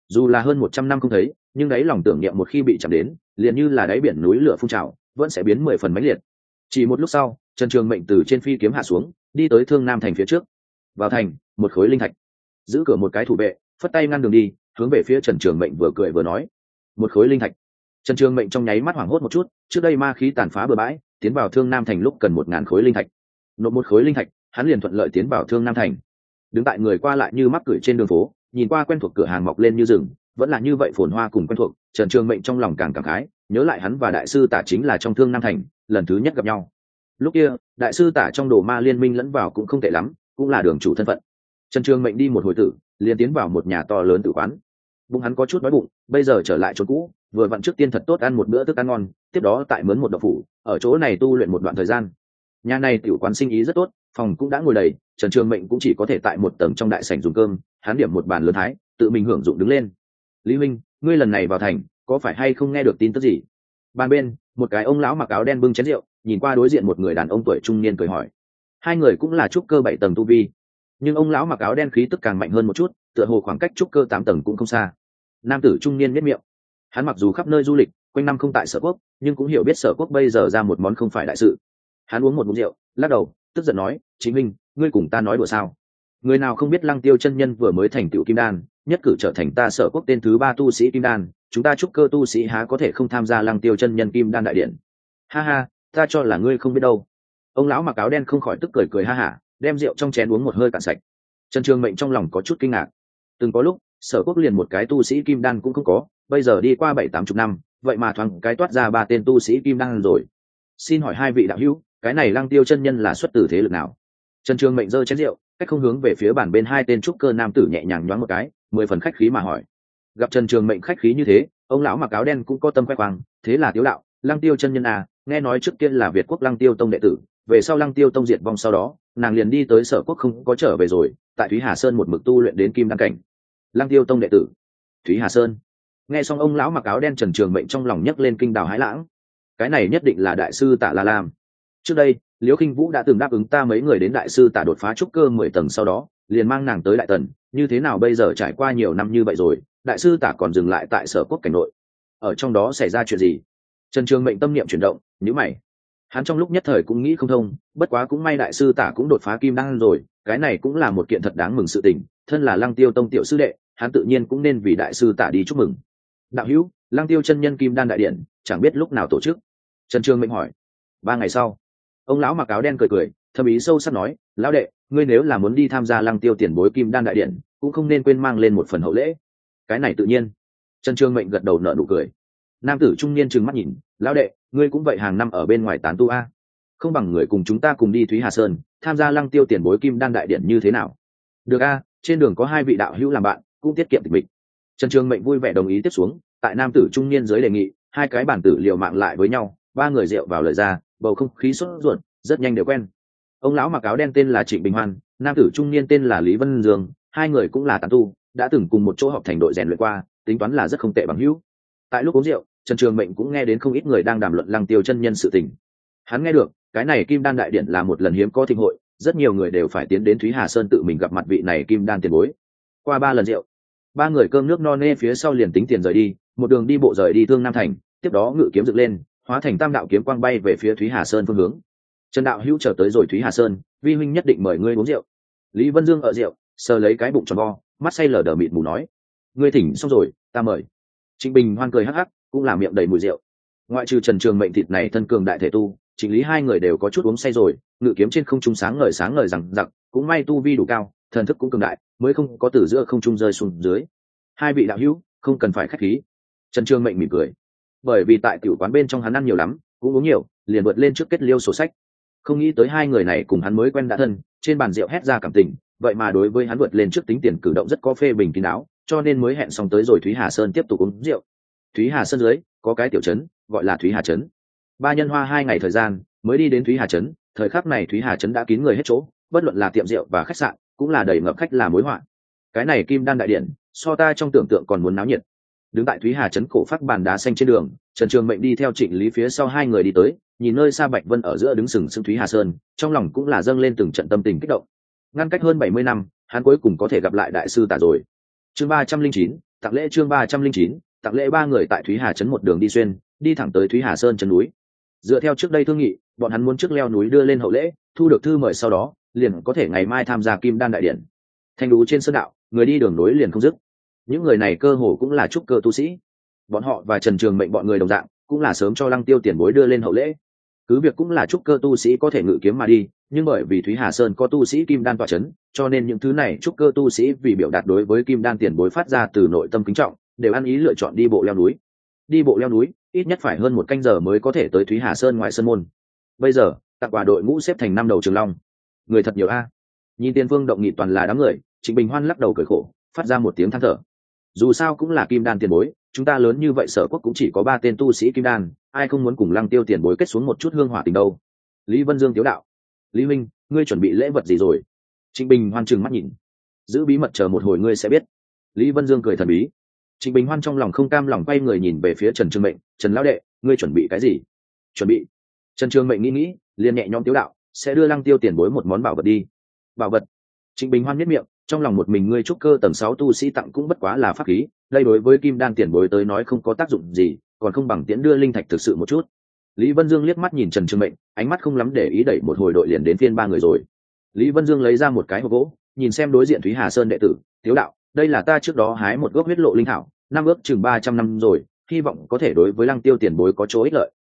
Dù là hơn một trăm năm không thấy, nhưng đáy lòng tưởng niệm một khi bị chạm đến, liền như là đáy biển núi lửa phun trào, vẫn sẽ biến mười phần mãnh liệt. Chỉ một lúc sau, trần trường mệnh từ trên phi kiếm hạ xuống, đi tới thương nam thành phía trước vào thành, một khối linh thạch. Giữ cửa một cái thủ vệ phất tay ngăn đường đi, hướng về phía trần trường mệnh vừa cười vừa nói. Một khối linh thạch. Trần trường mệnh trong nháy mắt hoảng hốt một chút, trước đây ma khí tàn phá bừa bãi, tiến vào thương nam thành lúc cần một ngàn khối linh thạch. Nộp một khối linh thạch, hắn liền thuận lợi tiến vào thương nam thành. Đứng tại người qua lại như mắc cười trên đường phố, nhìn qua quen thuộc cửa hàng mọc lên như rừng, vẫn là như vậy phồn hoa cùng quen thuộc, trần trường mệnh trong lòng càng cảm khái, nhớ lại hắn và đại sư tả chính là trong thương nam thành, lần thứ nhất gặp nhau. Lúc kia, đại sư tả trong đồ ma liên minh lẫn vào cũng không tệ lắm cũng là đường chủ thân phận. Trần trường mệnh đi một hồi tử, liền tiến vào một nhà to lớn tử quán. Bụng hắn có chút đói bụng, bây giờ trở lại chỗ cũ, vừa vặn trước tiên thật tốt ăn một bữa thức ăn ngon, tiếp đó tại mướn một độc phủ, ở chỗ này tu luyện một đoạn thời gian. Nhà này tiểu quán sinh ý rất tốt, phòng cũng đã ngồi đầy, trần trường mệnh cũng chỉ có thể tại một tầng trong đại sảnh dùng cơm, hắn điểm một bàn lớn thái, tự mình hưởng dụng đứng lên. Lý minh ngươi lần này vào thành, có phải hay không nghe được tin tức gì? Bàn bên, một cái ông lão mặc áo đen bưng chén rượu, nhìn qua đối diện một người đàn ông tuổi trung niên cười hỏi hai người cũng là trúc cơ bảy tầng tu vi. Nhưng ông lão mặc áo đen khí tức càng mạnh hơn một chút, tựa hồ khoảng cách trúc cơ tám tầng cũng không xa. Nam tử trung niên biết miệng. Hắn mặc dù khắp nơi du lịch, quanh năm không tại sở quốc, nhưng cũng hiểu biết sở quốc bây giờ ra một món không phải đại sự. Hắn uống một mụn rượu, lắc đầu, tức giận nói, chính minh ngươi cùng ta nói đùa sao? Người nào không biết lăng tiêu chân nhân vừa mới thành tựu kim đan, nhất cử trở thành ta sở quốc tên thứ ba tu sĩ kim đan, chúng ta chúc cơ tu sĩ há có thể không tham gia lăng tiêu chân nhân kim đan đại điện? Ha ha, ta cho là ngươi không biết đâu ông lão mặc áo đen không khỏi tức cười cười ha hả, đem rượu trong chén uống một hơi cạn sạch. Trần trường mệnh trong lòng có chút kinh ngạc. Từng có lúc, sở quốc liền một cái tu sĩ kim đan cũng không có, bây giờ đi qua bảy tám chục năm, vậy mà thoáng cái toát ra ba tên tu sĩ kim đan rồi. Xin hỏi hai vị đạo hữu, cái này lăng tiêu chân nhân là xuất từ thế lực nào? Trần trường mệnh giơ chén rượu, cách không hướng về phía bàn bên hai tên trúc cơ nam tử nhẹ nhàng nhoáng một cái, mười phần khách khí mà hỏi. Gặp trần trường mệnh khách khí như thế, ông lão mặc áo đen cũng có tâm khoe khoang, thế là tiếu đạo, lăng tiêu chân nhân à nghe nói trước tiên là việt quốc lăng tiêu tông đệ tử về sau lăng tiêu tông diệt vong sau đó, nàng liền đi tới sở quốc không có trở về rồi, tại thúy hà sơn một mực tu luyện đến kim đăng cảnh. Lăng tiêu tông đệ tử. Thúy hà sơn. Nghe xong ông lão mặc áo đen trần trường mệnh trong lòng nhấc lên kinh đào hái lãng. Cái này nhất định là đại sư tạ la lam. Trước đây, liễu khinh vũ đã từng đáp ứng ta mấy người đến đại sư tạ đột phá trúc cơ mười tầng sau đó, liền mang nàng tới đại tần, như thế nào bây giờ trải qua nhiều năm như vậy rồi, đại sư tả còn dừng lại tại sở quốc cảnh nội. Ở trong đó xảy ra chuyện gì? Trần trường mệnh tâm niệm chuyển động nhữ mày hắn trong lúc nhất thời cũng nghĩ không thông, bất quá cũng may đại sư tả cũng đột phá kim đăng rồi, cái này cũng là một kiện thật đáng mừng sự tình, thân là lăng tiêu tông tiểu sư đệ, hắn tự nhiên cũng nên vì đại sư tả đi chúc mừng. Đạo hữu, lăng tiêu chân nhân kim đan đại điện, chẳng biết lúc nào tổ chức? Trần trương mệnh hỏi. Ba ngày sau, ông lão mặc áo đen cười cười, thầm ý sâu sắc nói, lão đệ, ngươi nếu là muốn đi tham gia lăng tiêu tiền bối kim đan đại điện, cũng không nên quên mang lên một phần hậu lễ. Cái này tự nhiên. Trần trương mệnh gật đầu nợ nụ cười nam tử trung niên trừng mắt nhìn, lão đệ, ngươi cũng vậy hàng năm ở bên ngoài tán tu a? Không bằng người cùng chúng ta cùng đi thúy hà sơn, tham gia lăng tiêu tiền bối kim đan đại điện như thế nào? Được a, trên đường có hai vị đạo hữu làm bạn, cũng tiết kiệm tịch mình trần trường mệnh vui vẻ đồng ý tiếp xuống, tại nam tử trung niên giới đề nghị, hai cái bản tử liều mạng lại với nhau, ba người rượu vào lời ra, bầu không khí sốt ruột, rất nhanh đều quen. Ông lão mặc áo đen tên là trịnh bình hoan, nam tử trung niên tên là lý vân dương, hai người cũng là tán tu, đã từng cùng một chỗ học thành đội rèn luyện qua, tính toán là rất không tệ bằng hữu. Tại lúc uống rượu trần trường mệnh cũng nghe đến không ít người đang đàm luận lăng tiêu chân nhân sự tình. Hắn nghe được, cái này kim đan đại điện là một lần hiếm có thịnh hội, rất nhiều người đều phải tiến đến thúy hà sơn tự mình gặp mặt vị này kim đan tiền bối. Qua ba lần rượu, ba người cơm nước no nê phía sau liền tính tiền rời đi, một đường đi bộ rời đi thương nam thành, tiếp đó ngự kiếm dựng lên, hóa thành tam đạo kiếm quang bay về phía thúy hà sơn phương hướng. Trần đạo hữu trở tới rồi thúy hà sơn, vi huynh nhất định mời ngươi uống rượu. Lý vân dương ở rượu, sờ lấy cái bụng tròn vo, mắt say lờ đờ mịt mù nói, ngươi thỉnh xong rồi, ta mời. Trịnh bình hoan cười hắc hắc cũng là miệng đầy mùi rượu. Ngoại trừ trần trường mệnh thịt này thân cường đại thể tu, chỉnh lý hai người đều có chút uống say rồi, ngự kiếm trên không trung sáng ngời sáng ngời rằng giặc cũng may tu vi đủ cao, thần thức cũng cường đại, mới không có từ giữa không trung rơi xuống dưới. Hai vị đạo hữu, không cần phải khách khí. Trần trường mệnh mỉm cười. Bởi vì tại tiểu quán bên trong hắn ăn nhiều lắm, cũng uống nhiều, liền vượt lên trước kết liêu sổ sách. Không nghĩ tới hai người này cùng hắn mới quen đã thân, trên bàn rượu hét ra cảm tình, vậy mà đối với hắn vượt lên trước tính tiền cử động rất có phê bình kín đáo, cho nên mới hẹn xong tới rồi thúy hà sơn tiếp tục uống rượu thúy hà sơn dưới, có cái tiểu trấn, gọi là thúy hà trấn. Ba nhân hoa hai ngày thời gian, mới đi đến thúy hà trấn, thời khắc này thúy hà trấn đã kín người hết chỗ, bất luận là tiệm rượu và khách sạn, cũng là đầy ngập khách là mối họa. Cái này kim đan đại điện, so ta trong tưởng tượng còn muốn náo nhiệt. Đứng tại thúy hà trấn cổ phát bàn đá xanh trên đường, trần trường mệnh đi theo trịnh lý phía sau hai người đi tới, nhìn nơi xa bạch vân ở giữa đứng sừng sững thúy hà sơn, trong lòng cũng là dâng lên từng trận tâm tình kích động. Ngăn cách hơn bảy mươi năm, hắn cuối cùng có thể gặp lại đại sư tả rồi. Chương ba trăm linh chín, tặng lễ chương ba trăm linh chín tặng lễ ba người tại thúy hà trấn một đường đi xuyên, đi thẳng tới thúy hà sơn chân núi. Dựa theo trước đây thương nghị, bọn hắn muốn trước leo núi đưa lên hậu lễ, thu được thư mời sau đó, liền có thể ngày mai tham gia kim đan đại điện. Thanh đú trên sơn đạo, người đi đường nối liền không dứt. Những người này cơ hồ cũng là trúc cơ tu sĩ. Bọn họ và trần trường mệnh bọn người đồng dạng, cũng là sớm cho lăng tiêu tiền bối đưa lên hậu lễ. Cứ việc cũng là trúc cơ tu sĩ có thể ngự kiếm mà đi, nhưng bởi vì thúy hà sơn có tu sĩ kim đan tọa c h ấ n cho nên những thứ này trúc cơ tu sĩ vì biểu đạt đối với kim đan tiền bối phát ra từ nội tâm kính trọng đều ăn ý lựa chọn đi bộ leo núi. Đi bộ leo núi, ít nhất phải hơn một canh giờ mới có thể tới thúy hà sơn ngoài sân môn. Bây giờ, tặng quà đội ngũ xếp thành năm đầu trường long. Người thật nhiều a. Nhìn tiên vương động nghị toàn là đám người, trịnh bình hoan lắc đầu cởi khổ, phát ra một tiếng than thở. Dù sao cũng là kim đan tiền bối, chúng ta lớn như vậy sở quốc cũng chỉ có ba tên tu sĩ kim đan, ai không muốn cùng lăng tiêu tiền bối kết xuống một chút hương hỏa tình đâu. Lý vân dương tiếu đạo. Lý minh, ngươi chuẩn bị lễ vật gì rồi? Trịnh bình hoan trừng mắt nhìn. Giữ bí mật chờ một hồi ngươi sẽ biết. Lý vân dương cười thần bí trịnh bình hoan trong lòng không cam lòng quay người nhìn về phía trần trương mệnh, trần lão đệ, ngươi chuẩn bị cái gì? Chuẩn bị. Trần trương mệnh nghĩ nghĩ, liền nhẹ nhõm tiếu đạo, sẽ đưa lăng tiêu tiền bối một món bảo vật đi. Bảo vật? Trịnh bình hoan nhất miệng, trong lòng một mình ngươi trúc cơ tầng sáu tu sĩ tặng cũng bất quá là pháp khí, đây đối với kim đan tiền bối tới nói không có tác dụng gì, còn không bằng tiễn đưa linh thạch thực sự một chút. Lý vân dương liếc mắt nhìn trần trương mệnh, ánh mắt không lắm để ý đẩy một hồi đội liền đến phiên ba người rồi. Lý vân dương lấy ra một cái hộp gỗ, nhìn xem đối diện thúy hà sơn đệ tử, tiếu đạo, đây là ta trước đó hái một gốc huyết lộ linh thảo năm ước chừng ba trăm năm rồi, hy vọng có thể đối với lăng tiêu tiền bối có chỗ ích lợi.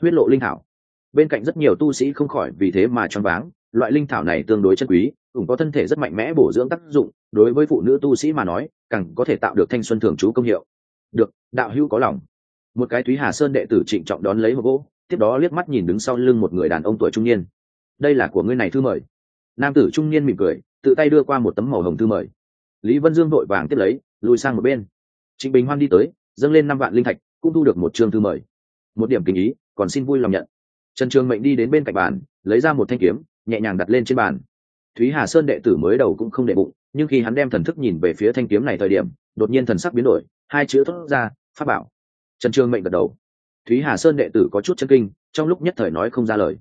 Huyết lộ linh thảo. Bên cạnh rất nhiều tu sĩ không khỏi vì thế mà choáng váng, loại linh thảo này tương đối chân quý, cũng có thân thể rất mạnh mẽ bổ dưỡng tác dụng, đối với phụ nữ tu sĩ mà nói, càng có thể tạo được thanh xuân thường trú công hiệu. Được, đạo hữu có lòng. Một cái thúy hà sơn đệ tử trịnh trọng đón lấy hộp gỗ, tiếp đó liếc mắt nhìn đứng sau lưng một người đàn ông tuổi trung niên. Đây là của ngươi này thư mời. Nam tử trung niên mỉm cười, tự tay đưa qua một tấm màu hồng thư mời. Lý vân dương vội vàng tiếp lấy, lùi sang một bên trịnh bình hoan đi tới, dâng lên năm vạn linh thạch, cũng thu được một chương thư mời. Một điểm kinh ý, còn xin vui lòng nhận. Trần trường mệnh đi đến bên cạnh bàn, lấy ra một thanh kiếm, nhẹ nhàng đặt lên trên bàn. Thúy hà sơn đệ tử mới đầu cũng không đệ bụng, nhưng khi hắn đem thần thức nhìn về phía thanh kiếm này thời điểm, đột nhiên thần sắc biến đổi, hai chữ thốt ra phát bảo. Trần Trường mệnh gật đầu. Thúy hà sơn đệ tử có chút chân kinh, trong lúc nhất thời nói không ra lời.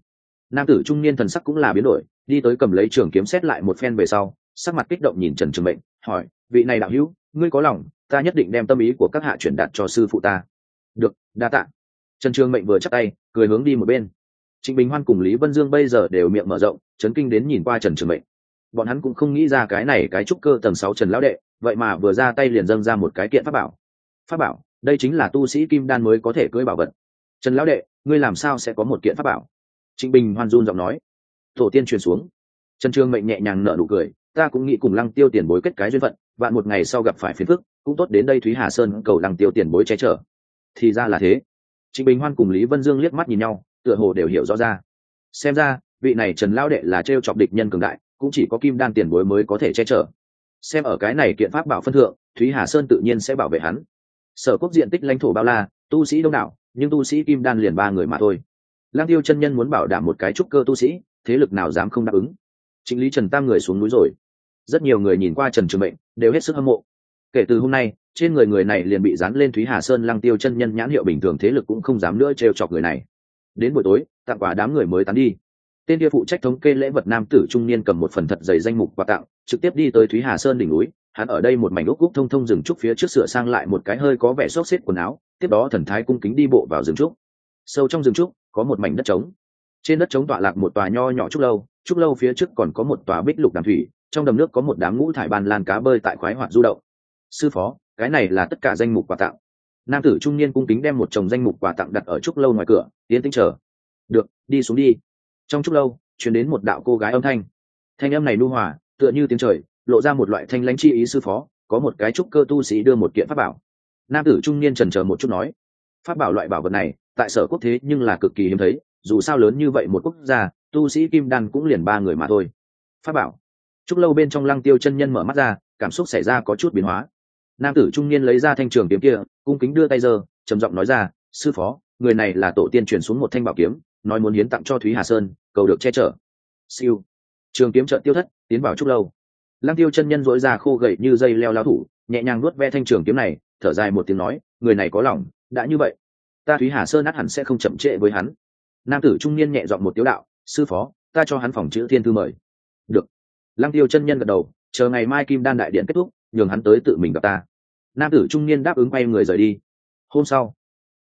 Nam tử trung niên thần sắc cũng là biến đổi, đi tới cầm lấy trường kiếm xét lại một phen về sau, sắc mặt kích động nhìn trần trường mệnh, hỏi, vị này đạo hữu, ngươi có lòng ta nhất định đem tâm ý của các hạ chuyển đạt cho sư phụ ta. Được, đa tạ. Trần trường mệnh vừa chắc tay, cười hướng đi một bên. Trịnh bình hoan cùng lý vân dương bây giờ đều miệng mở rộng, chấn kinh đến nhìn qua trần trường mệnh. Bọn hắn cũng không nghĩ ra cái này cái trúc cơ tầng sáu trần lão đệ, vậy mà vừa ra tay liền dâng ra một cái kiện pháp bảo. Pháp bảo, đây chính là tu sĩ kim đan mới có thể cưỡi bảo vật. Trần lão đệ, ngươi làm sao sẽ có một kiện pháp bảo? Trịnh bình hoan run giọng nói. Tổ tiên truyền xuống. Trần trương mệnh nhẹ nhàng nở nụ cười, ta cũng nghĩ cùng lăng tiêu tiền bối kết cái duyên phận bạn một ngày sau gặp phải phiền phức cũng tốt đến đây thúy hà sơn cầu lăng tiêu tiền bối che chở. Thì ra là thế. Trịnh bình hoan cùng lý vân dương liếc mắt nhìn nhau, tựa hồ đều hiểu rõ ra. Xem ra, vị này trần lão đệ là t chọc địch nhân cường đại, cũng chỉ có kim đan tiền bối mới có thể che chở. Xem ở cái này kiện pháp bảo phân thượng, thúy hà sơn tự nhiên sẽ bảo vệ hắn. Sở quốc diện tích lãnh thổ bao la, tu sĩ đông đảo, nhưng tu sĩ kim đan liền ba người mà thôi. Lang tiêu chân nhân muốn bảo đảm một cái trúc cơ tu sĩ, thế lực nào dám không đáp ứng? Chính lý trần tam người xuống núi rồi. Rất nhiều người nhìn qua trần trường mệnh, đều hết sức hâm mộ kể từ hôm nay, trên người người này liền bị dán lên thúy hà sơn lăng tiêu chân nhân nhãn hiệu bình thường thế lực cũng không dám nữa trêu chọc người này. Đến buổi tối, tặng quà đám người mới tán đi. Tên kia phụ trách thống kê lễ vật nam tử trung niên cầm một phần thật dày danh mục quà tặng, trực tiếp đi tới thúy hà sơn đỉnh núi. Hắn ở đây một mảnh ốc cúc thông thông rừng trúc phía trước sửa sang lại một cái hơi có vẻ xốc xếp quần áo, tiếp đó thần thái cung kính đi bộ vào rừng trúc. Sâu trong rừng trúc, có một mảnh đất trống. Trên đất trống tọa lạc một tòa nho nhỏ trúc lâu trúc lâu phía trước còn có một tòa bích lục đàm thủy, trong đầm nước có một đám ngũ thải ban lan cá bơi tại khoái hoạt du động sư phó, cái này là tất cả danh mục quà tặng. Nam tử trung niên cung kính đem một chồng danh mục quà tặng đặt ở trúc lâu ngoài cửa tiến tính chờ. Được, đi xuống đi. Trong trúc lâu chuyển đến một đạo cô gái âm thanh. Thanh âm này nu hòa, tựa như tiếng trời, lộ ra một loại thanh lãnh chi ý sư phó, có một cái trúc cơ tu sĩ đưa một kiện pháp bảo. Nam tử trung niên trần chờ một chút nói, pháp bảo loại bảo vật này, tại sở quốc thế nhưng là cực kỳ hiếm thấy, dù sao lớn như vậy một quốc gia, tu sĩ kim đan cũng liền ba người mà thôi. Pháp bảo. Trúc lâu bên trong lăng tiêu chân nhân mở mắt ra, cảm xúc xảy ra có chút biến hóa nam tử trung niên lấy ra thanh trường kiếm kia, cung kính đưa tay giơ, trầm giọng nói ra, sư phó, người này là tổ tiên truyền xuống một thanh bảo kiếm, nói muốn hiến tặng cho thúy hà sơn, cầu được che chở. Siêu. Trường kiếm trợ tiêu thất, tiến vào chút lâu. Lăng tiêu chân nhân dỗi ra khô gậy như dây leo lao thủ, nhẹ nhàng nuốt ve thanh trường kiếm này, thở dài một tiếng nói, người này có lòng, đã như vậy, ta thúy hà sơn át hẳn sẽ không chậm trễ với hắn. Nam tử trung niên nhẹ dọn một tiếu đạo, sư phó, ta cho hắn phòng chữ thiên thư mời. Được. Lăng tiêu chân nhân gật đầu, chờ ngày mai kim đan đại điện kết thúc nhường hắn tới tự mình gặp ta. Nam tử trung niên đáp ứng quay người rời đi. Hôm sau,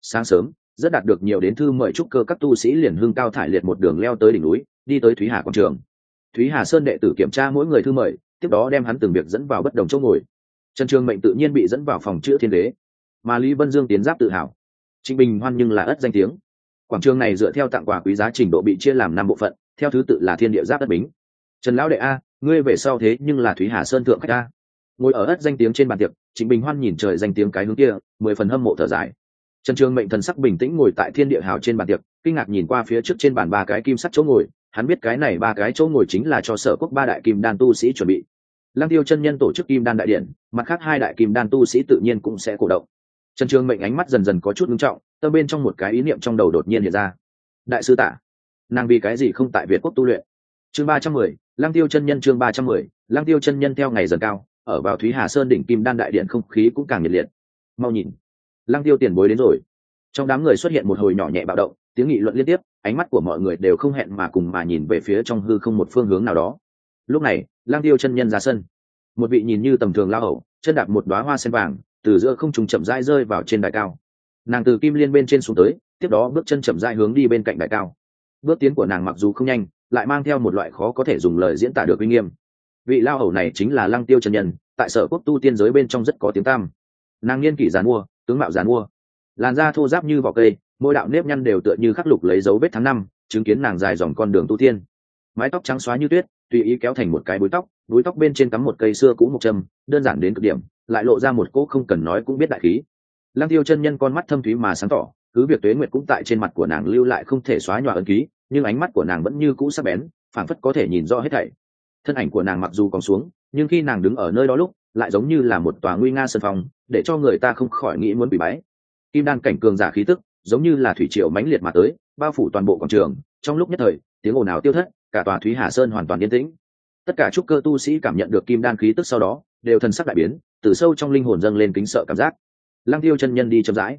sáng sớm, rất đạt được nhiều đến thư mời trúc cơ các tu sĩ liền hương cao thải liệt một đường leo tới đỉnh núi, đi tới thúy hà quảng trường. Thúy hà sơn đệ tử kiểm tra mỗi người thư mời, tiếp đó đem hắn từng việc dẫn vào bất đồng chỗ ngồi. Trần trường mệnh tự nhiên bị dẫn vào phòng chữa thiên đế, mà lý vân dương tiến giáp tự hào. Trịnh bình hoan nhưng là ất danh tiếng. Quảng trường này dựa theo tặng quà quý giá trình độ bị chia làm năm bộ phận, theo thứ tự là thiên địa giáp đất bính. Trần lão đệ a, ngươi về sau thế nhưng là thúy hà sơn thượng khách a ngồi ở ất danh tiếng trên bàn tiệc, trịnh bình hoan nhìn trời danh tiếng cái hướng kia, mười phần hâm mộ thở dài. Trần trường mệnh thần sắc bình tĩnh ngồi tại thiên địa hào trên bàn tiệc, kinh ngạc nhìn qua phía trước trên bàn ba cái kim sắt chỗ ngồi, hắn biết cái này ba cái chỗ ngồi chính là cho sở quốc ba đại kim đan tu sĩ chuẩn bị. Lăng tiêu chân nhân tổ chức kim đan đại điện, mặt khác hai đại kim đan tu sĩ tự nhiên cũng sẽ cổ động. Trần trường mệnh ánh mắt dần dần có chút ngưng trọng, tâm bên trong một cái ý niệm trong đầu đột nhiên hiện ra. Đại sư tả nàng vì cái gì không tại việt quốc tu luyện? Chương ba trăm mười, lăng tiêu chân nhân chương ba trăm mười, lăng tiêu chân nhân theo ngày dần cao ở vào thúy hà sơn đỉnh kim đan đại điện không khí cũng càng nhiệt liệt. Mau nhìn, lăng tiêu tiền bối đến rồi. Trong đám người xuất hiện một hồi nhỏ nhẹ bạo động, tiếng nghị luận liên tiếp, ánh mắt của mọi người đều không hẹn mà cùng mà nhìn về phía trong hư không một phương hướng nào đó. Lúc này lang tiêu chân nhân ra sân. Một vị nhìn như tầm thường lao hậu chân đạp một đoá hoa sen vàng, từ giữa không trùng chậm rãi rơi vào trên đài cao. Nàng từ kim liên bên trên xuống tới, tiếp đó bước chân chậm rãi hướng đi bên cạnh đài cao. Bước tiến của nàng mặc dù không nhanh, lại mang theo một loại khó có thể dùng lời diễn tả được uy nghiêm vị lao hầu này chính là lăng tiêu Trần nhân, tại sở quốc tu tiên giới bên trong rất có tiếng tam nàng niên kỷ giàn mua, tướng mạo giàn mua. Làn da thô giáp như vỏ cây, mỗi đạo nếp nhăn đều tựa như khắc lục lấy dấu vết tháng năm, chứng kiến nàng dài dòng con đường tu tiên. Mái tóc trắng xóa như tuyết, tùy ý kéo thành một cái búi tóc búi tóc bên trên cắm một cây xưa cũ một châm đơn giản đến cực điểm, lại lộ ra một cỗ không cần nói cũng biết đại khí. Lăng tiêu chân nhân con mắt thâm thúy mà sáng tỏ, cứ việc tuế nguyệt cũng tại trên mặt của nàng lưu lại không thể xóa nhòa ấn ký, nhưng ánh mắt của nàng vẫn như cũ sắc bén, phảng phất có thể nhìn rõ hết thảy thân ảnh của nàng mặc dù còn xuống, nhưng khi nàng đứng ở nơi đó lúc, lại giống như là một tòa nguy nga sân phòng, để cho người ta không khỏi nghĩ muốn bị bái. Kim đan cảnh cường giả khí tức, giống như là thủy triều mãnh liệt mà tới, bao phủ toàn bộ quảng trường. Trong lúc nhất thời, tiếng ồn ào tiêu thất, cả tòa thúy hà sơn hoàn toàn yên tĩnh. Tất cả trúc cơ tu sĩ cảm nhận được kim đan khí tức sau đó, đều thần sắc đại biến, từ sâu trong linh hồn dâng lên kính sợ cảm giác. Lăng tiêu chân nhân đi chậm rãi.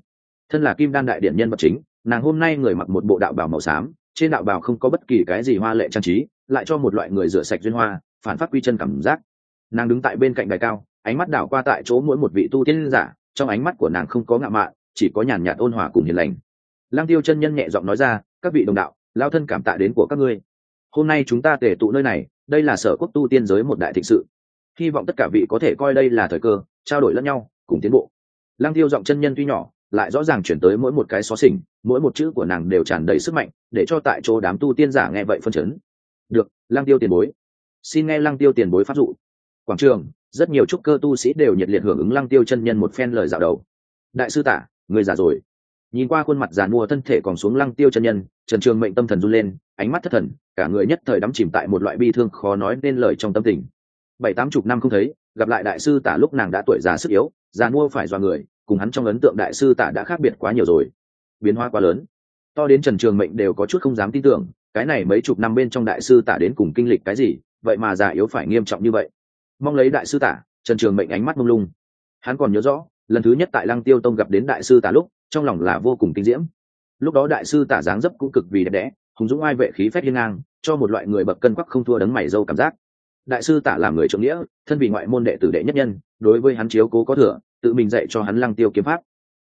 Thân là kim đan đại điện nhân vật chính, nàng hôm nay người mặc một bộ đạo bào màu xám, trên đạo bào không có bất kỳ cái gì hoa lệ trang trí lại cho một loại người rửa sạch duyên hoa, phản phát quy chân cảm giác. Nàng đứng tại bên cạnh đài cao, ánh mắt đảo qua tại chỗ mỗi một vị tu tiên giả, trong ánh mắt của nàng không có ngạo mạn, chỉ có nhàn nhạt ôn hòa cùng hiền lành. Lang tiêu chân nhân nhẹ giọng nói ra, các vị đồng đạo, lao thân cảm tạ đến của các ngươi. Hôm nay chúng ta tề tụ nơi này, đây là sở quốc tu tiên giới một đại thịnh sự. Hy vọng tất cả vị có thể coi đây là thời cơ, trao đổi lẫn nhau, cùng tiến bộ. Lang tiêu giọng chân nhân tuy nhỏ, lại rõ ràng chuyển tới mỗi một cái xó xỉnh, mỗi một chữ của nàng đều tràn đầy sức mạnh, để cho tại chỗ đám tu tiên giả nghe vậy phân chấn được, lăng tiêu tiền bối. Xin nghe lăng tiêu tiền bối pháp dụ. Quảng trường, rất nhiều trúc cơ tu sĩ đều nhiệt liệt hưởng ứng lăng tiêu chân nhân một phen lời dạo đầu. Đại sư tả, người già rồi. Nhìn qua khuôn mặt già mua thân thể còn xuống lăng tiêu chân nhân, trần trường mệnh tâm thần run lên, ánh mắt thất thần, cả người nhất thời đắm chìm tại một loại bi thương khó nói nên lời trong tâm tình. Bảy tám chục năm không thấy, gặp lại đại sư tả lúc nàng đã tuổi già sức yếu, già mua phải do người, cùng hắn trong ấn tượng đại sư tả đã khác biệt quá nhiều rồi. Biến hóa quá lớn. To đến trần trường mệnh đều có chút không dám tin tưởng cái này mấy chục năm bên trong đại sư tả đến cùng kinh lịch cái gì, vậy mà già yếu phải nghiêm trọng như vậy. Mong lấy đại sư tả, trần trường mệnh ánh mắt mông lung. Hắn còn nhớ rõ, lần thứ nhất tại lăng tiêu tông gặp đến đại sư tả lúc, trong lòng là vô cùng kinh diễm. Lúc đó đại sư tả dáng dấp cũng cực vì đẹp đẽ, hùng dũng ai vệ khí phép hiên ngang, cho một loại người bậc cân quắc không thua đấng mày dâu cảm giác. Đại sư tả làm người trưởng nghĩa, thân vì ngoại môn đệ tử đệ nhất nhân, đối với hắn chiếu cố có thừa, tự mình dạy cho hắn lăng tiêu kiếm pháp.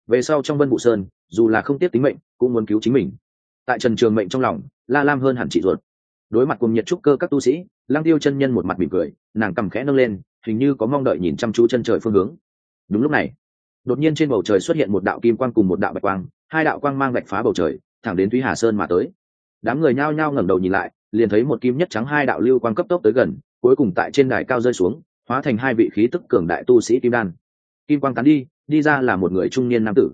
Về sau trong vân vụ sơn, dù là không tiếp tính mệnh, cũng muốn cứu chính mình. Tại trần trường mệnh trong lòng la lam hơn hẳn chị ruột. Đối mặt cùng nhiệt trúc cơ các tu sĩ, lăng tiêu chân nhân một mặt mỉm cười, nàng cầm khẽ nâng lên, hình như có mong đợi nhìn chăm chú chân trời phương hướng. Đúng lúc này, đột nhiên trên bầu trời xuất hiện một đạo kim quang cùng một đạo bạch quang, hai đạo quang mang bạch phá bầu trời, thẳng đến thúy hà sơn mà tới. Đám người nhao nhao ngẩng đầu nhìn lại, liền thấy một kim nhất trắng hai đạo lưu quang cấp tốc tới gần, cuối cùng tại trên đài cao rơi xuống, hóa thành hai vị khí tức cường đại tu sĩ kim đan. Kim quang tán đi đi ra là một người trung niên nam tử.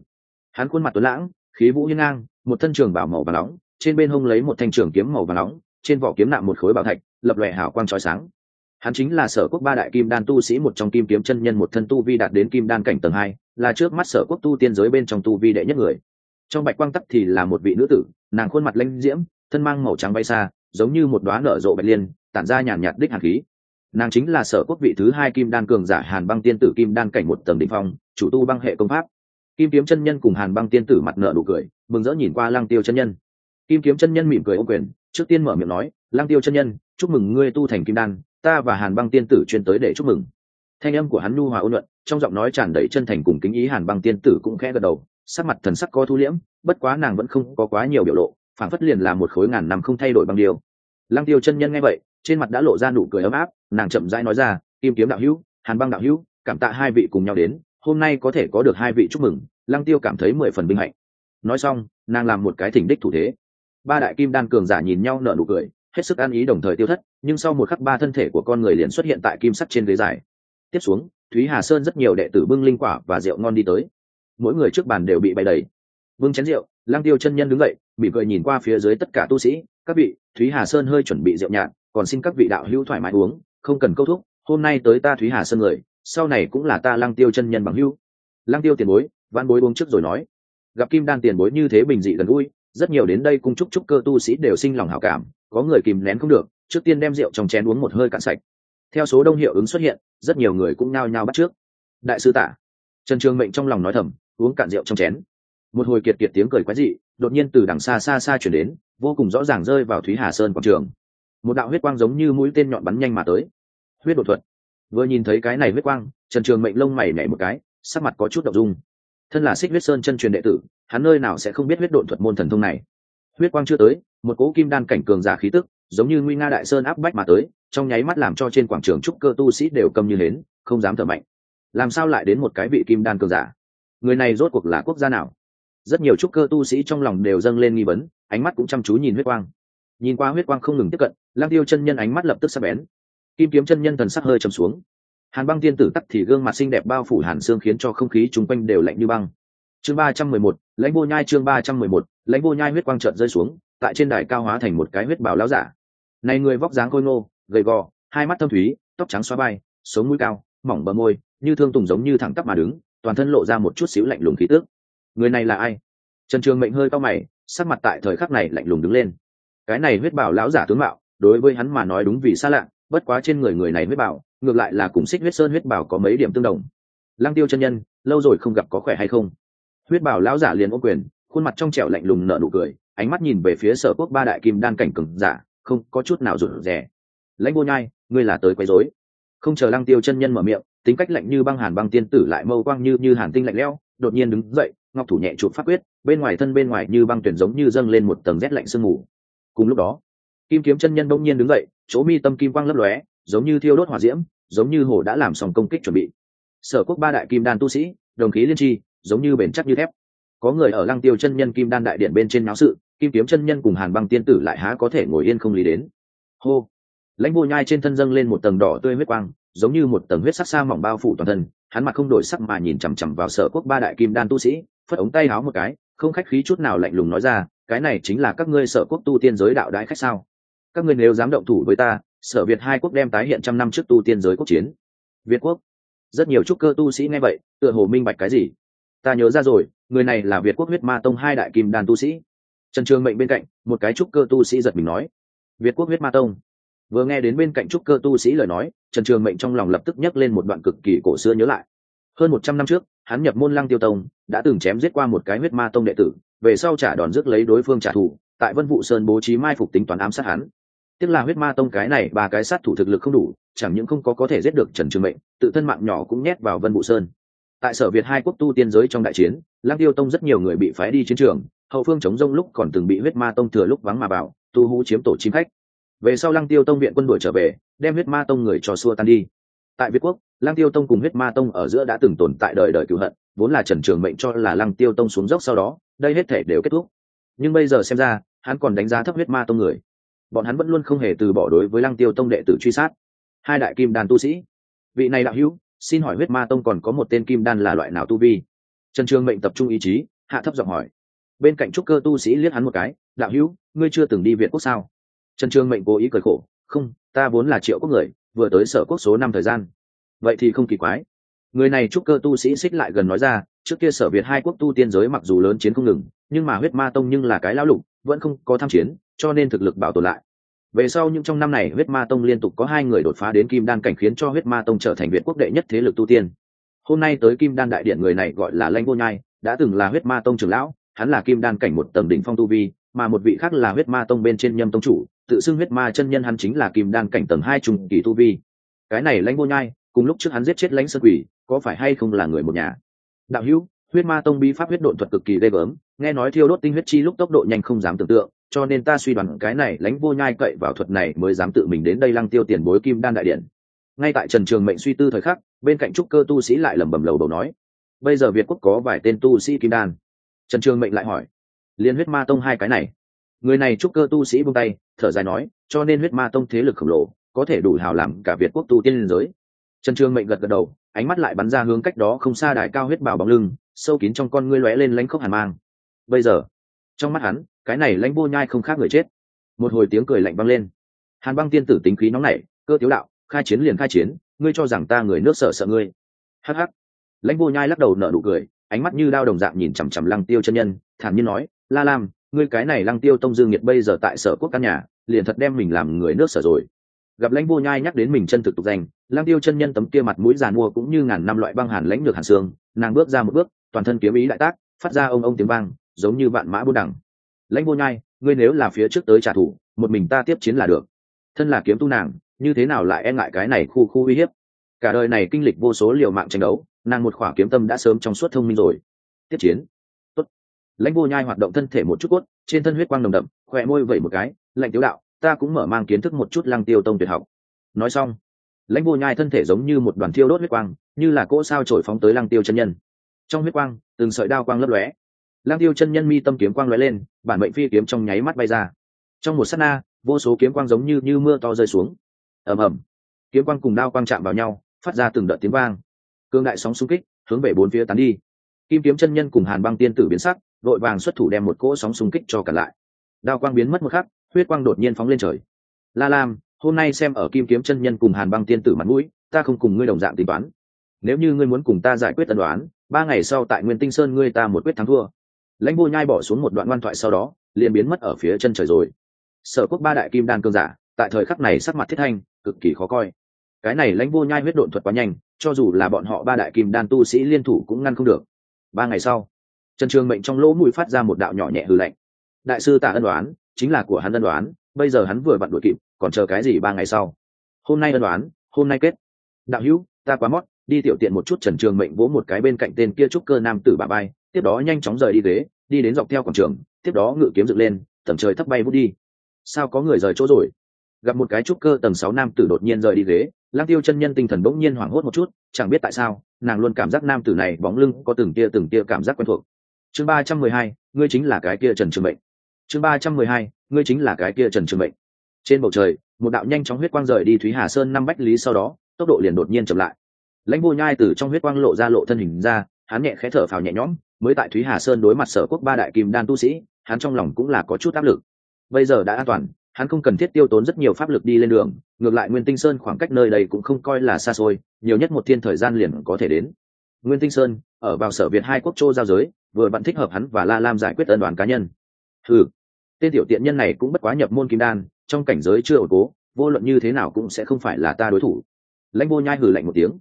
Hắn khuôn mặt tuấn lãng, khí vũ hiên ngang, một thân trường bảo màu và nóng trên bên hông lấy một thanh trường kiếm màu và nóng, trên vỏ kiếm nạm một khối bảo thạch, lập lòe hảo quang trói sáng. Hắn chính là sở quốc ba đại kim đan tu sĩ một trong kim kiếm chân nhân một thân tu vi đạt đến kim đan cảnh tầng hai, là trước mắt sở quốc tu tiên giới bên trong tu vi đệ nhất người. Trong bạch quang tắc thì là một vị nữ tử, nàng khuôn mặt lanh diễm, thân mang màu trắng bay xa, giống như một đoá nở rộ bạch liên, tản ra nhàn nhạt đích hàn khí. Nàng chính là sở quốc vị thứ hai kim đan cường giả hàn băng tiên tử kim đan cảnh một tầng đ ỉ n h phong, chủ tu băng hệ công pháp. Kim kiếm chân nhân cùng hàn băng tiên tử mặt nợ nụ cười, mừng rỡ nhìn qua lăng tiêu chân nhân kim kiếm chân nhân mỉm cười ô quyền, trước tiên mở miệng nói, lăng tiêu chân nhân, chúc mừng ngươi tu thành kim đan, ta và hàn băng tiên tử chuyên tới để chúc mừng. Thanh âm của hắn nu hòa ôn luận trong giọng nói tràn đầy chân thành cùng kính ý hàn băng tiên tử cũng khẽ gật đầu, sắc mặt thần sắc có thu liễm, bất quá nàng vẫn không có quá nhiều biểu lộ phản phất liền là một khối ngàn năm không thay đổi bằng điều. Lăng tiêu chân nhân nghe vậy, trên mặt đã lộ ra nụ cười ấm áp, nàng chậm rãi nói ra, kim kiếm đạo hữu, hàn băng đạo hữu, cảm tạ hai vị cùng nhau đến, hôm nay có thể có được hai vị chúc mừng. Lăng tiêu cảm thấy mười phần vinh hạnh. Nói xong, nàng làm một cái thỉnh đích thủ thế ba đại kim đan cường giả nhìn nhau nở nụ cười, hết sức an ý đồng thời tiêu thất, nhưng sau một khắc ba thân thể của con người liền xuất hiện tại kim sắt trên ghế dài. Tiếp xuống, thúy hà sơn rất nhiều đệ tử bưng linh quả và rượu ngon đi tới. Mỗi người trước bàn đều bị bày đầy. Vương chén rượu lang tiêu chân nhân đứng dậy, mỉm cười nhìn qua phía dưới tất cả tu sĩ. Các vị, thúy hà sơn hơi chuẩn bị rượu nhạt, còn xin các vị đạo hữu thoải mái uống, không cần câu thúc, hôm nay tới ta thúy hà sơn người, sau này cũng là ta lang tiêu chân nhân bằng hữu. Lang tiêu tiền bối văn bối uống trước rồi nói. Gặp kim đan tiền bối như thế bình dị gần gũi rất nhiều đến đây cung chúc chúc cơ tu sĩ đều sinh lòng hảo cảm, có người kìm nén không được, trước tiên đem rượu trong chén uống một hơi cạn sạch. Theo số đông hiệu ứng xuất hiện, rất nhiều người cũng nao nhao bắt trước. Đại sư tả trần trường mệnh trong lòng nói thầm, uống cạn rượu trong chén. Một hồi kiệt kiệt tiếng cười quái dị, đột nhiên từ đằng xa xa xa chuyển đến, vô cùng rõ ràng rơi vào thúy hà sơn quảng trường. Một đạo huyết quang giống như mũi tên nhọn bắn nhanh mà tới. Huyết đột thuật. Vừa nhìn thấy cái này huyết quang, trần trường mệnh lông mày nhảy một cái, sắc mặt có chút đậu dung thân là xích huyết sơn chân truyền đệ tử, hắn nơi nào sẽ không biết huyết độn thuật môn thần thông này. Huyết quang chưa tới, một cỗ kim đan cảnh cường giả khí tức, giống như nguy nga đại sơn áp bách mà tới, trong nháy mắt làm cho trên quảng trường trúc cơ tu sĩ đều cầm như hến, không dám thở mạnh. Làm sao lại đến một cái vị kim đan cường giả? Người này rốt cuộc là quốc gia nào? Rất nhiều trúc cơ tu sĩ trong lòng đều dâng lên nghi vấn, ánh mắt cũng chăm chú nhìn huyết quang. Nhìn qua huyết quang không ngừng tiếp cận lang tiêu chân nhân ánh mắt lập tức sắp bén. Kim kiếm chân nhân thần sắc hơi trầm xuống hàn băng tiên tử tắt thì gương mặt xinh đẹp bao phủ hàn xương khiến cho không khí chung quanh đều lạnh như băng. Chương ba trăm mười một, lãnh vô nhai chương ba trăm mười một, lãnh vô nhai huyết quang trợn rơi xuống, tại trên đài cao hóa thành một cái huyết bào láo giả. Này người vóc dáng khôi ngô, gầy gò, hai mắt thâm thúy, tóc trắng xóa bay sống mũi cao, mỏng bờ môi, như thương tùng giống như thẳng tắp mà đứng, toàn thân lộ ra một chút xíu lạnh lùng khí tước người này là ai? Trần trường mệnh hơi cao mày, sắc mặt tại thời khắc này lạnh lùng đứng lên. Cái này huyết bảo lão giả tướng mạo, đối với hắn mà nói đúng vì xa lạ bất quá trên người người này huyết bảo, ngược lại là cùng xích huyết sơn huyết bảo có mấy điểm tương đồng. Lăng tiêu chân nhân, lâu rồi không gặp có khỏe hay không? Huyết bảo lão giả liền ô quyền, khuôn mặt trong trẻo lạnh lùng nở nụ cười, ánh mắt nhìn về phía sở quốc ba đại kim đan cảnh cừng giả, không có chút nào rụt rè. Lãnh vô nhai, ngươi là tới quấy rối. Không chờ lăng tiêu chân nhân mở miệng, tính cách lạnh như băng hàn băng tiên tử lại mâu quang như như hàn tinh lạnh lẽo, đột nhiên đứng dậy, ngọc thủ nhẹ chụp phát quyết, bên ngoài thân bên ngoài như băng tuyển giống như dâng lên một tầng rét lạnh sương mù. Cùng lúc đó, kim kiếm chân nhân bỗng nhiên đứng dậy chỗ mi tâm kim quang lấp lóe, giống như thiêu đốt hỏa diễm, giống như hồ đã làm xong công kích chuẩn bị. Sở quốc ba đại kim đan tu sĩ, đồng khí liên tri, giống như bền chắc như thép. Có người ở lăng tiêu chân nhân kim đan đại điện bên trên náo sự, kim kiếm chân nhân cùng hàn băng tiên tử lại há có thể ngồi yên không lý đến. Hô! Lãnh vô nhai trên thân dâng lên một tầng đỏ tươi huyết quang, giống như một tầng huyết sắc xa mỏng bao phủ toàn thân, hắn mặt không đổi sắc mà nhìn chằm chằm vào sở quốc ba đại kim đan tu sĩ, phất ống tay háo một cái, không khách khí chút nào lạnh lùng nói ra, cái này chính là các ngươi sở quốc tu tiên giới đạo đại khách sao? Các ngươi nếu dám động thủ với ta, sở việt hai quốc đem tái hiện trăm năm trước tu tiên giới quốc chiến. Việt quốc. Rất nhiều trúc cơ tu sĩ nghe vậy, tựa hồ minh bạch cái gì. Ta nhớ ra rồi, người này là việt quốc huyết ma tông hai đại kim đàn tu sĩ. Trần trường mệnh bên cạnh, một cái trúc cơ tu sĩ giật mình nói, việt quốc huyết ma tông. Vừa nghe đến bên cạnh trúc cơ tu sĩ lời nói, trần trường mệnh trong lòng lập tức nhấc lên một đoạn cực kỳ cổ xưa nhớ lại. Hơn một trăm năm trước, hắn nhập môn lăng tiêu tông, đã từng chém giết qua một cái huyết ma tông đệ tử, về sau trả đòn rước lấy đối phương trả thù, tại vân vụ sơn bố trí mai phục tính toán ám sát hắn tức là huyết ma tông cái này, ba cái sát thủ thực lực không đủ, chẳng những không có có thể giết được trần trường mệnh, tự thân mạng nhỏ cũng nhét vào vân vụ sơn. Tại sở việt hai quốc tu tiên giới trong đại chiến, lăng tiêu tông rất nhiều người bị phái đi chiến trường, hậu phương chống rông lúc còn từng bị huyết ma tông thừa lúc vắng mà bảo, tu hú chiếm tổ chim khách. Về sau lăng tiêu tông viện quân đuổi trở về, đem huyết ma tông người cho xua tan đi. Tại việt quốc, lăng tiêu tông cùng huyết ma tông ở giữa đã từng tồn tại đời đời cựu hận, vốn là trần trường mệnh cho là lăng tiêu tông xuống dốc sau đó, đây hết thể đều kết thúc. Nhưng bây giờ xem ra, hắn còn đánh giá thấp huyết ma tông người bọn hắn vẫn luôn không hề từ bỏ đối với lăng tiêu tông đệ tử truy sát. Hai đại kim đan tu sĩ. Vị này đạo hữu, xin hỏi huyết ma tông còn có một tên kim đan là loại nào tu vi? Trần trường mệnh tập trung ý chí, hạ thấp giọng hỏi. Bên cạnh trúc cơ tu sĩ liếc hắn một cái, đạo hữu, ngươi chưa từng đi viện quốc sao? Trần trường mệnh cố ý cười khổ, không, ta vốn là triệu quốc người, vừa tới sở quốc số năm thời gian. Vậy thì không kỳ quái. Người này trúc cơ tu sĩ xích lại gần nói ra, trước kia sở việt hai quốc tu tiên giới mặc dù lớn chiến không ngừng, nhưng mà huyết ma tông nhưng là cái lão lục vẫn không có tham chiến, cho nên thực lực bảo tồn lại. Về sau những trong năm này, huyết ma tông liên tục có hai người đột phá đến kim đan cảnh khiến cho huyết ma tông trở thành viện quốc đệ nhất thế lực tu tiên. Hôm nay tới kim đan đại điện người này gọi là lanh vô nhai, đã từng là huyết ma tông trưởng lão, hắn là kim đan cảnh một tầng đỉnh phong tu vi, mà một vị khác là huyết ma tông bên trên nhâm tông chủ, tự xưng huyết ma chân nhân hắn chính là kim đan cảnh tầng hai trùng kỳ tu vi. Cái này lãnh vô nhai, cùng lúc trước hắn giết chết lãnh sơn quỷ, có phải hay không là người một nhà? Đạo hữu, huyết ma tông bi pháp huyết độn thuật cực kỳ ghê gớm nghe nói thiêu đốt tinh huyết chi lúc tốc độ nhanh không dám tưởng tượng, cho nên ta suy đoán cái này lãnh vô nhai cậy vào thuật này mới dám tự mình đến đây lăng tiêu tiền bối kim đan đại điện. Ngay tại trần trường mệnh suy tư thời khắc, bên cạnh trúc cơ tu sĩ lại lẩm bẩm lầu đầu nói, bây giờ việt quốc có vài tên tu sĩ kim đan. Trần trường mệnh lại hỏi, liên huyết ma tông hai cái này? Người này trúc cơ tu sĩ buông tay, thở dài nói, cho nên huyết ma tông thế lực khổng lồ, có thể đủ hào làm cả việt quốc tu tiên liên giới. Trần trường mệnh gật gật đầu, ánh mắt lại bắn ra hướng cách đó không xa đài cao huyết bảo bóng lưng, sâu kín trong con ngươi lóe lên lãnh khốc hàn mang bây giờ? Trong mắt hắn, cái này lãnh vô nhai không khác người chết. Một hồi tiếng cười lạnh vang lên. Hàn băng tiên tử tính khí nóng nảy, cơ tiếu đạo, khai chiến liền khai chiến, ngươi cho rằng ta người nước sợ sợ ngươi. Hắc hắc. Lãnh vô nhai lắc đầu nở nụ cười, ánh mắt như đao đồng dạng nhìn chằm chằm lăng tiêu chân nhân, thản nhiên nói, la lam, ngươi cái này lăng tiêu tông dương nhiệt bây giờ tại sở quốc căn nhà, liền thật đem mình làm người nước sở rồi. Gặp lãnh vô nhai nhắc đến mình chân thực tục danh, lăng tiêu chân nhân tấm kia mặt mũi giàn mua cũng như ngàn năm loại băng hàn lãnh được hàn xương, nàng bước ra một bước, toàn thân kiếm ý đại tác, phát ra ông ông tiếng vang giống như vạn mã buôn đẳng lãnh vô nhai, ngươi nếu là phía trước tới trả thù, một mình ta tiếp chiến là được. Thân là kiếm tu nàng, như thế nào lại e ngại cái này khu khu uy hiếp? Cả đời này kinh lịch vô số liều mạng tranh đấu, nàng một khỏa kiếm tâm đã sớm trong suốt thông minh rồi. Tiếp chiến. Tốt. lãnh vô nhai hoạt động thân thể một chút cốt, trên thân huyết quang nồng đậm, khỏe môi vẩy một cái, lạnh tiếu đạo, ta cũng mở mang kiến thức một chút lăng tiêu tông tuyệt học. Nói xong, lãnh vô nhai thân thể giống như một đoàn thiêu đốt huyết quang, như là cỗ sao trổi phóng tới lăng tiêu chân nhân. Trong huyết quang, từng sợi đao quang lấp lóe lăng tiêu chân nhân mi tâm kiếm quang lóe lên, bản mệnh phi kiếm trong nháy mắt bay ra. Trong một sát na, vô số kiếm quang giống như như mưa to rơi xuống. Ầm ầm. Kiếm quang cùng đao quang chạm vào nhau, phát ra từng đợt tiếng vang. Cương đại sóng xung kích, hướng về bốn phía tán đi. Kim kiếm chân nhân cùng hàn băng tiên tử biến sắc vội vàng xuất thủ đem một cỗ sóng xung kích cho cả lại. Đao quang biến mất một khắc, huyết quang đột nhiên phóng lên trời. La lam, hôm nay xem ở kim kiếm chân nhân cùng hàn băng tiên tử mặt mũi, ta không cùng ngươi đồng dạng tính toán. Nếu như ngươi muốn cùng ta giải quyết tân đoán, ba ngày sau tại nguyên tinh sơn ngươi ta một quyết thắng thua lãnh vô nhai bỏ xuống một đoạn ngoan thoại sau đó, liền biến mất ở phía chân trời rồi. Sở quốc ba đại kim đan cương giả, tại thời khắc này sắc mặt thiết thanh, cực kỳ khó coi. Cái này lãnh vô nhai huyết độn thuật quá nhanh, cho dù là bọn họ ba đại kim đan tu sĩ liên thủ cũng ngăn không được. Ba ngày sau, trần trường mệnh trong lỗ mũi phát ra một đạo nhỏ nhẹ hư lạnh. Đại sư tạ ân đoán chính là của hắn ân đoán bây giờ hắn vừa bận đuổi kịp, còn chờ cái gì ba ngày sau? Hôm nay ân đoán hôm nay kết. Đạo hữu, ta quá mót, đi tiểu tiện một chút, trần trường mệnh vỗ một cái bên cạnh tên kia trúc cơ nam tử bà bay, tiếp đó nhanh chóng rời đi ghế đi đến dọc theo quảng trường, tiếp đó ngự kiếm dựng lên, tầng trời thấp bay vút đi. Sao có người rời chỗ rồi? Gặp một cái trúc cơ tầng sáu nam tử đột nhiên rời đi ghế lang tiêu chân nhân tinh thần bỗng nhiên hoảng hốt một chút, chẳng biết tại sao, nàng luôn cảm giác nam tử này bóng lưng có từng tia từng tia cảm giác quen thuộc. Chương ba trăm mười hai, ngươi chính là cái kia trần trường mệnh. Chương ba trăm mười hai, ngươi chính là cái kia trần trường mệnh. Trên bầu trời, một đạo nhanh chóng huyết quang rời đi thúy hà sơn năm bách lý sau đó, tốc độ liền đột nhiên chậm lại. Lãnh vô nhai từ trong huyết quang lộ ra lộ thân hình ra hắn nhẹ khẽ thở phào nhẹ nhõm, mới tại thúy hà sơn đối mặt sở quốc ba đại kim đan tu sĩ, hắn trong lòng cũng là có chút áp lực. Bây giờ đã an toàn, hắn không cần thiết tiêu tốn rất nhiều pháp lực đi lên đường, ngược lại nguyên tinh sơn khoảng cách nơi đây cũng không coi là xa xôi, nhiều nhất một thiên thời gian liền có thể đến. Nguyên tinh sơn, ở vào sở việt hai quốc châu giao giới, vừa bạn thích hợp hắn và la lam giải quyết ân đoàn cá nhân. Ừ tên tiểu tiện nhân này cũng bất quá nhập môn kim đan, trong cảnh giới chưa ổn cố, vô luận như thế nào cũng sẽ không phải là ta đối thủ. Lãnh vô nhai hừ lạnh một tiếng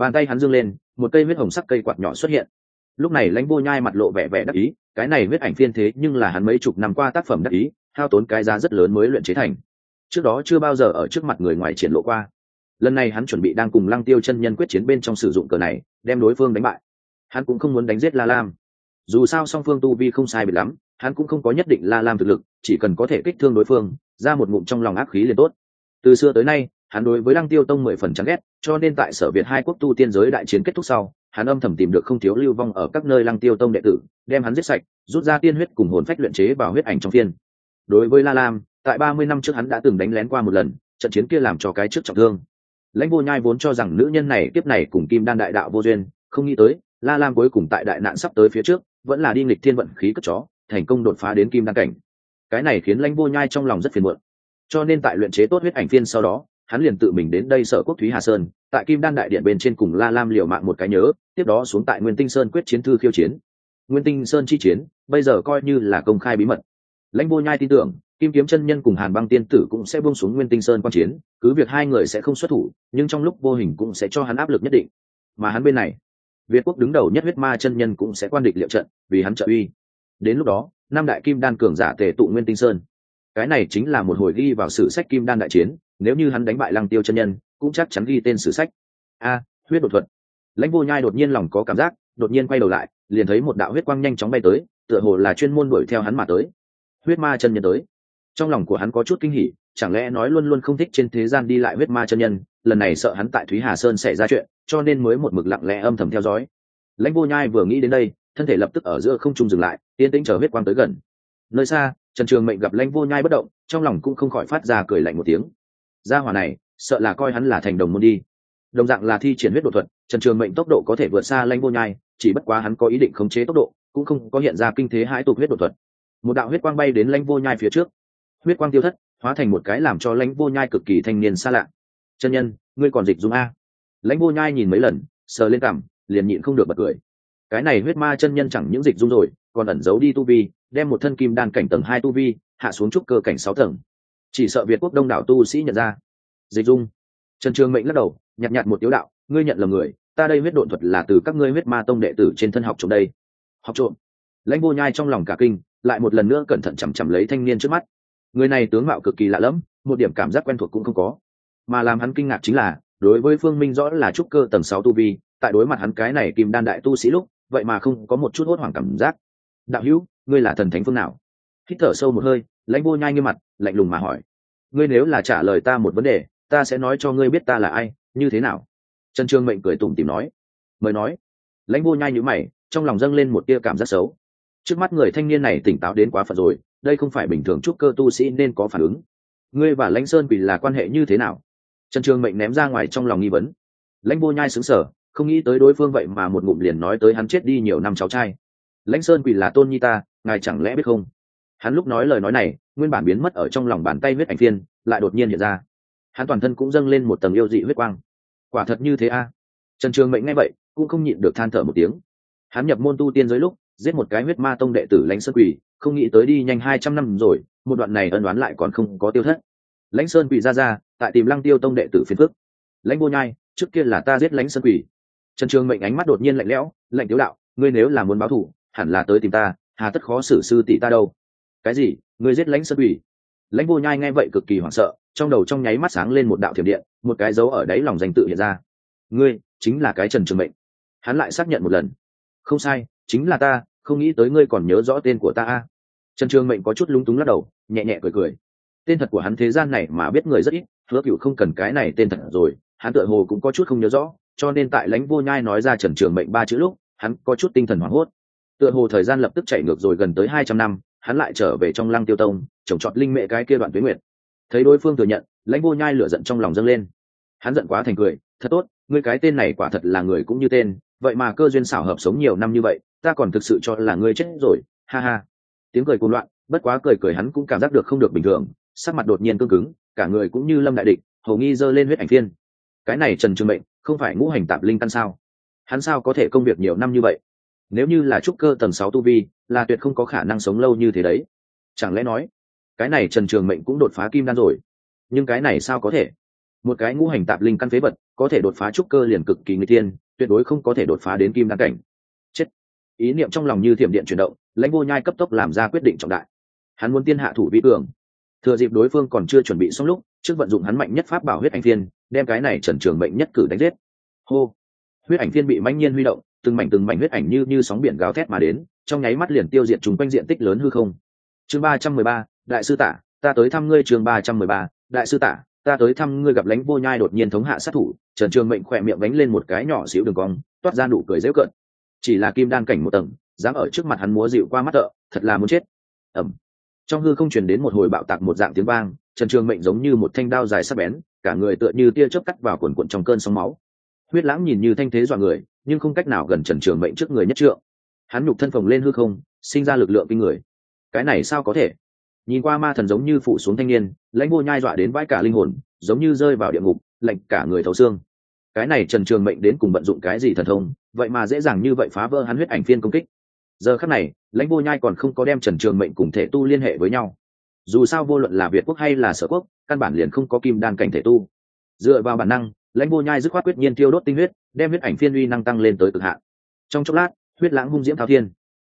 bàn tay hắn dương lên, một cây huyết hồng sắc cây quạt nhỏ xuất hiện. Lúc này lãnh vô nhai mặt lộ vẻ vẻ đắc ý, cái này huyết ảnh phiên thế nhưng là hắn mấy chục năm qua tác phẩm đắc ý, hao tốn cái giá rất lớn mới luyện chế thành. Trước đó chưa bao giờ ở trước mặt người ngoài triển lộ qua. Lần này hắn chuẩn bị đang cùng lăng tiêu chân nhân quyết chiến bên trong sử dụng cờ này, đem đối phương đánh bại. Hắn cũng không muốn đánh giết la lam. Dù sao song phương tu vi không sai biệt lắm, hắn cũng không có nhất định la lam thực lực, chỉ cần có thể kích thương đối phương, ra một ngụm trong lòng ác khí liền tốt. Từ xưa tới nay hắn đối với lăng tiêu tông mười phần chán ghét, cho nên tại sở việt hai quốc tu tiên giới đại chiến kết thúc sau, hắn âm thầm tìm được không thiếu lưu vong ở các nơi lăng tiêu tông đệ tử, đem hắn giết sạch, rút ra tiên huyết cùng hồn phách luyện chế vào huyết ảnh trong phiên. Đối với la lam, tại ba mươi năm trước hắn đã từng đánh lén qua một lần, trận chiến kia làm cho cái trước trọng thương. Lãnh vô nhai vốn cho rằng nữ nhân này, kiếp này cùng kim đan đại đạo vô duyên, không nghĩ tới, la lam cuối cùng tại đại nạn sắp tới phía trước, vẫn là đi nghịch thiên vận khí cất chó, thành công đột phá đến kim đan cảnh. Cái này khiến lãnh vô nhai trong lòng rất phiền muộn. Cho nên tại luyện chế tốt huyết ảnh phiên sau đó hắn liền tự mình đến đây sở quốc thúy hà sơn, tại kim đan đại điện bên trên cùng la lam liều mạng một cái nhớ, tiếp đó xuống tại nguyên tinh sơn quyết chiến thư khiêu chiến. Nguyên tinh sơn chi chiến, bây giờ coi như là công khai bí mật. Lãnh vô nhai tin tưởng, kim kiếm chân nhân cùng hàn băng tiên tử cũng sẽ buông xuống nguyên tinh sơn quan chiến, cứ việc hai người sẽ không xuất thủ, nhưng trong lúc vô hình cũng sẽ cho hắn áp lực nhất định. Mà hắn bên này, việt quốc đứng đầu nhất huyết ma chân nhân cũng sẽ quan địch liệu trận, vì hắn trợ uy. Đến lúc đó, năm đại kim đan cường giả tề tụ nguyên tinh sơn. Cái này chính là một hồi ghi vào sử sách kim đan đại chiến nếu như hắn đánh bại lăng tiêu chân nhân, cũng chắc chắn ghi tên sử sách. A, huyết đột thuật. Lãnh vô nhai đột nhiên lòng có cảm giác, đột nhiên quay đầu lại, liền thấy một đạo huyết quang nhanh chóng bay tới, tựa hồ là chuyên môn đuổi theo hắn mà tới. Huyết ma chân nhân tới. Trong lòng của hắn có chút kinh hỉ, chẳng lẽ nói luôn luôn không thích trên thế gian đi lại huyết ma chân nhân, lần này sợ hắn tại thúy hà sơn xảy ra chuyện, cho nên mới một mực lặng lẽ âm thầm theo dõi. Lãnh vô nhai vừa nghĩ đến đây, thân thể lập tức ở giữa không trung dừng lại, yên tĩnh chờ huyết quang tới gần. Nơi xa, trần trường mệnh gặp lãnh vô nhai bất động, trong lòng cũng không khỏi phát ra cười lạnh một tiếng gia hỏa này, sợ là coi hắn là thành đồng môn đi. Đồng dạng là thi triển huyết đột thuật, trần trường mệnh tốc độ có thể vượt xa lãnh vô nhai, chỉ bất quá hắn có ý định khống chế tốc độ, cũng không có hiện ra kinh thế hãi tục huyết đột thuật. Một đạo huyết quang bay đến lãnh vô nhai phía trước. Huyết quang tiêu thất, hóa thành một cái làm cho lãnh vô nhai cực kỳ thanh niên xa lạ. Chân nhân, ngươi còn dịch dung a? Lãnh vô nhai nhìn mấy lần, sờ lên cằm, liền nhịn không được bật cười. Cái này huyết ma chân nhân chẳng những dịch dung rồi, còn ẩn giấu đi tu vi, đem một thân kim đan cảnh tầng hai tu vi, hạ xuống trúc cơ cảnh sáu tầng chỉ sợ việt quốc đông đảo tu sĩ nhận ra. Dịch dung. Trần trường mệnh lắc đầu nhặt nhặt một tiếu đạo, ngươi nhận là người, ta đây huyết độn thuật là từ các ngươi huyết ma tông đệ tử trên thân học trộm đây. Học trộm. Lãnh vô nhai trong lòng cả kinh, lại một lần nữa cẩn thận chằm chằm lấy thanh niên trước mắt. Người này tướng mạo cực kỳ lạ lẫm, một điểm cảm giác quen thuộc cũng không có. Mà làm hắn kinh ngạc chính là, đối với phương minh rõ là trúc cơ tầng sáu tu vi, tại đối mặt hắn cái này kim đan đại tu sĩ lúc, vậy mà không có một chút hốt hoảng cảm giác. Đạo hữu, ngươi là thần thánh phương nào? Hít thở sâu một hơi, lãnh vô nhai như mặt lạnh lùng mà hỏi. Ngươi nếu là trả lời ta một vấn đề, ta sẽ nói cho ngươi biết ta là ai, như thế nào? Trần trương mệnh cười tủm tìm nói. Mời nói. Lãnh vô nhai nhữ mày, trong lòng dâng lên một tia cảm giác xấu. Trước mắt người thanh niên này tỉnh táo đến quá phận rồi, đây không phải bình thường chúc cơ tu sĩ nên có phản ứng. Ngươi và lãnh sơn vì là quan hệ như thế nào? Trần trường mệnh ném ra ngoài trong lòng nghi vấn. Lãnh vô nhai xứng sở không nghĩ tới đối phương vậy mà một ngụm liền nói tới hắn chết đi nhiều năm cháu trai. Lãnh sơn quỳ là tôn nhi ta, ngài chẳng lẽ biết không? Hắn lúc nói lời nói này, nguyên bản biến mất ở trong lòng bàn tay huyết ảnh phiên, lại đột nhiên hiện ra. Hắn toàn thân cũng dâng lên một tầng yêu dị huyết quang. Quả thật như thế a. Trần trường mệnh nghe vậy, cũng không nhịn được than thở một tiếng. Hắn nhập môn tu tiên giới lúc, giết một cái huyết ma tông đệ tử lãnh sơn quỷ, không nghĩ tới đi nhanh hai trăm năm rồi, một đoạn này ân đoán lại còn không có tiêu thất. Lãnh sơn quỷ ra ra, tại tìm lăng tiêu tông đệ tử phiền phức. Lãnh vô nhai, trước kia là ta giết lãnh sơn quỷ. Trần trường mệnh ánh mắt đột nhiên lạnh lẽo, lạnh tiếu đạo, ngươi nếu là muốn báo thù, hẳn là tới tìm ta, hà tất khó xử sư tỷ ta đâu cái gì? Ngươi giết lãnh sơn quỷ. Lãnh vô nhai nghe vậy cực kỳ hoảng sợ, trong đầu trong nháy mắt sáng lên một đạo thiểm điện, một cái dấu ở đáy lòng danh tự hiện ra. Ngươi chính là cái trần trường mệnh. Hắn lại xác nhận một lần. Không sai, chính là ta, không nghĩ tới ngươi còn nhớ rõ tên của ta a. Trần trường mệnh có chút lúng túng lắc đầu, nhẹ nhẹ cười cười. Tên thật của hắn thế gian này mà biết người rất ít hứa cựu không cần cái này tên thật rồi, hắn tựa hồ cũng có chút không nhớ rõ, cho nên tại lãnh vô nhai nói ra trần trường mệnh ba chữ lúc, hắn có chút tinh thần hoảng hốt. Tựa hồ thời gian lập tức chạy ngược rồi gần tới hai trăm năm hắn lại trở về trong lăng tiêu tông, trồng trọt linh mệ cái kia đoạn tuyến nguyệt. Thấy đối phương thừa nhận, lãnh vô nhai lửa giận trong lòng dâng lên. Hắn giận quá thành cười, thật tốt, ngươi cái tên này quả thật là người cũng như tên, vậy mà cơ duyên xảo hợp sống nhiều năm như vậy, ta còn thực sự cho là ngươi chết rồi. Ha ha. Tiếng cười cuồng loạn, bất quá cười cười hắn cũng cảm giác được không được bình thường, sắc mặt đột nhiên cương cứng, cả người cũng như lâm đại địch, hầu nghi giơ lên huyết ảnh thiên cái này trần trường mệnh, không phải ngũ hành tạp linh căn sao? Hắn sao có thể công việc nhiều năm như vậy? Nếu như là trúc cơ tầng sáu tu vi, là tuyệt không có khả năng sống lâu như thế đấy. Chẳng lẽ nói, cái này trần trường mệnh cũng đột phá kim đan rồi? Nhưng cái này sao có thể? Một cái ngũ hành tạp linh căn phế vật, có thể đột phá trúc cơ liền cực kỳ nguy tiên tuyệt đối không có thể đột phá đến kim đan cảnh. Chết. Ý niệm trong lòng như thiểm điện chuyển động, lãnh vô nhai cấp tốc làm ra quyết định trọng đại. Hắn muốn tiên hạ thủ vi cường. Thừa dịp đối phương còn chưa chuẩn bị xong lúc, trước vận dụng hắn mạnh nhất pháp bảo huyết ảnh phiên đem cái này trần trường mệnh nhất cử đánh giết. Hô. Huyết ảnh phiên bị mãnh nhiên huy động từng mảnh từng mảnh huyết ảnh như như sóng biển gào thét mà đến, trong nháy mắt liền tiêu diệt chúng quanh diện tích lớn hư không. Chương ba trăm mười ba, đại sư tả, ta tới thăm ngươi chương ba trăm mười ba, đại sư tả, ta tới thăm ngươi gặp lãnh vô nhai đột nhiên thống hạ sát thủ, trần trường mệnh khỏe miệng đánh lên một cái nhỏ xíu đường cong, toát ra nụ cười dễu cợt. Chỉ là kim đan cảnh một tầng, dám ở trước mặt hắn múa dịu qua mắt thợ, thật là muốn chết. Ẩm trong hư không truyền đến một hồi bạo tạc một dạng tiếng vang, trần trường mệnh giống như một thanh đao dài sắc bén, cả người tựa như tia chớp cắt vào quần quận trong cơn sóng máu. Huyết lãng nhìn như thanh thế dọa người nhưng không cách nào gần trần trường mệnh trước người nhất trượng. Hắn nhục thân phồng lên hư không, sinh ra lực lượng kinh người. Cái này sao có thể? Nhìn qua ma thần giống như phụ xuống thanh niên, lãnh vô nhai dọa đến vãi cả linh hồn, giống như rơi vào địa ngục, lạnh cả người thấu xương. Cái này trần trường mệnh đến cùng vận dụng cái gì thần thông, vậy mà dễ dàng như vậy phá vỡ hắn huyết ảnh phiên công kích. Giờ khắc này, lãnh vô nhai còn không có đem trần trường mệnh cùng thể tu liên hệ với nhau. Dù sao vô luận là việt quốc hay là sở quốc, căn bản liền không có kim đan cảnh thể tu. Dựa vào bản năng lãnh vô nhai dứt khoát quyết nhiên tiêu đốt tinh huyết, đem huyết ảnh phiên uy năng tăng lên tới cực hạn. Trong chốc lát, huyết lãng hung diễm thao thiên.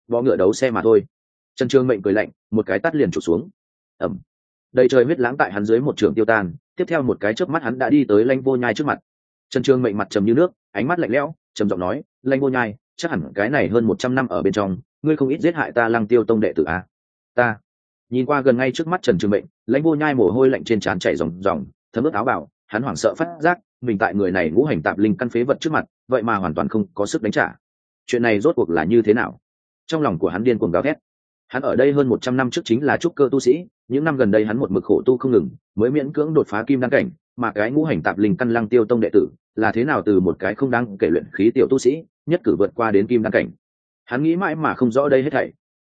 Bọ ngựa đấu xe mà thôi. Trần trường mệnh cười lạnh, một cái tắt liền trụt xuống. Ẩm đầy trời huyết lãng tại hắn dưới một trường tiêu tan, tiếp theo một cái chớp mắt hắn đã đi tới lãnh vô nhai trước mặt. Trần trường mệnh mặt trầm như nước, ánh mắt lạnh lẽo, trầm giọng nói, lãnh vô nhai, chắc hẳn cái này hơn một trăm năm ở bên trong, ngươi không ít giết hại ta lăng tiêu tông đệ tử a à? ta. Nhìn qua gần ngay trước mắt trần trường mệnh, lãnh vô nhai mồ hôi lạnh trên trán chảy ròng ròng, thấm ướt áo bảo hắn hoảng sợ phát giác, mình tại người này ngũ hành tạp linh căn phế vật trước mặt, vậy mà hoàn toàn không có sức đánh trả. Chuyện này rốt cuộc là như thế nào? Trong lòng của hắn điên cuồng gào thét. Hắn ở đây hơn một trăm năm trước chính là trúc cơ tu sĩ, những năm gần đây hắn một mực khổ tu không ngừng, mới miễn cưỡng đột phá kim đăng cảnh, mà cái ngũ hành tạp linh căn lăng tiêu tông đệ tử là thế nào từ một cái không đáng kể luyện khí tiểu tu sĩ, nhất cử vượt qua đến kim đăng cảnh. Hắn nghĩ mãi mà không rõ đây hết thảy.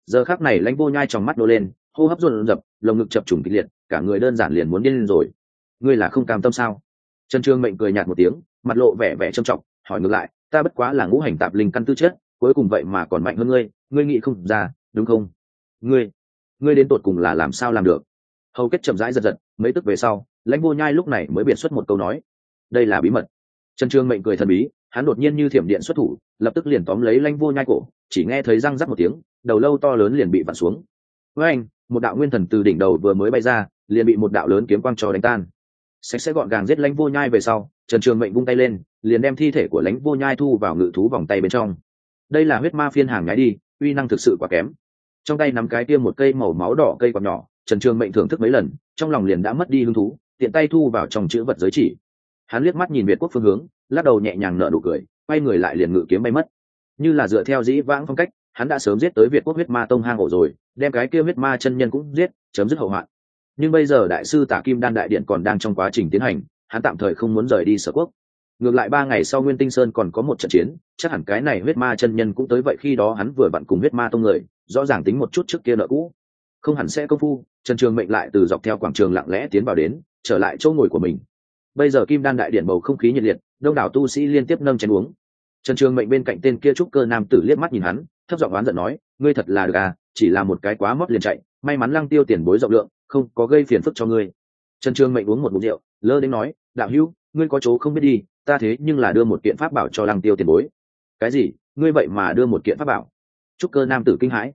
Giờ khác này lãnh vô nhai trong mắt nô lên, hô hấp rộn rập, lồng ngực chập trùng kịch liệt, cả người đơn giản liền muốn điên lên rồi ngươi là không cam tâm sao? Trần trương mệnh cười nhạt một tiếng, mặt lộ vẻ vẻ trầm trọng, hỏi ngược lại, ta bất quá là ngũ hành tạp linh căn tư chất, cuối cùng vậy mà còn mạnh hơn ngươi ngươi nghĩ không ra, đúng không? Ngươi ngươi đến tột cùng là làm sao làm được? Hầu kết chậm rãi giật giật, mấy tức về sau, lãnh vô nhai lúc này mới biện xuất một câu nói, đây là bí mật. Trần trương mệnh cười thần bí, hắn đột nhiên như thiểm điện xuất thủ, lập tức liền tóm lấy lãnh vô nhai cổ, chỉ nghe thấy răng rắc một tiếng, đầu lâu to lớn liền bị vặn xuống. Với anh một đạo nguyên thần từ đỉnh đầu vừa mới bay ra, liền bị một đạo lớn kiếm quang trò đánh tan sạch sẽ gọn gàng giết lãnh vô nhai về sau, trần trường mệnh vung tay lên, liền đem thi thể của lãnh vô nhai thu vào ngự thú vòng tay bên trong. Đây là huyết ma phiên hàng nhái đi, uy năng thực sự quá kém. Trong tay nắm cái tiêm một cây màu máu đỏ cây còn nhỏ, trần trường mệnh thưởng thức mấy lần, trong lòng liền đã mất đi hứng thú, tiện tay thu vào trong chữ vật giới chỉ. Hắn liếc mắt nhìn việt quốc phương hướng, lắc đầu nhẹ nhàng nở nụ cười, quay người lại liền ngự kiếm bay mất. Như là dựa theo dĩ vãng phong cách, hắn đã sớm giết tới việt quốc huyết ma tông hang ổ rồi, đem cái kia huyết ma chân nhân cũng giết, chấm dứt hậu hoạn nhưng bây giờ đại sư tả kim đan đại điện còn đang trong quá trình tiến hành, hắn tạm thời không muốn rời đi sở quốc. Ngược lại ba ngày sau nguyên tinh sơn còn có một trận chiến, chắc hẳn cái này huyết ma chân nhân cũng tới vậy khi đó hắn vừa vặn cùng huyết ma tông người, rõ ràng tính một chút trước kia nợ cũ. Không hẳn sẽ công phu, trần trường mệnh lại từ dọc theo quảng trường lặng lẽ tiến vào đến, trở lại chỗ ngồi của mình. Bây giờ kim đan đại điện bầu không khí nhiệt liệt, đông đảo tu sĩ liên tiếp nâng chén uống. Trần trường mệnh bên cạnh tên kia trúc cơ nam tử liếc mắt nhìn hắn, thấp giọng oán giận nói, ngươi thật là được à chỉ là một cái quá mất liền chạy, may mắn lăng tiêu tiền bối rộng lượng không có gây phiền phức cho ngươi. Trần trường mệnh uống một mục rượu, lơ đến nói, đạo hữu, ngươi có chỗ không biết đi, ta thế nhưng là đưa một kiện pháp bảo cho lăng tiêu tiền bối. Cái gì? Ngươi vậy mà đưa một kiện pháp bảo? Trúc cơ nam tử kinh hãi.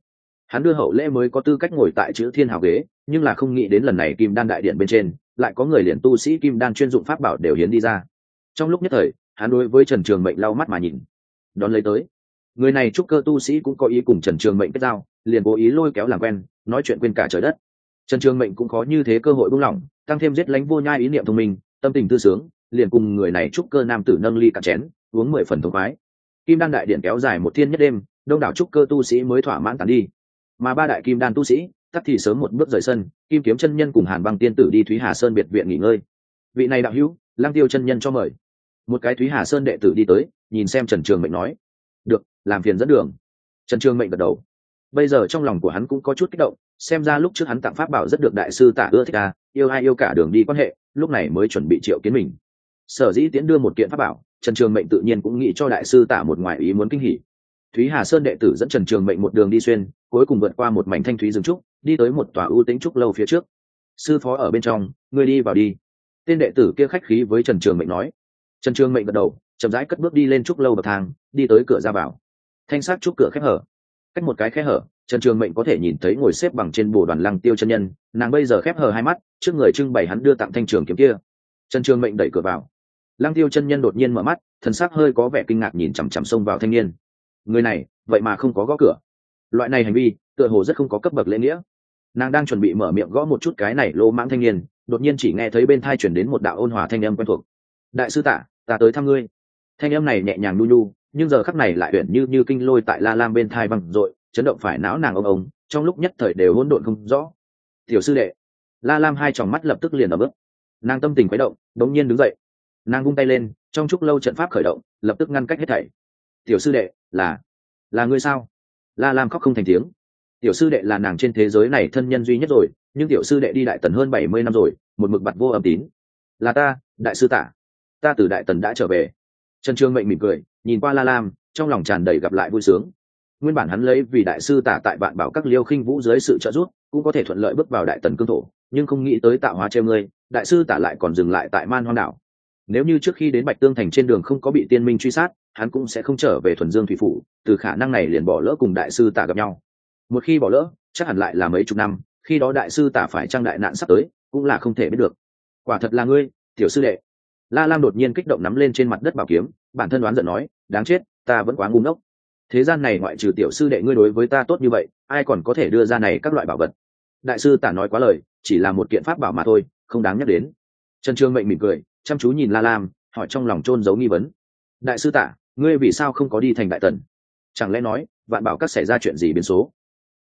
Hắn đưa hậu lễ mới có tư cách ngồi tại chữ thiên hào ghế, nhưng là không nghĩ đến lần này kim đan đại điện bên trên, lại có người liền tu sĩ kim đan chuyên dụng pháp bảo đều hiến đi ra. Trong lúc nhất thời, hắn đối với trần trường mệnh lau mắt mà nhìn. Đón lấy tới. Người này trúc cơ tu sĩ cũng có ý cùng trần trường mệnh kết giao, liền cố ý lôi kéo làm quen, nói chuyện quên cả trời đất trần trường mệnh cũng có như thế cơ hội buông lỏng, tăng thêm giết lánh vô nhai ý niệm thông minh, tâm tình tư sướng, liền cùng người này trúc cơ nam tử nâng ly cạn chén, uống mười phần thoải khoái. Kim đan đại điện kéo dài một thiên nhất đêm, đông đảo trúc cơ tu sĩ mới thỏa mãn tàn đi. Mà ba đại kim đan tu sĩ tắt thì sớm một bước rời sân, kim kiếm chân nhân cùng hàn băng tiên tử đi thúy hà sơn biệt viện nghỉ ngơi. Vị này đạo hữu lang tiêu chân nhân cho mời. Một cái thúy hà sơn đệ tử đi tới, nhìn xem trần trường mệnh nói. Được, làm phiền dẫn đường. Trần trường mệnh gật đầu. Bây giờ trong lòng của hắn cũng có chút kích động xem ra lúc trước hắn tặng pháp bảo rất được đại sư tả ưa thích à yêu ai yêu cả đường đi quan hệ, lúc này mới chuẩn bị triệu kiến mình. Sở dĩ tiễn đưa một kiện pháp bảo, trần trường mệnh tự nhiên cũng nghĩ cho đại sư tả một ngoại ý muốn kinh hỉ. Thúy hà sơn đệ tử dẫn trần trường mệnh một đường đi xuyên, cuối cùng vượt qua một mảnh thanh thúy rừng trúc, đi tới một tòa ưu tính trúc lâu phía trước. Sư phó ở bên trong, ngươi đi vào đi. Tên đệ tử kia khách khí với trần trường mệnh nói. Trần trường mệnh gật đầu, chậm rãi cất bước đi lên trúc lâu bậc thang, đi tới cửa ra vào. Thanh sát trúc cửa khép hở. Cách một cái khép hở trần trường mệnh có thể nhìn thấy ngồi xếp bằng trên bồ đoàn lăng tiêu chân nhân nàng bây giờ khép hờ hai mắt trước người trưng bày hắn đưa tặng thanh trường kiếm kia. Trần trường mệnh đẩy cửa vào. Lăng tiêu chân nhân đột nhiên mở mắt thần sắc hơi có vẻ kinh ngạc nhìn chằm chằm xông vào thanh niên. Người này vậy mà không có gõ cửa. Loại này hành vi tựa hồ rất không có cấp bậc lễ nghĩa. Nàng đang chuẩn bị mở miệng gõ một chút cái này lô mãng thanh niên đột nhiên chỉ nghe thấy bên thai chuyển đến một đạo ôn hòa thanh âm quen thuộc. Đại sư tạ, ta tới thăm ngươi. Thanh âm này nhẹ nhàng nu nu nhưng giờ khắc này lại uyển như như kinh lôi tại la lam bên thai văng dội chấn động phải não nàng ông ông, trong lúc nhất thời đều hỗn độn không rõ. Tiểu sư đệ. La lam hai tròng mắt lập tức liền ở bước nàng tâm tình khuấy động, đống nhiên đứng dậy. Nàng vung tay lên, trong chúc lâu trận pháp khởi động, lập tức ngăn cách hết thảy. Tiểu sư đệ, là là ngươi sao? La lam khóc không thành tiếng. Tiểu sư đệ là nàng trên thế giới này thân nhân duy nhất rồi, nhưng tiểu sư đệ đi đại tần hơn bảy mươi năm rồi, một mực bặt vô âm tín. Là ta, đại sư tả. Ta từ đại tần đã trở về. Trần trương mệnh mỉm cười, nhìn qua la lam, trong lòng tràn đầy gặp lại vui sướng nguyên bản hắn lấy vì đại sư tả tại vạn bảo các liêu khinh vũ dưới sự trợ giúp, cũng có thể thuận lợi bước vào đại tần cương thổ, nhưng không nghĩ tới tạo hóa treo ngươi, đại sư tả lại còn dừng lại tại man hoang đảo. Nếu như trước khi đến bạch tương thành trên đường không có bị tiên minh truy sát, hắn cũng sẽ không trở về thuần dương thủy phủ, từ khả năng này liền bỏ lỡ cùng đại sư tả gặp nhau. Một khi bỏ lỡ, chắc hẳn lại là mấy chục năm, khi đó đại sư tả phải trang đại nạn sắp tới, cũng là không thể biết được. Quả thật là ngươi, tiểu sư đệ. La lam đột nhiên kích động nắm lên trên mặt đất bảo kiếm, bản thân đoán giận nói, đáng chết, ta vẫn quá ngu ngốc thế gian này ngoại trừ tiểu sư đệ ngươi đối với ta tốt như vậy, ai còn có thể đưa ra này các loại bảo vật? Đại sư tả nói quá lời, chỉ là một kiện pháp bảo mà thôi, không đáng nhắc đến. Trần trương mệnh mỉm cười, chăm chú nhìn la lam, hỏi trong lòng trôn giấu nghi vấn. Đại sư tả, ngươi vì sao không có đi thành đại tần? Chẳng lẽ nói, vạn bảo các xảy ra chuyện gì biến số?